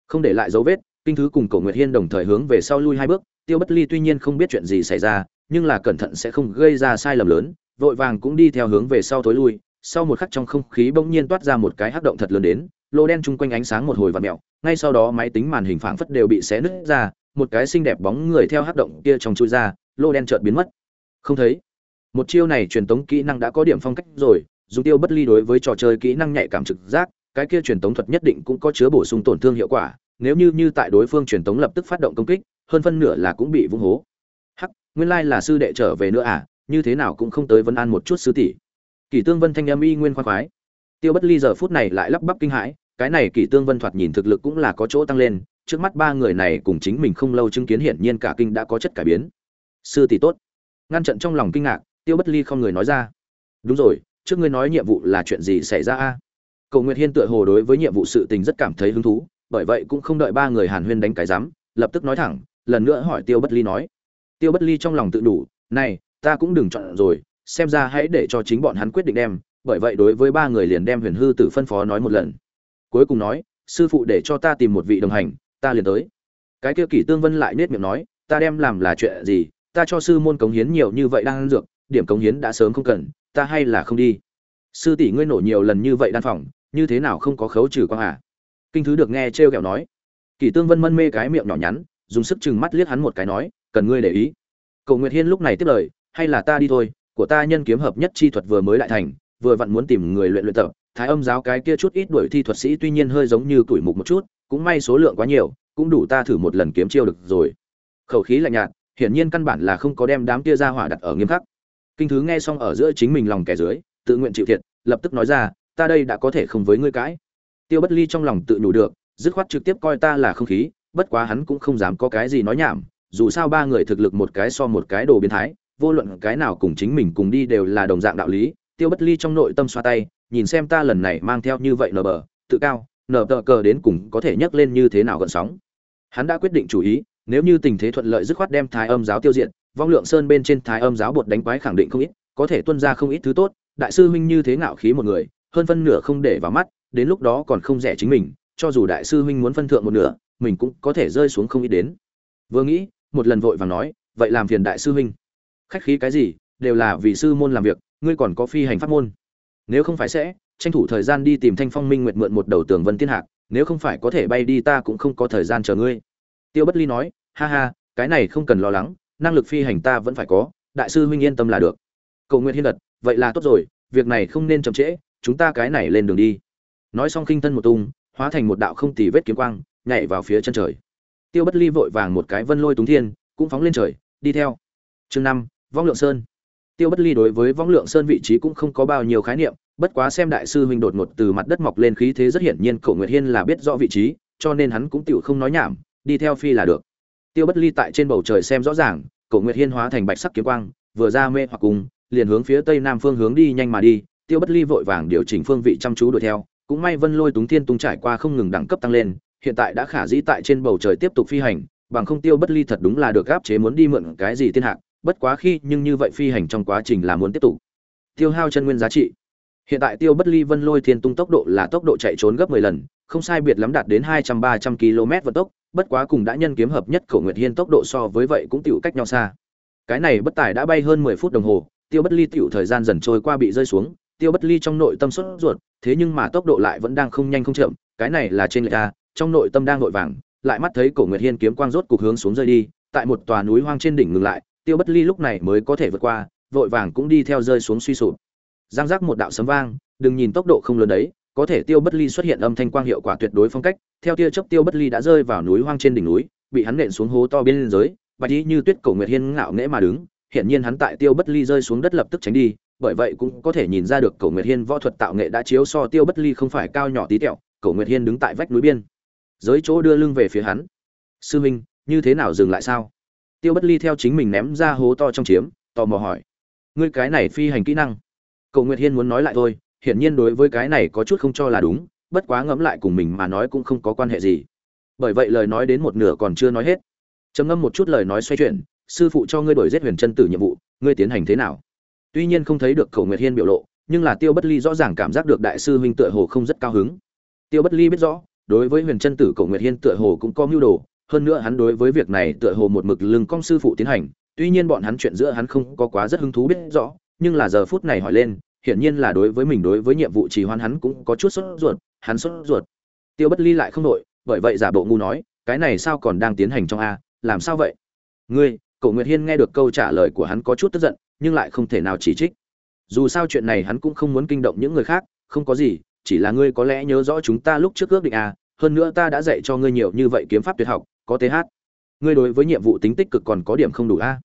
Không để lại dấu vết, kinh thứ cùng cổ nguyệt hiên đồng thời hướng về sau lui hai bước, tiêu bất ly tuy nhiên không biết chuyện gì xảy ra nhưng là cẩn thận sẽ không gây ra sai lầm lớn, vội vàng cũng đi theo hướng về sau tối lui, sau một khắc trong không khí bỗng nhiên toát ra một cái hắc động thật lớn đến, lô đen chung quanh ánh sáng một hồi vặn mèo, ngay sau đó máy tính màn hình phảng phất đều bị xé nứt ra, một cái xinh đẹp bóng người theo hắc động kia trong chui ra, lô đen chợt biến mất. Không thấy. Một chiêu này truyền tống kỹ năng đã có điểm phong cách rồi dùng tiêu bất ly đối với trò chơi kỹ năng nhạy cảm trực giác, cái kia truyền tống thuật nhất định cũng có chứa bổ sung tổn thương hiệu quả, nếu như như tại đối phương truyền tống lập tức phát động công kích, hơn phân nửa là cũng bị vung hố nguyên lai là sư đệ trở về nữa à như thế nào cũng không tới vấn an một chút sư tỷ. Kỷ tương vân thanh âm y nguyên khoan khoái. Tiêu bất ly giờ phút này lại lắp bắp kinh hãi, cái này kỷ tương vân thoạt nhìn thực lực cũng là có chỗ tăng lên, trước mắt ba người này cùng chính mình không lâu chứng kiến hiển nhiên cả kinh đã có chất cải biến. Sư tỷ tốt. Ngăn trận trong lòng kinh ngạc, tiêu bất ly không người nói ra. Đúng rồi, trước ngươi nói nhiệm vụ là chuyện gì xảy ra a? Cầu nguyệt hiên tựa hồ đối với nhiệm vụ sự tình rất cảm thấy hứng thú, bởi vậy cũng không đợi ba người hàn huyên đánh cái rắm lập tức nói thẳng, lần nữa hỏi tiêu bất ly nói tiêu bất ly trong lòng tự đủ, này, ta cũng đừng chọn rồi, xem ra hãy để cho chính bọn hắn quyết định đem, bởi vậy đối với ba người liền đem huyền hư tử phân phó nói một lần. Cuối cùng nói, sư phụ để cho ta tìm một vị đồng hành, ta liền tới. Cái kia kỷ tương vân lại nết miệng nói, ta đem làm là chuyện gì? Ta cho sư môn cống hiến nhiều như vậy đang ăn dược, điểm cống hiến đã sớm không cần, ta hay là không đi. Sư tỷ ngươi nổ nhiều lần như vậy đan phòng, như thế nào không có khấu trừ quang à? Kinh thứ được nghe trêu ghẹo nói. Kỷ tương vân mân mê cái miệng nhỏ nhắn, dùng sức chừng mắt liếc hắn một cái nói cần ngươi để ý. Cầu nguyệt hiên lúc này tiếp lời, hay là ta đi thôi, của ta nhân kiếm hợp nhất chi thuật vừa mới lại thành, vừa vặn muốn tìm người luyện luyện tập. Thái âm giáo cái kia chút ít đuổi thi thuật sĩ tuy nhiên hơi giống như tuổi mục một chút, cũng may số lượng quá nhiều, cũng đủ ta thử một lần kiếm chiêu được rồi. Khẩu khí lạnh nhạt, hiển nhiên căn bản là không có đem đám kia ra hỏa đặt ở nghiêm khắc. Kinh thứ nghe xong ở giữa chính mình lòng kẻ dưới, tự nguyện chịu thiệt, lập tức nói ra, ta đây đã có thể không với ngươi cãi. Tiêu bất ly trong lòng tự nhủ được, dứt khoát trực tiếp coi ta là không khí, bất quá hắn cũng không dám có cái gì nói nhảm dù sao ba người thực lực một cái so một cái đồ biến thái, vô luận cái nào cùng chính mình cùng đi đều là đồng dạng đạo lý, tiêu bất ly trong nội tâm xoa tay, nhìn xem ta lần này mang theo như vậy nở bờ, tự cao, nở tờ cờ đến cùng có thể nhấc lên như thế nào gợn sóng. Hắn đã quyết định chủ ý, nếu như tình thế thuận lợi dứt khoát đem thái âm giáo tiêu diệt, vong lượng sơn bên trên thái âm giáo bột đánh quái khẳng định không ít, có thể tuân ra không ít thứ tốt, đại sư huynh như thế ngạo khí một người, hơn phân nửa không để vào mắt, đến lúc đó còn không rẻ chính mình, cho dù đại sư huynh muốn phân thượng một nửa, mình cũng có thể rơi xuống không ít đến. Vừa nghĩ một lần vội vàng nói, vậy làm phiền đại sư huynh. Khách khí cái gì, đều là vì sư môn làm việc, ngươi còn có phi hành pháp môn. Nếu không phải sẽ, tranh thủ thời gian đi tìm thanh phong minh nguyện mượn một đầu tường vân thiên hạc, nếu không phải có thể bay đi ta cũng không có thời gian chờ ngươi. Tiêu bất ly nói, ha ha, cái này không cần lo lắng, năng lực phi hành ta vẫn phải có, đại sư huynh yên tâm là được. Cầu nguyện hiên đật vậy là tốt rồi, việc này không nên chậm trễ, chúng ta cái này lên đường đi. Nói xong khinh thân một tung, hóa thành một đạo không tì vết kiếm quang, nhảy vào phía chân trời tiêu bất ly vội vàng một cái vân lôi túng thiên, cũng phóng lên trời, đi theo. Chương năm, vong lượng sơn. Tiêu bất ly đối với vong lượng sơn vị trí cũng không có bao nhiêu khái niệm, bất quá xem đại sư huynh đột ngột từ mặt đất mọc lên khí thế rất hiển nhiên cổ nguyệt hiên là biết rõ vị trí, cho nên hắn cũng tựu không nói nhảm, đi theo phi là được. Tiêu bất ly tại trên bầu trời xem rõ ràng, cổ nguyệt hiên hóa thành bạch sắc kiếm quang, vừa ra mê hoặc cùng, liền hướng phía tây nam phương hướng đi nhanh mà đi. Tiêu bất ly vội vàng điều chỉnh phương vị chăm chú đuổi theo, cũng may vân lôi túng thiên tung trải qua không ngừng đẳng cấp tăng lên hiện tại đã khả dĩ tại trên bầu trời tiếp tục phi hành, bằng không tiêu bất ly thật đúng là được gáp chế muốn đi mượn cái gì thiên hạng bất quá khi nhưng như vậy phi hành trong quá trình là muốn tiếp tục. Tiêu hao chân nguyên giá trị. Hiện tại tiêu bất ly vân lôi thiên tung tốc độ là tốc độ chạy trốn gấp 10 lần, không sai biệt lắm đạt đến 200-300 km vận tốc, bất quá cùng đã nhân kiếm hợp nhất khẩu nguyệt hiên tốc độ so với vậy cũng tiểu cách nhau xa. Cái này bất tài đã bay hơn 10 phút đồng hồ, tiêu bất ly tiểu thời gian dần trôi qua bị rơi xuống, tiêu bất ly trong nội tâm sốt ruột, thế nhưng mà tốc độ lại vẫn đang không nhanh không chậm, cái này là trên lệch a trong nội tâm đang vội vàng, lại mắt thấy cổ nguyệt hiên kiếm quang rốt cục hướng xuống rơi đi, tại một tòa núi hoang trên đỉnh ngừng lại, tiêu bất ly lúc này mới có thể vượt qua, vội vàng cũng đi theo rơi xuống suy sụp. Giang giác một đạo sấm vang, đừng nhìn tốc độ không lớn đấy, có thể tiêu bất ly xuất hiện âm thanh quang hiệu quả tuyệt đối phong cách, theo tia chớp tiêu bất ly đã rơi vào núi hoang trên đỉnh núi, bị hắn nện xuống hố to bên dưới bạch y như tuyết cổ nguyệt hiên ngạo nghễ mà đứng hiện nhiên hắn tại tiêu bất ly rơi xuống đất lập tức tránh đi, bởi vậy cũng có thể nhìn ra được cổ nguyệt hiên võ thuật tạo nghệ đã chiếu so tiêu bất ly không phải cao nhỏ tí tẹo, cổ nguyệt hiên đứng tại vách núi biên dưới chỗ đưa lưng về phía hắn. Sư minh, như thế nào dừng lại sao? Tiêu bất ly theo chính mình ném ra hố to trong chiếm, tò mò hỏi. Ngươi cái này phi hành kỹ năng. Cầu nguyệt hiên muốn nói lại thôi, hiển nhiên đối với cái này có chút không cho là đúng, bất quá ngẫm lại cùng mình mà nói cũng không có quan hệ gì. Bởi vậy lời nói đến một nửa còn chưa nói hết. Trầm ngâm một chút lời nói xoay chuyển, sư phụ cho ngươi đổi giết huyền chân tử nhiệm vụ, ngươi tiến hành thế nào? Tuy nhiên không thấy được cầu nguyệt hiên biểu lộ, nhưng là tiêu bất ly rõ ràng cảm giác được đại sư huynh tựa hồ không rất cao hứng. Tiêu bất ly biết rõ đối với huyền chân tử cổ nguyệt hiên tựa hồ cũng có mưu đồ, hơn nữa hắn đối với việc này tựa hồ một mực lưng cong sư phụ tiến hành, tuy nhiên bọn hắn chuyện giữa hắn không có quá rất hứng thú biết rõ, nhưng là giờ phút này hỏi lên, hiển nhiên là đối với mình đối với nhiệm vụ trì hoãn hắn cũng có chút sốt ruột, hắn sốt ruột. Tiêu bất ly lại không đội bởi vậy giả bộ ngu nói, cái này sao còn đang tiến hành trong a, làm sao vậy? Ngươi cậu nguyệt hiên nghe được câu trả lời của hắn có chút tức giận, nhưng lại không thể nào chỉ trích. Dù sao chuyện này hắn cũng không muốn kinh động những người khác, không có gì chỉ là ngươi có lẽ nhớ rõ chúng ta lúc trước ước định à? hơn nữa ta đã dạy cho ngươi nhiều như vậy kiếm pháp tuyệt học, có th ngươi đối với nhiệm vụ tính tích cực còn có điểm không đủ a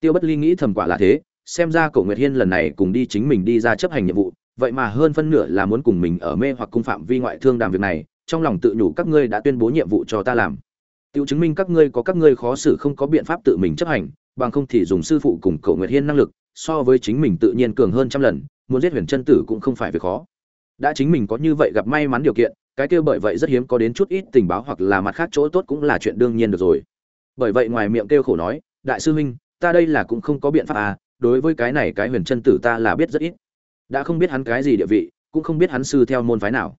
tiêu bất ly nghĩ thầm quả là thế, xem ra cổ nguyệt hiên lần này cùng đi chính mình đi ra chấp hành nhiệm vụ, vậy mà hơn phân nửa là muốn cùng mình ở mê hoặc cung phạm vi ngoại thương đàm việc này, trong lòng tự nhủ các ngươi đã tuyên bố nhiệm vụ cho ta làm. Tiêu chứng minh các ngươi có các ngươi khó xử không có biện pháp tự mình chấp hành, bằng không thì dùng sư phụ cùng cổ nguyệt hiên năng lực, so với chính mình tự nhiên cường hơn trăm lần, muốn giết huyền chân tử cũng không phải việc khó đã chính mình có như vậy gặp may mắn điều kiện, cái kia bởi vậy rất hiếm có đến chút ít tình báo hoặc là mặt khác chỗ tốt cũng là chuyện đương nhiên được rồi. Bởi vậy ngoài miệng kêu khổ nói, đại sư huynh, ta đây là cũng không có biện pháp à đối với cái này cái huyền chân tử ta là biết rất ít. Đã không biết hắn cái gì địa vị, cũng không biết hắn sư theo môn phái nào.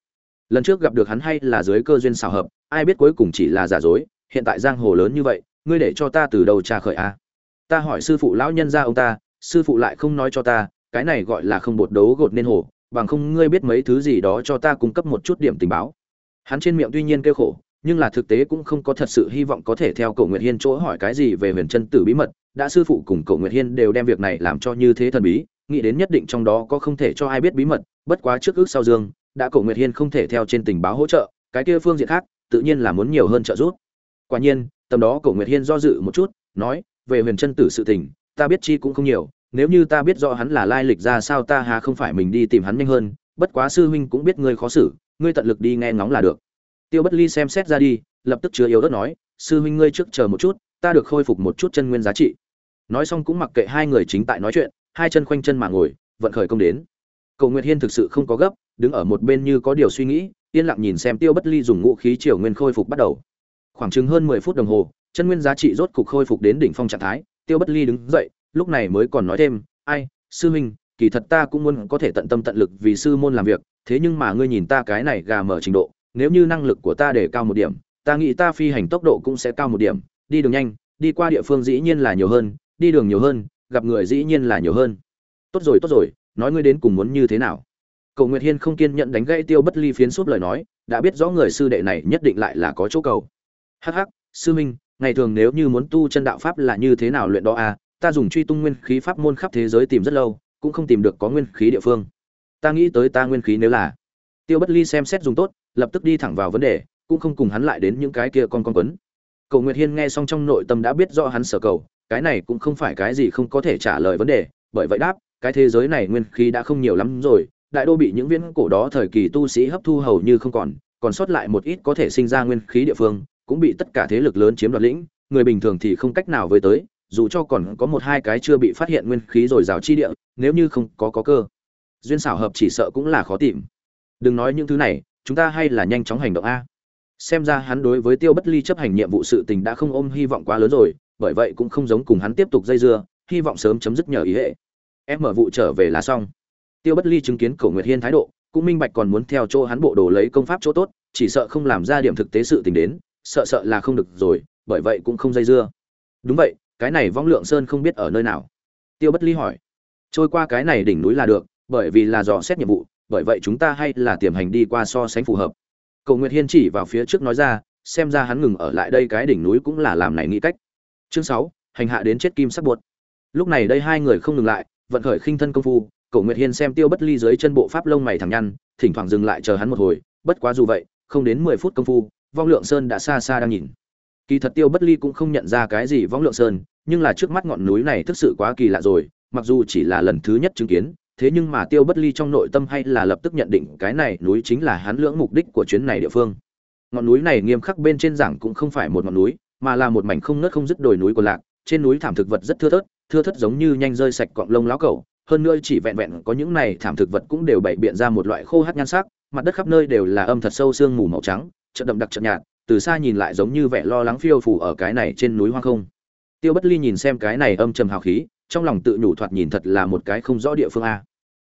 Lần trước gặp được hắn hay là dưới cơ duyên xào hợp, ai biết cuối cùng chỉ là giả dối, hiện tại giang hồ lớn như vậy, ngươi để cho ta từ đầu trà khởi a à? ta hỏi sư phụ lão nhân ra ông ta, sư phụ lại không nói cho ta, cái này gọi là không bột đấu gột nên hồ bằng không ngươi biết mấy thứ gì đó cho ta cung cấp một chút điểm tình báo. Hắn trên miệng tuy nhiên kêu khổ, nhưng là thực tế cũng không có thật sự hy vọng có thể theo cổ nguyệt hiên chỗ hỏi cái gì về huyền chân tử bí mật, đã sư phụ cùng cổ nguyệt hiên đều đem việc này làm cho như thế thần bí, nghĩ đến nhất định trong đó có không thể cho ai biết bí mật, bất quá trước ước sau dương, đã cổ nguyệt hiên không thể theo trên tình báo hỗ trợ, cái kia phương diện khác, tự nhiên là muốn nhiều hơn trợ giúp. Quả nhiên, tầm đó cổ nguyệt hiên do dự một chút, nói, về huyền chân tử sự tình, ta biết chi cũng không nhiều nếu như ta biết rõ hắn là lai lịch ra sao ta hà không phải mình đi tìm hắn nhanh hơn, bất quá sư huynh cũng biết ngươi khó xử, ngươi tận lực đi nghe ngóng là được. Tiêu bất ly xem xét ra đi, lập tức chứa yếu đất nói, sư huynh ngươi trước chờ một chút, ta được khôi phục một chút chân nguyên giá trị. Nói xong cũng mặc kệ hai người chính tại nói chuyện, hai chân khoanh chân mà ngồi, vận khởi công đến. Cầu nguyệt hiên thực sự không có gấp, đứng ở một bên như có điều suy nghĩ, yên lặng nhìn xem tiêu bất ly dùng ngũ khí triều nguyên khôi phục bắt đầu. Khoảng chừng hơn mười phút đồng hồ, chân nguyên giá trị rốt cục khôi phục đến đỉnh phong trạng thái, tiêu bất ly đứng dậy lúc này mới còn nói thêm, ai, sư huynh, kỳ thật ta cũng muốn có thể tận tâm tận lực vì sư môn làm việc, thế nhưng mà ngươi nhìn ta cái này gà mở trình độ, nếu như năng lực của ta để cao một điểm, ta nghĩ ta phi hành tốc độ cũng sẽ cao một điểm, đi đường nhanh, đi qua địa phương dĩ nhiên là nhiều hơn, đi đường nhiều hơn, gặp người dĩ nhiên là nhiều hơn. Tốt rồi tốt rồi, nói ngươi đến cùng muốn như thế nào? Cầu nguyệt hiên không kiên nhận đánh gãy tiêu bất ly phiến suốt lời nói, đã biết rõ người sư đệ này nhất định lại là có chỗ cầu. Hắc hắc, sư minh ngày thường nếu như muốn tu chân đạo pháp là như thế nào luyện đó à ta dùng truy tung nguyên khí pháp môn khắp thế giới tìm rất lâu, cũng không tìm được có nguyên khí địa phương. Ta nghĩ tới ta nguyên khí nếu là. Tiêu bất ly xem xét dùng tốt, lập tức đi thẳng vào vấn đề, cũng không cùng hắn lại đến những cái kia con con quấn. Cầu nguyệt hiên nghe xong trong nội tâm đã biết rõ hắn sở cầu, cái này cũng không phải cái gì không có thể trả lời vấn đề, bởi vậy đáp, cái thế giới này nguyên khí đã không nhiều lắm rồi, đại đô bị những viễn cổ đó thời kỳ tu sĩ hấp thu hầu như không còn còn sót lại một ít có thể sinh ra nguyên khí địa phương, cũng bị tất cả thế lực lớn chiếm đoạt lĩnh, người bình thường thì không cách nào với tới dù cho còn có một hai cái chưa bị phát hiện nguyên khí rồi rào chi địa, nếu như không có có cơ, duyên xảo hợp chỉ sợ cũng là khó tìm. Đừng nói những thứ này, chúng ta hay là nhanh chóng hành động a. Xem ra hắn đối với tiêu bất ly chấp hành nhiệm vụ sự tình đã không ôm hy vọng quá lớn rồi, bởi vậy cũng không giống cùng hắn tiếp tục dây dưa, hy vọng sớm chấm dứt nhờ ý hệ. Em mở vụ trở về là xong. Tiêu bất ly chứng kiến cổ nguyệt hiên thái độ, cũng minh bạch còn muốn theo chỗ hắn bộ đồ lấy công pháp chỗ tốt, chỉ sợ không làm ra điểm thực tế sự tình đến, sợ sợ là không được rồi, bởi vậy cũng không dây dưa. Đúng vậy cái này vong lượng sơn không biết ở nơi nào. Tiêu bất ly hỏi, trôi qua cái này đỉnh núi là được, bởi vì là dò xét nhiệm vụ, bởi vậy chúng ta hay là tiềm hành đi qua so sánh phù hợp. Cầu nguyệt hiên chỉ vào phía trước nói ra, xem ra hắn ngừng ở lại đây cái đỉnh núi cũng là làm này nghĩ cách. Chương sáu, hành hạ đến chết kim sắc buột. Lúc này đây hai người không ngừng lại, vận khởi khinh thân công phu cầu nguyệt hiên xem tiêu bất ly dưới chân bộ pháp lông mày thẳng nhăn, thỉnh thoảng dừng lại chờ hắn một hồi, bất quá dù vậy, không đến mười phút công phu, vong lượng sơn đã xa xa đang nhìn kỳ thật tiêu bất ly cũng không nhận ra cái gì vong lượng sơn, nhưng là trước mắt ngọn núi này thực sự quá kỳ lạ rồi, mặc dù chỉ là lần thứ nhất chứng kiến, thế nhưng mà tiêu bất ly trong nội tâm hay là lập tức nhận định cái này núi chính là hắn lưỡng mục đích của chuyến này địa phương. Ngọn núi này nghiêm khắc bên trên giảng cũng không phải một ngọn núi, mà là một mảnh không nớt không dứt đồi núi của lạc, trên núi thảm thực vật rất thưa thớt thưa thớt giống như nhanh rơi sạch cọng lông láo cẩu, hơn nữa chỉ vẹn vẹn có những này thảm thực vật cũng đều bày biện ra một loại khô hát nhan sắc, mặt đất khắp nơi đều là âm thật sâu sương mù màu trắng, chợt đậm đặc chợt nhạt từ xa nhìn lại giống như vẻ lo lắng phiêu phù ở cái này trên núi hoang không. Tiêu bất ly nhìn xem cái này âm trầm hào khí, trong lòng tự nhủ thoạt nhìn thật là một cái không rõ địa phương a.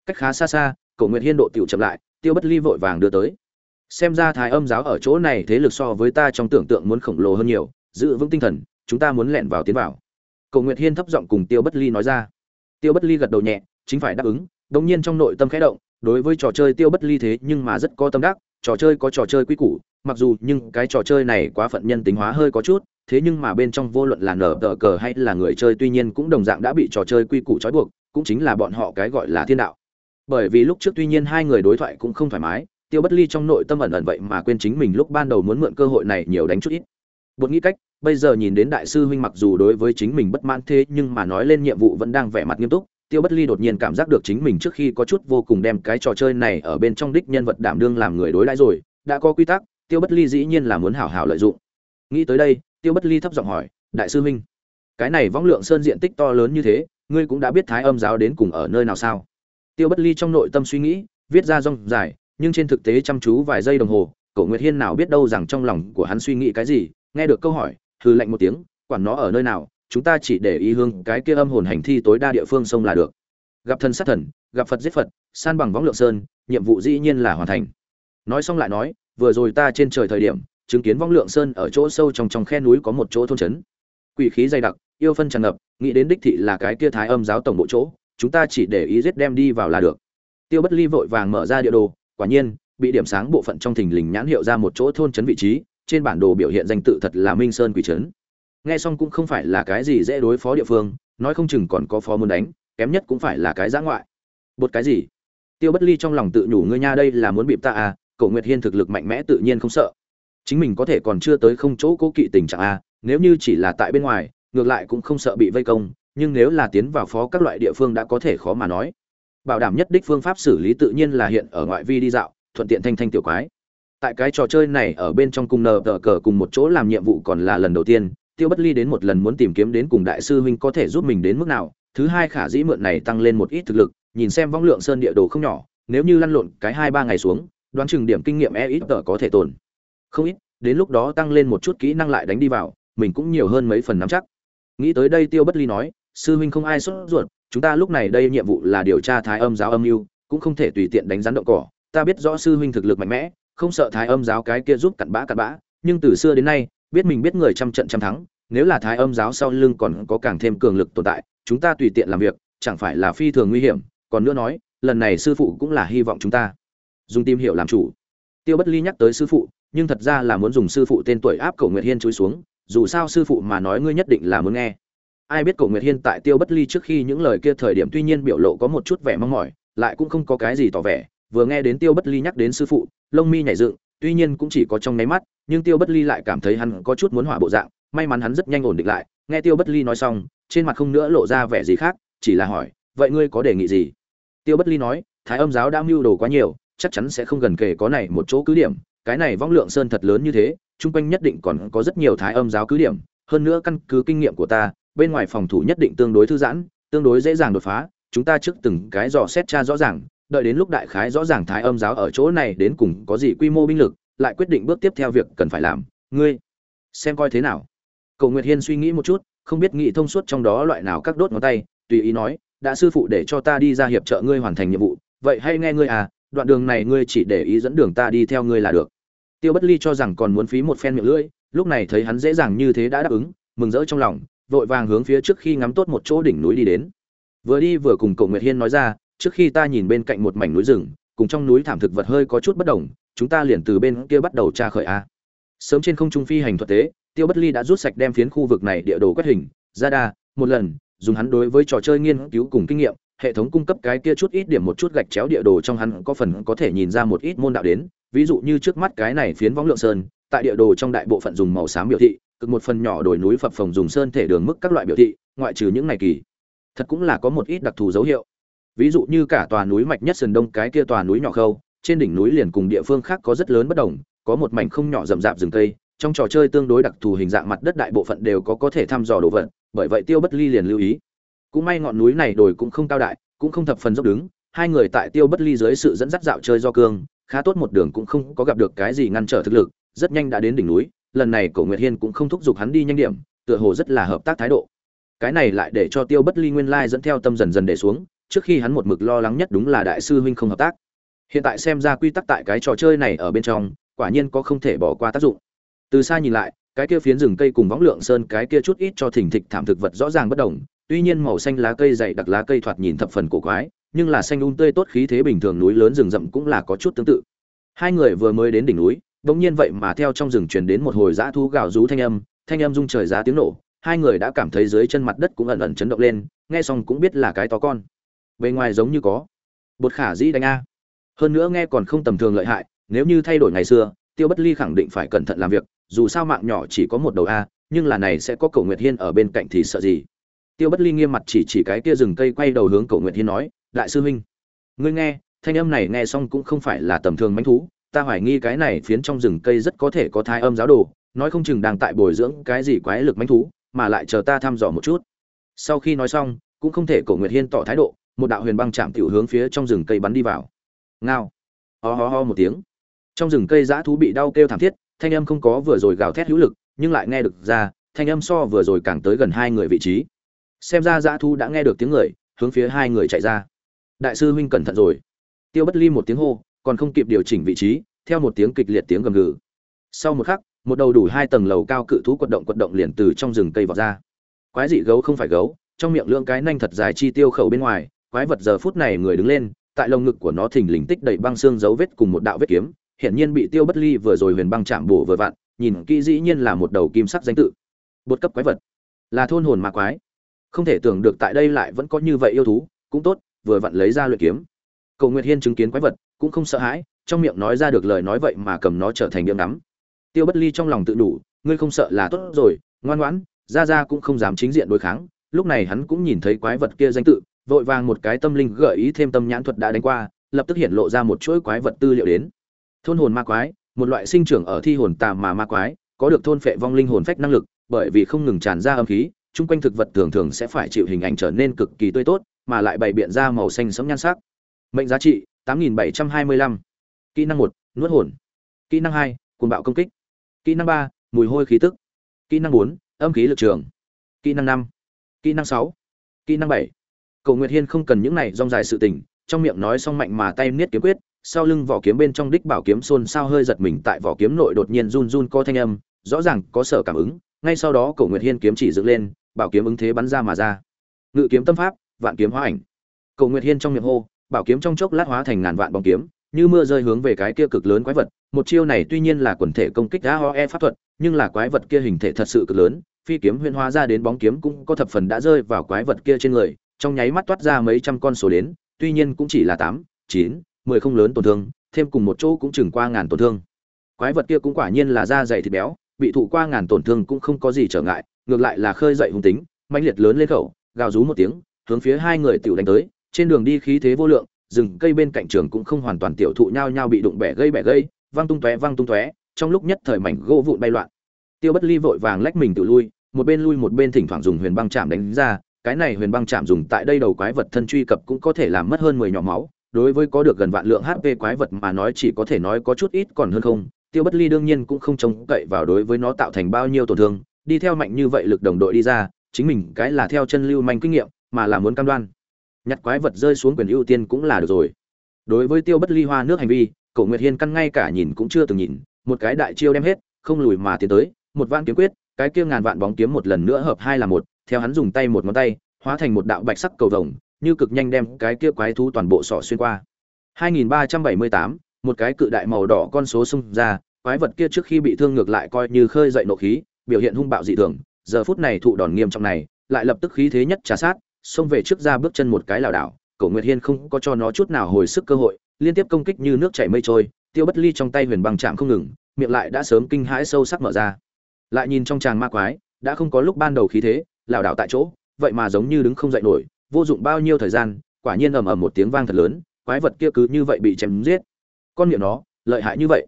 Cách khá xa xa, cổ nguyệt hiên độ tiểu chậm lại, tiêu bất ly vội vàng đưa tới. Xem ra thái âm giáo ở chỗ này thế lực so với ta trong tưởng tượng muốn khổng lồ hơn nhiều, giữ vững tinh thần, chúng ta muốn lẹn vào tiến vào. Cổ nguyệt hiên thấp giọng cùng tiêu bất ly nói ra. Tiêu bất ly gật đầu nhẹ, chính phải đáp ứng đống nhiên trong nội tâm khẽ động, đối với trò chơi tiêu bất ly thế nhưng mà rất có tâm đắc trò chơi có trò chơi quy củ, mặc dù nhưng cái trò chơi này quá phận nhân tính hóa hơi có chút, thế nhưng mà bên trong vô luận là nở tờ cờ hay là người chơi tuy nhiên cũng đồng dạng đã bị trò chơi quy củ trói buộc, cũng chính là bọn họ cái gọi là thiên đạo. Bởi vì lúc trước tuy nhiên hai người đối thoại cũng không thoải mái, tiêu bất ly trong nội tâm ẩn ẩn vậy mà quên chính mình lúc ban đầu muốn mượn cơ hội này nhiều đánh chút ít. Bột nghĩ cách, bây giờ nhìn đến đại sư huynh mặc dù đối với chính mình bất mãn thế nhưng mà nói lên nhiệm vụ vẫn đang vẻ mặt nghiêm túc tiêu bất ly đột nhiên cảm giác được chính mình trước khi có chút vô cùng đem cái trò chơi này ở bên trong đích nhân vật đảm đương làm người đối đãi rồi, đã có quy tắc, tiêu bất ly dĩ nhiên là muốn hảo hảo lợi dụng. Nghĩ tới đây, tiêu bất ly thấp giọng hỏi, đại sư huynh, cái này võng lượng sơn diện tích to lớn như thế, ngươi cũng đã biết thái âm giáo đến cùng ở nơi nào sao? Tiêu bất ly trong nội tâm suy nghĩ, viết ra rong dài, nhưng trên thực tế chăm chú vài giây đồng hồ cậu nguyệt hiên nào biết đâu rằng trong lòng của hắn suy nghĩ cái gì, nghe được câu hỏi hư lạnh một tiếng, quản nó ở nơi nào chúng ta chỉ để ý hương cái kia âm hồn hành thi tối đa địa phương sông là được. Gặp thần sát thần, gặp phật giết phật, san bằng võng lượng sơn, nhiệm vụ dĩ nhiên là hoàn thành. Nói xong lại nói, vừa rồi ta trên trời thời điểm, chứng kiến võng lượng sơn ở chỗ sâu trong trong khe núi có một chỗ thôn trấn. Quỷ khí dày đặc, yêu phân tràn ngập, nghĩ đến đích thị là cái kia thái âm giáo tổng bộ chỗ, chúng ta chỉ để ý giết đem đi vào là được. Tiêu bất ly vội vàng mở ra địa đồ, quả nhiên, bị điểm sáng bộ phận trong thình lình nhãn hiệu ra một chỗ thôn trấn vị trí, trên bản đồ biểu hiện danh tự thật là minh sơn quỷ trấn nghe xong cũng không phải là cái gì dễ đối phó địa phương, nói không chừng còn có phó muốn đánh, kém nhất cũng phải là cái giã ngoại. Bột cái gì? Tiêu bất ly trong lòng tự nhủ ngươi nha đây là muốn bịp ta à cậu nguyệt hiên thực lực mạnh mẽ tự nhiên không sợ. Chính mình có thể còn chưa tới không chỗ cố kỵ tình trạng à? nếu như chỉ là tại bên ngoài, ngược lại cũng không sợ bị vây công, nhưng nếu là tiến vào phó các loại địa phương đã có thể khó mà nói. Bảo đảm nhất đích phương pháp xử lý tự nhiên là hiện ở ngoại vi đi dạo, thuận tiện thanh thanh tiểu quái. Tại cái trò chơi này ở bên trong cùng nờ tờ cờ cùng một chỗ làm nhiệm vụ còn là lần đầu tiên tiêu bất ly đến một lần muốn tìm kiếm đến cùng đại sư huynh có thể giúp mình đến mức nào, thứ hai khả dĩ mượn này tăng lên một ít thực lực, nhìn xem vong lượng sơn địa đồ không nhỏ, nếu như lăn lộn cái hai ba ngày xuống, đoán chừng điểm kinh nghiệm e ít tờ có thể tồn. Không ít, đến lúc đó tăng lên một chút kỹ năng lại đánh đi vào, mình cũng nhiều hơn mấy phần nắm chắc. Nghĩ tới đây tiêu bất ly nói, sư huynh không ai sốt ruột, chúng ta lúc này đây nhiệm vụ là điều tra thái âm giáo âm mưu, cũng không thể tùy tiện đánh rắn động cỏ. Ta biết rõ sư huynh thực lực mạnh mẽ, không sợ thái âm giáo cái kia giúp cặn bã cặn bã, nhưng từ xưa đến nay biết mình biết người trăm trận trăm thắng, nếu là thái âm giáo sau lưng còn có càng thêm cường lực tồn tại, chúng ta tùy tiện làm việc, chẳng phải là phi thường nguy hiểm. Còn nữa nói, lần này sư phụ cũng là hy vọng chúng ta dùng tìm hiểu làm chủ. Tiêu bất ly nhắc tới sư phụ, nhưng thật ra là muốn dùng sư phụ tên tuổi áp cổ nguyệt hiên chúi xuống, dù sao sư phụ mà nói ngươi nhất định là muốn nghe. Ai biết cổ nguyệt hiên tại tiêu bất ly trước khi những lời kia thời điểm tuy nhiên biểu lộ có một chút vẻ mong mỏi, lại cũng không có cái gì tỏ vẻ. Vừa nghe đến tiêu bất ly nhắc đến sư phụ, lông mi nhảy dựng tuy nhiên cũng chỉ có trong nháy mắt, nhưng tiêu bất ly lại cảm thấy hắn có chút muốn hỏa bộ dạng, may mắn hắn rất nhanh ổn định lại. Nghe tiêu bất ly nói xong, trên mặt không nữa lộ ra vẻ gì khác, chỉ là hỏi, vậy ngươi có đề nghị gì? Tiêu bất ly nói, thái âm giáo đã mưu đồ quá nhiều, chắc chắn sẽ không gần kề có này một chỗ cứ điểm. Cái này vong lượng sơn thật lớn như thế, chung quanh nhất định còn có rất nhiều thái âm giáo cứ điểm. Hơn nữa căn cứ kinh nghiệm của ta, bên ngoài phòng thủ nhất định tương đối thư giãn, tương đối dễ dàng đột phá. Chúng ta trước từng cái dò xét tra rõ ràng đợi đến lúc đại khái rõ ràng thái âm giáo ở chỗ này đến cùng có gì quy mô binh lực, lại quyết định bước tiếp theo việc cần phải làm. Ngươi, xem coi thế nào. Cầu nguyệt hiên suy nghĩ một chút, không biết nghĩ thông suốt trong đó loại nào các đốt ngón tay, tùy ý nói, đã sư phụ để cho ta đi ra hiệp trợ ngươi hoàn thành nhiệm vụ, vậy hay nghe ngươi à đoạn đường này ngươi chỉ để ý dẫn đường ta đi theo ngươi là được. Tiêu bất ly cho rằng còn muốn phí một phen miệng lưỡi, lúc này thấy hắn dễ dàng như thế đã đáp ứng, mừng rỡ trong lòng, vội vàng hướng phía trước khi ngắm tốt một chỗ đỉnh núi đi đến. Vừa đi vừa cùng Cầu nguyệt hiên nói ra trước khi ta nhìn bên cạnh một mảnh núi rừng, cùng trong núi thảm thực vật hơi có chút bất đồng, chúng ta liền từ bên kia bắt đầu tra khởi a. Sớm trên không trung phi hành thuật tế, tiêu bất ly đã rút sạch đem phiến khu vực này địa đồ quét hình, ra đa, một lần, dùng hắn đối với trò chơi nghiên cứu cùng kinh nghiệm, hệ thống cung cấp cái kia chút ít điểm một chút gạch chéo địa đồ trong hắn có phần có thể nhìn ra một ít môn đạo đến, ví dụ như trước mắt cái này phiến võng lượng sơn, tại địa đồ trong đại bộ phận dùng màu xám biểu thị, cực một phần nhỏ đồi núi phập phồng dùng sơn thể đường mức các loại biểu thị, ngoại trừ những này kỳ. Thật cũng là có một ít đặc thù dấu hiệu ví dụ như cả tòa núi mạch nhất sườn đông, cái kia tòa núi nhỏ khâu, trên đỉnh núi liền cùng địa phương khác có rất lớn bất đồng, có một mảnh không nhỏ rậm rạp rừng cây, trong trò chơi tương đối đặc thù hình dạng mặt đất đại bộ phận đều có có thể thăm dò đồ vật, bởi vậy tiêu bất ly liền lưu ý. Cũng may ngọn núi này đồi cũng không cao đại, cũng không thập phần dốc đứng, hai người tại tiêu bất ly dưới sự dẫn dắt dạo chơi do cương, khá tốt một đường cũng không có gặp được cái gì ngăn trở thực lực, rất nhanh đã đến đỉnh núi, lần này cổ nguyệt hiên cũng không thúc giục hắn đi nhanh điểm, tựa hồ rất là hợp tác thái độ. Cái này lại để cho tiêu bất ly nguyên lai dẫn theo tâm dần dần để xuống trước khi hắn một mực lo lắng nhất đúng là đại sư huynh không hợp tác. Hiện tại xem ra quy tắc tại cái trò chơi này ở bên trong, quả nhiên có không thể bỏ qua tác dụng. Từ xa nhìn lại, cái kia phiến rừng cây cùng võng lượng sơn, cái kia chút ít cho thỉnh thịch thảm thực vật rõ ràng bất đồng, tuy nhiên màu xanh lá cây dày đặc lá cây thoạt nhìn thập phần cổ quái, nhưng là xanh un tươi tốt khí thế bình thường núi lớn rừng rậm cũng là có chút tương tự. Hai người vừa mới đến đỉnh núi, bỗng nhiên vậy mà theo trong rừng truyền đến một hồi dã thu gào rú thanh âm thanh âm rung trời giá tiếng nổ, hai người đã cảm thấy dưới chân mặt đất cũng ẩn ẩn chấn động lên, nghe xong cũng biết là cái to con bề ngoài giống như có. Bột khả dĩ đánh a. Hơn nữa nghe còn không tầm thường lợi hại, nếu như thay đổi ngày xưa, tiêu bất ly khẳng định phải cẩn thận làm việc, dù sao mạng nhỏ chỉ có một đầu a, nhưng là này sẽ có cầu nguyệt hiên ở bên cạnh thì sợ gì? Tiêu bất ly nghiêm mặt chỉ chỉ cái kia rừng cây quay đầu hướng cầu nguyệt hiên nói, đại sư huynh, ngươi nghe, thanh âm này nghe xong cũng không phải là tầm thường manh thú, ta hoài nghi cái này phiến trong rừng cây rất có thể có thai âm giáo đồ, nói không chừng đang tại bồi dưỡng cái gì quái lực manh thú, mà lại chờ ta thăm dò một chút. Sau khi nói xong, cũng không thể cổ nguyệt hiên tỏ thái độ một đạo huyền băng chạm tiểu hướng phía trong rừng cây bắn đi vào. Ngao. Ho ho ho một tiếng. Trong rừng cây dã thú bị đau kêu thảm thiết, thanh âm không có vừa rồi gào thét hữu lực, nhưng lại nghe được ra, thanh âm so vừa rồi càng tới gần hai người vị trí. Xem ra dã thú đã nghe được tiếng người, hướng phía hai người chạy ra. Đại sư huynh cẩn thận rồi. Tiêu bất ly một tiếng hô, còn không kịp điều chỉnh vị trí, theo một tiếng kịch liệt tiếng gầm gừ. Sau một khắc, một đầu đủ hai tầng lầu cao cự thú quật động quật động liền từ trong rừng cây vọt ra. Quái dị gấu không phải gấu, trong miệng lưỡng cái nanh thật dài chi tiêu khẩu bên ngoài quái vật giờ phút này người đứng lên, tại lồng ngực của nó thình lình tích đầy băng xương dấu vết cùng một đạo vết kiếm, hiển nhiên bị tiêu bất ly vừa rồi huyền băng chạm bổ vừa vặn, nhìn kỹ dĩ nhiên là một đầu kim sắc danh tự. Bột cấp quái vật. Là thôn hồn ma quái. Không thể tưởng được tại đây lại vẫn có như vậy yêu thú, cũng tốt, vừa vặn lấy ra luyện kiếm. Cầu nguyệt hiên chứng kiến quái vật, cũng không sợ hãi, trong miệng nói ra được lời nói vậy mà cầm nó trở thành miệng nắm. tiêu bất ly trong lòng tự đủ, ngươi không sợ là tốt rồi, ngoan ngoãn ra ra cũng không dám chính diện đối kháng, lúc này hắn cũng nhìn thấy quái vật kia danh tự vội vàng một cái tâm linh gợi ý thêm tâm nhãn thuật đã đánh qua, lập tức hiện lộ ra một chuỗi quái vật tư liệu đến. Thôn hồn ma quái, một loại sinh trưởng ở thi hồn tà mà ma quái, có được thôn phệ vong linh hồn phách năng lực, bởi vì không ngừng tràn ra âm khí, chung quanh thực vật thường thường sẽ phải chịu hình ảnh trở nên cực kỳ tươi tốt, mà lại bày biện ra màu xanh sẫm nhan sắc. Mệnh giá trị 8725. Kỹ năng 1, nuốt hồn. Kỹ năng 2, cuồng bạo công kích. Kỹ năng 3, mùi hôi khí tức. Kỹ năng 4, âm khí lực trường. Kỹ năng 5. Kỹ năng 6. Kỹ năng 7. Cổ Nguyệt Hiên không cần những này rong dài sự tình, trong miệng nói xong mạnh mà tay niết kiếm quyết, sau lưng vỏ kiếm bên trong đích bảo kiếm xôn xao hơi giật mình tại vỏ kiếm nội đột nhiên run run có thanh âm, rõ ràng có sợ cảm ứng, ngay sau đó Cổ Nguyệt Hiên kiếm chỉ dựng lên, bảo kiếm ứng thế bắn ra mà ra. Ngự kiếm tâm pháp, vạn kiếm hóa ảnh. Cổ Nguyệt Hiên trong miệng hô, bảo kiếm trong chốc lát hóa thành ngàn vạn bóng kiếm, như mưa rơi hướng về cái kia cực lớn quái vật, một chiêu này tuy nhiên là quần thể công kích AOE pháp thuật, nhưng là quái vật kia hình thể thật sự cực lớn, phi kiếm huyền hóa ra đến bóng kiếm cũng có thập phần đã rơi vào quái vật kia trên người, trong nháy mắt toát ra mấy trăm con số đến, tuy nhiên cũng chỉ là tám, chín, mười không lớn tổn thương, thêm cùng một chỗ cũng chừng qua ngàn tổn thương. Quái vật kia cũng quả nhiên là da dày thịt béo, bị thụ qua ngàn tổn thương cũng không có gì trở ngại, ngược lại là khơi dậy hung tính, mãnh liệt lớn lên khẩu, gào rú một tiếng, hướng phía hai người tiểu đánh tới, trên đường đi khí thế vô lượng, rừng cây bên cạnh trường cũng không hoàn toàn tiểu thụ nhau nhau bị đụng bẻ gây bẻ gây, văng tung tóe, văng tung tóe, trong lúc nhất thời mảnh gỗ vụn bay loạn. Tiêu bất ly vội vàng lách mình tự lui, một bên lui một bên thỉnh thoảng dùng huyền băng chạm đánh ra cái này huyền băng chạm dùng tại đây đầu quái vật thân truy cập cũng có thể làm mất hơn mười nhỏ máu, đối với có được gần vạn lượng hp quái vật mà nói chỉ có thể nói có chút ít còn hơn không, tiêu bất ly đương nhiên cũng không trông cậy vào đối với nó tạo thành bao nhiêu tổn thương, đi theo mạnh như vậy lực đồng đội đi ra, chính mình cái là theo chân lưu manh kinh nghiệm, mà là muốn cam đoan. Nhặt quái vật rơi xuống quyền ưu tiên cũng là được rồi. Đối với tiêu bất ly hoa nước hành vi, cổ nguyệt hiên căn ngay cả nhìn cũng chưa từng nhìn, một cái đại chiêu đem hết, không lùi mà tiến tới, một vạn kiếm quyết, cái kia ngàn vạn bóng kiếm một lần nữa hợp hai là một theo hắn dùng tay một ngón tay hóa thành một đạo bạch sắc cầu vồng như cực nhanh đem cái kia quái thú toàn bộ sọ xuyên qua. 2378, một cái cự đại màu đỏ con số xung ra quái vật kia trước khi bị thương ngược lại coi như khơi dậy nộ khí biểu hiện hung bạo dị thường giờ phút này thụ đòn nghiêm trọng này lại lập tức khí thế nhất trà sát xông về trước ra bước chân một cái lảo đảo cổ nguyệt hiên không có cho nó chút nào hồi sức cơ hội liên tiếp công kích như nước chảy mây trôi tiêu bất ly trong tay huyền băng chạm không ngừng miệng lại đã sớm kinh hãi sâu sắc mở ra. Lại nhìn trong tràng ma quái đã không có lúc ban đầu khí thế lảo đảo tại chỗ, vậy mà giống như đứng không dậy nổi, vô dụng bao nhiêu thời gian, quả nhiên ầm ầm một tiếng vang thật lớn, quái vật kia cứ như vậy bị chém giết. Con miệng nó, lợi hại như vậy.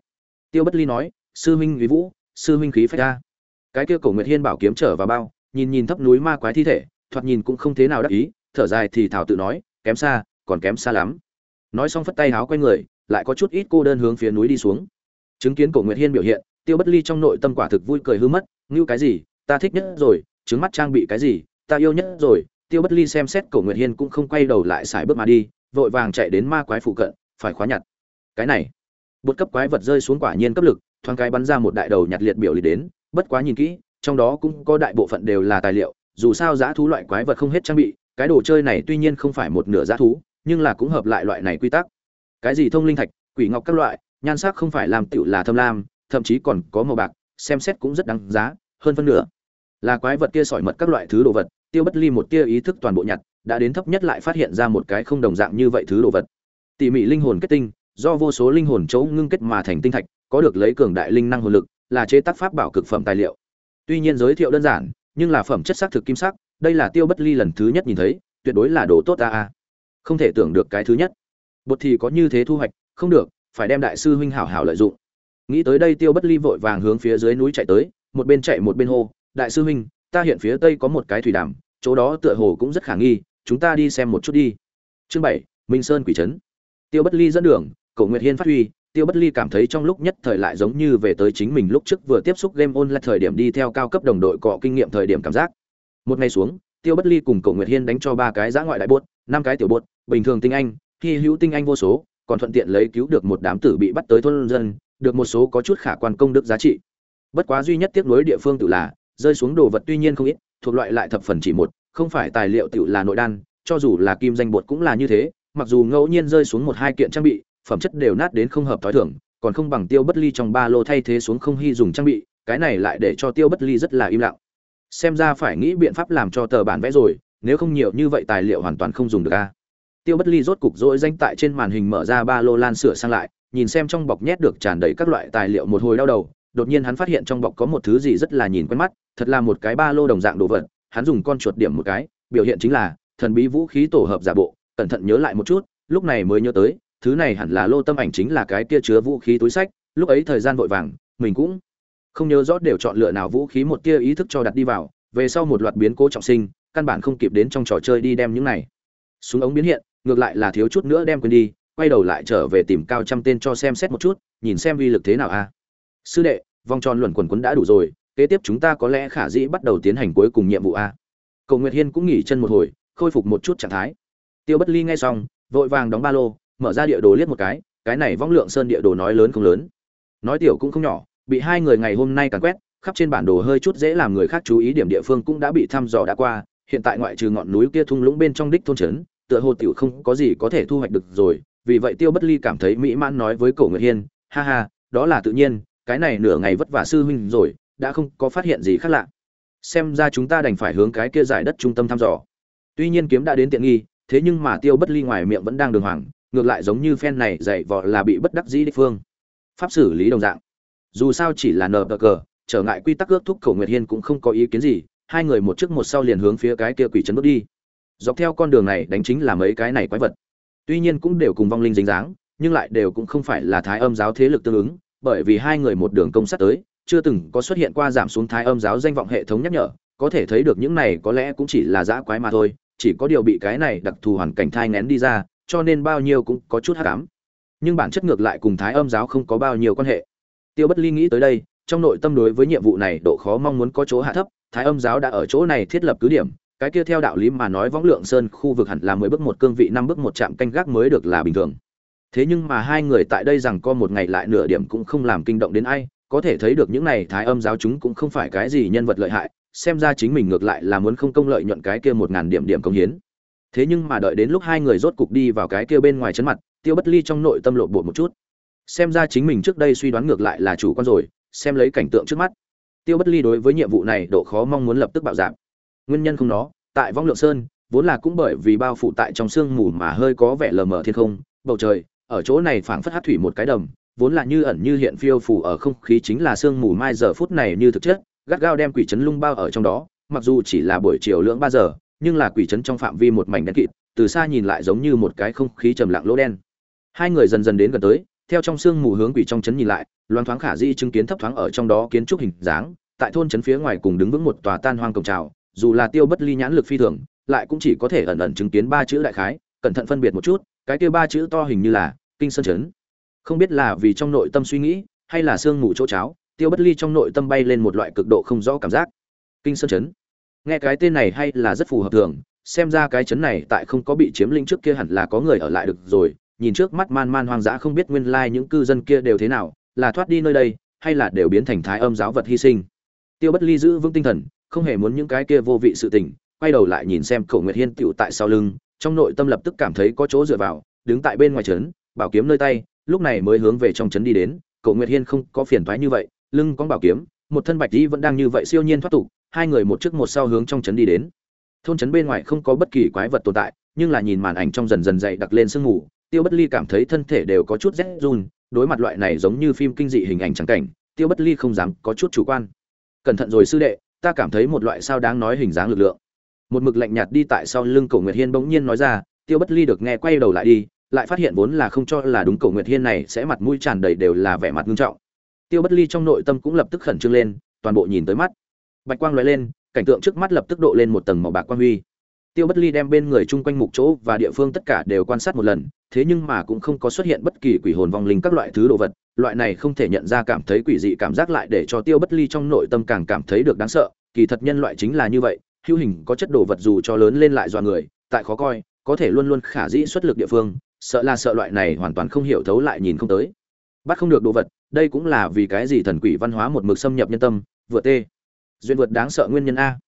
Tiêu bất ly nói, sư huynh quý vũ, sư huynh khí phách ra cái kia cổ nguyệt hiên bảo kiếm trở vào bao, nhìn nhìn thấp núi ma quái thi thể, thoạt nhìn cũng không thế nào đắc ý, thở dài thì thảo tự nói, kém xa, còn kém xa lắm. Nói xong phất tay háo quay người, lại có chút ít cô đơn hướng phía núi đi xuống. Chứng kiến cổ nguyệt hiên biểu hiện, tiêu bất ly trong nội tâm quả thực vui cười hư mất, ngưu cái gì, ta thích nhất rồi trứng mắt trang bị cái gì, ta yêu nhất rồi. Tiêu bất ly xem xét cổ nguyệt hiên cũng không quay đầu lại xài bước mà đi, vội vàng chạy đến ma quái phụ cận, phải khóa nhặt. Cái này, bột cấp quái vật rơi xuống quả nhiên cấp lực, thoáng cái bắn ra một đại đầu nhặt liệt biểu lì đến, bất quá nhìn kỹ, trong đó cũng có đại bộ phận đều là tài liệu, dù sao giá thú loại quái vật không hết trang bị, cái đồ chơi này tuy nhiên không phải một nửa giá thú, nhưng là cũng hợp lại loại này quy tắc. Cái gì thông linh thạch, quỷ ngọc các loại, nhan sắc không phải làm tựu là thâm lam, thậm chí còn có màu bạc, xem xét cũng rất đáng giá, hơn phân nửa là quái vật kia sỏi mật các loại thứ đồ vật, tiêu bất ly một tia ý thức toàn bộ nhặt, đã đến thấp nhất lại phát hiện ra một cái không đồng dạng như vậy thứ đồ vật. Tỉ mỉ linh hồn kết tinh, do vô số linh hồn chấu ngưng kết mà thành tinh thạch, có được lấy cường đại linh năng hồn lực, là chế tác pháp bảo cực phẩm tài liệu. Tuy nhiên giới thiệu đơn giản, nhưng là phẩm chất xác thực kim sắc, đây là tiêu bất ly lần thứ nhất nhìn thấy, tuyệt đối là đồ tốt ta. a. Không thể tưởng được cái thứ nhất. Bột thì có như thế thu hoạch, không được, phải đem đại sư huynh hảo hảo lợi dụng. Nghĩ tới đây tiêu bất ly vội vàng hướng phía dưới núi chạy tới, một bên chạy một bên hô đại sư huynh, ta hiện phía tây có một cái thủy đàm, chỗ đó tựa hồ cũng rất khả nghi, chúng ta đi xem một chút đi. Chương bảy, minh sơn quỷ trấn. Tiêu bất ly dẫn đường, cổ nguyệt hiên phát huy, tiêu bất ly cảm thấy trong lúc nhất thời lại giống như về tới chính mình lúc trước vừa tiếp xúc game online thời điểm đi theo cao cấp đồng đội cọ kinh nghiệm thời điểm cảm giác. Một ngày xuống, tiêu bất ly cùng cổ nguyệt hiên đánh cho ba cái giã ngoại đại bốt năm cái tiểu bốt bình thường tinh anh, hy hữu tinh anh vô số, còn thuận tiện lấy cứu được một đám tử bị bắt tới thôn dân, được một số có chút khả quan công đức giá trị. Bất quá duy nhất tiếc nuối địa phương tự là rơi xuống đồ vật tuy nhiên không ít, thuộc loại lại thập phần chỉ một, không phải tài liệu tựu là nội đan, cho dù là kim danh bột cũng là như thế, mặc dù ngẫu nhiên rơi xuống một hai kiện trang bị, phẩm chất đều nát đến không hợp thói thường, còn không bằng tiêu bất ly trong ba lô thay thế xuống không hy dùng trang bị, cái này lại để cho tiêu bất ly rất là im lặng. Xem ra phải nghĩ biện pháp làm cho tờ bản vẽ rồi, nếu không nhiều như vậy tài liệu hoàn toàn không dùng được a. Tiêu bất ly rốt cục dỗi danh tại trên màn hình mở ra ba lô lan sửa sang lại, nhìn xem trong bọc nhét được tràn đầy các loại tài liệu một hồi đau đầu đột nhiên hắn phát hiện trong bọc có một thứ gì rất là nhìn quen mắt, thật là một cái ba lô đồng dạng đồ vật, hắn dùng con chuột điểm một cái, biểu hiện chính là, thần bí vũ khí tổ hợp giả bộ, cẩn thận nhớ lại một chút, lúc này mới nhớ tới, thứ này hẳn là lô tâm ảnh chính là cái kia chứa vũ khí túi sách, lúc ấy thời gian vội vàng, mình cũng không nhớ rõ đều chọn lựa nào vũ khí một tia ý thức cho đặt đi vào, về sau một loạt biến cố trọng sinh, căn bản không kịp đến trong trò chơi đi đem những này súng ống biến hiện, ngược lại là thiếu chút nữa đem quên đi, quay đầu lại trở về tìm cao trăm tên cho xem xét một chút, nhìn xem uy lực thế nào a. Sư đệ vòng tròn luẩn quẩn quấn đã đủ rồi, kế tiếp chúng ta có lẽ khả dĩ bắt đầu tiến hành cuối cùng nhiệm vụ a. Cầu nguyệt hiên cũng nghỉ chân một hồi, khôi phục một chút trạng thái. Tiêu bất ly nghe xong, vội vàng đóng ba lô, mở ra địa đồ liếc một cái cái này vong lượng sơn địa đồ nói lớn không lớn. Nói tiểu cũng không nhỏ, bị hai người ngày hôm nay càn quét, khắp trên bản đồ hơi chút dễ làm người khác chú ý điểm địa phương cũng đã bị thăm dò đã qua, hiện tại ngoại trừ ngọn núi kia thung lũng bên trong đích thôn trấn, tựa hồ tiểu không có gì có thể thu hoạch được rồi, vì vậy tiêu bất ly cảm thấy mỹ mãn nói với cổ nguyệt hiên, ha ha, đó là tự nhiên cái này nửa ngày vất vả sư huynh rồi, đã không có phát hiện gì khác lạ. Xem ra chúng ta đành phải hướng cái kia giải đất trung tâm thăm dò. Tuy nhiên kiếm đã đến tiện nghi, thế nhưng mà tiêu bất ly ngoài miệng vẫn đang đường hoàng, ngược lại giống như phen này dạy vọ là bị bất đắc dĩ đích phương. Pháp xử lý đồng dạng. Dù sao chỉ là nờ cờ, trở ngại quy tắc ước thúc cầu nguyệt hiên cũng không có ý kiến gì, hai người một trước một sau liền hướng phía cái kia quỷ trấn bước đi. Dọc theo con đường này đánh chính là mấy cái này quái vật. Tuy nhiên cũng đều cùng vong linh dính dáng, nhưng lại đều cũng không phải là thái âm giáo thế lực tương ứng bởi vì hai người một đường công sát tới, chưa từng có xuất hiện qua giảm xuống thái âm giáo danh vọng hệ thống nhắc nhở, có thể thấy được những này có lẽ cũng chỉ là dã quái mà thôi, chỉ có điều bị cái này đặc thù hoàn cảnh thai nén đi ra, cho nên bao nhiêu cũng có chút hắc ám. Nhưng bản chất ngược lại cùng thái âm giáo không có bao nhiêu quan hệ. Tiêu bất ly nghĩ tới đây, trong nội tâm đối với nhiệm vụ này độ khó mong muốn có chỗ hạ thấp, thái âm giáo đã ở chỗ này thiết lập cứ điểm, cái kia theo đạo lý mà nói võng lượng sơn khu vực hẳn là mười bước một cương vị, năm bước một trạm canh gác mới được là bình thường thế nhưng mà hai người tại đây rằng có một ngày lại nửa điểm cũng không làm kinh động đến ai, có thể thấy được những này thái âm giáo chúng cũng không phải cái gì nhân vật lợi hại, xem ra chính mình ngược lại là muốn không công lợi nhuận cái kia một ngàn điểm điểm công hiến. Thế nhưng mà đợi đến lúc hai người rốt cục đi vào cái kia bên ngoài chấn mặt, tiêu bất ly trong nội tâm lộ bộ một chút. Xem ra chính mình trước đây suy đoán ngược lại là chủ quan rồi, xem lấy cảnh tượng trước mắt. Tiêu bất ly đối với nhiệm vụ này độ khó mong muốn lập tức bạo giảm. Nguyên nhân không nó, tại vong lượng sơn, vốn là cũng bởi vì bao phủ tại trong sương mù mà hơi có vẻ lờ mờ thiên không, bầu trời ở chỗ này phảng phất hát thủy một cái đầm, vốn là như ẩn như hiện phiêu phủ ở không khí chính là sương mù mai giờ phút này như thực chất, gắt gao đem quỷ trấn lung bao ở trong đó, mặc dù chỉ là buổi chiều lưỡng ba giờ, nhưng là quỷ trấn trong phạm vi một mảnh đen kịt, từ xa nhìn lại giống như một cái không khí trầm lặng lỗ đen. Hai người dần dần đến gần tới, theo trong sương mù hướng quỷ trong trấn nhìn lại loan thoáng khả di chứng kiến thấp thoáng ở trong đó kiến trúc hình dáng, tại thôn trấn phía ngoài cùng đứng vững một tòa tan hoang cổng trào, dù là tiêu bất ly nhãn lực phi thường, lại cũng chỉ có thể ẩn ẩn chứng kiến ba chữ đại khái, cẩn thận phân biệt một chút cái kia ba chữ to hình như là kinh sơn Chấn, không biết là vì trong nội tâm suy nghĩ hay là sương mù chỗ cháo tiêu bất ly trong nội tâm bay lên một loại cực độ không rõ cảm giác. Kinh sơn chấn. Nghe cái tên này hay là rất phù hợp thường xem ra cái chấn này tại không có bị chiếm lĩnh trước kia hẳn là có người ở lại được rồi nhìn trước mắt man man hoang dã không biết nguyên lai những cư dân kia đều thế nào là thoát đi nơi đây hay là đều biến thành thái âm giáo vật hy sinh. Tiêu bất ly giữ vững tinh thần không hề muốn những cái kia vô vị sự tình quay đầu lại nhìn xem Cổ nguyệt hiên tựu tại sau lưng trong nội tâm lập tức cảm thấy có chỗ dựa vào, đứng tại bên ngoài trấn, bảo kiếm nơi tay, lúc này mới hướng về trong trấn đi đến cậu nguyệt hiên không có phiền toái như vậy, lưng có bảo kiếm, một thân bạch y vẫn đang như vậy siêu nhiên thoát tục, hai người một trước một sau hướng trong trấn đi đến. Thôn trấn bên ngoài không có bất kỳ quái vật tồn tại, nhưng là nhìn màn ảnh trong dần dần dậy đặc lên sương mù, tiêu bất ly cảm thấy thân thể đều có chút rét run, đối mặt loại này giống như phim kinh dị hình ảnh trắng cảnh, tiêu bất ly không dám có chút chủ quan. Cẩn thận rồi sư đệ, ta cảm thấy một loại sao đáng nói hình dáng lực lượng một mực lạnh nhạt đi tại sau lưng cổ nguyệt hiên bỗng nhiên nói ra, tiêu bất ly được nghe quay đầu lại đi, lại phát hiện vốn là không cho là đúng cổ nguyệt hiên này sẽ mặt mũi tràn đầy đều là vẻ mặt nghiêm trọng. Tiêu bất ly trong nội tâm cũng lập tức khẩn trương lên, toàn bộ nhìn tới mắt. Bạch quang lóe lên, cảnh tượng trước mắt lập tức độ lên một tầng màu bạc quang huy. Tiêu bất ly đem bên người chung quanh mục chỗ và địa phương tất cả đều quan sát một lần, thế nhưng mà cũng không có xuất hiện bất kỳ quỷ hồn vong linh các loại thứ đồ vật, loại này không thể nhận ra cảm thấy quỷ dị cảm giác lại để cho tiêu bất ly trong nội tâm càng cảm thấy được đáng sợ, kỳ thật nhân loại chính là như vậy hữu hình có chất đồ vật dù cho lớn lên lại dọa người, tại khó coi, có thể luôn luôn khả dĩ xuất lực địa phương, sợ là sợ loại này hoàn toàn không hiểu thấu lại nhìn không tới. Bắt không được đồ vật, đây cũng là vì cái gì thần quỷ văn hóa một mực xâm nhập nhân tâm, vượt tê. Duyên vượt đáng sợ nguyên nhân a.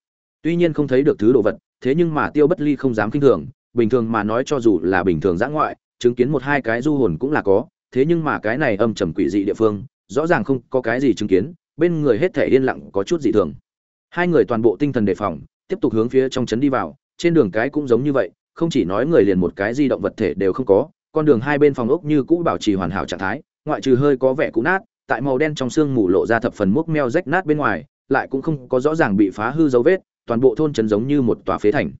Tuy nhiên không thấy được thứ đồ vật, thế nhưng mà tiêu bất ly không dám kinh thường, bình thường mà nói cho dù là bình thường giã ngoại, chứng kiến một hai cái du hồn cũng là có, thế nhưng mà cái này âm trầm quỷ dị địa phương, rõ ràng không có cái gì chứng kiến, bên người hết thể yên lặng có chút dị thường. Hai người toàn bộ tinh thần đề phòng tiếp tục hướng phía trong trấn đi vào, trên đường cái cũng giống như vậy, không chỉ nói người liền một cái di động vật thể đều không có, con đường hai bên phòng ốc như cũ bảo trì hoàn hảo trạng thái, ngoại trừ hơi có vẻ cũ nát, tại màu đen trong xương mù lộ ra thập phần mốc meo rách nát bên ngoài, lại cũng không có rõ ràng bị phá hư dấu vết, toàn bộ thôn trấn giống như một tòa phế thành.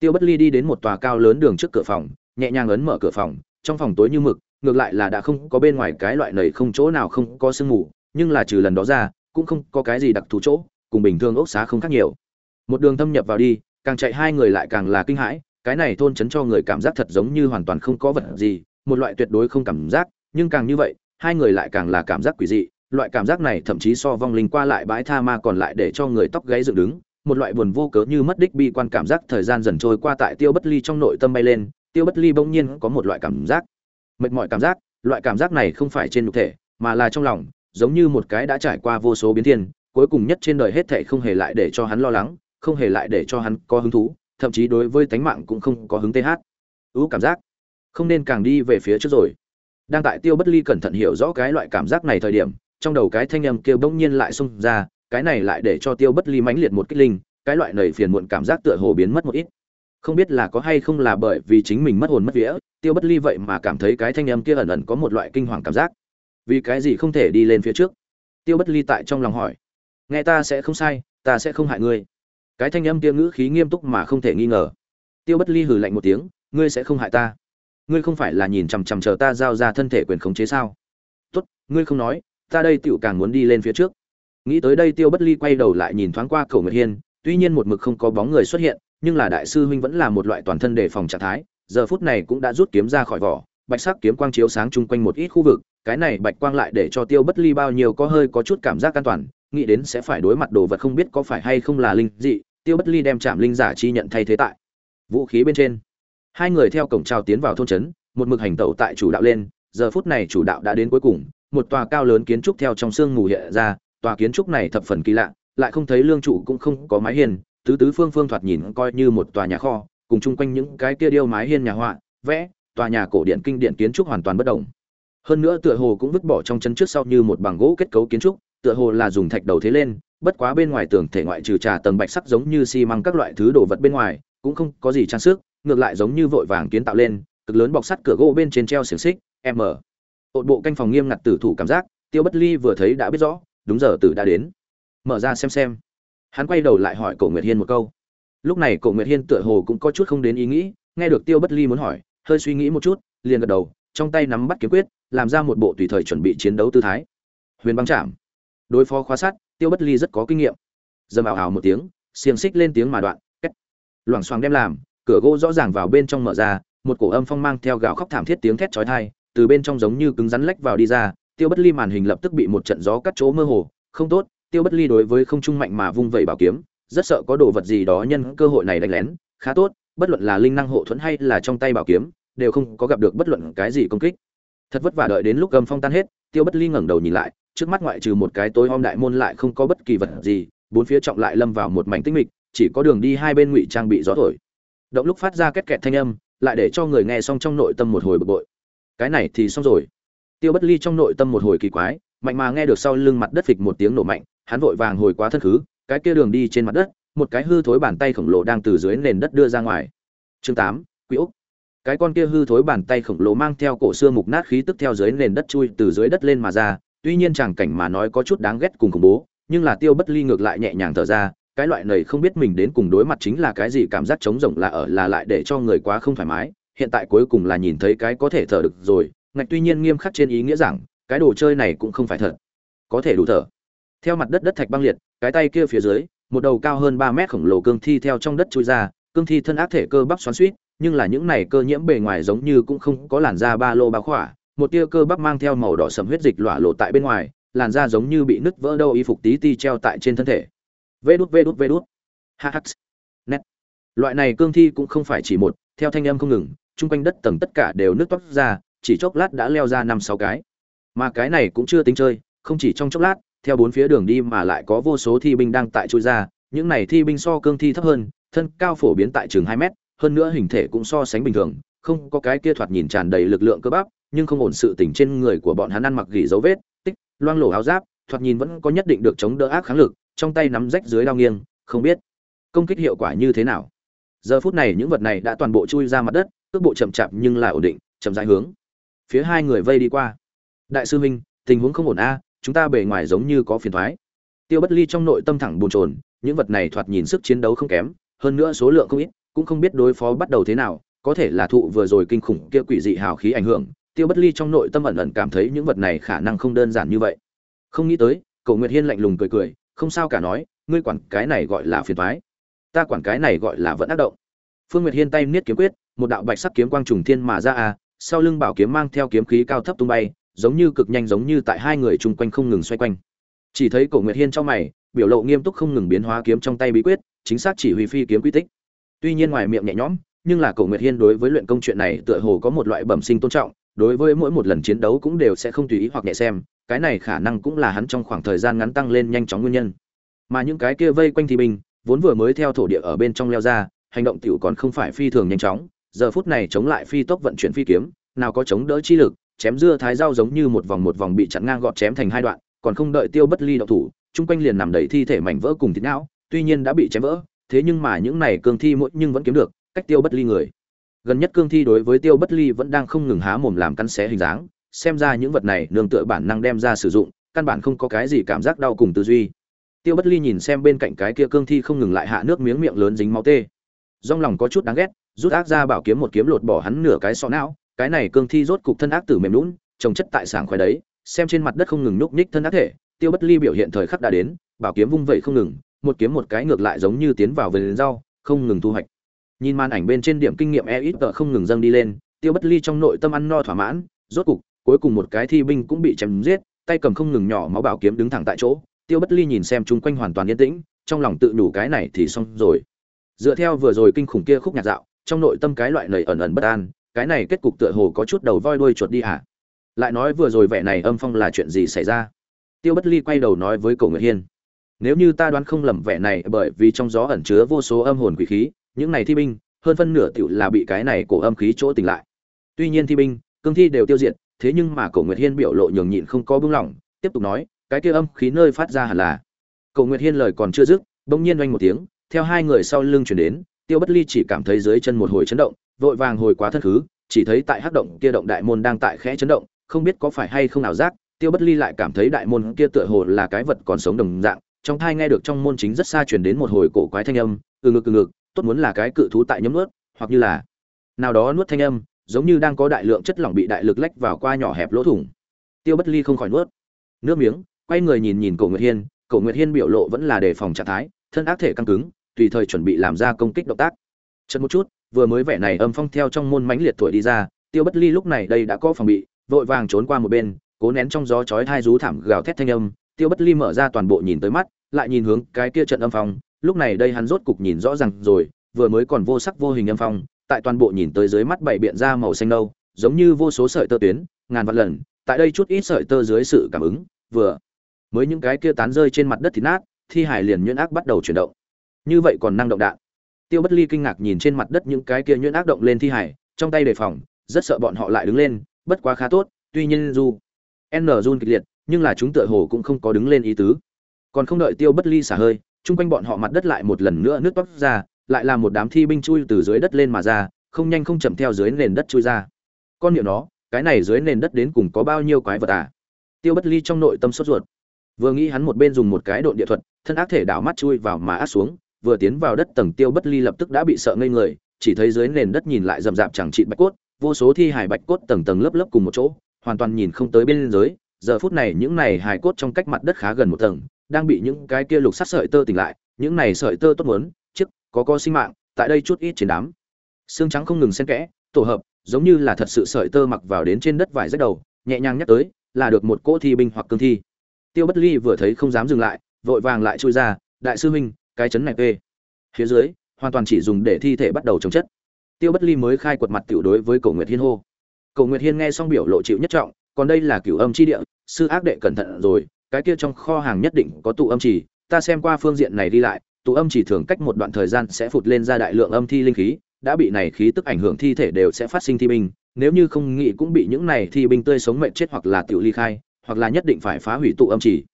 Tiêu bất ly đi đến một tòa cao lớn đường trước cửa phòng, nhẹ nhàng ấn mở cửa phòng, trong phòng tối như mực, ngược lại là đã không có bên ngoài cái loại nầy không chỗ nào không có sương mù, nhưng là trừ lần đó ra, cũng không có cái gì đặc thù chỗ, cùng bình thường ốc xá không khác nhiều một đường thâm nhập vào đi, càng chạy hai người lại càng là kinh hãi, cái này thôn chấn cho người cảm giác thật giống như hoàn toàn không có vật gì, một loại tuyệt đối không cảm giác, nhưng càng như vậy, hai người lại càng là cảm giác quỷ dị, loại cảm giác này thậm chí so vong linh qua lại bãi tha ma còn lại để cho người tóc gáy dựng đứng, một loại buồn vô cớ như mất đích bi quan cảm giác thời gian dần trôi qua tại tiêu bất ly trong nội tâm bay lên, tiêu bất ly bỗng nhiên có một loại cảm giác, mệt mỏi cảm giác, loại cảm giác này không phải trên nhục thể, mà là trong lòng, giống như một cái đã trải qua vô số biến thiên, cuối cùng nhất trên đời hết thảy không hề lại để cho hắn lo lắng không hề lại để cho hắn có hứng thú, thậm chí đối với tánh mạng cũng không có hứng th ưu cảm giác. Không nên càng đi về phía trước rồi. Đang tại tiêu bất ly cẩn thận hiểu rõ cái loại cảm giác này thời điểm, trong đầu cái thanh âm kia bỗng nhiên lại xông ra, cái này lại để cho tiêu bất ly mãnh liệt một kích linh, cái loại nầy phiền muộn cảm giác tựa hồ biến mất một ít. Không biết là có hay không là bởi vì chính mình mất hồn mất vía, tiêu bất ly vậy mà cảm thấy cái thanh âm kia ẩn ẩn có một loại kinh hoàng cảm giác. Vì cái gì không thể đi lên phía trước? Tiêu bất ly tại trong lòng hỏi. Nghe ta sẽ không sai, ta sẽ không hại ngươi cái thanh âm kia ngữ khí nghiêm túc mà không thể nghi ngờ. Tiêu bất ly hừ lạnh một tiếng, ngươi sẽ không hại ta. Ngươi không phải là nhìn chằm chằm chờ ta giao ra thân thể quyền khống chế sao? Tốt, ngươi không nói, ta đây tựu càng muốn đi lên phía trước. Nghĩ tới đây tiêu bất ly quay đầu lại nhìn thoáng qua cầu nguyệt hiên, tuy nhiên một mực không có bóng người xuất hiện, nhưng là đại sư huynh vẫn là một loại toàn thân đề phòng trạng thái, giờ phút này cũng đã rút kiếm ra khỏi vỏ, bạch sắc kiếm quang chiếu sáng chung quanh một ít khu vực, cái này bạch quang lại để cho tiêu bất ly bao nhiêu có hơi có chút cảm giác an toàn, nghĩ đến sẽ phải đối mặt đồ vật không biết có phải hay không là linh dị tiêu bất ly đem chạm linh giả chi nhận thay thế tại vũ khí bên trên. Hai người theo cổng trào tiến vào thôn trấn, một mực hành tẩu tại chủ đạo lên, giờ phút này chủ đạo đã đến cuối cùng, một tòa cao lớn kiến trúc theo trong sương mù hiện ra, tòa kiến trúc này thập phần kỳ lạ, lại không thấy lương trụ cũng không có mái hiên, tứ tứ phương phương thoạt nhìn coi như một tòa nhà kho, cùng chung quanh những cái kia điêu mái hiên nhà họa, vẽ, tòa nhà cổ điện kinh điện kiến trúc hoàn toàn bất động. Hơn nữa tựa hồ cũng vứt bỏ trong chân trước sau như một bằng gỗ kết cấu kiến trúc tựa hồ là dùng thạch đầu thế lên, bất quá bên ngoài tường thể ngoại trừ trà tầng bạch sắc giống như xi măng các loại thứ đồ vật bên ngoài, cũng không có gì trang sức, ngược lại giống như vội vàng kiến tạo lên, cực lớn bọc sắt cửa gỗ bên trên treo xiềng xích m ột bộ canh phòng nghiêm ngặt tử thủ cảm giác, tiêu bất ly vừa thấy đã biết rõ, đúng giờ tử đã đến. Mở ra xem xem. Hắn quay đầu lại hỏi cổ nguyệt hiên một câu. Lúc này cổ nguyệt hiên tựa hồ cũng có chút không đến ý nghĩ, nghe được tiêu bất ly muốn hỏi, hơi suy nghĩ một chút, liền gật đầu, trong tay nắm bắt kiếm quyết, làm ra một bộ tùy thời chuẩn bị chiến đấu tư thái. Huyền băng chạm đối phó khóa sát tiêu bất ly rất có kinh nghiệm. Dầm ảo hào một tiếng, xiềng xích lên tiếng mà đoạn cách loảng xoảng đem làm, cửa gỗ rõ ràng vào bên trong mở ra, một cổ âm phong mang theo gào khóc thảm thiết tiếng thét chói tai, từ bên trong giống như cứng rắn lách vào đi ra, tiêu bất ly màn hình lập tức bị một trận gió cắt chỗ mơ hồ. Không tốt, tiêu bất ly đối với không trung mạnh mà vung vẩy bảo kiếm, rất sợ có đồ vật gì đó nhân cơ hội này đánh lén. Khá tốt, bất luận là linh năng hộ thuẫn hay là trong tay bảo kiếm, đều không có gặp được bất luận cái gì công kích. Thật vất vả đợi đến lúc gầm phong tan hết, tiêu bất ly ngẩng đầu nhìn lại trước mắt ngoại trừ một cái tối om đại môn lại không có bất kỳ vật gì, bốn phía trọng lại lâm vào một mảnh tĩnh mịch, chỉ có đường đi hai bên ngụy trang bị gió thổi. Động lúc phát ra két kẹt thanh âm, lại để cho người nghe xong trong nội tâm một hồi bực bội. Cái này thì xong rồi. Tiêu bất ly trong nội tâm một hồi kỳ quái, mạnh mà nghe được sau lưng mặt đất phịch một tiếng nổ mạnh, hắn vội vàng hồi quá thân khứ, cái kia đường đi trên mặt đất, một cái hư thối bàn tay khổng lồ đang từ dưới nền đất đưa ra ngoài. Chương tám quỹ úc. Cái con kia hư thối bàn tay khổng lồ mang theo cổ xưa mục nát khí tức theo dưới nền đất chui từ dưới đất lên mà ra tuy nhiên chàng cảnh mà nói có chút đáng ghét cùng khủng bố, nhưng là tiêu bất ly ngược lại nhẹ nhàng thở ra, cái loại này không biết mình đến cùng đối mặt chính là cái gì cảm giác trống rỗng là ở là lại để cho người quá không thoải mái, hiện tại cuối cùng là nhìn thấy cái có thể thở được rồi, ngạch tuy nhiên nghiêm khắc trên ý nghĩa rằng, cái đồ chơi này cũng không phải thật, có thể đủ thở. Theo mặt đất đất thạch băng liệt, cái tay kia phía dưới, một đầu cao hơn ba mét khổng lồ cương thi theo trong đất chui ra, cương thi thân ác thể cơ bắp xoắn suýt nhưng là những này cơ nhiễm bề ngoài giống như cũng không có làn da ba lô ba khỏa một tia cơ bắp mang theo màu đỏ sầm huyết dịch lỏa lộ tại bên ngoài, làn da giống như bị nứt vỡ đâu y phục tí ti treo tại trên thân thể. Vê đút vê đút vê đút. Hh nét. Loại này cương thi cũng không phải chỉ một, theo thanh âm không ngừng, chung quanh đất tầng tất cả đều nước toát ra, chỉ chốc lát đã leo ra năm, sáu cái. Mà cái này cũng chưa tính chơi, không chỉ trong chốc lát, theo bốn phía đường đi mà lại có vô số thi binh đang tại chui ra, những này thi binh so cương thi thấp hơn, thân cao phổ biến tại trường hai mét, hơn nữa hình thể cũng so sánh bình thường, không có cái kia thoạt nhìn tràn đầy lực lượng cơ bắp nhưng không ổn sự tỉnh trên người của bọn hắn ăn mặc gỉ dấu vết, tích, loang lổ áo giáp, thoạt nhìn vẫn có nhất định được chống đỡ ác kháng lực, trong tay nắm rách dưới đao nghiêng, không biết công kích hiệu quả như thế nào. Giờ phút này những vật này đã toàn bộ chui ra mặt đất, cước bộ chậm chạp nhưng là ổn định, chậm rãi hướng phía hai người vây đi qua. Đại sư huynh, tình huống không ổn a, chúng ta bề ngoài giống như có phiền thoái. Tiêu bất ly trong nội tâm thẳng bồn chồn, những vật này thoạt nhìn sức chiến đấu không kém, hơn nữa số lượng không ít, cũng không biết đối phó bắt đầu thế nào, có thể là thụ vừa rồi kinh khủng kia quỷ dị hào khí ảnh hưởng tiêu bất ly trong nội tâm ẩn ẩn cảm thấy những vật này khả năng không đơn giản như vậy. Không nghĩ tới cậu nguyệt hiên lạnh lùng cười cười, không sao cả nói, ngươi quản cái này gọi là phiền thoái ta quản cái này gọi là vẫn ác động. Phương nguyệt hiên tay niết kiếm quyết, một đạo bạch sắc kiếm quang trùng thiên mà ra à sau lưng bảo kiếm mang theo kiếm khí cao thấp tung bay, giống như cực nhanh giống như tại hai người chung quanh không ngừng xoay quanh. Chỉ thấy cổ nguyệt hiên trong mày, biểu lộ nghiêm túc không ngừng biến hóa kiếm trong tay bí quyết, chính xác chỉ huy phi kiếm quy tích. Tuy nhiên ngoài miệng nhẹ nhõm, nhưng là cổ nguyệt hiên đối với luyện công chuyện này tựa hồ có một loại bẩm sinh tôn trọng đối với mỗi một lần chiến đấu cũng đều sẽ không tùy ý hoặc nhẹ xem, cái này khả năng cũng là hắn trong khoảng thời gian ngắn tăng lên nhanh chóng nguyên nhân. Mà những cái kia vây quanh thì binh vốn vừa mới theo thổ địa ở bên trong leo ra, hành động tiểu còn không phải phi thường nhanh chóng, giờ phút này chống lại phi tốc vận chuyển phi kiếm, nào có chống đỡ chi lực, chém dưa thái dao giống như một vòng một vòng bị chặn ngang gọt chém thành hai đoạn, còn không đợi tiêu bất ly động thủ, chung quanh liền nằm đầy thi thể mảnh vỡ cùng thịt não, tuy nhiên đã bị chém vỡ, thế nhưng mà những này cương thi mỗi nhưng vẫn kiếm được, cách tiêu bất ly người gần nhất cương thi đối với tiêu bất ly vẫn đang không ngừng há mồm làm cắn xé hình dáng, xem ra những vật này nương tựa bản năng đem ra sử dụng, căn bản không có cái gì cảm giác đau cùng tư duy. Tiêu bất ly nhìn xem bên cạnh cái kia cương thi không ngừng lại hạ nước miếng miệng lớn dính máu tê. Trong lòng có chút đáng ghét, rút ác ra bảo kiếm một kiếm lột bỏ hắn nửa cái sọ não, cái này cương thi rốt cục thân ác tử mềm lún trồng chất tại sảng khoái đấy, xem trên mặt đất không ngừng núp ních thân ác thể, tiêu bất ly biểu hiện thời khắc đã đến, bảo kiếm vung vẩy không ngừng, một kiếm một cái ngược lại giống như tiến vào vườn rau, không ngừng thu hoạch nhìn màn ảnh bên trên điểm kinh nghiệm e ít tờ không ngừng dâng đi lên, tiêu bất ly trong nội tâm ăn no thỏa mãn, rốt cục, cuối cùng một cái thi binh cũng bị chém giết, tay cầm không ngừng nhỏ máu bảo kiếm đứng thẳng tại chỗ. Tiêu bất ly nhìn xem chung quanh hoàn toàn yên tĩnh, trong lòng tự đủ cái này thì xong rồi. Dựa theo vừa rồi kinh khủng kia khúc nhạc dạo, trong nội tâm cái loại lầy ẩn ẩn bất an, cái này kết cục tựa hồ có chút đầu voi đuôi chuột đi hả? Lại nói vừa rồi vẻ này âm phong là chuyện gì xảy ra? Tiêu bất ly quay đầu nói với cổ nguyệt hiên. Nếu như ta đoán không lầm, vẻ này bởi vì trong gió ẩn chứa vô số âm hồn quỷ khí những này thi binh, hơn phân nửa tiểu là bị cái này cổ âm khí chỗ tỉnh lại. Tuy nhiên thi binh, cương thi đều tiêu diệt, thế nhưng mà cổ nguyệt hiên biểu lộ nhường nhịn không có bưng lỏng tiếp tục nói, cái kia âm khí nơi phát ra hẳn là. Cổ nguyệt hiên lời còn chưa dứt, bỗng nhiên oanh một tiếng, theo hai người sau lưng chuyển đến, tiêu bất ly chỉ cảm thấy dưới chân một hồi chấn động, vội vàng hồi quá thân khứ, chỉ thấy tại hắc động kia động đại môn đang tại khẽ chấn động, không biết có phải hay không nào giác, tiêu bất ly lại cảm thấy đại môn kia tựa hồ là cái vật còn sống đồng dạng, trong thai nghe được trong môn chính rất xa chuyển đến một hồi cổ quái thanh âm, từ ngực từ ngực tốt muốn là cái cự thú tại nhấm nuốt, hoặc như là nào đó nuốt thanh âm, giống như đang có đại lượng chất lỏng bị đại lực lách vào qua nhỏ hẹp lỗ thủng. Tiêu bất ly không khỏi nuốt. Nước miếng, quay người nhìn nhìn cổ nguyệt hiên, cổ nguyệt hiên biểu lộ vẫn là đề phòng trạng thái, thân ác thể căng cứng, tùy thời chuẩn bị làm ra công kích động tác. Chợt một chút, vừa mới vẻ này âm phong theo trong môn mãnh liệt tuổi đi ra, tiêu bất ly lúc này đây đã có phòng bị, vội vàng trốn qua một bên, cố nén trong gió chói thai rú thảm gào thét thanh âm. Tiêu bất ly mở ra toàn bộ nhìn tới mắt, lại nhìn hướng cái kia trận âm phong lúc này đây hắn rốt cục nhìn rõ ràng rồi, vừa mới còn vô sắc vô hình âm phong, tại toàn bộ nhìn tới dưới mắt bảy biện ra màu xanh nâu, giống như vô số sợi tơ tuyến, ngàn vạn lần, tại đây chút ít sợi tơ dưới sự cảm ứng, vừa mới những cái kia tán rơi trên mặt đất thì nát, thi hải liền nhuyễn ác bắt đầu chuyển động. Như vậy còn năng động đạn. Tiêu bất ly kinh ngạc nhìn trên mặt đất những cái kia nhuyễn ác động lên thi hải, trong tay đề phòng, rất sợ bọn họ lại đứng lên, bất quá khá tốt, tuy nhiên dù n run kịch liệt, nhưng là chúng tựa hồ cũng không có đứng lên ý tứ. Còn không đợi tiêu bất ly xả hơi chung quanh bọn họ mặt đất lại một lần nữa nước toát ra, lại là một đám thi binh chui từ dưới đất lên mà ra, không nhanh không chậm theo dưới nền đất chui ra. Con niệm nó, cái này dưới nền đất đến cùng có bao nhiêu quái vật à? Tiêu bất ly trong nội tâm sốt ruột. Vừa nghĩ hắn một bên dùng một cái độn địa thuật, thân ác thể đảo mắt chui vào mà áp xuống, vừa tiến vào đất tầng tiêu bất ly lập tức đã bị sợ ngây người, chỉ thấy dưới nền đất nhìn lại rậm rạp chẳng trị bạch cốt, vô số thi hài bạch cốt tầng tầng lớp lớp cùng một chỗ, hoàn toàn nhìn không tới bên dưới, giờ phút này những này hài cốt trong cách mặt đất khá gần một tầng đang bị những cái kia lục sắc sợi tơ tỉnh lại, những này sợi tơ tốt muốn, chiếc, có có sinh mạng, tại đây chút ít trên đám. Xương trắng không ngừng xen kẽ, tổ hợp, giống như là thật sự sợi tơ mặc vào đến trên đất vải rách đầu, nhẹ nhàng nhắc tới, là được một cỗ thi binh hoặc cương thi. Tiêu bất ly vừa thấy không dám dừng lại, vội vàng lại chui ra, đại sư huynh, cái chấn này p phía dưới, hoàn toàn chỉ dùng để thi thể bắt đầu chống chất. Tiêu bất ly mới khai quật mặt tiểu đối với cổ nguyệt hiên hô. Cổ nguyệt hiên nghe xong biểu lộ chịu nhất trọng, còn đây là cửu âm chi địa, sư ác đệ cẩn thận rồi cái kia trong kho hàng nhất định có tụ âm chỉ ta xem qua phương diện này đi lại, tụ âm chỉ thường cách một đoạn thời gian sẽ phụt lên ra đại lượng âm thi linh khí, đã bị này khí tức ảnh hưởng thi thể đều sẽ phát sinh thi binh, nếu như không nghĩ cũng bị những này thi binh tươi sống mệnh chết hoặc là tiểu ly khai, hoặc là nhất định phải phá hủy tụ âm chỉ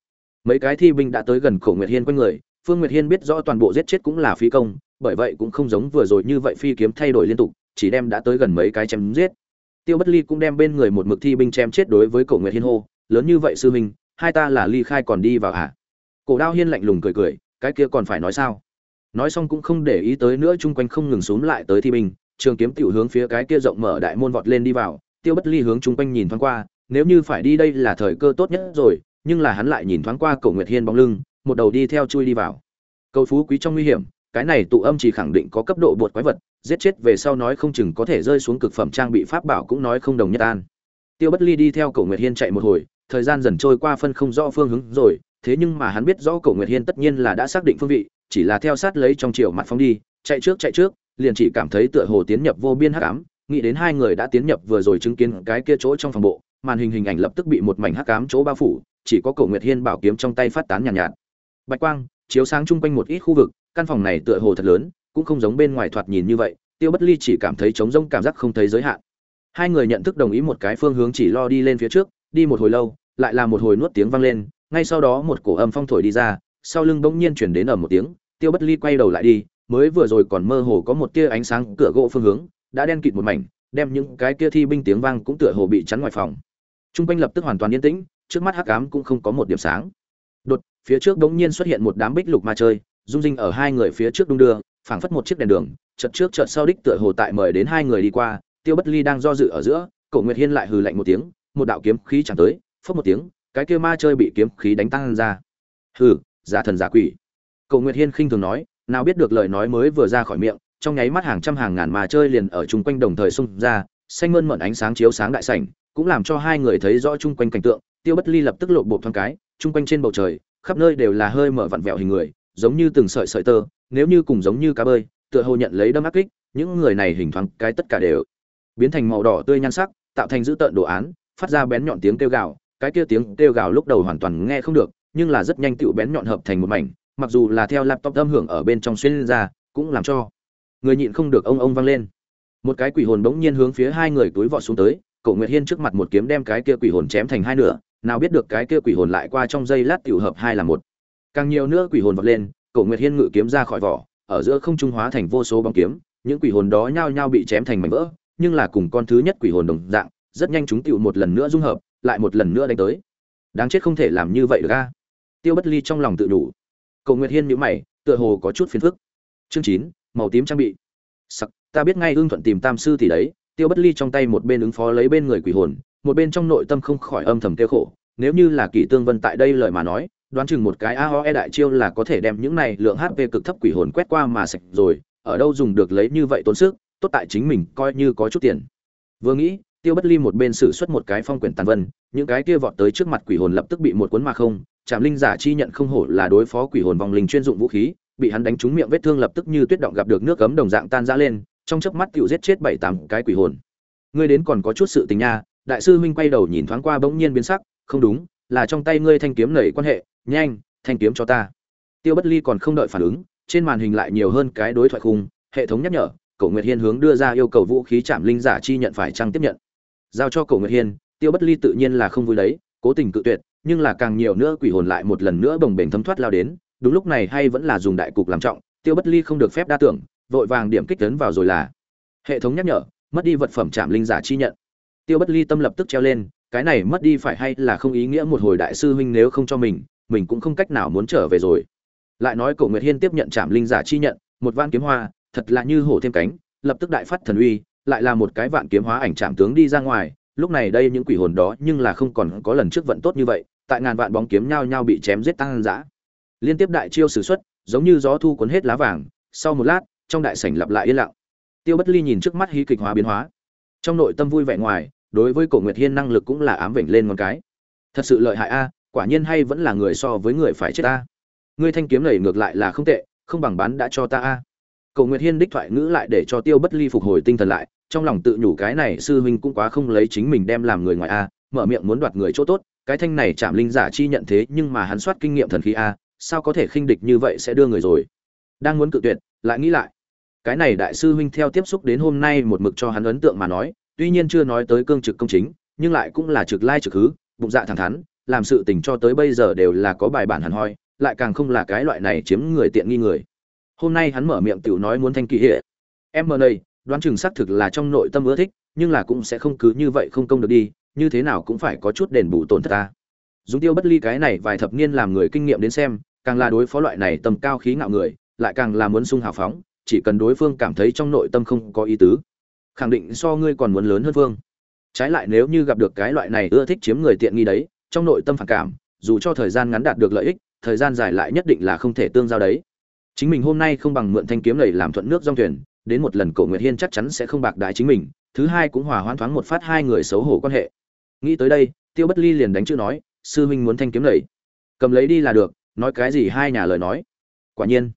mấy cái thi binh đã tới gần cổ nguyệt hiên quanh người, phương nguyệt hiên biết rõ toàn bộ giết chết cũng là phí công, bởi vậy cũng không giống vừa rồi như vậy phi kiếm thay đổi liên tục, chỉ đem đã tới gần mấy cái chém giết. Tiêu bất ly cũng đem bên người một mực thi binh chém chết đối với cổ nguyệt hiên hô, lớn như vậy sư huynh hai ta là ly khai còn đi vào hả? Cổ đao hiên lạnh lùng cười cười, cái kia còn phải nói sao? Nói xong cũng không để ý tới nữa, chung quanh không ngừng xúm lại tới thi binh, trường kiếm tiểu hướng phía cái kia rộng mở đại môn vọt lên đi vào, tiêu bất ly hướng chung quanh nhìn thoáng qua, nếu như phải đi đây là thời cơ tốt nhất rồi, nhưng là hắn lại nhìn thoáng qua cổ nguyệt hiên bóng lưng, một đầu đi theo chui đi vào. Cầu phú quý trong nguy hiểm, cái này tụ âm chỉ khẳng định có cấp độ bột quái vật, giết chết về sau nói không chừng có thể rơi xuống cực phẩm trang bị pháp bảo cũng nói không đồng nhất an. Tiêu bất ly đi theo cổ nguyệt hiên chạy một hồi thời gian dần trôi qua phân không rõ phương hướng rồi thế nhưng mà hắn biết rõ cổ nguyệt hiên tất nhiên là đã xác định phương vị chỉ là theo sát lấy trong chiều mặt phóng đi chạy trước chạy trước liền chỉ cảm thấy tựa hồ tiến nhập vô biên hắc ám nghĩ đến hai người đã tiến nhập vừa rồi chứng kiến cái kia chỗ trong phòng bộ màn hình hình ảnh lập tức bị một mảnh hắc ám chỗ bao phủ chỉ có cổ nguyệt hiên bảo kiếm trong tay phát tán nhàn nhạt, nhạt. Bạch quang chiếu sáng chung quanh một ít khu vực căn phòng này tựa hồ thật lớn cũng không giống bên ngoài thoạt nhìn như vậy tiêu bất ly chỉ cảm thấy trống rỗng cảm giác không thấy giới hạn. Hai người nhận thức đồng ý một cái phương hướng chỉ lo đi lên phía trước đi một hồi lâu, lại là một hồi nuốt tiếng vang lên, ngay sau đó một cổ âm phong thổi đi ra, sau lưng bỗng nhiên chuyển đến ở một tiếng, tiêu bất ly quay đầu lại đi, mới vừa rồi còn mơ hồ có một tia ánh sáng cửa gỗ phương hướng, đã đen kịt một mảnh, đem những cái kia thi binh tiếng vang cũng tựa hồ bị chắn ngoài phòng. Trung quanh lập tức hoàn toàn yên tĩnh, trước mắt hắc ám cũng không có một điểm sáng. Đột, phía trước bỗng nhiên xuất hiện một đám bích lục ma chơi dung dinh ở hai người phía trước đung đưa, phảng phất một chiếc đèn đường, chợt trước chợt sau đích tựa hồ tại mời đến hai người đi qua, tiêu bất ly đang do dự ở giữa cậu nguyệt hiên lại hừ lạnh một tiếng một đạo kiếm khí chẳng tới phất một tiếng cái kia ma chơi bị kiếm khí đánh tan ra. Hừ giả thần giả quỷ. Cổ Nguyệt Hiên khinh thường nói, nào biết được lời nói mới vừa ra khỏi miệng, trong nháy mắt hàng trăm hàng ngàn ma chơi liền ở chung quanh đồng thời xung ra, xanh mơn mởn ánh sáng chiếu sáng đại sảnh, cũng làm cho hai người thấy rõ chung quanh cảnh tượng, Tiêu Bất Ly lập tức lộ bộ thoáng cái, chung quanh trên bầu trời, khắp nơi đều là hơi mở vặn vẹo hình người, giống như từng sợi sợi tơ, nếu như cùng giống như cá bơi, tựa hồ nhận lấy đâm ác kích, những người này hình thoáng cái tất cả đều biến thành màu đỏ tươi nhan sắc, tạo thành dữ tợn đồ án, phát ra bén nhọn tiếng kêu gào, cái kia tiếng kêu gào lúc đầu hoàn toàn nghe không được, nhưng là rất nhanh tựu bén nhọn hợp thành một mảnh, mặc dù là theo laptop âm hưởng ở bên trong xuyên ra, cũng làm cho người nhịn không được ông ông vang lên. Một cái quỷ hồn bỗng nhiên hướng phía hai người túi vọt xuống tới, Cổ Nguyệt Hiên trước mặt một kiếm đem cái kia quỷ hồn chém thành hai nửa, nào biết được cái kia quỷ hồn lại qua trong giây lát tiểu hợp hai là một. Càng nhiều nữa quỷ hồn vọt lên, Cổ Nguyệt Hiên ngự kiếm ra khỏi vỏ, ở giữa không trung hóa thành vô số bóng kiếm, những quỷ hồn đó nhao nhao bị chém thành mảnh vỡ, nhưng là cùng con thứ nhất quỷ hồn đồng dạng, rất nhanh chúng tiểu một lần nữa dung hợp, lại một lần nữa đánh tới. Đáng chết không thể làm như vậy được a. Tiêu Bất Ly trong lòng tự đủ. Cổ Nguyệt Hiên nhíu mày, tựa hồ có chút phiền phức. Chương chín, màu tím trang bị. Sắc, ta biết ngay ương thuận tìm Tam sư thì đấy, Tiêu Bất Ly trong tay một bên ứng phó lấy bên người quỷ hồn, một bên trong nội tâm không khỏi âm thầm tiêu khổ, nếu như là Kỷ Tương Vân tại đây lời mà nói, đoán chừng một cái AOE đại chiêu là có thể đem những này lượng HP cực thấp quỷ hồn quét qua mà sạch rồi, ở đâu dùng được lấy như vậy tốn sức, tốt tại chính mình coi như có chút tiền. Vừa nghĩ, Tiêu Bất Ly một bên sử xuất một cái phong quyển tàn vân, những cái kia vọt tới trước mặt quỷ hồn lập tức bị một cuốn mà không, trạm Linh giả chi nhận không hổ là đối phó quỷ hồn vòng linh chuyên dụng vũ khí, bị hắn đánh trúng miệng vết thương lập tức như tuyết động gặp được nước cấm đồng dạng tan ra lên, trong chớp mắt tựu giết chết bảy tám cái quỷ hồn. Ngươi đến còn có chút sự tình nha, đại sư huynh quay đầu nhìn thoáng qua bỗng nhiên biến sắc, không đúng, là trong tay ngươi thanh kiếm nảy quan hệ, nhanh, thanh kiếm cho ta. Tiêu Bất Ly còn không đợi phản ứng, trên màn hình lại nhiều hơn cái đối thoại khung, hệ thống nhắc nhở, Cổ Nguyệt Hiên hướng đưa ra yêu cầu vũ khí chạm Linh giả chi nhận phải trang tiếp nhận. Giao cho Cổ Nguyệt Hiên, Tiêu Bất Ly tự nhiên là không vui đấy, cố tình cự tuyệt, nhưng là càng nhiều nữa quỷ hồn lại một lần nữa bồng bềnh thấm thoát lao đến, đúng lúc này hay vẫn là dùng đại cục làm trọng, Tiêu Bất Ly không được phép đa tưởng, vội vàng điểm kích tấn vào rồi là. Hệ thống nhắc nhở, mất đi vật phẩm chạm Linh giả chi nhận. Tiêu Bất Ly tâm lập tức treo lên, cái này mất đi phải hay là không ý nghĩa một hồi đại sư huynh nếu không cho mình, mình cũng không cách nào muốn trở về rồi. Lại nói Cổ Nguyệt Hiên tiếp nhận chạm Linh giả chi nhận, một van kiếm hoa, thật là như hổ thêm cánh, lập tức đại phát thần uy, lại là một cái vạn kiếm hóa ảnh chạm tướng đi ra ngoài, lúc này đây những quỷ hồn đó nhưng là không còn có lần trước vận tốt như vậy, tại ngàn vạn bóng kiếm nhau nhau bị chém giết tăng dã. Liên tiếp đại chiêu sử xuất, giống như gió thu cuốn hết lá vàng, sau một lát, trong đại sảnh lặp lại yên lặng. Tiêu Bất Ly nhìn trước mắt hí kịch hóa biến hóa, trong nội tâm vui vẻ ngoài, đối với Cổ Nguyệt Hiên năng lực cũng là ám vểnh lên một cái. Thật sự lợi hại a, quả nhiên hay vẫn là người so với người phải chết ta Ngươi thanh kiếm này ngược lại là không tệ, không bằng bán đã cho ta a. Cổ Nguyệt Hiên đích thoại ngữ lại để cho Tiêu Bất Ly phục hồi tinh thần lại, trong lòng tự nhủ cái này sư huynh cũng quá không lấy chính mình đem làm người ngoài a, mở miệng muốn đoạt người chỗ tốt, cái thanh này chạm linh giả chi nhận thế nhưng mà hắn soát kinh nghiệm thần khí a, sao có thể khinh địch như vậy sẽ đưa người rồi. Đang muốn cự tuyệt, lại nghĩ lại. Cái này đại sư huynh theo tiếp xúc đến hôm nay một mực cho hắn ấn tượng mà nói, tuy nhiên chưa nói tới cương trực công chính, nhưng lại cũng là trực lai trực hứ, bụng dạ thẳng thắn, làm sự tình cho tới bây giờ đều là có bài bản hẳn hoi, lại càng không là cái loại này chiếm người tiện nghi người. Hôm nay hắn mở miệng tiểu nói muốn thanh kỳ hệ. Em mờ này, đoán chừng xác thực là trong nội tâm ưa thích, nhưng là cũng sẽ không cứ như vậy không công được đi, như thế nào cũng phải có chút đền bù tổn thất ta. Dùng tiêu bất ly cái này vài thập niên làm người kinh nghiệm đến xem, càng là đối phó loại này tầm cao khí ngạo người, lại càng là muốn sung hào phóng, chỉ cần đối phương cảm thấy trong nội tâm không có ý tứ. Khẳng định so ngươi còn muốn lớn hơn phương trái lại nếu như gặp được cái loại này ưa thích chiếm người tiện nghi đấy, trong nội tâm phản cảm, dù cho thời gian ngắn đạt được lợi ích, thời gian dài lại nhất định là không thể tương giao đấy. Chính mình hôm nay không bằng mượn thanh kiếm này làm thuận nước dòng thuyền đến một lần Cổ Nguyệt Hiên chắc chắn sẽ không bạc đại chính mình, thứ hai cũng hòa hoãn thoáng một phát hai người xấu hổ quan hệ. Nghĩ tới đây, Tiêu Bất Ly liền đánh chữ nói, sư huynh muốn thanh kiếm lầy, cầm lấy đi là được, nói cái gì hai nhà lời nói. Quả nhiên,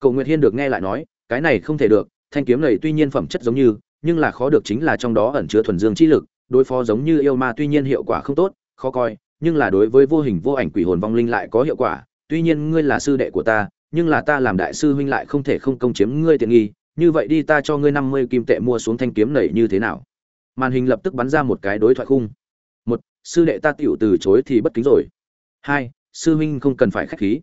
Cổ Nguyệt Hiên được nghe lại nói, cái này không thể được, thanh kiếm lầy tuy nhiên phẩm chất giống như, nhưng là khó được chính là trong đó ẩn chứa thuần dương chi lực, đối phó giống như yêu ma tuy nhiên hiệu quả không tốt, khó coi, nhưng là đối với vô hình vô ảnh quỷ hồn vong linh lại có hiệu quả, tuy nhiên ngươi là sư đệ của ta, nhưng là ta làm đại sư huynh lại không thể không công chiếm ngươi tiện nghi, như vậy đi ta cho ngươi năm mươi kim tệ mua xuống thanh kiếm này như thế nào? Màn hình lập tức bắn ra một cái đối thoại khung. Một, sư đệ ta tiểu từ chối thì bất kính rồi. Hai, sư huynh không cần phải khách khí.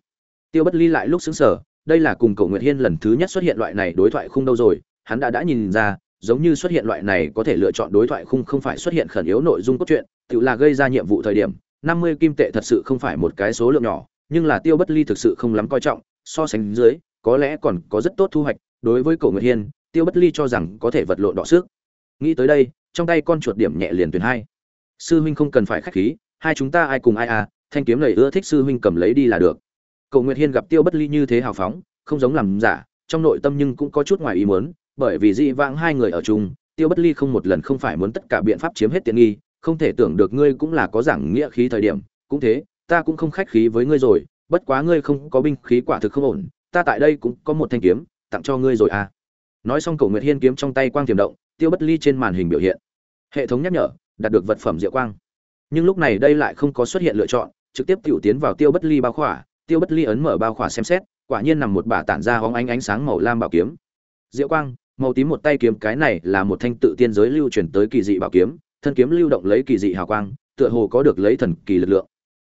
Tiêu bất ly lại lúc xứng sở đây là cùng cầu nguyệt hiên lần thứ nhất xuất hiện loại này đối thoại khung đâu rồi? Hắn đã đã nhìn ra, giống như xuất hiện loại này có thể lựa chọn đối thoại khung không phải xuất hiện khẩn yếu nội dung cốt truyện, tự là gây ra nhiệm vụ thời điểm, năm mươi kim tệ thật sự không phải một cái số lượng nhỏ, nhưng là tiêu bất ly thực sự không lắm coi trọng, so sánh dưới, có lẽ còn có rất tốt thu hoạch đối với cổ nguyệt hiên tiêu bất ly cho rằng có thể vật lộn đọ sức. Nghĩ tới đây trong tay con chuột điểm nhẹ liền tuyển hai. Sư huynh không cần phải khách khí hai chúng ta ai cùng ai à thanh kiếm này ưa thích sư huynh cầm lấy đi là được. Cổ Nguyệt Hiên gặp Tiêu Bất Ly như thế hào phóng, không giống làm giả, trong nội tâm nhưng cũng có chút ngoài ý muốn, bởi vì dị vãng hai người ở chung, Tiêu Bất Ly không một lần không phải muốn tất cả biện pháp chiếm hết tiện nghi, không thể tưởng được ngươi cũng là có giảng nghĩa khí thời điểm, cũng thế, ta cũng không khách khí với ngươi rồi, bất quá ngươi không có binh khí quả thực không ổn, ta tại đây cũng có một thanh kiếm, tặng cho ngươi rồi à. Nói xong Cổ Nguyệt Hiên kiếm trong tay quang tiềm động, Tiêu Bất Ly trên màn hình biểu hiện. Hệ thống nhắc nhở, đạt được vật phẩm diệu quang. Nhưng lúc này đây lại không có xuất hiện lựa chọn, trực tiếp tiểu tiến vào Tiêu Bất Ly bao khỏa, Tiêu Bất Ly ấn mở bao khỏa xem xét, quả nhiên nằm một bả tản ra hóng ánh ánh sáng màu lam bảo kiếm. Diệu quang, màu tím một tay kiếm cái này là một thanh tự tiên giới lưu truyền tới kỳ dị bảo kiếm, thân kiếm lưu động lấy kỳ dị hào quang, tựa hồ có được lấy thần kỳ lực lượng.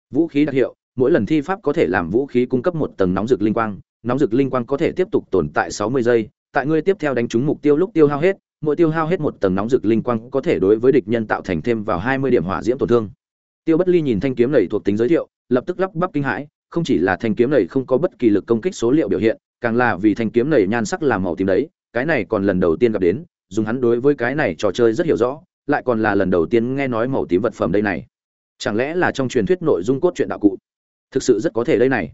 Vũ khí đặc hiệu, mỗi lần thi pháp có thể làm vũ khí cung cấp một tầng nóng rực linh quang, nóng rực linh quang có thể tiếp tục tồn tại 60 giây, tại ngươi tiếp theo đánh trúng mục tiêu lúc tiêu hao hết, mỗi tiêu hao hết một tầng nóng rực linh quang có thể đối với địch nhân tạo thành thêm vào 20 điểm hỏa diễm tổn thương. Tiêu Bất Ly nhìn thanh kiếm này thuộc tính giới thiệu, lập tức lắp bắp kinh hãi, không chỉ là thanh kiếm này không có bất kỳ lực công kích số liệu biểu hiện, càng là vì thanh kiếm này nhan sắc là màu tím đấy, cái này còn lần đầu tiên gặp đến, dùng hắn đối với cái này trò chơi rất hiểu rõ, lại còn là lần đầu tiên nghe nói màu tím vật phẩm đây này. Chẳng lẽ là trong truyền thuyết nội dung cốt truyện đạo cụ? Thực sự rất có thể đây này.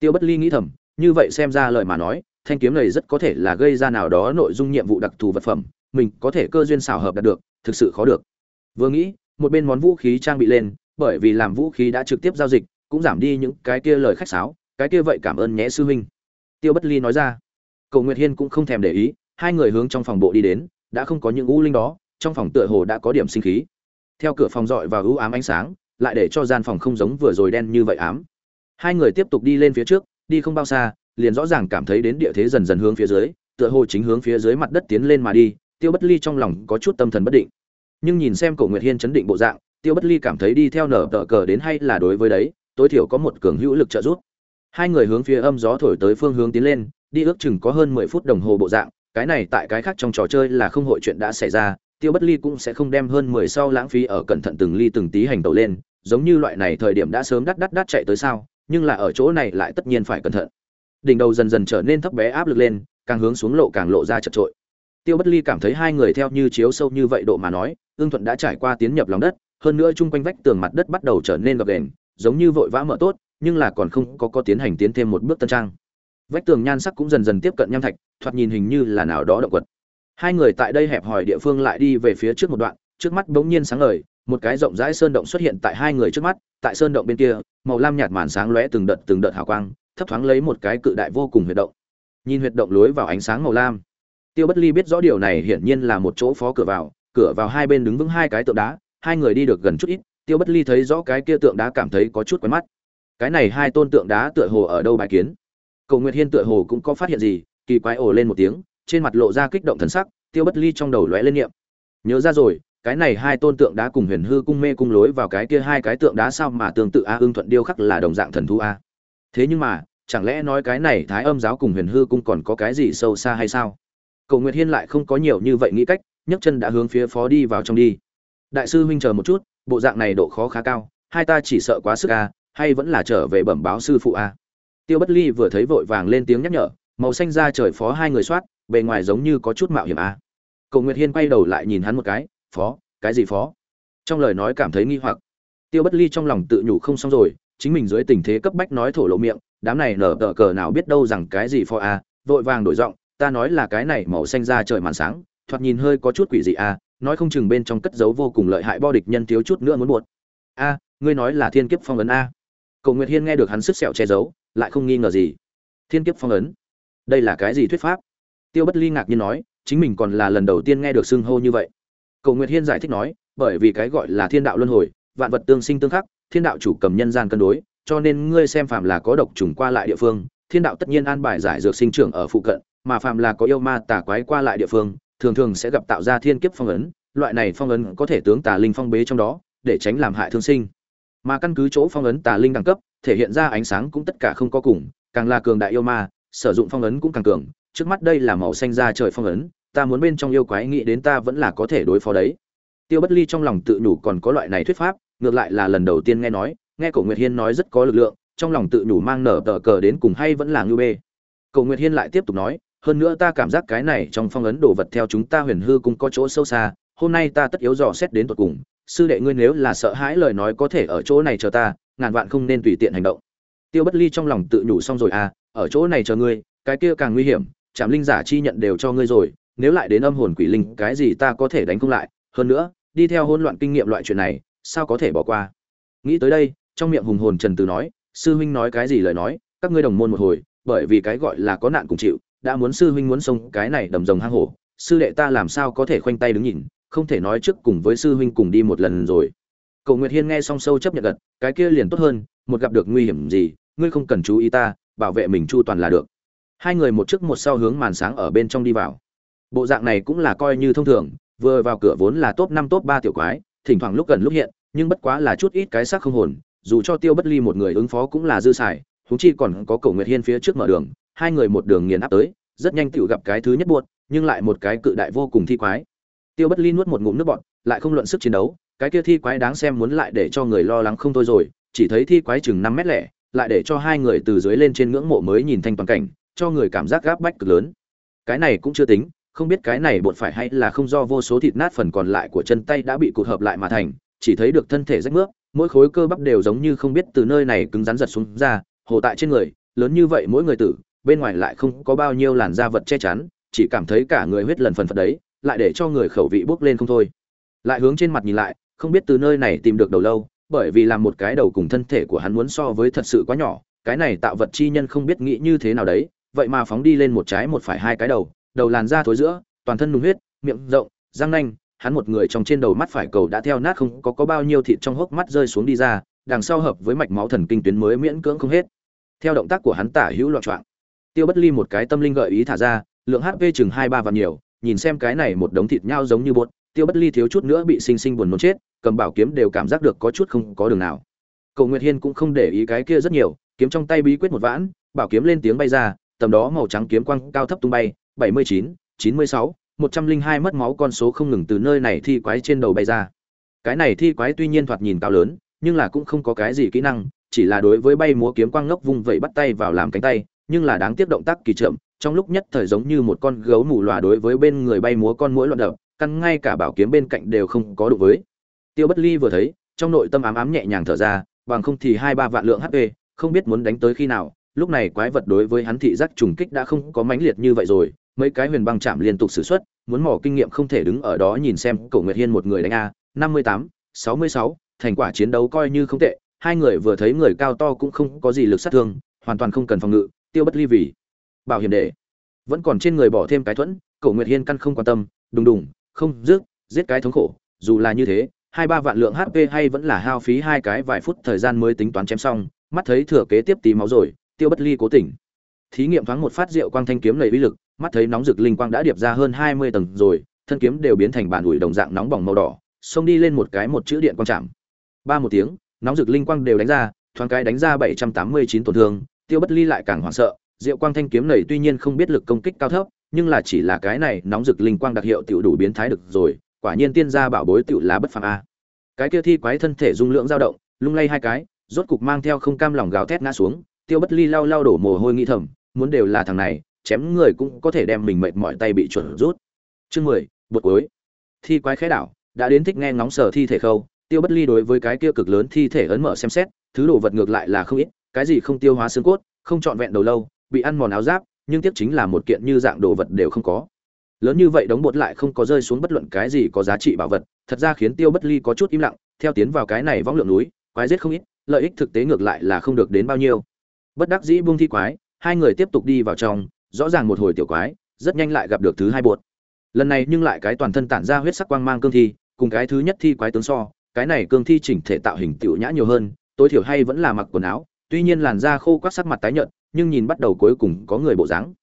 Tiêu Bất Ly nghĩ thầm, như vậy xem ra lời mà nói, thanh kiếm này rất có thể là gây ra nào đó nội dung nhiệm vụ đặc thù vật phẩm, mình có thể cơ duyên xảo hợp đạt được, thực sự khó được. Vừa nghĩ, một bên món vũ khí trang bị lên, bởi vì làm vũ khí đã trực tiếp giao dịch, cũng giảm đi những cái kia lời khách sáo, cái kia vậy cảm ơn nhé sư huynh. Tiêu Bất Ly nói ra. Cầu Nguyệt Hiên cũng không thèm để ý, hai người hướng trong phòng bộ đi đến, đã không có những u linh đó, trong phòng tựa hồ đã có điểm sinh khí. Theo cửa phòng dọi vào u ám ánh sáng, lại để cho gian phòng không giống vừa rồi đen như vậy ám. Hai người tiếp tục đi lên phía trước, đi không bao xa, liền rõ ràng cảm thấy đến địa thế dần dần hướng phía dưới, tựa hồ chính hướng phía dưới mặt đất tiến lên mà đi, Tiêu Bất Ly trong lòng có chút tâm thần bất định. Nhưng nhìn xem Cổ Nguyệt Hiên chấn định bộ dạng, Tiêu Bất Ly cảm thấy đi theo nở tờ cờ đến hay là đối với đấy, tối thiểu có một cường hữu lực trợ giúp. Hai người hướng phía âm gió thổi tới phương hướng tiến lên, đi ước chừng có hơn mười phút đồng hồ bộ dạng, cái này tại cái khác trong trò chơi là không hội chuyện đã xảy ra, Tiêu Bất Ly cũng sẽ không đem hơn mười sau lãng phí ở cẩn thận từng ly từng tí hành tẩu lên, giống như loại này thời điểm đã sớm đắt đắt đắt chạy tới sao, nhưng là ở chỗ này lại tất nhiên phải cẩn thận. Đỉnh đầu dần dần trở nên thấp bé áp lực lên, càng hướng xuống lộ càng lộ ra chật trội. Tiêu Bất Ly cảm thấy hai người theo như chiếu sâu như vậy độ mà nói, ương Thuận đã trải qua tiến nhập lòng đất, hơn nữa chung quanh vách tường mặt đất bắt đầu trở nên gập ghềnh, giống như vội vã mở tốt, nhưng là còn không có có tiến hành tiến thêm một bước tân trang. Vách tường nhan sắc cũng dần dần tiếp cận nham thạch, thoạt nhìn hình như là nào đó động quật. Hai người tại đây hẹp hòi địa phương lại đi về phía trước một đoạn, trước mắt bỗng nhiên sáng ngời, một cái rộng rãi sơn động xuất hiện tại hai người trước mắt, tại sơn động bên kia, màu lam nhạt màn sáng lóe từng đợt từng đợt hào quang, thấp thoáng lấy một cái cự đại vô cùng huyệt động. Nhìn huyệt động lối vào ánh sáng màu lam, Tiêu Bất Ly biết rõ điều này hiển nhiên là một chỗ phó cửa vào, cửa vào hai bên đứng vững hai cái tượng đá, hai người đi được gần chút ít, Tiêu Bất Ly thấy rõ cái kia tượng đá cảm thấy có chút quen mắt. Cái này hai tôn tượng đá tựa hồ ở đâu bài kiến? Cầu Nguyệt Hiên tựa hồ cũng có phát hiện gì, kỳ quái ồ lên một tiếng, trên mặt lộ ra kích động thần sắc, Tiêu Bất Ly trong đầu lóe lên niệm. Nhớ ra rồi, cái này hai tôn tượng đá cùng Huyền Hư cung mê cung lối vào cái kia hai cái tượng đá sao mà tương tự a ương thuận điêu khắc là đồng dạng thần thú a. Thế nhưng mà, chẳng lẽ nói cái này Thái Âm giáo cùng Huyền Hư cung còn có cái gì sâu xa hay sao? Cầu Nguyệt Hiên lại không có nhiều như vậy nghĩ cách, nhấc chân đã hướng phía phó đi vào trong đi. Đại sư huynh chờ một chút, bộ dạng này độ khó khá cao, hai ta chỉ sợ quá sức a, hay vẫn là trở về bẩm báo sư phụ a. Tiêu Bất Ly vừa thấy vội vàng lên tiếng nhắc nhở, màu xanh da trời phó hai người soát, bề ngoài giống như có chút mạo hiểm a. Cầu Nguyệt Hiên quay đầu lại nhìn hắn một cái, "Phó, cái gì phó?" Trong lời nói cảm thấy nghi hoặc. Tiêu Bất Ly trong lòng tự nhủ không xong rồi, chính mình dưới tình thế cấp bách nói thổ lộ miệng, đám này nở tờ cờ nào biết đâu rằng cái gì phó a, vội vàng đổi giọng, ta nói là cái này màu xanh da trời màn sáng thoạt nhìn hơi có chút quỷ dị a nói không chừng bên trong cất giấu vô cùng lợi hại bo địch nhân thiếu chút nữa muốn buột a ngươi nói là thiên kiếp phong ấn a? Cầu nguyệt hiên nghe được hắn sức sẹo che giấu lại không nghi ngờ gì. Thiên kiếp phong ấn? Đây là cái gì thuyết pháp? Tiêu bất ly ngạc nhiên nói chính mình còn là lần đầu tiên nghe được xưng hô như vậy. Cổ nguyệt hiên giải thích nói bởi vì cái gọi là thiên đạo luân hồi vạn vật tương sinh tương khắc thiên đạo chủ cầm nhân gian cân đối cho nên ngươi xem phàm là có độc trùng qua lại địa phương thiên đạo tất nhiên an bài giải dược sinh trưởng ở phụ cận mà phàm là có yêu ma tà quái qua lại địa phương, thường thường sẽ gặp tạo ra thiên kiếp phong ấn, loại này phong ấn có thể tướng tà linh phong bế trong đó, để tránh làm hại thương sinh. Mà căn cứ chỗ phong ấn tà linh đẳng cấp, thể hiện ra ánh sáng cũng tất cả không có cùng, càng là cường đại yêu ma, sử dụng phong ấn cũng càng cường, trước mắt đây là màu xanh da trời phong ấn, ta muốn bên trong yêu quái nghĩ đến ta vẫn là có thể đối phó đấy. Tiêu Bất Ly trong lòng tự nhủ còn có loại này thuyết pháp, ngược lại là lần đầu tiên nghe nói, nghe Cổ Nguyệt Hiên nói rất có lực lượng, trong lòng tự nhủ mang nở tờ cờ đến cùng hay vẫn là ngưu bê. Cổ Nguyệt Hiên lại tiếp tục nói, hơn nữa ta cảm giác cái này trong phong ấn đồ vật theo chúng ta huyền hư cũng có chỗ sâu xa hôm nay ta tất yếu dò xét đến tột cùng sư đệ ngươi nếu là sợ hãi lời nói có thể ở chỗ này chờ ta ngàn vạn không nên tùy tiện hành động tiêu bất ly trong lòng tự nhủ xong rồi à ở chỗ này chờ ngươi cái kia càng nguy hiểm chạm linh giả chi nhận đều cho ngươi rồi nếu lại đến âm hồn quỷ linh, cái gì ta có thể đánh không lại? Hơn nữa, đi theo hỗn loạn kinh nghiệm loại chuyện này, sao có thể bỏ qua? Nghĩ tới đây, trong miệng hùng hồn trần từ nói, sư huynh nói cái gì lời nói, các ngươi đồng môn một hồi, bởi vì cái gọi là có nạn cùng chịu, đã muốn sư huynh muốn xông cái này đầm rồng hang hổ, sư đệ ta làm sao có thể khoanh tay đứng nhìn, không thể nói trước cùng với sư huynh cùng đi một lần rồi. Cậu nguyệt hiên nghe xong sâu chấp nhận gật, cái kia liền tốt hơn, một gặp được nguy hiểm gì, ngươi không cần chú ý ta, bảo vệ mình chu toàn là được. Hai người một trước một sau hướng màn sáng ở bên trong đi vào bộ dạng này cũng là coi như thông thường, vừa vào cửa vốn là top năm, top ba tiểu quái, thỉnh thoảng lúc gần lúc hiện, nhưng bất quá là chút ít cái xác không hồn, dù cho tiêu bất ly một người ứng phó cũng là dư xài, huống chi còn có cổ nguyệt hiên phía trước mở đường, hai người một đường nghiền áp tới, rất nhanh tựu gặp cái thứ nhất buột nhưng lại một cái cự đại vô cùng thi quái. Tiêu bất ly nuốt một ngụm nước bọt, lại không luận sức chiến đấu, cái kia thi quái đáng xem muốn lại để cho người lo lắng không thôi rồi, chỉ thấy thi quái chừng năm mét lẻ, lại để cho hai người từ dưới lên trên ngưỡng mộ mới nhìn thanh toàn cảnh, cho người cảm giác gáp bách cực lớn. Cái này cũng chưa tính không biết cái này bột phải hay là không do vô số thịt nát phần còn lại của chân tay đã bị cụt hợp lại mà thành, chỉ thấy được thân thể rách nước mỗi khối cơ bắp đều giống như không biết từ nơi này cứng rắn giật xuống ra, hồ tại trên người, lớn như vậy mỗi người tử, bên ngoài lại không có bao nhiêu làn da vật che chắn, chỉ cảm thấy cả người huyết lần phần phật đấy, lại để cho người khẩu vị bốc lên không thôi. Lại hướng trên mặt nhìn lại, không biết từ nơi này tìm được đầu lâu, bởi vì làm một cái đầu cùng thân thể của hắn muốn so với thật sự quá nhỏ, cái này tạo vật chi nhân không biết nghĩ như thế nào đấy, vậy mà phóng đi lên một trái một phải hai cái đầu đầu làn da thối giữa, toàn thân nùng huyết, miệng rộng, răng nanh, hắn một người trong trên đầu mắt phải cầu đã theo nát không có có bao nhiêu thịt trong hốc mắt rơi xuống đi ra, đằng sau hợp với mạch máu thần kinh tuyến mới miễn cưỡng không hết. Theo động tác của hắn tả hữu loạn trọng tiêu bất ly một cái tâm linh gợi ý thả ra, lượng hp chừng hai ba và nhiều, nhìn xem cái này một đống thịt nhau giống như bột, tiêu bất ly thiếu chút nữa bị sinh sinh buồn nôn chết, cầm bảo kiếm đều cảm giác được có chút không có đường nào. Cầu nguyệt hiên cũng không để ý cái kia rất nhiều, kiếm trong tay bí quyết một vãn, bảo kiếm lên tiếng bay ra, tầm đó màu trắng kiếm quang cao thấp tung bay bảy mươi chín chín mươi sáu, một trăm linh hai mất máu con số không ngừng từ nơi này thi quái trên đầu bay ra. Cái này thi quái tuy nhiên thoạt nhìn cao lớn, nhưng là cũng không có cái gì kỹ năng, chỉ là đối với bay múa kiếm quang ngốc vung vậy bắt tay vào làm cánh tay, nhưng là đáng tiếc động tác kỳ chậm, trong lúc nhất thời giống như một con gấu mù lòa đối với bên người bay múa con mũi loạn đập, căn ngay cả bảo kiếm bên cạnh đều không có đủ với. Tiêu bất ly vừa thấy, trong nội tâm ám ám nhẹ nhàng thở ra, bằng không thì hai ba vạn lượng hp không biết muốn đánh tới khi nào, lúc này quái vật đối với hắn thị giác trùng kích đã không có mãnh liệt như vậy rồi mấy cái huyền băng chạm liên tục sử xuất, muốn mò kinh nghiệm không thể đứng ở đó nhìn xem, cổ nguyệt hiên một người đánh a, năm mươi tám, sáu mươi sáu, thành quả chiến đấu coi như không tệ, hai người vừa thấy người cao to cũng không có gì lực sát thương, hoàn toàn không cần phòng ngự, tiêu bất ly vì bảo hiểm để. Vẫn còn trên người bỏ thêm cái thuẫn, cổ nguyệt hiên căn không quan tâm, đùng đùng, không rước, giết cái thống khổ, dù là như thế, hai ba vạn lượng hp hay vẫn là hao phí hai cái vài phút thời gian mới tính toán chém xong, mắt thấy thừa kế tiếp tí máu rồi, tiêu bất ly cố tỉnh thí nghiệm thoáng một phát rượu quang thanh kiếm lầy uy lực mắt thấy nóng rực linh quang đã điệp ra hơn hai mươi tầng rồi, thân kiếm đều biến thành bản ủi đồng dạng nóng bỏng màu đỏ, xông đi lên một cái một chữ điện quang chạm. Ba một tiếng, nóng rực linh quang đều đánh ra, thoáng cái đánh ra bảy trăm tám mươi chín tổn thương, tiêu bất ly lại càng hoảng sợ, diệu quang thanh kiếm này tuy nhiên không biết lực công kích cao thấp, nhưng là chỉ là cái này nóng rực linh quang đặc hiệu tiểu đủ biến thái được rồi, quả nhiên tiên gia bảo bối tiểu lá bất phàm a. Cái kia thi quái thân thể dung lượng dao động, lung lay hai cái, rốt cục mang theo không cam lòng gào thét ngã xuống, tiêu bất ly lau lau đổ mồ hôi nghĩ thầm, muốn đều là thằng này chém người cũng có thể đem mình mệt mỏi tay bị chuẩn rút. Chương mười, bột cuối. Thi quái khẽ đảo, đã đến thích nghe ngóng sở thi thể khâu, tiêu bất ly đối với cái kia cực lớn thi thể ấn mở xem xét, thứ đồ vật ngược lại là không ít, cái gì không tiêu hóa xương cốt, không trọn vẹn đầu lâu, bị ăn mòn áo giáp, nhưng tiếc chính là một kiện như dạng đồ vật đều không có. Lớn như vậy đống bột lại không có rơi xuống bất luận cái gì có giá trị bảo vật, thật ra khiến tiêu bất ly có chút im lặng, theo tiến vào cái này võng lượng núi, quái giết không ít, lợi ích thực tế ngược lại là không được đến bao nhiêu. Bất đắc dĩ buông thi quái, hai người tiếp tục đi vào trong rõ ràng một hồi tiểu quái, rất nhanh lại gặp được thứ hai bột. Lần này nhưng lại cái toàn thân tản ra huyết sắc quang mang cương thi, cùng cái thứ nhất thi quái tướng so, cái này cương thi chỉnh thể tạo hình tiểu nhã nhiều hơn, tối thiểu hay vẫn là mặc quần áo, tuy nhiên làn da khô quắc sắc mặt tái nhợt, nhưng nhìn bắt đầu cuối cùng có người bộ dáng.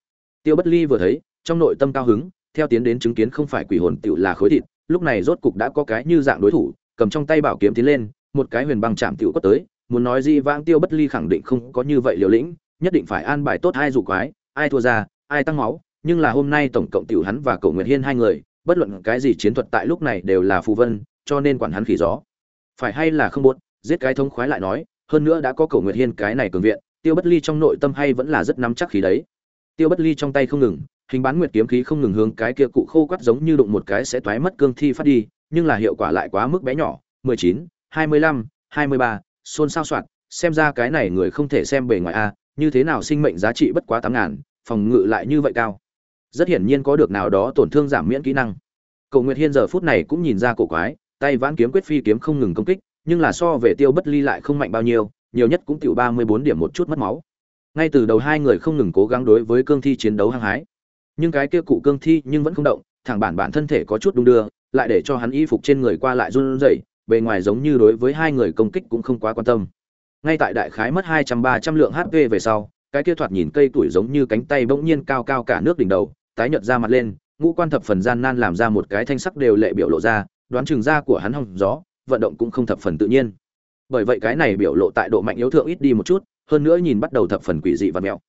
Tiêu bất ly vừa thấy, trong nội tâm cao hứng, theo tiến đến chứng kiến không phải quỷ hồn tiểu là khối thịt, lúc này rốt cục đã có cái như dạng đối thủ, cầm trong tay bảo kiếm tiến lên, một cái huyền băng chạm tiểu có tới, muốn nói gì vãng tiêu bất ly khẳng định không có như vậy liều lĩnh, nhất định phải an bài tốt hai dụ quái ai thua ra ai tăng máu nhưng là hôm nay tổng cộng tiểu hắn và Cổ nguyệt hiên hai người bất luận cái gì chiến thuật tại lúc này đều là phù vân cho nên quản hắn khỉ gió. Phải hay là không buốt giết cái thông khoái lại nói hơn nữa đã có Cổ nguyệt hiên cái này cường viện tiêu bất ly trong nội tâm hay vẫn là rất nắm chắc khí đấy. Tiêu bất ly trong tay không ngừng hình bán nguyệt kiếm khí không ngừng hướng cái kia cụ khô quắt giống như đụng một cái sẽ toái mất cương thi phát đi nhưng là hiệu quả lại quá mức bé nhỏ 19, 25, 23, xôn xao soạt xem ra cái này người không thể xem bề ngoài a như thế nào sinh mệnh giá trị bất quá tám ngàn, phòng ngự lại như vậy cao. Rất hiển nhiên có được nào đó tổn thương giảm miễn kỹ năng. Cầu nguyệt hiên giờ phút này cũng nhìn ra cổ quái, tay vãn kiếm quyết phi kiếm không ngừng công kích, nhưng là so về tiêu bất ly lại không mạnh bao nhiêu, nhiều nhất cũng tiểu ba mươi bốn điểm một chút mất máu. Ngay từ đầu hai người không ngừng cố gắng đối với cương thi chiến đấu hăng hái. Nhưng cái kia cụ cương thi nhưng vẫn không động, thẳng bản bản thân thể có chút đung đưa, lại để cho hắn y phục trên người qua lại run rẩy, bề ngoài giống như đối với hai người công kích cũng không quá quan tâm ngay tại đại khái mất hai trăm ba trăm lượng hp về sau, cái kia thoạt nhìn cây tuổi giống như cánh tay bỗng nhiên cao cao cả nước đỉnh đầu, tái nhợt ra mặt lên, ngũ quan thập phần gian nan làm ra một cái thanh sắc đều lệ biểu lộ ra, đoán chừng da của hắn hong gió, vận động cũng không thập phần tự nhiên. Bởi vậy cái này biểu lộ tại độ mạnh yếu thượng ít đi một chút, hơn nữa nhìn bắt đầu thập phần quỷ dị và mèo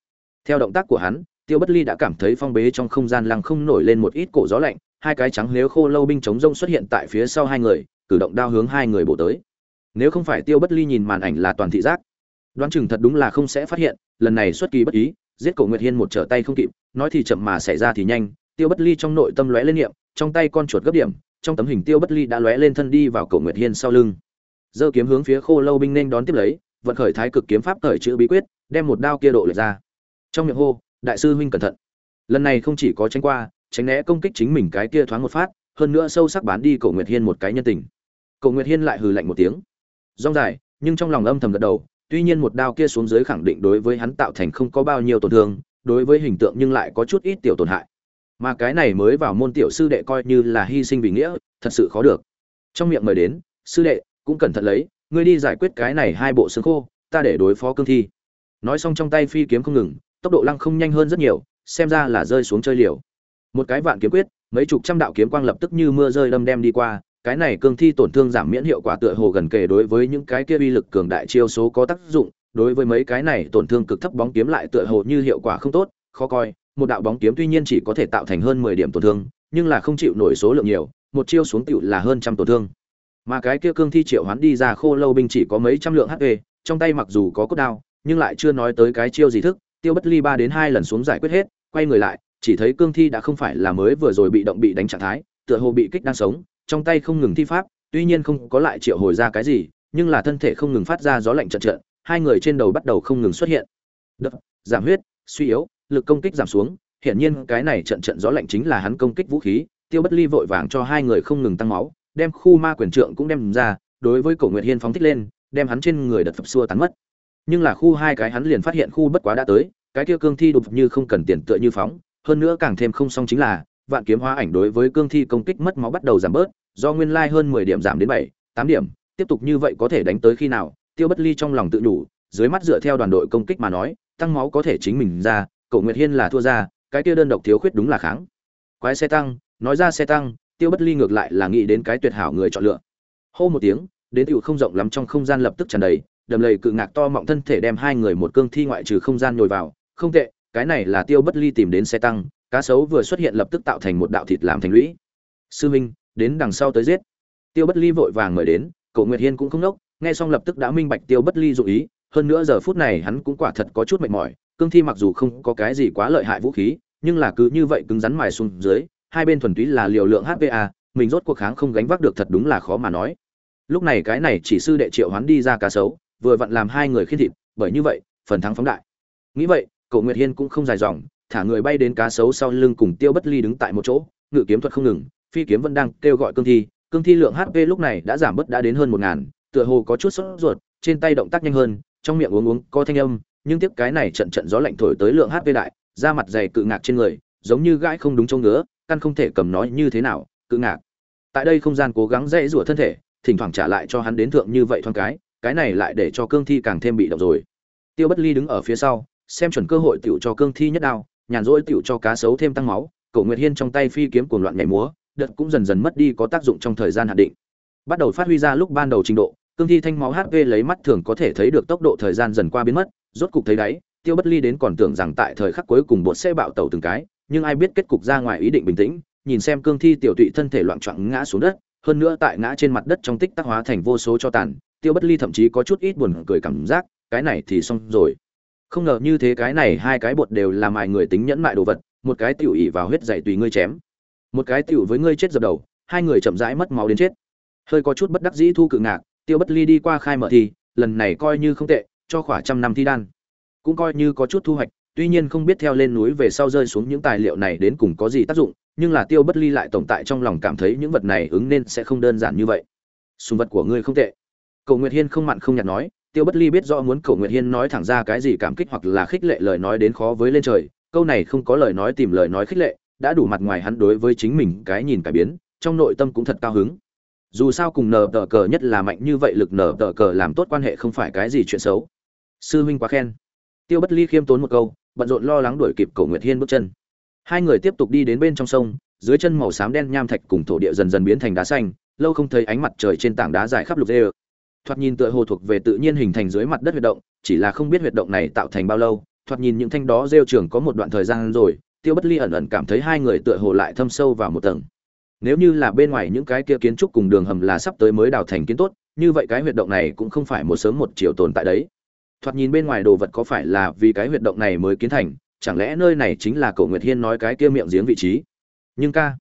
theo động tác của hắn, tiêu bất ly đã cảm thấy phong bế trong không gian lăng không nổi lên một ít cổ gió lạnh, hai cái trắng nếu khô lâu binh chống rông xuất hiện tại phía sau hai người, cử động đao hướng hai người bổ tới nếu không phải tiêu bất ly nhìn màn ảnh là toàn thị giác, đoán chừng thật đúng là không sẽ phát hiện, lần này xuất kỳ bất ý, giết cổ nguyệt hiên một trở tay không kịp, nói thì chậm mà xảy ra thì nhanh, tiêu bất ly trong nội tâm lóe lên niệm, trong tay con chuột gấp điểm, trong tấm hình tiêu bất ly đã lóe lên thân đi vào cổ nguyệt hiên sau lưng. Giơ kiếm hướng phía khô lâu binh nên đón tiếp lấy, vận khởi thái cực kiếm pháp khởi chữ bí quyết, đem một đao kia độ lệch ra. Trong miệng hô, đại sư huynh cẩn thận. Lần này không chỉ có tránh qua, tránh né công kích chính mình cái kia thoáng một phát, hơn nữa sâu sắc bán đi cổ nguyệt hiên một cái nhân tình. Cổ nguyệt hiên lại hừ lạnh một tiếng rong dài, nhưng trong lòng âm thầm gật đầu, tuy nhiên một đao kia xuống dưới khẳng định đối với hắn tạo thành không có bao nhiêu tổn thương, đối với hình tượng nhưng lại có chút ít tiểu tổn hại. Mà cái này mới vào môn tiểu sư đệ coi như là hy sinh vì nghĩa, thật sự khó được. Trong miệng mời đến, sư đệ, cũng cẩn thận lấy, ngươi đi giải quyết cái này hai bộ xương khô, ta để đối phó cương thi. Nói xong trong tay phi kiếm không ngừng, tốc độ lăng không nhanh hơn rất nhiều, xem ra là rơi xuống chơi liều. Một cái vạn kiếm quyết, mấy chục trăm đạo kiếm quang lập tức như mưa rơi đâm đem đi qua cái này cương thi tổn thương giảm miễn hiệu quả tựa hồ gần kề đối với những cái kia uy lực cường đại chiêu số có tác dụng, đối với mấy cái này tổn thương cực thấp bóng kiếm lại tựa hồ như hiệu quả không tốt, khó coi. Một đạo bóng kiếm tuy nhiên chỉ có thể tạo thành hơn mười điểm tổn thương, nhưng là không chịu nổi số lượng nhiều, một chiêu xuống tựu là hơn trăm tổn thương. Mà cái kia cương thi triệu hoán đi ra khô lâu binh chỉ có mấy trăm lượng hp trong tay mặc dù có cốt đao, nhưng lại chưa nói tới cái chiêu gì thức, tiêu bất ly ba đến hai lần xuống giải quyết hết, quay người lại, chỉ thấy cương thi đã không phải là mới vừa rồi bị động bị đánh trạng thái, tựa hồ bị kích đang sống trong tay không ngừng thi pháp tuy nhiên không có lại triệu hồi ra cái gì nhưng là thân thể không ngừng phát ra gió lạnh trận trận hai người trên đầu bắt đầu không ngừng xuất hiện. Đập, giảm huyết suy yếu lực công kích giảm xuống hiển nhiên cái này trận trận gió lạnh chính là hắn công kích vũ khí tiêu bất ly vội vàng cho hai người không ngừng tăng máu đem khu ma quyền trượng cũng đem ra đối với cổ nguyệt hiên phóng thích lên đem hắn trên người đập phập xua tán mất. Nhưng là khu hai cái hắn liền phát hiện khu bất quá đã tới cái kia cương thi đột như không cần tiền tựa như phóng hơn nữa càng thêm không xong chính là vạn kiếm hóa ảnh đối với cương thi công kích mất máu bắt đầu giảm bớt, do nguyên lai hơn mười điểm giảm đến bảy, tám điểm, tiếp tục như vậy có thể đánh tới khi nào, tiêu bất ly trong lòng tự đủ, dưới mắt dựa theo đoàn đội công kích mà nói, tăng máu có thể chính mình ra cậu nguyệt hiên là thua ra, cái kia đơn độc thiếu khuyết đúng là kháng. Quái xe tăng, nói ra xe tăng, tiêu bất ly ngược lại là nghĩ đến cái tuyệt hảo người chọn lựa. Hô một tiếng, đến tựu không rộng lắm trong không gian lập tức tràn đầy, đầm lầy cự ngạc to mọng thân thể đem hai người một cương thi ngoại trừ không gian nhồi vào, không tệ, cái này là tiêu bất ly tìm đến xe tăng cá sấu vừa xuất hiện lập tức tạo thành một đạo thịt làm thành lũy. Sư minh, đến đằng sau tới giết. Tiêu bất ly vội vàng mời đến, cậu nguyệt hiên cũng không nốc, nghe xong lập tức đã minh bạch tiêu bất ly dụ ý, hơn nữa giờ phút này hắn cũng quả thật có chút mệt mỏi, cương thi mặc dù không có cái gì quá lợi hại vũ khí, nhưng là cứ như vậy cứng rắn mài xuống dưới, hai bên thuần túy là liều lượng hpa mình rốt cuộc kháng không gánh vác được thật đúng là khó mà nói. Lúc này cái này chỉ sư đệ triệu hoán đi ra cá sấu, vừa vặn làm hai người khiên thịt, bởi như vậy, phần thắng phóng đại. Nghĩ vậy, cậu nguyệt hiên cũng không dài dòng thả người bay đến cá sấu sau lưng cùng tiêu bất ly đứng tại một chỗ, ngự kiếm thuật không ngừng, phi kiếm vẫn đang kêu gọi cương thi cương thi lượng hp lúc này đã giảm bớt đã đến hơn một ngàn, tựa hồ có chút sốt ruột, trên tay động tác nhanh hơn, trong miệng uống uống có thanh âm, nhưng tiếp cái này trận trận gió lạnh thổi tới lượng hp đại, da mặt dày cự ngạc trên người, giống như gãi không đúng chỗ ngứa, căn không thể cầm nói như thế nào, cự ngạc. Tại đây không gian cố gắng dễ rủa thân thể, thỉnh thoảng trả lại cho hắn đến thượng như vậy thoáng cái cái này lại để cho cương thi càng thêm bị động rồi. Tiêu bất ly đứng ở phía sau, xem chuẩn cơ hội tựu cho cương thi nhất đao nhàn rỗi tiểu cho cá sấu thêm tăng máu, cổ nguyệt hiên trong tay phi kiếm cuồng loạn nhảy múa, đợt cũng dần dần mất đi có tác dụng trong thời gian hạn định. Bắt đầu phát huy ra lúc ban đầu trình độ, cương thi thanh máu hp lấy mắt thường có thể thấy được tốc độ thời gian dần qua biến mất, rốt cục thấy đáy, tiêu bất ly đến còn tưởng rằng tại thời khắc cuối cùng bột sẽ bạo tẩu từng cái, nhưng ai biết kết cục ra ngoài ý định bình tĩnh, nhìn xem cương thi tiểu tụy thân thể loạn choạng ngã xuống đất, hơn nữa tại ngã trên mặt đất trong tích tắc hóa thành vô số cho tàn, tiêu bất ly thậm chí có chút ít buồn cười cảm giác, cái này thì xong rồi không ngờ như thế cái này hai cái bột đều là mài người tính nhẫn mại đồ vật, một cái tiểu ỉ vào huyết dày tùy ngươi chém. Một cái tiểu với ngươi chết dập đầu, hai người chậm rãi mất máu đến chết. Hơi có chút bất đắc dĩ thu cự ngạc, tiêu bất ly đi qua khai mở thì, lần này coi như không tệ, cho khoảng trăm năm thi đan. Cũng coi như có chút thu hoạch, tuy nhiên không biết theo lên núi về sau rơi xuống những tài liệu này đến cùng có gì tác dụng, nhưng là tiêu bất ly lại tồn tại trong lòng cảm thấy những vật này ứng nên sẽ không đơn giản như vậy. Sùng vật của ngươi không tệ. Cầu nguyệt hiên không mặn không nhạt nói tiêu bất ly biết rõ muốn Cổ nguyệt hiên nói thẳng ra cái gì cảm kích hoặc là khích lệ lời nói đến khó với lên trời, câu này không có lời nói tìm lời nói khích lệ, đã đủ mặt ngoài hắn đối với chính mình cái nhìn cải biến, trong nội tâm cũng thật cao hứng. Dù sao cùng nở tờ cờ nhất là mạnh như vậy lực nở tờ cờ làm tốt quan hệ không phải cái gì chuyện xấu. Sư huynh quá khen. Tiêu bất ly khiêm tốn một câu, bận rộn lo lắng đuổi kịp cổ nguyệt hiên bước chân. Hai người tiếp tục đi đến bên trong sông, dưới chân màu xám đen nham thạch cùng thổ địa dần dần biến thành đá xanh, lâu không thấy ánh mặt trời trên tảng đá dài khắp lục dê thoạt nhìn tựa hồ thuộc về tự nhiên hình thành dưới mặt đất huyệt động, chỉ là không biết huyệt động này tạo thành bao lâu, thoạt nhìn những thanh đó rêu trường có một đoạn thời gian rồi, tiêu bất ly ẩn ẩn cảm thấy hai người tựa hồ lại thâm sâu vào một tầng. Nếu như là bên ngoài những cái kia kiến trúc cùng đường hầm là sắp tới mới đào thành kiến tốt, như vậy cái huyệt động này cũng không phải một sớm một chiều tồn tại đấy. Thoạt nhìn bên ngoài đồ vật có phải là vì cái huyệt động này mới kiến thành, chẳng lẽ nơi này chính là cổ nguyệt hiên nói cái kia miệng giếng vị trí? Nhưng ca,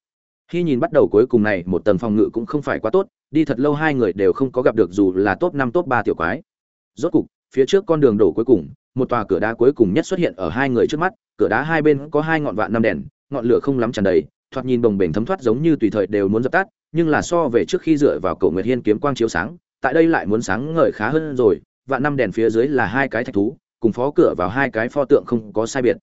khi nhìn bắt đầu cuối cùng này, một tầng phòng ngự cũng không phải quá tốt đi thật lâu hai người đều không có gặp được dù là top năm, top ba tiểu quái. Rốt cục, phía trước con đường đổ cuối cùng, một tòa cửa đá cuối cùng nhất xuất hiện ở hai người trước mắt, cửa đá hai bên có hai ngọn vạn năm đèn, ngọn lửa không lắm tràn đầy, thoạt nhìn bồng bềnh thấm thoát giống như tùy thời đều muốn dập tắt, nhưng là so về trước khi dựa vào cầu nguyệt hiên kiếm quang chiếu sáng, tại đây lại muốn sáng ngời khá hơn rồi, vạn năm đèn phía dưới là hai cái thạch thú, cùng phó cửa vào hai cái pho tượng không có sai biệt.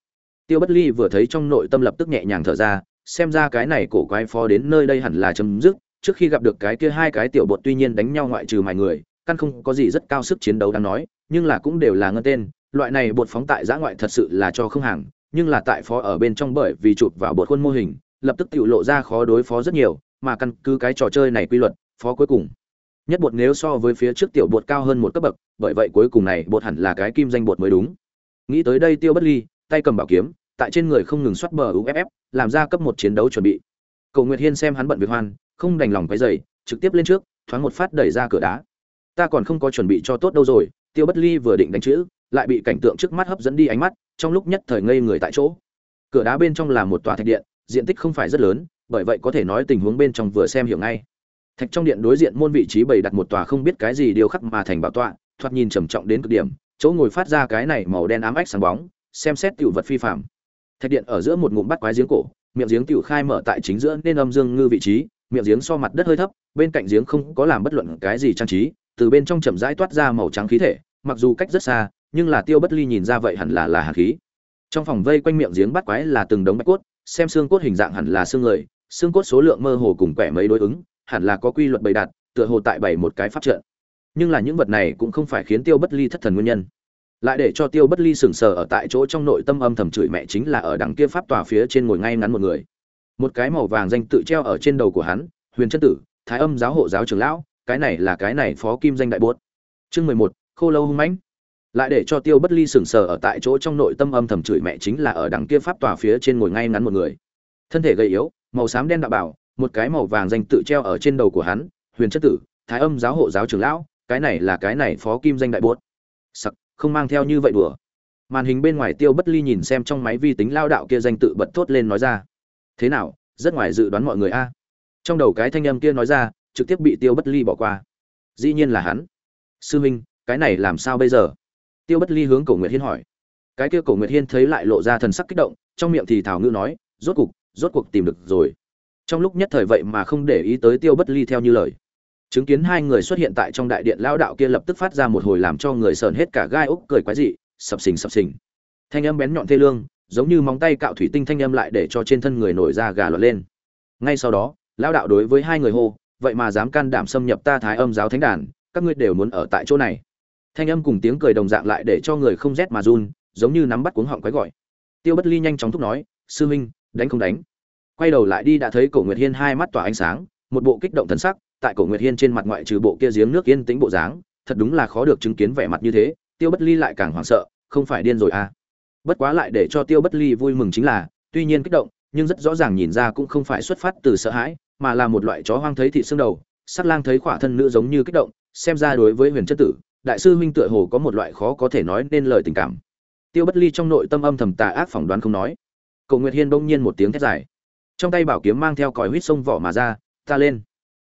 Tiêu bất ly vừa thấy trong nội tâm lập tức nhẹ nhàng thở ra, xem ra cái này cổ quái phó đến nơi đây hẳn là chấm dứt trước khi gặp được cái kia hai cái tiểu bột tuy nhiên đánh nhau ngoại trừ mài người, căn không có gì rất cao sức chiến đấu đáng nói, nhưng là cũng đều là ngân tên, loại này bột phóng tại giã ngoại thật sự là cho không hàng, nhưng là tại phó ở bên trong bởi vì chụp vào bột khuôn mô hình, lập tức tự lộ ra khó đối phó rất nhiều, mà căn cứ cái trò chơi này quy luật, phó cuối cùng. Nhất bột nếu so với phía trước tiểu bột cao hơn một cấp bậc, bởi vậy cuối cùng này bột hẳn là cái kim danh bột mới đúng. Nghĩ tới đây tiêu bất ly, tay cầm bảo kiếm, tại trên người không ngừng xoát bờ uff làm ra cấp một chiến đấu chuẩn bị. Cầu nguyệt hiên xem hắn bận việc hoan không đành lòng quấy dày trực tiếp lên trước, thoáng một phát đẩy ra cửa đá. Ta còn không có chuẩn bị cho tốt đâu rồi, tiêu bất ly vừa định đánh chữ, lại bị cảnh tượng trước mắt hấp dẫn đi ánh mắt, trong lúc nhất thời ngây người tại chỗ. Cửa đá bên trong là một tòa thạch điện, diện tích không phải rất lớn, bởi vậy có thể nói tình huống bên trong vừa xem hiểu ngay. Thạch trong điện đối diện môn vị trí bày đặt một tòa không biết cái gì điều khắc mà thành bảo tọa, thoạt nhìn trầm trọng đến cực điểm, chỗ ngồi phát ra cái này màu đen ám ách sáng bóng, xem xét tiểu vật phi phạm thạch điện ở giữa một ngụm bắt quái giếng cổ, miệng giếng tiểu khai mở tại chính giữa nên âm dương ngư vị trí miệng giếng so mặt đất hơi thấp, bên cạnh giếng không có làm bất luận cái gì trang trí, từ bên trong chậm rãi toát ra màu trắng khí thể, mặc dù cách rất xa, nhưng là tiêu bất ly nhìn ra vậy hẳn là là hàn khí. Trong phòng vây quanh miệng giếng bắt quái là từng đống bạch cốt, xem xương cốt hình dạng hẳn là xương người, xương cốt số lượng mơ hồ cùng quẻ mấy đối ứng, hẳn là có quy luật bày đặt, tựa hồ tại bảy một cái pháp trận. Nhưng là những vật này cũng không phải khiến tiêu bất ly thất thần nguyên nhân. Lại để cho tiêu bất ly sừng sờ ở tại chỗ trong nội tâm âm thầm chửi mẹ chính là ở đằng kia pháp tòa phía trên ngồi ngay ngắn một người một cái màu vàng danh tự treo ở trên đầu của hắn, huyền chân tử, thái âm giáo hộ giáo trưởng lão, cái này là cái này phó kim danh đại bốt. Chương mười một, khô lâu hung mãnh. Lại để cho tiêu bất ly sừng sờ ở tại chỗ trong nội tâm âm thầm chửi mẹ chính là ở đằng kia pháp tòa phía trên ngồi ngay ngắn một người. Thân thể gầy yếu, màu xám đen đạo bảo, một cái màu vàng danh tự treo ở trên đầu của hắn, huyền chất tử, thái âm giáo hộ giáo trưởng lão, cái này là cái này phó kim danh đại bốt. Sặc, không mang theo như vậy đùa. Màn hình bên ngoài tiêu bất ly nhìn xem trong máy vi tính lao đạo kia danh tự bật thốt lên nói ra thế nào, rất ngoài dự đoán mọi người a. Trong đầu cái thanh âm kia nói ra, trực tiếp bị tiêu bất ly bỏ qua. Dĩ nhiên là hắn. Sư huynh cái này làm sao bây giờ? Tiêu bất ly hướng cổ nguyệt hiên hỏi. Cái kia cổ nguyệt hiên thấy lại lộ ra thần sắc kích động, trong miệng thì thảo ngữ nói, rốt cục, rốt cuộc tìm được rồi. Trong lúc nhất thời vậy mà không để ý tới tiêu bất ly theo như lời. Chứng kiến hai người xuất hiện tại trong đại điện lao đạo kia lập tức phát ra một hồi làm cho người sờn hết cả gai úc cười quái dị, sập sình sập sình. Thanh âm bén nhọn thê lương giống như móng tay cạo thủy tinh thanh âm lại để cho trên thân người nổi ra gà lọt lên. Ngay sau đó, lão đạo đối với hai người hô, vậy mà dám can đảm xâm nhập ta thái âm giáo thánh đàn, các ngươi đều muốn ở tại chỗ này. Thanh âm cùng tiếng cười đồng dạng lại để cho người không rét mà run, giống như nắm bắt cuống họng quái gọi. Tiêu bất ly nhanh chóng thúc nói, sư huynh đánh không đánh? Quay đầu lại đi đã thấy cổ nguyệt hiên hai mắt tỏa ánh sáng, một bộ kích động thần sắc, tại cổ nguyệt hiên trên mặt ngoại trừ bộ kia giếng nước yên tĩnh bộ dáng, thật đúng là khó được chứng kiến vẻ mặt như thế, tiêu bất ly lại càng hoảng sợ, không phải điên rồi à? Bất quá lại để cho tiêu bất ly vui mừng chính là, tuy nhiên kích động, nhưng rất rõ ràng nhìn ra cũng không phải xuất phát từ sợ hãi, mà là một loại chó hoang thấy thị xương đầu. Sắc lang thấy khỏa thân nữ giống như kích động, xem ra đối với huyền chất tử, đại sư huynh tựa hồ có một loại khó có thể nói nên lời tình cảm. Tiêu bất ly trong nội tâm âm thầm tà ác phỏng đoán không nói. Cầu nguyệt hiên bỗng nhiên một tiếng thét dài. Trong tay bảo kiếm mang theo còi huýt sông vỏ mà ra, ta lên.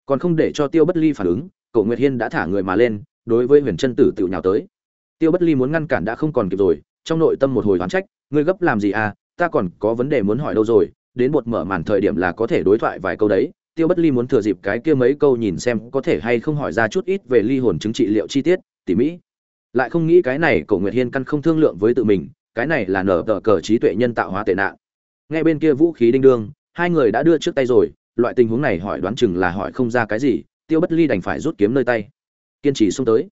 Còn không để cho tiêu bất ly phản ứng cầu nguyệt hiên đã thả người mà lên, đối với huyền chân tử tự nhào tới. Tiêu bất ly muốn ngăn cản đã không còn kịp rồi trong nội tâm một hồi oán trách, ngươi gấp làm gì à? Ta còn có vấn đề muốn hỏi đâu rồi? Đến bột mở màn thời điểm là có thể đối thoại vài câu đấy. Tiêu bất ly muốn thừa dịp cái kia mấy câu nhìn xem có thể hay không hỏi ra chút ít về ly hồn chứng trị liệu chi tiết, tỉ mỹ lại không nghĩ cái này cổ nguyệt hiên căn không thương lượng với tự mình, cái này là nở tờ cờ trí tuệ nhân tạo hóa tệ nạn. Ngay bên kia vũ khí đinh đương, hai người đã đưa trước tay rồi, loại tình huống này hỏi đoán chừng là hỏi không ra cái gì, tiêu bất ly đành phải rút kiếm nơi tay. Kiên trì xông tới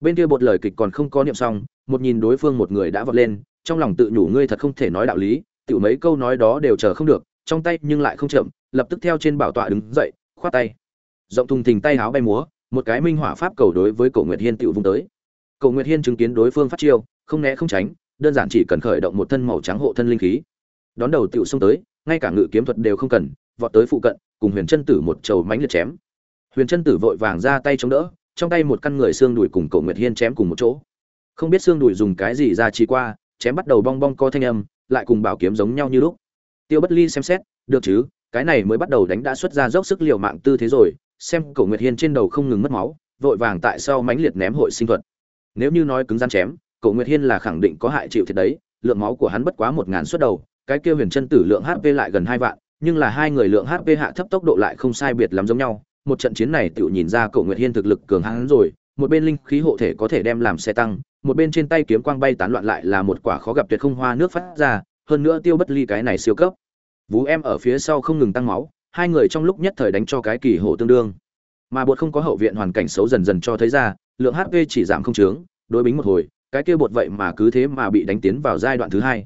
bên kia bột lời kịch còn không có niệm xong, một nhìn đối phương một người đã vọt lên, trong lòng tự nhủ ngươi thật không thể nói đạo lý, tiểu mấy câu nói đó đều chờ không được, trong tay nhưng lại không chậm, lập tức theo trên bảo tọa đứng dậy, khoát tay. Rộng thùng thình tay háo bay múa, một cái minh hỏa pháp cầu đối với cổ nguyệt hiên tiểu vung tới. Cổ nguyệt hiên chứng kiến đối phương phát chiêu, không né không tránh, đơn giản chỉ cần khởi động một thân màu trắng hộ thân linh khí. Đón đầu tiểu xông tới, ngay cả ngự kiếm thuật đều không cần, vọt tới phụ cận, cùng huyền chân tử một trầu mánh liệt chém. Huyền chân tử vội vàng ra tay chống đỡ trong tay một căn người xương đùi cùng cổ nguyệt hiên chém cùng một chỗ. Không biết xương đùi dùng cái gì ra chi qua, chém bắt đầu bong bong co thanh âm, lại cùng bảo kiếm giống nhau như lúc. Tiêu bất ly xem xét, được chứ, cái này mới bắt đầu đánh đã xuất ra dốc sức liều mạng tư thế rồi, xem cổ nguyệt hiên trên đầu không ngừng mất máu, vội vàng tại sau mánh liệt ném hội sinh thuật. Nếu như nói cứng rắn chém, cổ nguyệt hiên là khẳng định có hại chịu thiệt đấy, lượng máu của hắn bất quá một ngàn suất đầu, cái kia huyền chân tử lượng hp lại gần hai vạn, nhưng là hai người lượng hp hạ thấp tốc độ lại không sai biệt lắm giống nhau một trận chiến này tựu nhìn ra cậu nguyệt hiên thực lực cường hãn rồi, một bên linh khí hộ thể có thể đem làm xe tăng, một bên trên tay kiếm quang bay tán loạn lại là một quả khó gặp tuyệt không hoa nước phát ra, hơn nữa tiêu bất ly cái này siêu cấp. Vú em ở phía sau không ngừng tăng máu, hai người trong lúc nhất thời đánh cho cái kỳ hộ tương đương. Mà bột không có hậu viện hoàn cảnh xấu dần dần cho thấy ra, lượng hp chỉ giảm không trướng đối bính một hồi, cái kia bột vậy mà cứ thế mà bị đánh tiến vào giai đoạn thứ hai.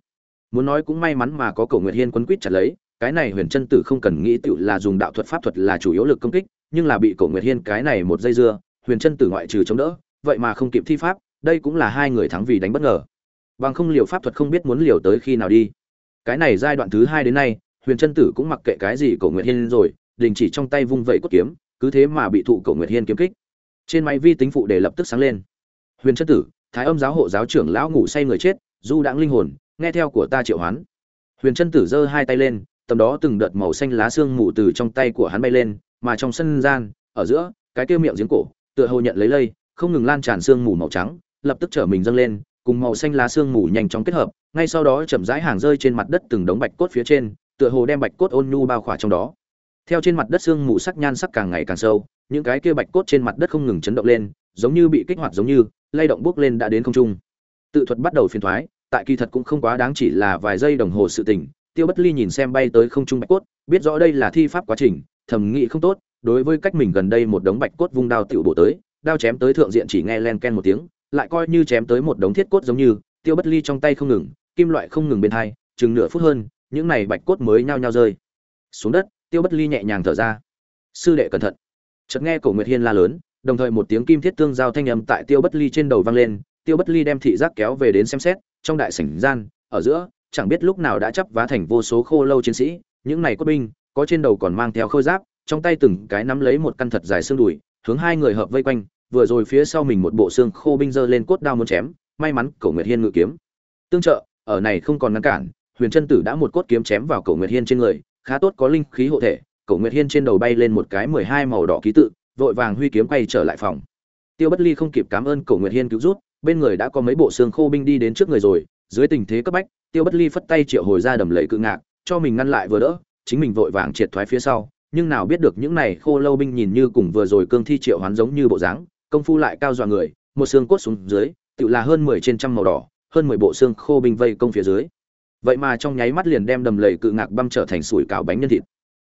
Muốn nói cũng may mắn mà có cổ nguyệt hiên quấn quýt chặt lấy, cái này huyền chân tử không cần nghĩ tựu là dùng đạo thuật pháp thuật là chủ yếu lực công kích nhưng là bị cổ nguyệt hiên cái này một dây dưa, huyền chân tử ngoại trừ chống đỡ, vậy mà không kịp thi pháp, đây cũng là hai người thắng vì đánh bất ngờ. Bằng không liều pháp thuật không biết muốn liều tới khi nào đi. Cái này giai đoạn thứ hai đến nay, huyền chân tử cũng mặc kệ cái gì cổ nguyệt hiên rồi, đình chỉ trong tay vung vẩy cốt kiếm, cứ thế mà bị thụ cổ nguyệt hiên kiếm kích. Trên máy vi tính phụ đề lập tức sáng lên. Huyền chân tử, thái âm giáo hộ giáo trưởng lão ngủ say người chết, du đãng linh hồn, nghe theo của ta triệu hoán. Huyền chân tử giơ hai tay lên, tầm đó từng đợt màu xanh lá xương mù từ trong tay của hắn bay lên mà trong sân gian, ở giữa, cái kia miệng giếng cổ, tựa hồ nhận lấy lây, không ngừng lan tràn xương mù màu trắng, lập tức trở mình dâng lên, cùng màu xanh lá xương mù nhanh chóng kết hợp, ngay sau đó chậm rãi hàng rơi trên mặt đất từng đống bạch cốt phía trên, tựa hồ đem bạch cốt ôn nhu bao khỏa trong đó. Theo trên mặt đất xương mù sắc nhan sắc càng ngày càng sâu, những cái kia bạch cốt trên mặt đất không ngừng chấn động lên, giống như bị kích hoạt giống như, lay động bước lên đã đến không trung. Tự thuật bắt đầu phiền thoái, tại kỳ thật cũng không quá đáng chỉ là vài giây đồng hồ sự tình tiêu bất ly nhìn xem bay tới không trung bạch cốt, biết rõ đây là thi pháp quá trình thẩm nghị không tốt, đối với cách mình gần đây một đống bạch cốt vung đao tựu bổ tới, đao chém tới thượng diện chỉ nghe len ken một tiếng, lại coi như chém tới một đống thiết cốt giống như, tiêu bất ly trong tay không ngừng, kim loại không ngừng bên hai, chừng nửa phút hơn, những này bạch cốt mới nhao nhao rơi. Xuống đất, tiêu bất ly nhẹ nhàng thở ra. Sư đệ cẩn thận. Chợt nghe cổ nguyệt hiên la lớn, đồng thời một tiếng kim thiết tương giao thanh âm tại tiêu bất ly trên đầu vang lên, tiêu bất ly đem thị giác kéo về đến xem xét, trong đại sảnh gian, ở giữa chẳng biết lúc nào đã chấp vá thành vô số khô lâu chiến sĩ, những này cốt binh, có trên đầu còn mang theo khôi giáp, trong tay từng cái nắm lấy một căn thật dài xương đùi, hướng hai người hợp vây quanh, vừa rồi phía sau mình một bộ xương khô binh giơ lên cốt đao muốn chém, may mắn cổ nguyệt hiên ngự kiếm. Tương trợ, ở này không còn ngăn cản, huyền Trân tử đã một cốt kiếm chém vào cổ nguyệt hiên trên người, khá tốt có linh khí hộ thể, cổ nguyệt hiên trên đầu bay lên một cái mười hai màu đỏ ký tự, vội vàng huy kiếm quay trở lại phòng. Tiêu bất ly không kịp cảm ơn cổ nguyệt hiên cứu rút bên người đã có mấy bộ xương khô binh đi đến trước người rồi, dưới tình thế cấp bách tiêu bất ly phất tay triệu hồi ra đầm lầy cự ngạc, cho mình ngăn lại vừa đỡ, chính mình vội vàng triệt thoái phía sau. Nhưng nào biết được những này khô lâu binh nhìn như cùng vừa rồi cương thi triệu hoán giống như bộ dáng, công phu lại cao dọa người, một xương cốt xuống dưới tự là hơn mười trên trăm màu đỏ, hơn mười bộ xương khô binh vây công phía dưới. Vậy mà trong nháy mắt liền đem đầm lầy cự ngạc băm trở thành sủi cảo bánh nhân thịt.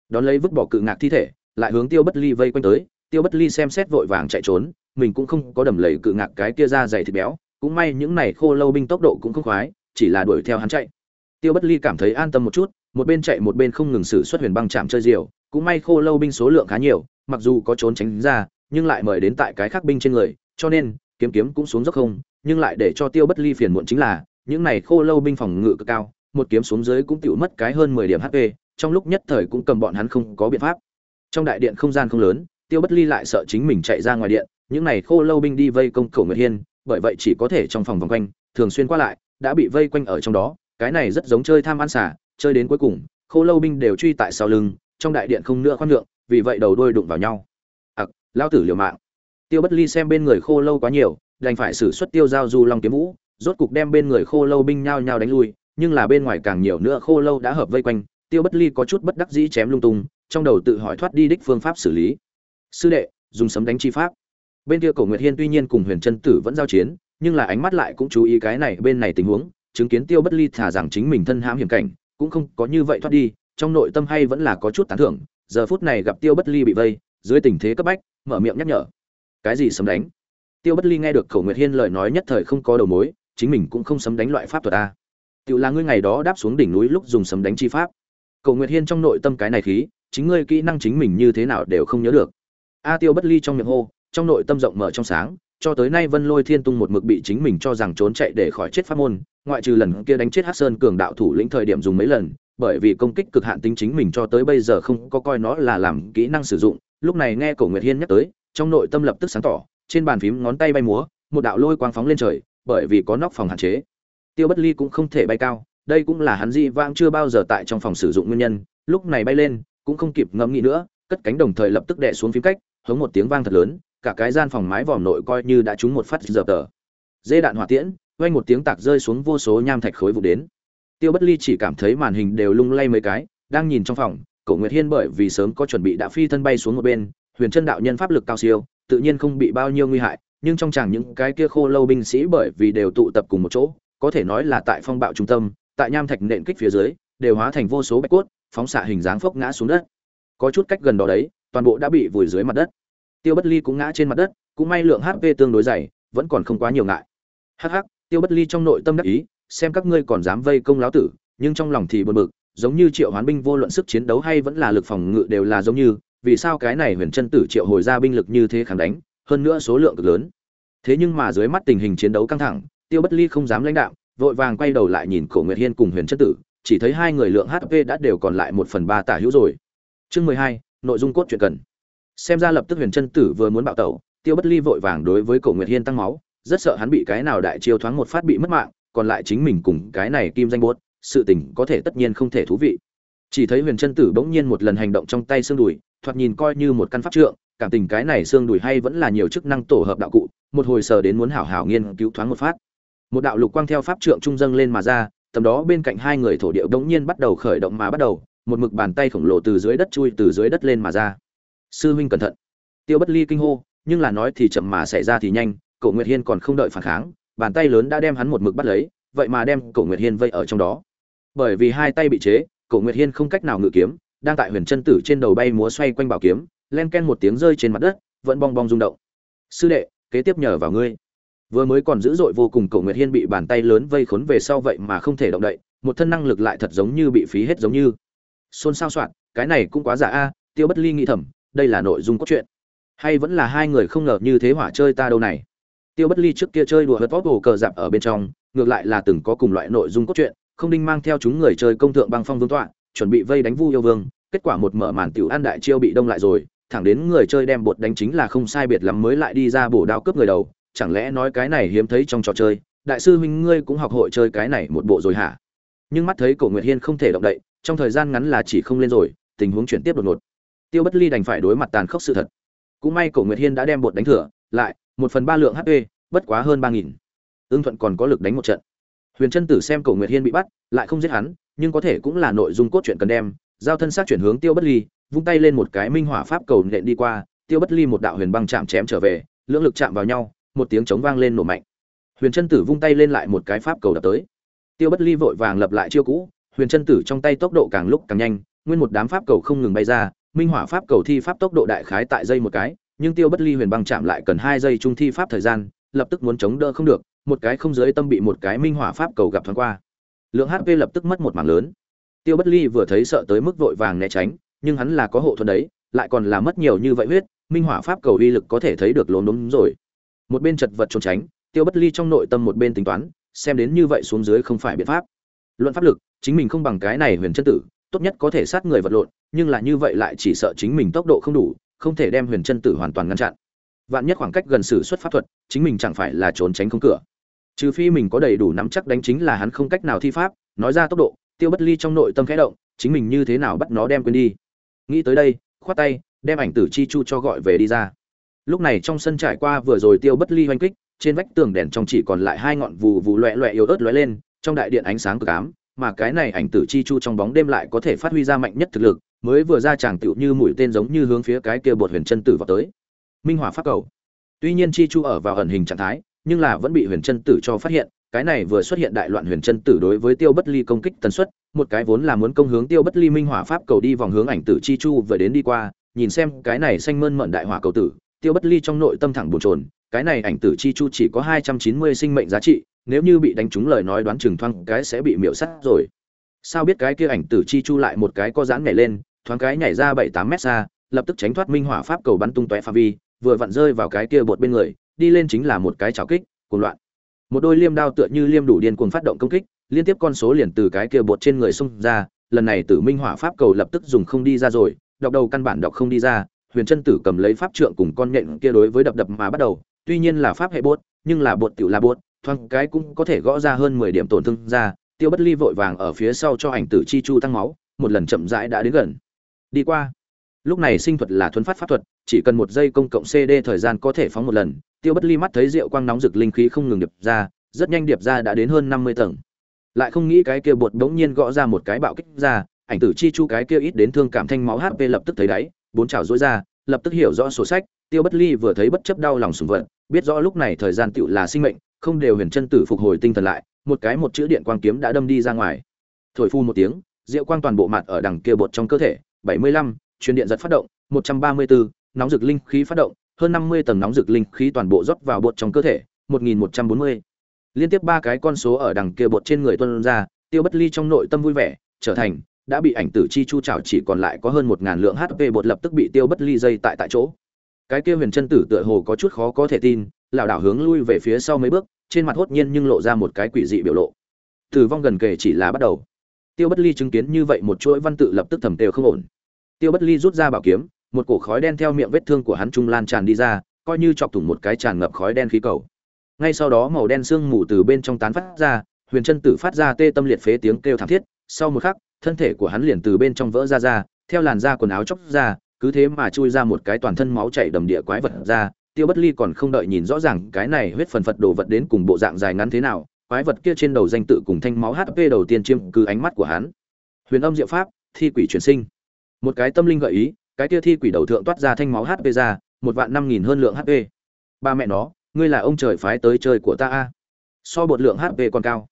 Đón lấy vứt bỏ cự ngạc thi thể, lại hướng tiêu bất ly vây quanh tới. Tiêu bất ly xem xét vội vàng chạy trốn, mình cũng không có đầm lầy cự ngạc cái kia ra dày thịt béo, cũng may những này khô lâu binh tốc độ cũng không khoái chỉ là đuổi theo hắn chạy. Tiêu bất ly cảm thấy an tâm một chút, một bên chạy một bên không ngừng xử xuất huyền băng chạm chơi diều, cũng may khô lâu binh số lượng khá nhiều, mặc dù có trốn tránh ra, nhưng lại mời đến tại cái khác binh trên người, cho nên, kiếm kiếm cũng xuống dốc không, nhưng lại để cho tiêu bất ly phiền muộn chính là, những này khô lâu binh phòng ngự cực cao, một kiếm xuống dưới cũng tiểu mất cái hơn mười điểm hp trong lúc nhất thời cũng cầm bọn hắn không có biện pháp. Trong đại điện không gian không lớn, tiêu bất ly lại sợ chính mình chạy ra ngoài điện, những này khô lâu binh đi vây công cổ nguyệt hiên, bởi vậy chỉ có thể trong phòng vòng quanh, thường xuyên qua lại đã bị vây quanh ở trong đó, cái này rất giống chơi tham ăn xả chơi đến cuối cùng, khô lâu binh đều truy tại sau lưng, trong đại điện không nữa khoan lượng vì vậy đầu đôi đụng vào nhau. Ặc lao tử liều mạng. Tiêu bất ly xem bên người khô lâu quá nhiều, đành phải sử xuất tiêu giao du long kiếm vũ, rốt cục đem bên người khô lâu binh nhao nhao đánh lui, nhưng là bên ngoài càng nhiều nữa khô lâu đã hợp vây quanh, tiêu bất ly có chút bất đắc dĩ chém lung tung, trong đầu tự hỏi thoát đi đích phương pháp xử lý. Sư đệ, dùng sấm đánh chi pháp. Bên kia cổ nguyệt hiên tuy nhiên cùng huyền chân tử vẫn giao chiến nhưng là ánh mắt lại cũng chú ý cái này bên này tình huống, chứng kiến tiêu bất ly thả rằng chính mình thân hãm hiểm cảnh, cũng không có như vậy thoát đi, trong nội tâm hay vẫn là có chút tán thưởng, giờ phút này gặp tiêu bất ly bị vây, dưới tình thế cấp bách, mở miệng nhắc nhở. Cái gì sấm đánh? Tiêu bất ly nghe được khẩu nguyệt hiên lời nói nhất thời không có đầu mối, chính mình cũng không sấm đánh loại pháp thuật a. Tự là ngươi ngày đó đáp xuống đỉnh núi lúc dùng sấm đánh chi pháp. Cầu nguyệt hiên trong nội tâm cái này khí, chính ngươi kỹ năng chính mình như thế nào đều không nhớ được. A tiêu bất ly trong miệng hô, trong nội tâm rộng mở trong sáng cho tới nay vân lôi thiên tung một mực bị chính mình cho rằng trốn chạy để khỏi chết pháp môn, ngoại trừ lần kia đánh chết hát sơn cường đạo thủ lĩnh thời điểm dùng mấy lần, bởi vì công kích cực hạn tính chính mình cho tới bây giờ không có coi nó là làm kỹ năng sử dụng, lúc này nghe cổ nguyệt hiên nhắc tới, trong nội tâm lập tức sáng tỏ, trên bàn phím ngón tay bay múa, một đạo lôi quang phóng lên trời, bởi vì có nóc phòng hạn chế. Tiêu bất ly cũng không thể bay cao, đây cũng là hắn di vãng chưa bao giờ tại trong phòng sử dụng nguyên nhân, lúc này bay lên, cũng không kịp ngẫm nghĩ nữa, cất cánh đồng thời lập tức đè xuống phím cách, hống một tiếng vang thật lớn cả cái gian phòng mái vòm nội coi như đã trúng một phát dập tờ. Dê đạn hỏa tiễn, vang một tiếng tạc rơi xuống vô số nham thạch khối vụ đến. Tiêu bất ly chỉ cảm thấy màn hình đều lung lay mấy cái, đang nhìn trong phòng, cổ nguyệt hiên bởi vì sớm có chuẩn bị đã phi thân bay xuống một bên, huyền chân đạo nhân pháp lực cao siêu, tự nhiên không bị bao nhiêu nguy hại, nhưng trong chàng những cái kia khô lâu binh sĩ bởi vì đều tụ tập cùng một chỗ, có thể nói là tại phong bạo trung tâm, tại nham thạch nện kích phía dưới, đều hóa thành vô số bạch cốt, phóng xạ hình dáng phốc ngã xuống đất. Có chút cách gần đó đấy, toàn bộ đã bị vùi dưới mặt đất tiêu bất ly cũng ngã trên mặt đất, cũng may lượng hp tương đối dày, vẫn còn không quá nhiều ngại. Hắc hắc, tiêu bất ly trong nội tâm đắc ý, xem các ngươi còn dám vây công lão tử, nhưng trong lòng thì buồn bực, giống như triệu hoán binh vô luận sức chiến đấu hay vẫn là lực phòng ngự đều là giống như, vì sao cái này huyền chân tử triệu hồi ra binh lực như thế kháng đánh, hơn nữa số lượng cực lớn. Thế nhưng mà dưới mắt tình hình chiến đấu căng thẳng, tiêu bất ly không dám lãnh đạo, vội vàng quay đầu lại nhìn cổ nguyệt hiên cùng huyền chân tử, chỉ thấy hai người lượng hp đã đều còn lại một phần ba tả hữu rồi. Chương mười hai, nội dung cốt truyện cần xem ra lập tức huyền chân tử vừa muốn bạo tẩu, tiêu bất ly vội vàng đối với cổ nguyệt hiên tăng máu, rất sợ hắn bị cái nào đại chiêu thoáng một phát bị mất mạng, còn lại chính mình cùng cái này kim danh bốt sự tình có thể tất nhiên không thể thú vị. Chỉ thấy huyền chân tử bỗng nhiên một lần hành động trong tay xương đùi, thoạt nhìn coi như một căn pháp trượng, cảm tình cái này xương đùi hay vẫn là nhiều chức năng tổ hợp đạo cụ, một hồi sờ đến muốn hảo hảo nghiên cứu thoáng một phát. Một đạo lục quang theo pháp trượng trung dâng lên mà ra, tầm đó bên cạnh hai người thổ điệu bỗng nhiên bắt đầu khởi động mà bắt đầu, một mực bàn tay khổng lồ từ dưới đất chui từ dưới đất lên mà ra sư huynh cẩn thận. Tiêu bất ly kinh hô, nhưng là nói thì chậm mà xảy ra thì nhanh cậu nguyệt hiên còn không đợi phản kháng, bàn tay lớn đã đem hắn một mực bắt lấy, vậy mà đem cậu nguyệt hiên vây ở trong đó. Bởi vì hai tay bị chế cậu nguyệt hiên không cách nào ngự kiếm, đang tại huyền chân tử trên đầu bay múa xoay quanh bảo kiếm, len ken một tiếng rơi trên mặt đất, vẫn bong bong rung động. Sư đệ, kế tiếp nhờ vào ngươi. Vừa mới còn dữ dội vô cùng cậu nguyệt hiên bị bàn tay lớn vây khốn về sau vậy mà không thể động đậy, một thân năng lực lại thật giống như bị phí hết giống như. Xôn xao soạn, cái này cũng quá giả a, tiêu bất ly nghĩ thầm đây là nội dung cốt truyện. Hay vẫn là hai người không ngờ như thế hỏa chơi ta đâu này. Tiêu bất ly trước kia chơi đùa hớt vót hồ cờ dạp ở bên trong, ngược lại là từng có cùng loại nội dung cốt truyện, không đinh mang theo chúng người chơi công thượng băng phong vương tọa, chuẩn bị vây đánh vu yêu vương, kết quả một mở màn tiểu an đại chiêu bị đông lại rồi, thẳng đến người chơi đem bột đánh chính là không sai biệt lắm mới lại đi ra bổ đao cướp người đầu, chẳng lẽ nói cái này hiếm thấy trong trò chơi, đại sư huynh ngươi cũng học hội chơi cái này một bộ rồi hả? Nhưng mắt thấy cổ nguyệt hiên không thể động đậy, trong thời gian ngắn là chỉ không lên rồi, tình huống chuyển tiếp đột ngột tiêu bất ly đành phải đối mặt tàn khốc sự thật. Cũng may cổ nguyệt hiên đã đem bột đánh thừa, lại, một phần ba lượng hp bất quá hơn ba nghìn. Ưng thuận còn có lực đánh một trận. Huyền trân tử xem cổ nguyệt hiên bị bắt, lại không giết hắn, nhưng có thể cũng là nội dung cốt truyện cần đem. Giao thân xác chuyển hướng tiêu bất ly, vung tay lên một cái minh hỏa pháp cầu nện đi qua, tiêu bất ly một đạo huyền băng chạm chém trở về, lưỡng lực chạm vào nhau, một tiếng chống vang lên nổ mạnh. Huyền chân tử vung tay lên lại một cái pháp cầu đập tới. Tiêu bất ly vội vàng lập lại chiêu cũ, huyền chân tử trong tay tốc độ càng lúc càng nhanh, nguyên một đám pháp cầu không ngừng bay ra minh hỏa pháp cầu thi pháp tốc độ đại khái tại dây một cái, nhưng tiêu bất ly huyền băng chạm lại cần hai giây trung thi pháp thời gian, lập tức muốn chống đỡ không được, một cái không dưới tâm bị một cái minh hỏa pháp cầu gặp thoáng qua. Lượng hp lập tức mất một mảng lớn. Tiêu bất ly vừa thấy sợ tới mức vội vàng né tránh, nhưng hắn là có hộ thuận đấy, lại còn là mất nhiều như vậy huyết, minh hỏa pháp cầu uy lực có thể thấy được lốm đốm rồi. Một bên chật vật trốn tránh, tiêu bất ly trong nội tâm một bên tính toán, xem đến như vậy xuống dưới không phải biện pháp. Luận pháp lực, chính mình không bằng cái này huyền chân tử tốt nhất có thể sát người vật lộn, nhưng là như vậy lại chỉ sợ chính mình tốc độ không đủ, không thể đem huyền chân tử hoàn toàn ngăn chặn. Vạn nhất khoảng cách gần xử xuất pháp thuật, chính mình chẳng phải là trốn tránh không cửa. Trừ phi mình có đầy đủ nắm chắc đánh chính là hắn không cách nào thi pháp, nói ra tốc độ, tiêu bất ly trong nội tâm khẽ động, chính mình như thế nào bắt nó đem quên đi. Nghĩ tới đây, khoát tay, đem ảnh tử chi chu cho gọi về đi ra. Lúc này trong sân trải qua vừa rồi tiêu bất ly hoanh kích, trên vách tường đèn trong chỉ còn lại hai ngọn vù vù loẹ loẹ yếu ớt lóe lên, trong đại điện ánh sáng cực ám mà cái này ảnh tử chi chu trong bóng đêm lại có thể phát huy ra mạnh nhất thực lực, mới vừa ra chàng tựu như mũi tên giống như hướng phía cái kia bột huyền chân tử vào tới. Minh hỏa pháp cầu. Tuy nhiên chi chu ở vào ẩn hình trạng thái, nhưng là vẫn bị huyền chân tử cho phát hiện, cái này vừa xuất hiện đại loạn huyền chân tử đối với tiêu bất ly công kích tần suất, một cái vốn là muốn công hướng tiêu bất ly minh hỏa pháp cầu đi vòng hướng ảnh tử chi chu vừa đến đi qua, nhìn xem cái này xanh mơn mận đại hỏa cầu tử, tiêu bất ly trong nội tâm thẳng bồn trồn cái này ảnh tử chi chu chỉ có hai trăm chín mươi sinh mệnh giá trị nếu như bị đánh trúng lời nói đoán chừng thoáng cái sẽ bị miễu sắt rồi. Sao biết cái kia ảnh tử chi chu lại một cái có dáng nhảy lên, thoáng cái nhảy ra bảy tám mét xa, lập tức tránh thoát minh hỏa pháp cầu bắn tung tóe phạm vi, vừa vặn rơi vào cái kia bột bên người, đi lên chính là một cái chảo kích, cuồng loạn. Một đôi liêm đao tựa như liêm đủ điên cuồng phát động công kích, liên tiếp con số liền từ cái kia bột trên người xung ra, lần này tử minh hỏa pháp cầu lập tức dùng không đi ra rồi đọc đầu căn bản đọc không đi ra, huyền chân tử cầm lấy pháp trượng cùng con nhện kia đối với đập đập mà bắt đầu, tuy nhiên là pháp hệ bột, nhưng là bột tiểu là bột thoáng cái cũng có thể gõ ra hơn mười điểm tổn thương ra, tiêu bất ly vội vàng ở phía sau cho ảnh tử chi chu tăng máu, một lần chậm rãi đã đến gần. Đi qua. Lúc này sinh thuật là thuần phát pháp thuật, chỉ cần một giây công cộng cd thời gian có thể phóng một lần, tiêu bất ly mắt thấy rượu quang nóng rực linh khí không ngừng điệp ra, rất nhanh điệp ra đã đến hơn năm mươi tầng. Lại không nghĩ cái kia bột bỗng nhiên gõ ra một cái bạo kích ra, ảnh tử chi chu cái kia ít đến thương cảm thanh máu hp lập tức thấy đáy, bốn chảo rũa ra, lập tức hiểu rõ sổ sách, tiêu bất ly vừa thấy bất chấp đau lòng sùng vận biết rõ lúc này thời gian tựu là sinh mệnh không đều huyền chân tử phục hồi tinh thần lại một cái một chữ điện quang kiếm đã đâm đi ra ngoài thổi phu một tiếng diệu quang toàn bộ mặt ở đằng kia bột trong cơ thể 75, truyền điện giật phát động 134, nóng rực linh khí phát động hơn 50 tầng nóng rực linh khí toàn bộ rót vào bột trong cơ thể 1140. liên tiếp ba cái con số ở đằng kia bột trên người tuôn ra tiêu bất ly trong nội tâm vui vẻ trở thành đã bị ảnh tử chi chu chảo chỉ còn lại có hơn một ngàn lượng hp bột lập tức bị tiêu bất ly dây tại tại chỗ cái kia huyền chân tử tựa hồ có chút khó có thể tin lảo đảo hướng lui về phía sau mấy bước, trên mặt hốt nhiên nhưng lộ ra một cái quỷ dị biểu lộ. Tử vong gần kề chỉ là bắt đầu. Tiêu bất ly chứng kiến như vậy một chuỗi văn tự lập tức thầm tều không ổn. Tiêu bất ly rút ra bảo kiếm, một cổ khói đen theo miệng vết thương của hắn trung lan tràn đi ra, coi như chọc thủng một cái tràn ngập khói đen khí cầu. Ngay sau đó màu đen sương mù từ bên trong tán phát ra, huyền chân tử phát ra tê tâm liệt phế tiếng kêu thảm thiết, sau một khắc, thân thể của hắn liền từ bên trong vỡ ra ra, theo làn da quần áo chóc ra, cứ thế mà chui ra một cái toàn thân máu chảy đầm địa quái vật ra tiêu bất ly còn không đợi nhìn rõ ràng cái này huyết phần phật đồ vật đến cùng bộ dạng dài ngắn thế nào, quái vật kia trên đầu danh tự cùng thanh máu hp đầu tiên chiêm cứ ánh mắt của hắn. Huyền âm diệu pháp, thi quỷ chuyển sinh. Một cái tâm linh gợi ý, cái kia thi quỷ đầu thượng toát ra thanh máu hp ra, một vạn năm nghìn hơn lượng hp ba mẹ nó, ngươi là ông trời phái tới chơi của ta a. So bột lượng hp còn cao.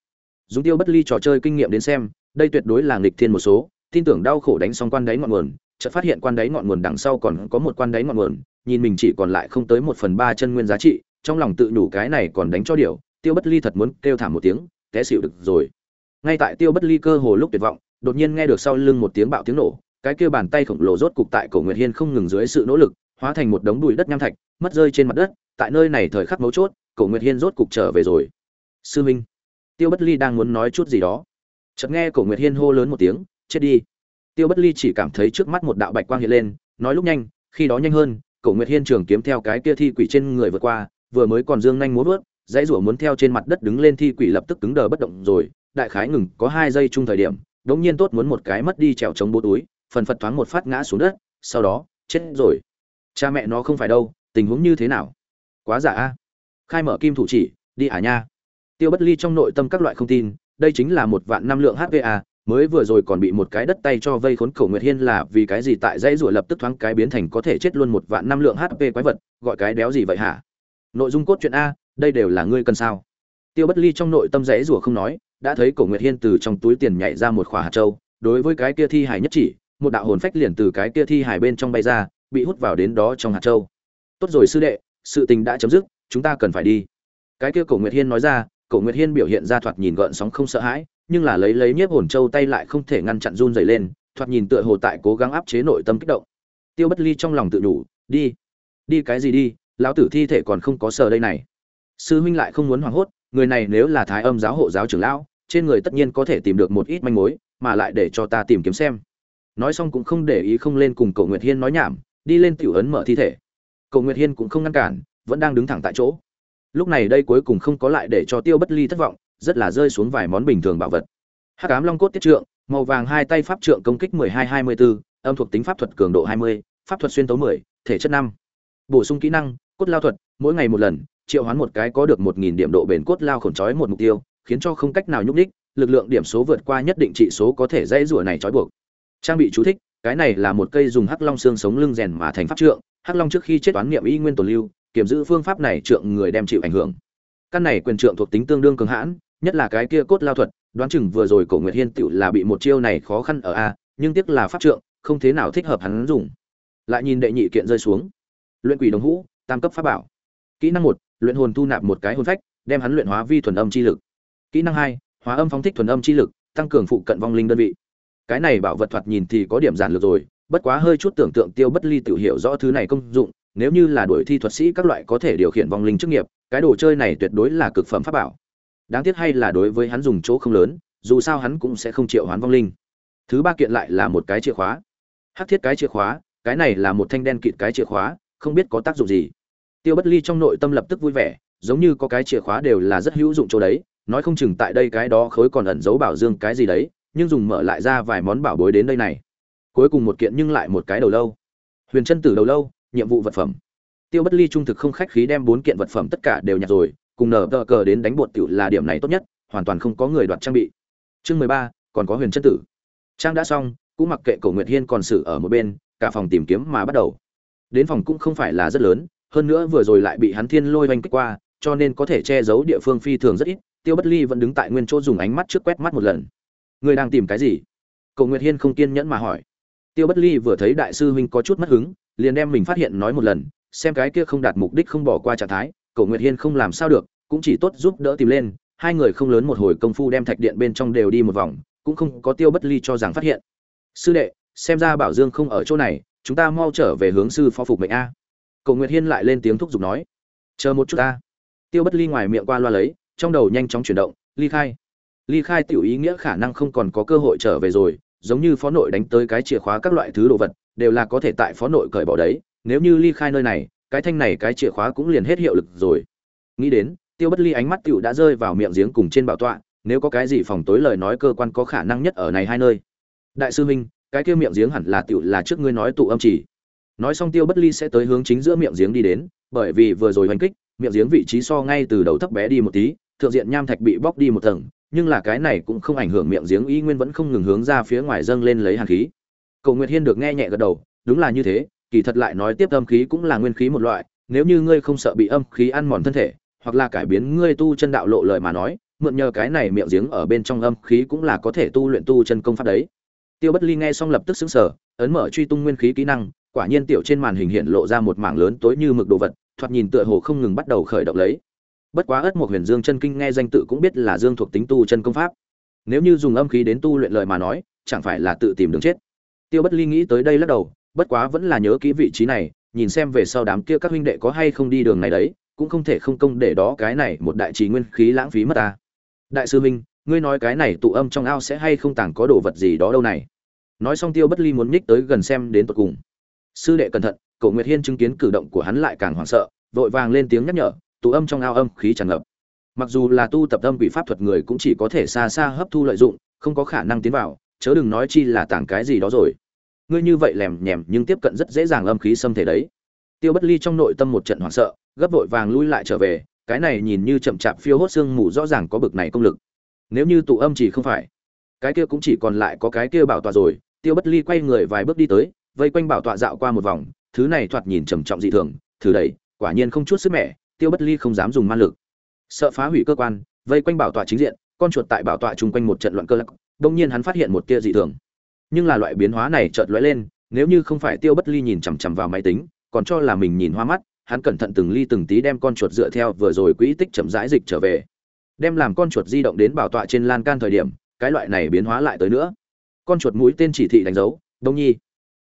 Dùng tiêu bất ly trò chơi kinh nghiệm đến xem, đây tuyệt đối là nghịch thiên một số. Tin tưởng đau khổ đánh xong quan đáy ngọn nguồn, chợt phát hiện quan đáy ngọn nguồn đằng sau còn có một quan đáy ngọn nguồn nhìn mình chỉ còn lại không tới một phần ba chân nguyên giá trị, trong lòng tự nhủ cái này còn đánh cho điều, tiêu bất ly thật muốn kêu thảm một tiếng, té xịu được rồi. Ngay tại tiêu bất ly cơ hồ lúc tuyệt vọng, đột nhiên nghe được sau lưng một tiếng bạo tiếng nổ, cái kia bàn tay khổng lồ rốt cục tại cổ nguyệt hiên không ngừng dưới sự nỗ lực, hóa thành một đống bụi đất nham thạch, mất rơi trên mặt đất, tại nơi này thời khắc mấu chốt, cổ nguyệt hiên rốt cục trở về rồi. Sư minh, tiêu bất ly đang muốn nói chút gì đó. Chợt nghe cổ nguyệt hiên hô lớn một tiếng, chết đi. Tiêu bất ly chỉ cảm thấy trước mắt một đạo bạch quang hiện lên, nói lúc nhanh, khi đó nhanh hơn cổ nguyệt hiên trường kiếm theo cái kia thi quỷ trên người vượt qua, vừa mới còn dương nhanh múa vớt, dãy rủa muốn theo trên mặt đất đứng lên thi quỷ lập tức cứng đờ bất động rồi, đại khái ngừng có hai giây chung thời điểm, đống nhiên tốt muốn một cái mất đi trèo chống bố túi, phần phật thoáng một phát ngã xuống đất, sau đó, chết rồi. Cha mẹ nó không phải đâu, tình huống như thế nào? Quá giả a. Khai mở kim thủ chỉ, đi à nha. Tiêu bất ly trong nội tâm các loại không tin, đây chính là một vạn năm lượng HVA mới vừa rồi còn bị một cái đất tay cho vây khốn cổ nguyệt hiên là vì cái gì tại dãy rủa lập tức thoáng cái biến thành có thể chết luôn một vạn năm lượng hp quái vật, gọi cái đéo gì vậy hả? Nội dung cốt truyện a, đây đều là ngươi cần sao? Tiêu bất ly trong nội tâm dãy rủa không nói, đã thấy cổ nguyệt hiên từ trong túi tiền nhảy ra một khỏa hạt châu, đối với cái kia thi hải nhất chỉ, một đạo hồn phách liền từ cái kia thi hải bên trong bay ra, bị hút vào đến đó trong hạt châu. Tốt rồi sư đệ, sự tình đã chấm dứt, chúng ta cần phải đi. Cái kia cổ nguyệt hiên nói ra, cổ nguyệt hiên biểu hiện ra thoạt nhìn gợn sóng không sợ hãi nhưng là lấy lấy nhiếp hồn châu tay lại không thể ngăn chặn run rẩy lên, thoạt nhìn tựa hồ tại cố gắng áp chế nội tâm kích động. Tiêu bất ly trong lòng tự đủ đi đi cái gì đi, lão tử thi thể còn không có sờ đây này. Sư huynh lại không muốn hoảng hốt, người này nếu là thái âm giáo hộ giáo trưởng lão, trên người tất nhiên có thể tìm được một ít manh mối, mà lại để cho ta tìm kiếm xem. Nói xong cũng không để ý không lên cùng cậu nguyệt hiên nói nhảm, đi lên tiểu ấn mở thi thể. Cậu nguyệt hiên cũng không ngăn cản, vẫn đang đứng thẳng tại chỗ. Lúc này đây cuối cùng không có lại để cho tiêu bất ly thất vọng rất là rơi xuống vài món bình thường bảo vật. Hắc ám long cốt tiết trượng màu vàng hai tay pháp trượng công kích 12-24, âm thuộc tính pháp thuật cường độ 20, pháp thuật xuyên tấu 10, thể chất 5. bổ sung kỹ năng cốt lao thuật mỗi ngày một lần triệu hoán một cái có được một nghìn điểm độ bền cốt lao khổn trói một mục tiêu khiến cho không cách nào nhúc nhích, lực lượng điểm số vượt qua nhất định trị số có thể dãy rủa này trói buộc. Trang bị chú thích cái này là một cây dùng hắc long xương sống lưng rèn mà thành pháp trượng hắc long trước khi chết toán niệm y nguyên tồn lưu kiểm giữ phương pháp này trượng người đem chịu ảnh hưởng. Căn này quyền trượng thuộc tính tương đương cường hãn nhất là cái kia cốt lao thuật, đoán chừng vừa rồi cổ nguyệt hiên tựu là bị một chiêu này khó khăn ở a, nhưng tiếc là pháp trượng, không thế nào thích hợp hắn dùng. Lại nhìn đệ nhị kiện rơi xuống. Luyện quỷ đồng hũ tam cấp pháp bảo. Kỹ năng một, luyện hồn thu nạp một cái hồn phách, đem hắn luyện hóa vi thuần âm chi lực. Kỹ năng hai, hóa âm phóng thích thuần âm chi lực, tăng cường phụ cận vong linh đơn vị. Cái này bảo vật thoạt nhìn thì có điểm giản lược rồi, bất quá hơi chút tưởng tượng tiêu bất ly tự hiểu rõ thứ này công dụng, nếu như là đuổi thi thuật sĩ các loại có thể điều khiển vong linh chức nghiệp, cái đồ chơi này tuyệt đối là cực phẩm pháp bảo đáng tiếc hay là đối với hắn dùng chỗ không lớn, dù sao hắn cũng sẽ không triệu hoán vong linh. Thứ ba kiện lại là một cái chìa khóa. Hắc thiết cái chìa khóa, cái này là một thanh đen kịt cái chìa khóa, không biết có tác dụng gì. Tiêu bất ly trong nội tâm lập tức vui vẻ, giống như có cái chìa khóa đều là rất hữu dụng chỗ đấy, nói không chừng tại đây cái đó khối còn ẩn giấu bảo dương cái gì đấy, nhưng dùng mở lại ra vài món bảo bối đến đây này. Cuối cùng một kiện nhưng lại một cái đầu lâu. Huyền chân tử đầu lâu, nhiệm vụ vật phẩm. Tiêu bất ly trung thực không khách khí đem bốn kiện vật phẩm tất cả đều nhặt rồi cùng nở tờ cờ đến đánh bột tiểu là điểm này tốt nhất, hoàn toàn không có người đoạt trang bị. Chương mười ba, còn có huyền chân tử. Trang đã xong, cũng mặc kệ cổ nguyệt hiên còn xử ở một bên, cả phòng tìm kiếm mà bắt đầu. Đến phòng cũng không phải là rất lớn, hơn nữa vừa rồi lại bị hắn thiên lôi oanh kích qua, cho nên có thể che giấu địa phương phi thường rất ít, tiêu bất ly vẫn đứng tại nguyên chỗ dùng ánh mắt trước quét mắt một lần. Người đang tìm cái gì? Cổ nguyệt hiên không kiên nhẫn mà hỏi. Tiêu bất ly vừa thấy đại sư huynh có chút mất hứng, liền đem mình phát hiện nói một lần, xem cái kia không đạt mục đích không bỏ qua trạng thái Cổ nguyệt hiên không làm sao được, cũng chỉ tốt giúp đỡ tìm lên, hai người không lớn một hồi công phu đem thạch điện bên trong đều đi một vòng, cũng không có tiêu bất ly cho rằng phát hiện. Sư đệ, xem ra bảo dương không ở chỗ này, chúng ta mau trở về hướng sư phó phục mệnh a. Cổ nguyệt hiên lại lên tiếng thúc giục nói, chờ một chút ta. Tiêu bất ly ngoài miệng qua loa lấy, trong đầu nhanh chóng chuyển động, ly khai ly khai tiểu ý nghĩa khả năng không còn có cơ hội trở về rồi, giống như phó nội đánh tới cái chìa khóa các loại thứ đồ vật, đều là có thể tại phó nội cởi bỏ đấy, nếu như ly khai nơi này cái thanh này cái chìa khóa cũng liền hết hiệu lực rồi. Nghĩ đến, tiêu bất ly ánh mắt tiểu đã rơi vào miệng giếng cùng trên bảo tọa, nếu có cái gì phòng tối lời nói cơ quan có khả năng nhất ở này hai nơi. Đại sư minh, cái kia miệng giếng hẳn là tiểu là trước ngươi nói tụ âm chỉ. Nói xong tiêu bất ly sẽ tới hướng chính giữa miệng giếng đi đến, bởi vì vừa rồi hành kích, miệng giếng vị trí so ngay từ đầu thấp bé đi một tí, thượng diện nham thạch bị bóc đi một tầng, nhưng là cái này cũng không ảnh hưởng miệng giếng y nguyên vẫn không ngừng hướng ra phía ngoài dâng lên lấy hàn khí. Cầu nguyệt hiên được nghe nhẹ gật đầu, đúng là như thế kỳ thật lại nói tiếp âm khí cũng là nguyên khí một loại nếu như ngươi không sợ bị âm khí ăn mòn thân thể hoặc là cải biến ngươi tu chân đạo lộ lời mà nói mượn nhờ cái này miệng giếng ở bên trong âm khí cũng là có thể tu luyện tu chân công pháp đấy. Tiêu bất ly nghe xong lập tức sững sờ, ấn mở truy tung nguyên khí kỹ năng quả nhiên tiểu trên màn hình hiện lộ ra một mảng lớn tối như mực đồ vật thoạt nhìn tựa hồ không ngừng bắt đầu khởi động lấy. Bất quá ất một huyền dương chân kinh nghe danh tự cũng biết là dương thuộc tính tu chân công pháp. Nếu như dùng âm khí đến tu luyện lời mà nói chẳng phải là tự tìm đường chết. Tiêu bất ly nghĩ tới đây lắc đầu bất quá vẫn là nhớ kỹ vị trí này nhìn xem về sau đám kia các huynh đệ có hay không đi đường này đấy cũng không thể không công để đó cái này một đại trì nguyên khí lãng phí mất ta. Đại sư huynh, ngươi nói cái này tụ âm trong ao sẽ hay không tàng có đồ vật gì đó đâu này? Nói xong tiêu bất ly muốn nhích tới gần xem đến tột cùng. Sư đệ cẩn thận cổ nguyệt hiên chứng kiến cử động của hắn lại càng hoảng sợ vội vàng lên tiếng nhắc nhở tụ âm trong ao âm khí tràn ngập. Mặc dù là tu tập âm quỷ pháp thuật người cũng chỉ có thể xa xa hấp thu lợi dụng không có khả năng tiến vào chớ đừng nói chi là tảng cái gì đó rồi ngươi như vậy lèm nhèm nhưng tiếp cận rất dễ dàng âm khí xâm thể đấy. Tiêu bất ly trong nội tâm một trận hoảng sợ, gấp vội vàng lui lại trở về, cái này nhìn như chậm chạp phiêu hốt xương mù rõ ràng có bực này công lực. Nếu như tụ âm chỉ không phải, cái kia cũng chỉ còn lại có cái kia bảo tọa rồi, tiêu bất ly quay người vài bước đi tới, vây quanh bảo tọa dạo qua một vòng, thứ này thoạt nhìn trầm trọng dị thường, thử đẩy, quả nhiên không chút sức mẻ, tiêu bất ly không dám dùng man lực. Sợ phá hủy cơ quan, vây quanh bảo tọa chính diện, con chuột tại bảo tọa chung quanh một trận loạn cơ lắc đông nhiên hắn phát hiện một tia dị thường nhưng là loại biến hóa này chợt lóe lên, nếu như không phải tiêu bất ly nhìn chằm chằm vào máy tính, còn cho là mình nhìn hoa mắt, hắn cẩn thận từng ly từng tí đem con chuột dựa theo vừa rồi quỹ tích chậm rãi dịch trở về. Đem làm con chuột di động đến bảo tọa trên lan can thời điểm, cái loại này biến hóa lại tới nữa. Con chuột mũi tên chỉ thị đánh dấu, đông nhi.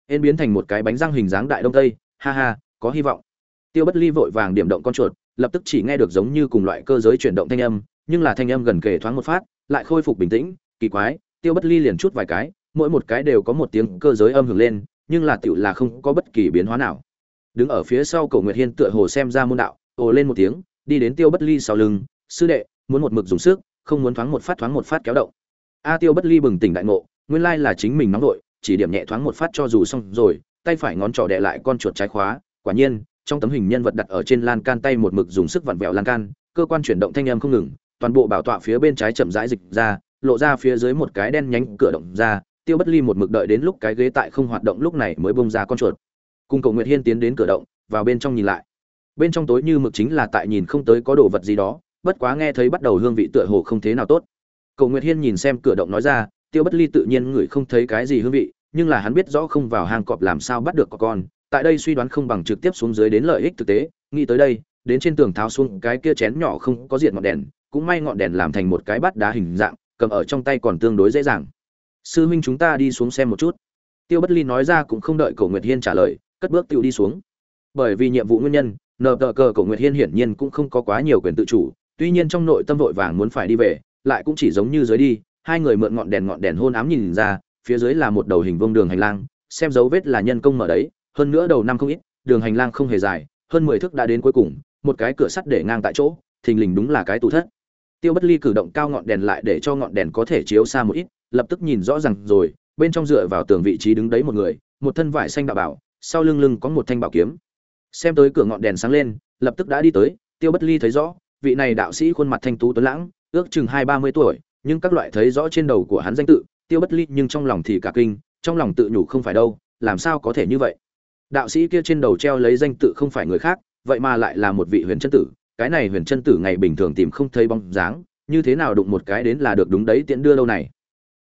Ên biến thành một cái bánh răng hình dáng đại đông tây, ha ha, có hy vọng. Tiêu bất ly vội vàng điểm động con chuột, lập tức chỉ nghe được giống như cùng loại cơ giới chuyển động thanh âm, nhưng là thanh âm gần kề thoáng một phát, lại khôi phục bình tĩnh, kỳ quái, tiêu bất ly liền chút vài cái mỗi một cái đều có một tiếng cơ giới âm hưởng lên, nhưng là tựu là không có bất kỳ biến hóa nào. Đứng ở phía sau cổ nguyệt hiên tựa hồ xem ra môn đạo, ồ lên một tiếng, đi đến tiêu bất ly sau lưng, sư đệ, muốn một mực dùng sức, không muốn thoáng một phát thoáng một phát kéo động. A tiêu bất ly bừng tỉnh đại ngộ, nguyên lai là chính mình nóng vội chỉ điểm nhẹ thoáng một phát cho dù xong rồi, tay phải ngón trỏ đè lại con chuột trái khóa, quả nhiên, trong tấm hình nhân vật đặt ở trên lan can tay một mực dùng sức vặn vẹo lan can, cơ quan chuyển động thanh âm không ngừng, toàn bộ bảo tọa phía bên trái chậm rãi dịch ra, lộ ra phía dưới một cái đen nhánh cửa động ra tiêu bất ly một mực đợi đến lúc cái ghế tại không hoạt động lúc này mới bông ra con chuột. Cùng cầu nguyệt hiên tiến đến cửa động, vào bên trong nhìn lại. Bên trong tối như mực chính là tại nhìn không tới có đồ vật gì đó, bất quá nghe thấy bắt đầu hương vị tựa hồ không thế nào tốt. Cầu nguyệt hiên nhìn xem cửa động nói ra, tiêu bất ly tự nhiên ngửi không thấy cái gì hương vị, nhưng là hắn biết rõ không vào hang cọp làm sao bắt được có con, tại đây suy đoán không bằng trực tiếp xuống dưới đến lợi ích thực tế, nghĩ tới đây, đến trên tường tháo xuống cái kia chén nhỏ không có diện ngọn đèn, cũng may ngọn đèn làm thành một cái bát đá hình dạng, cầm ở trong tay còn tương đối dễ dàng sư huynh chúng ta đi xuống xem một chút. Tiêu bất ly nói ra cũng không đợi cổ nguyệt hiên trả lời, cất bước tiêu đi xuống. Bởi vì nhiệm vụ nguyên nhân nờ tờ cờ cổ nguyệt hiên hiển nhiên cũng không có quá nhiều quyền tự chủ, tuy nhiên trong nội tâm vội vàng muốn phải đi về, lại cũng chỉ giống như dưới đi, hai người mượn ngọn đèn ngọn đèn hôn ám nhìn ra, phía dưới là một đầu hình vuông đường hành lang, xem dấu vết là nhân công mở đấy, hơn nữa đầu năm không ít, đường hành lang không hề dài, hơn mười thước đã đến cuối cùng, một cái cửa sắt để ngang tại chỗ, thình lình đúng là cái tủ thất. Tiêu bất ly cử động cao ngọn đèn lại để cho ngọn đèn có thể chiếu xa một ít lập tức nhìn rõ ràng rồi, bên trong dựa vào tường vị trí đứng đấy một người, một thân vải xanh đạo bảo, sau lưng lưng có một thanh bảo kiếm. Xem tới cửa ngọn đèn sáng lên, lập tức đã đi tới, tiêu bất ly thấy rõ, vị này đạo sĩ khuôn mặt thanh tú tuấn lãng, ước chừng hai ba mươi tuổi, nhưng các loại thấy rõ trên đầu của hắn danh tự, tiêu bất ly nhưng trong lòng thì cả kinh, trong lòng tự nhủ không phải đâu, làm sao có thể như vậy? Đạo sĩ kia trên đầu treo lấy danh tự không phải người khác, vậy mà lại là một vị huyền chân tử, cái này huyền chân tử ngày bình thường tìm không thấy bóng dáng, như thế nào đụng một cái đến là được đúng đấy tiện đưa lâu này?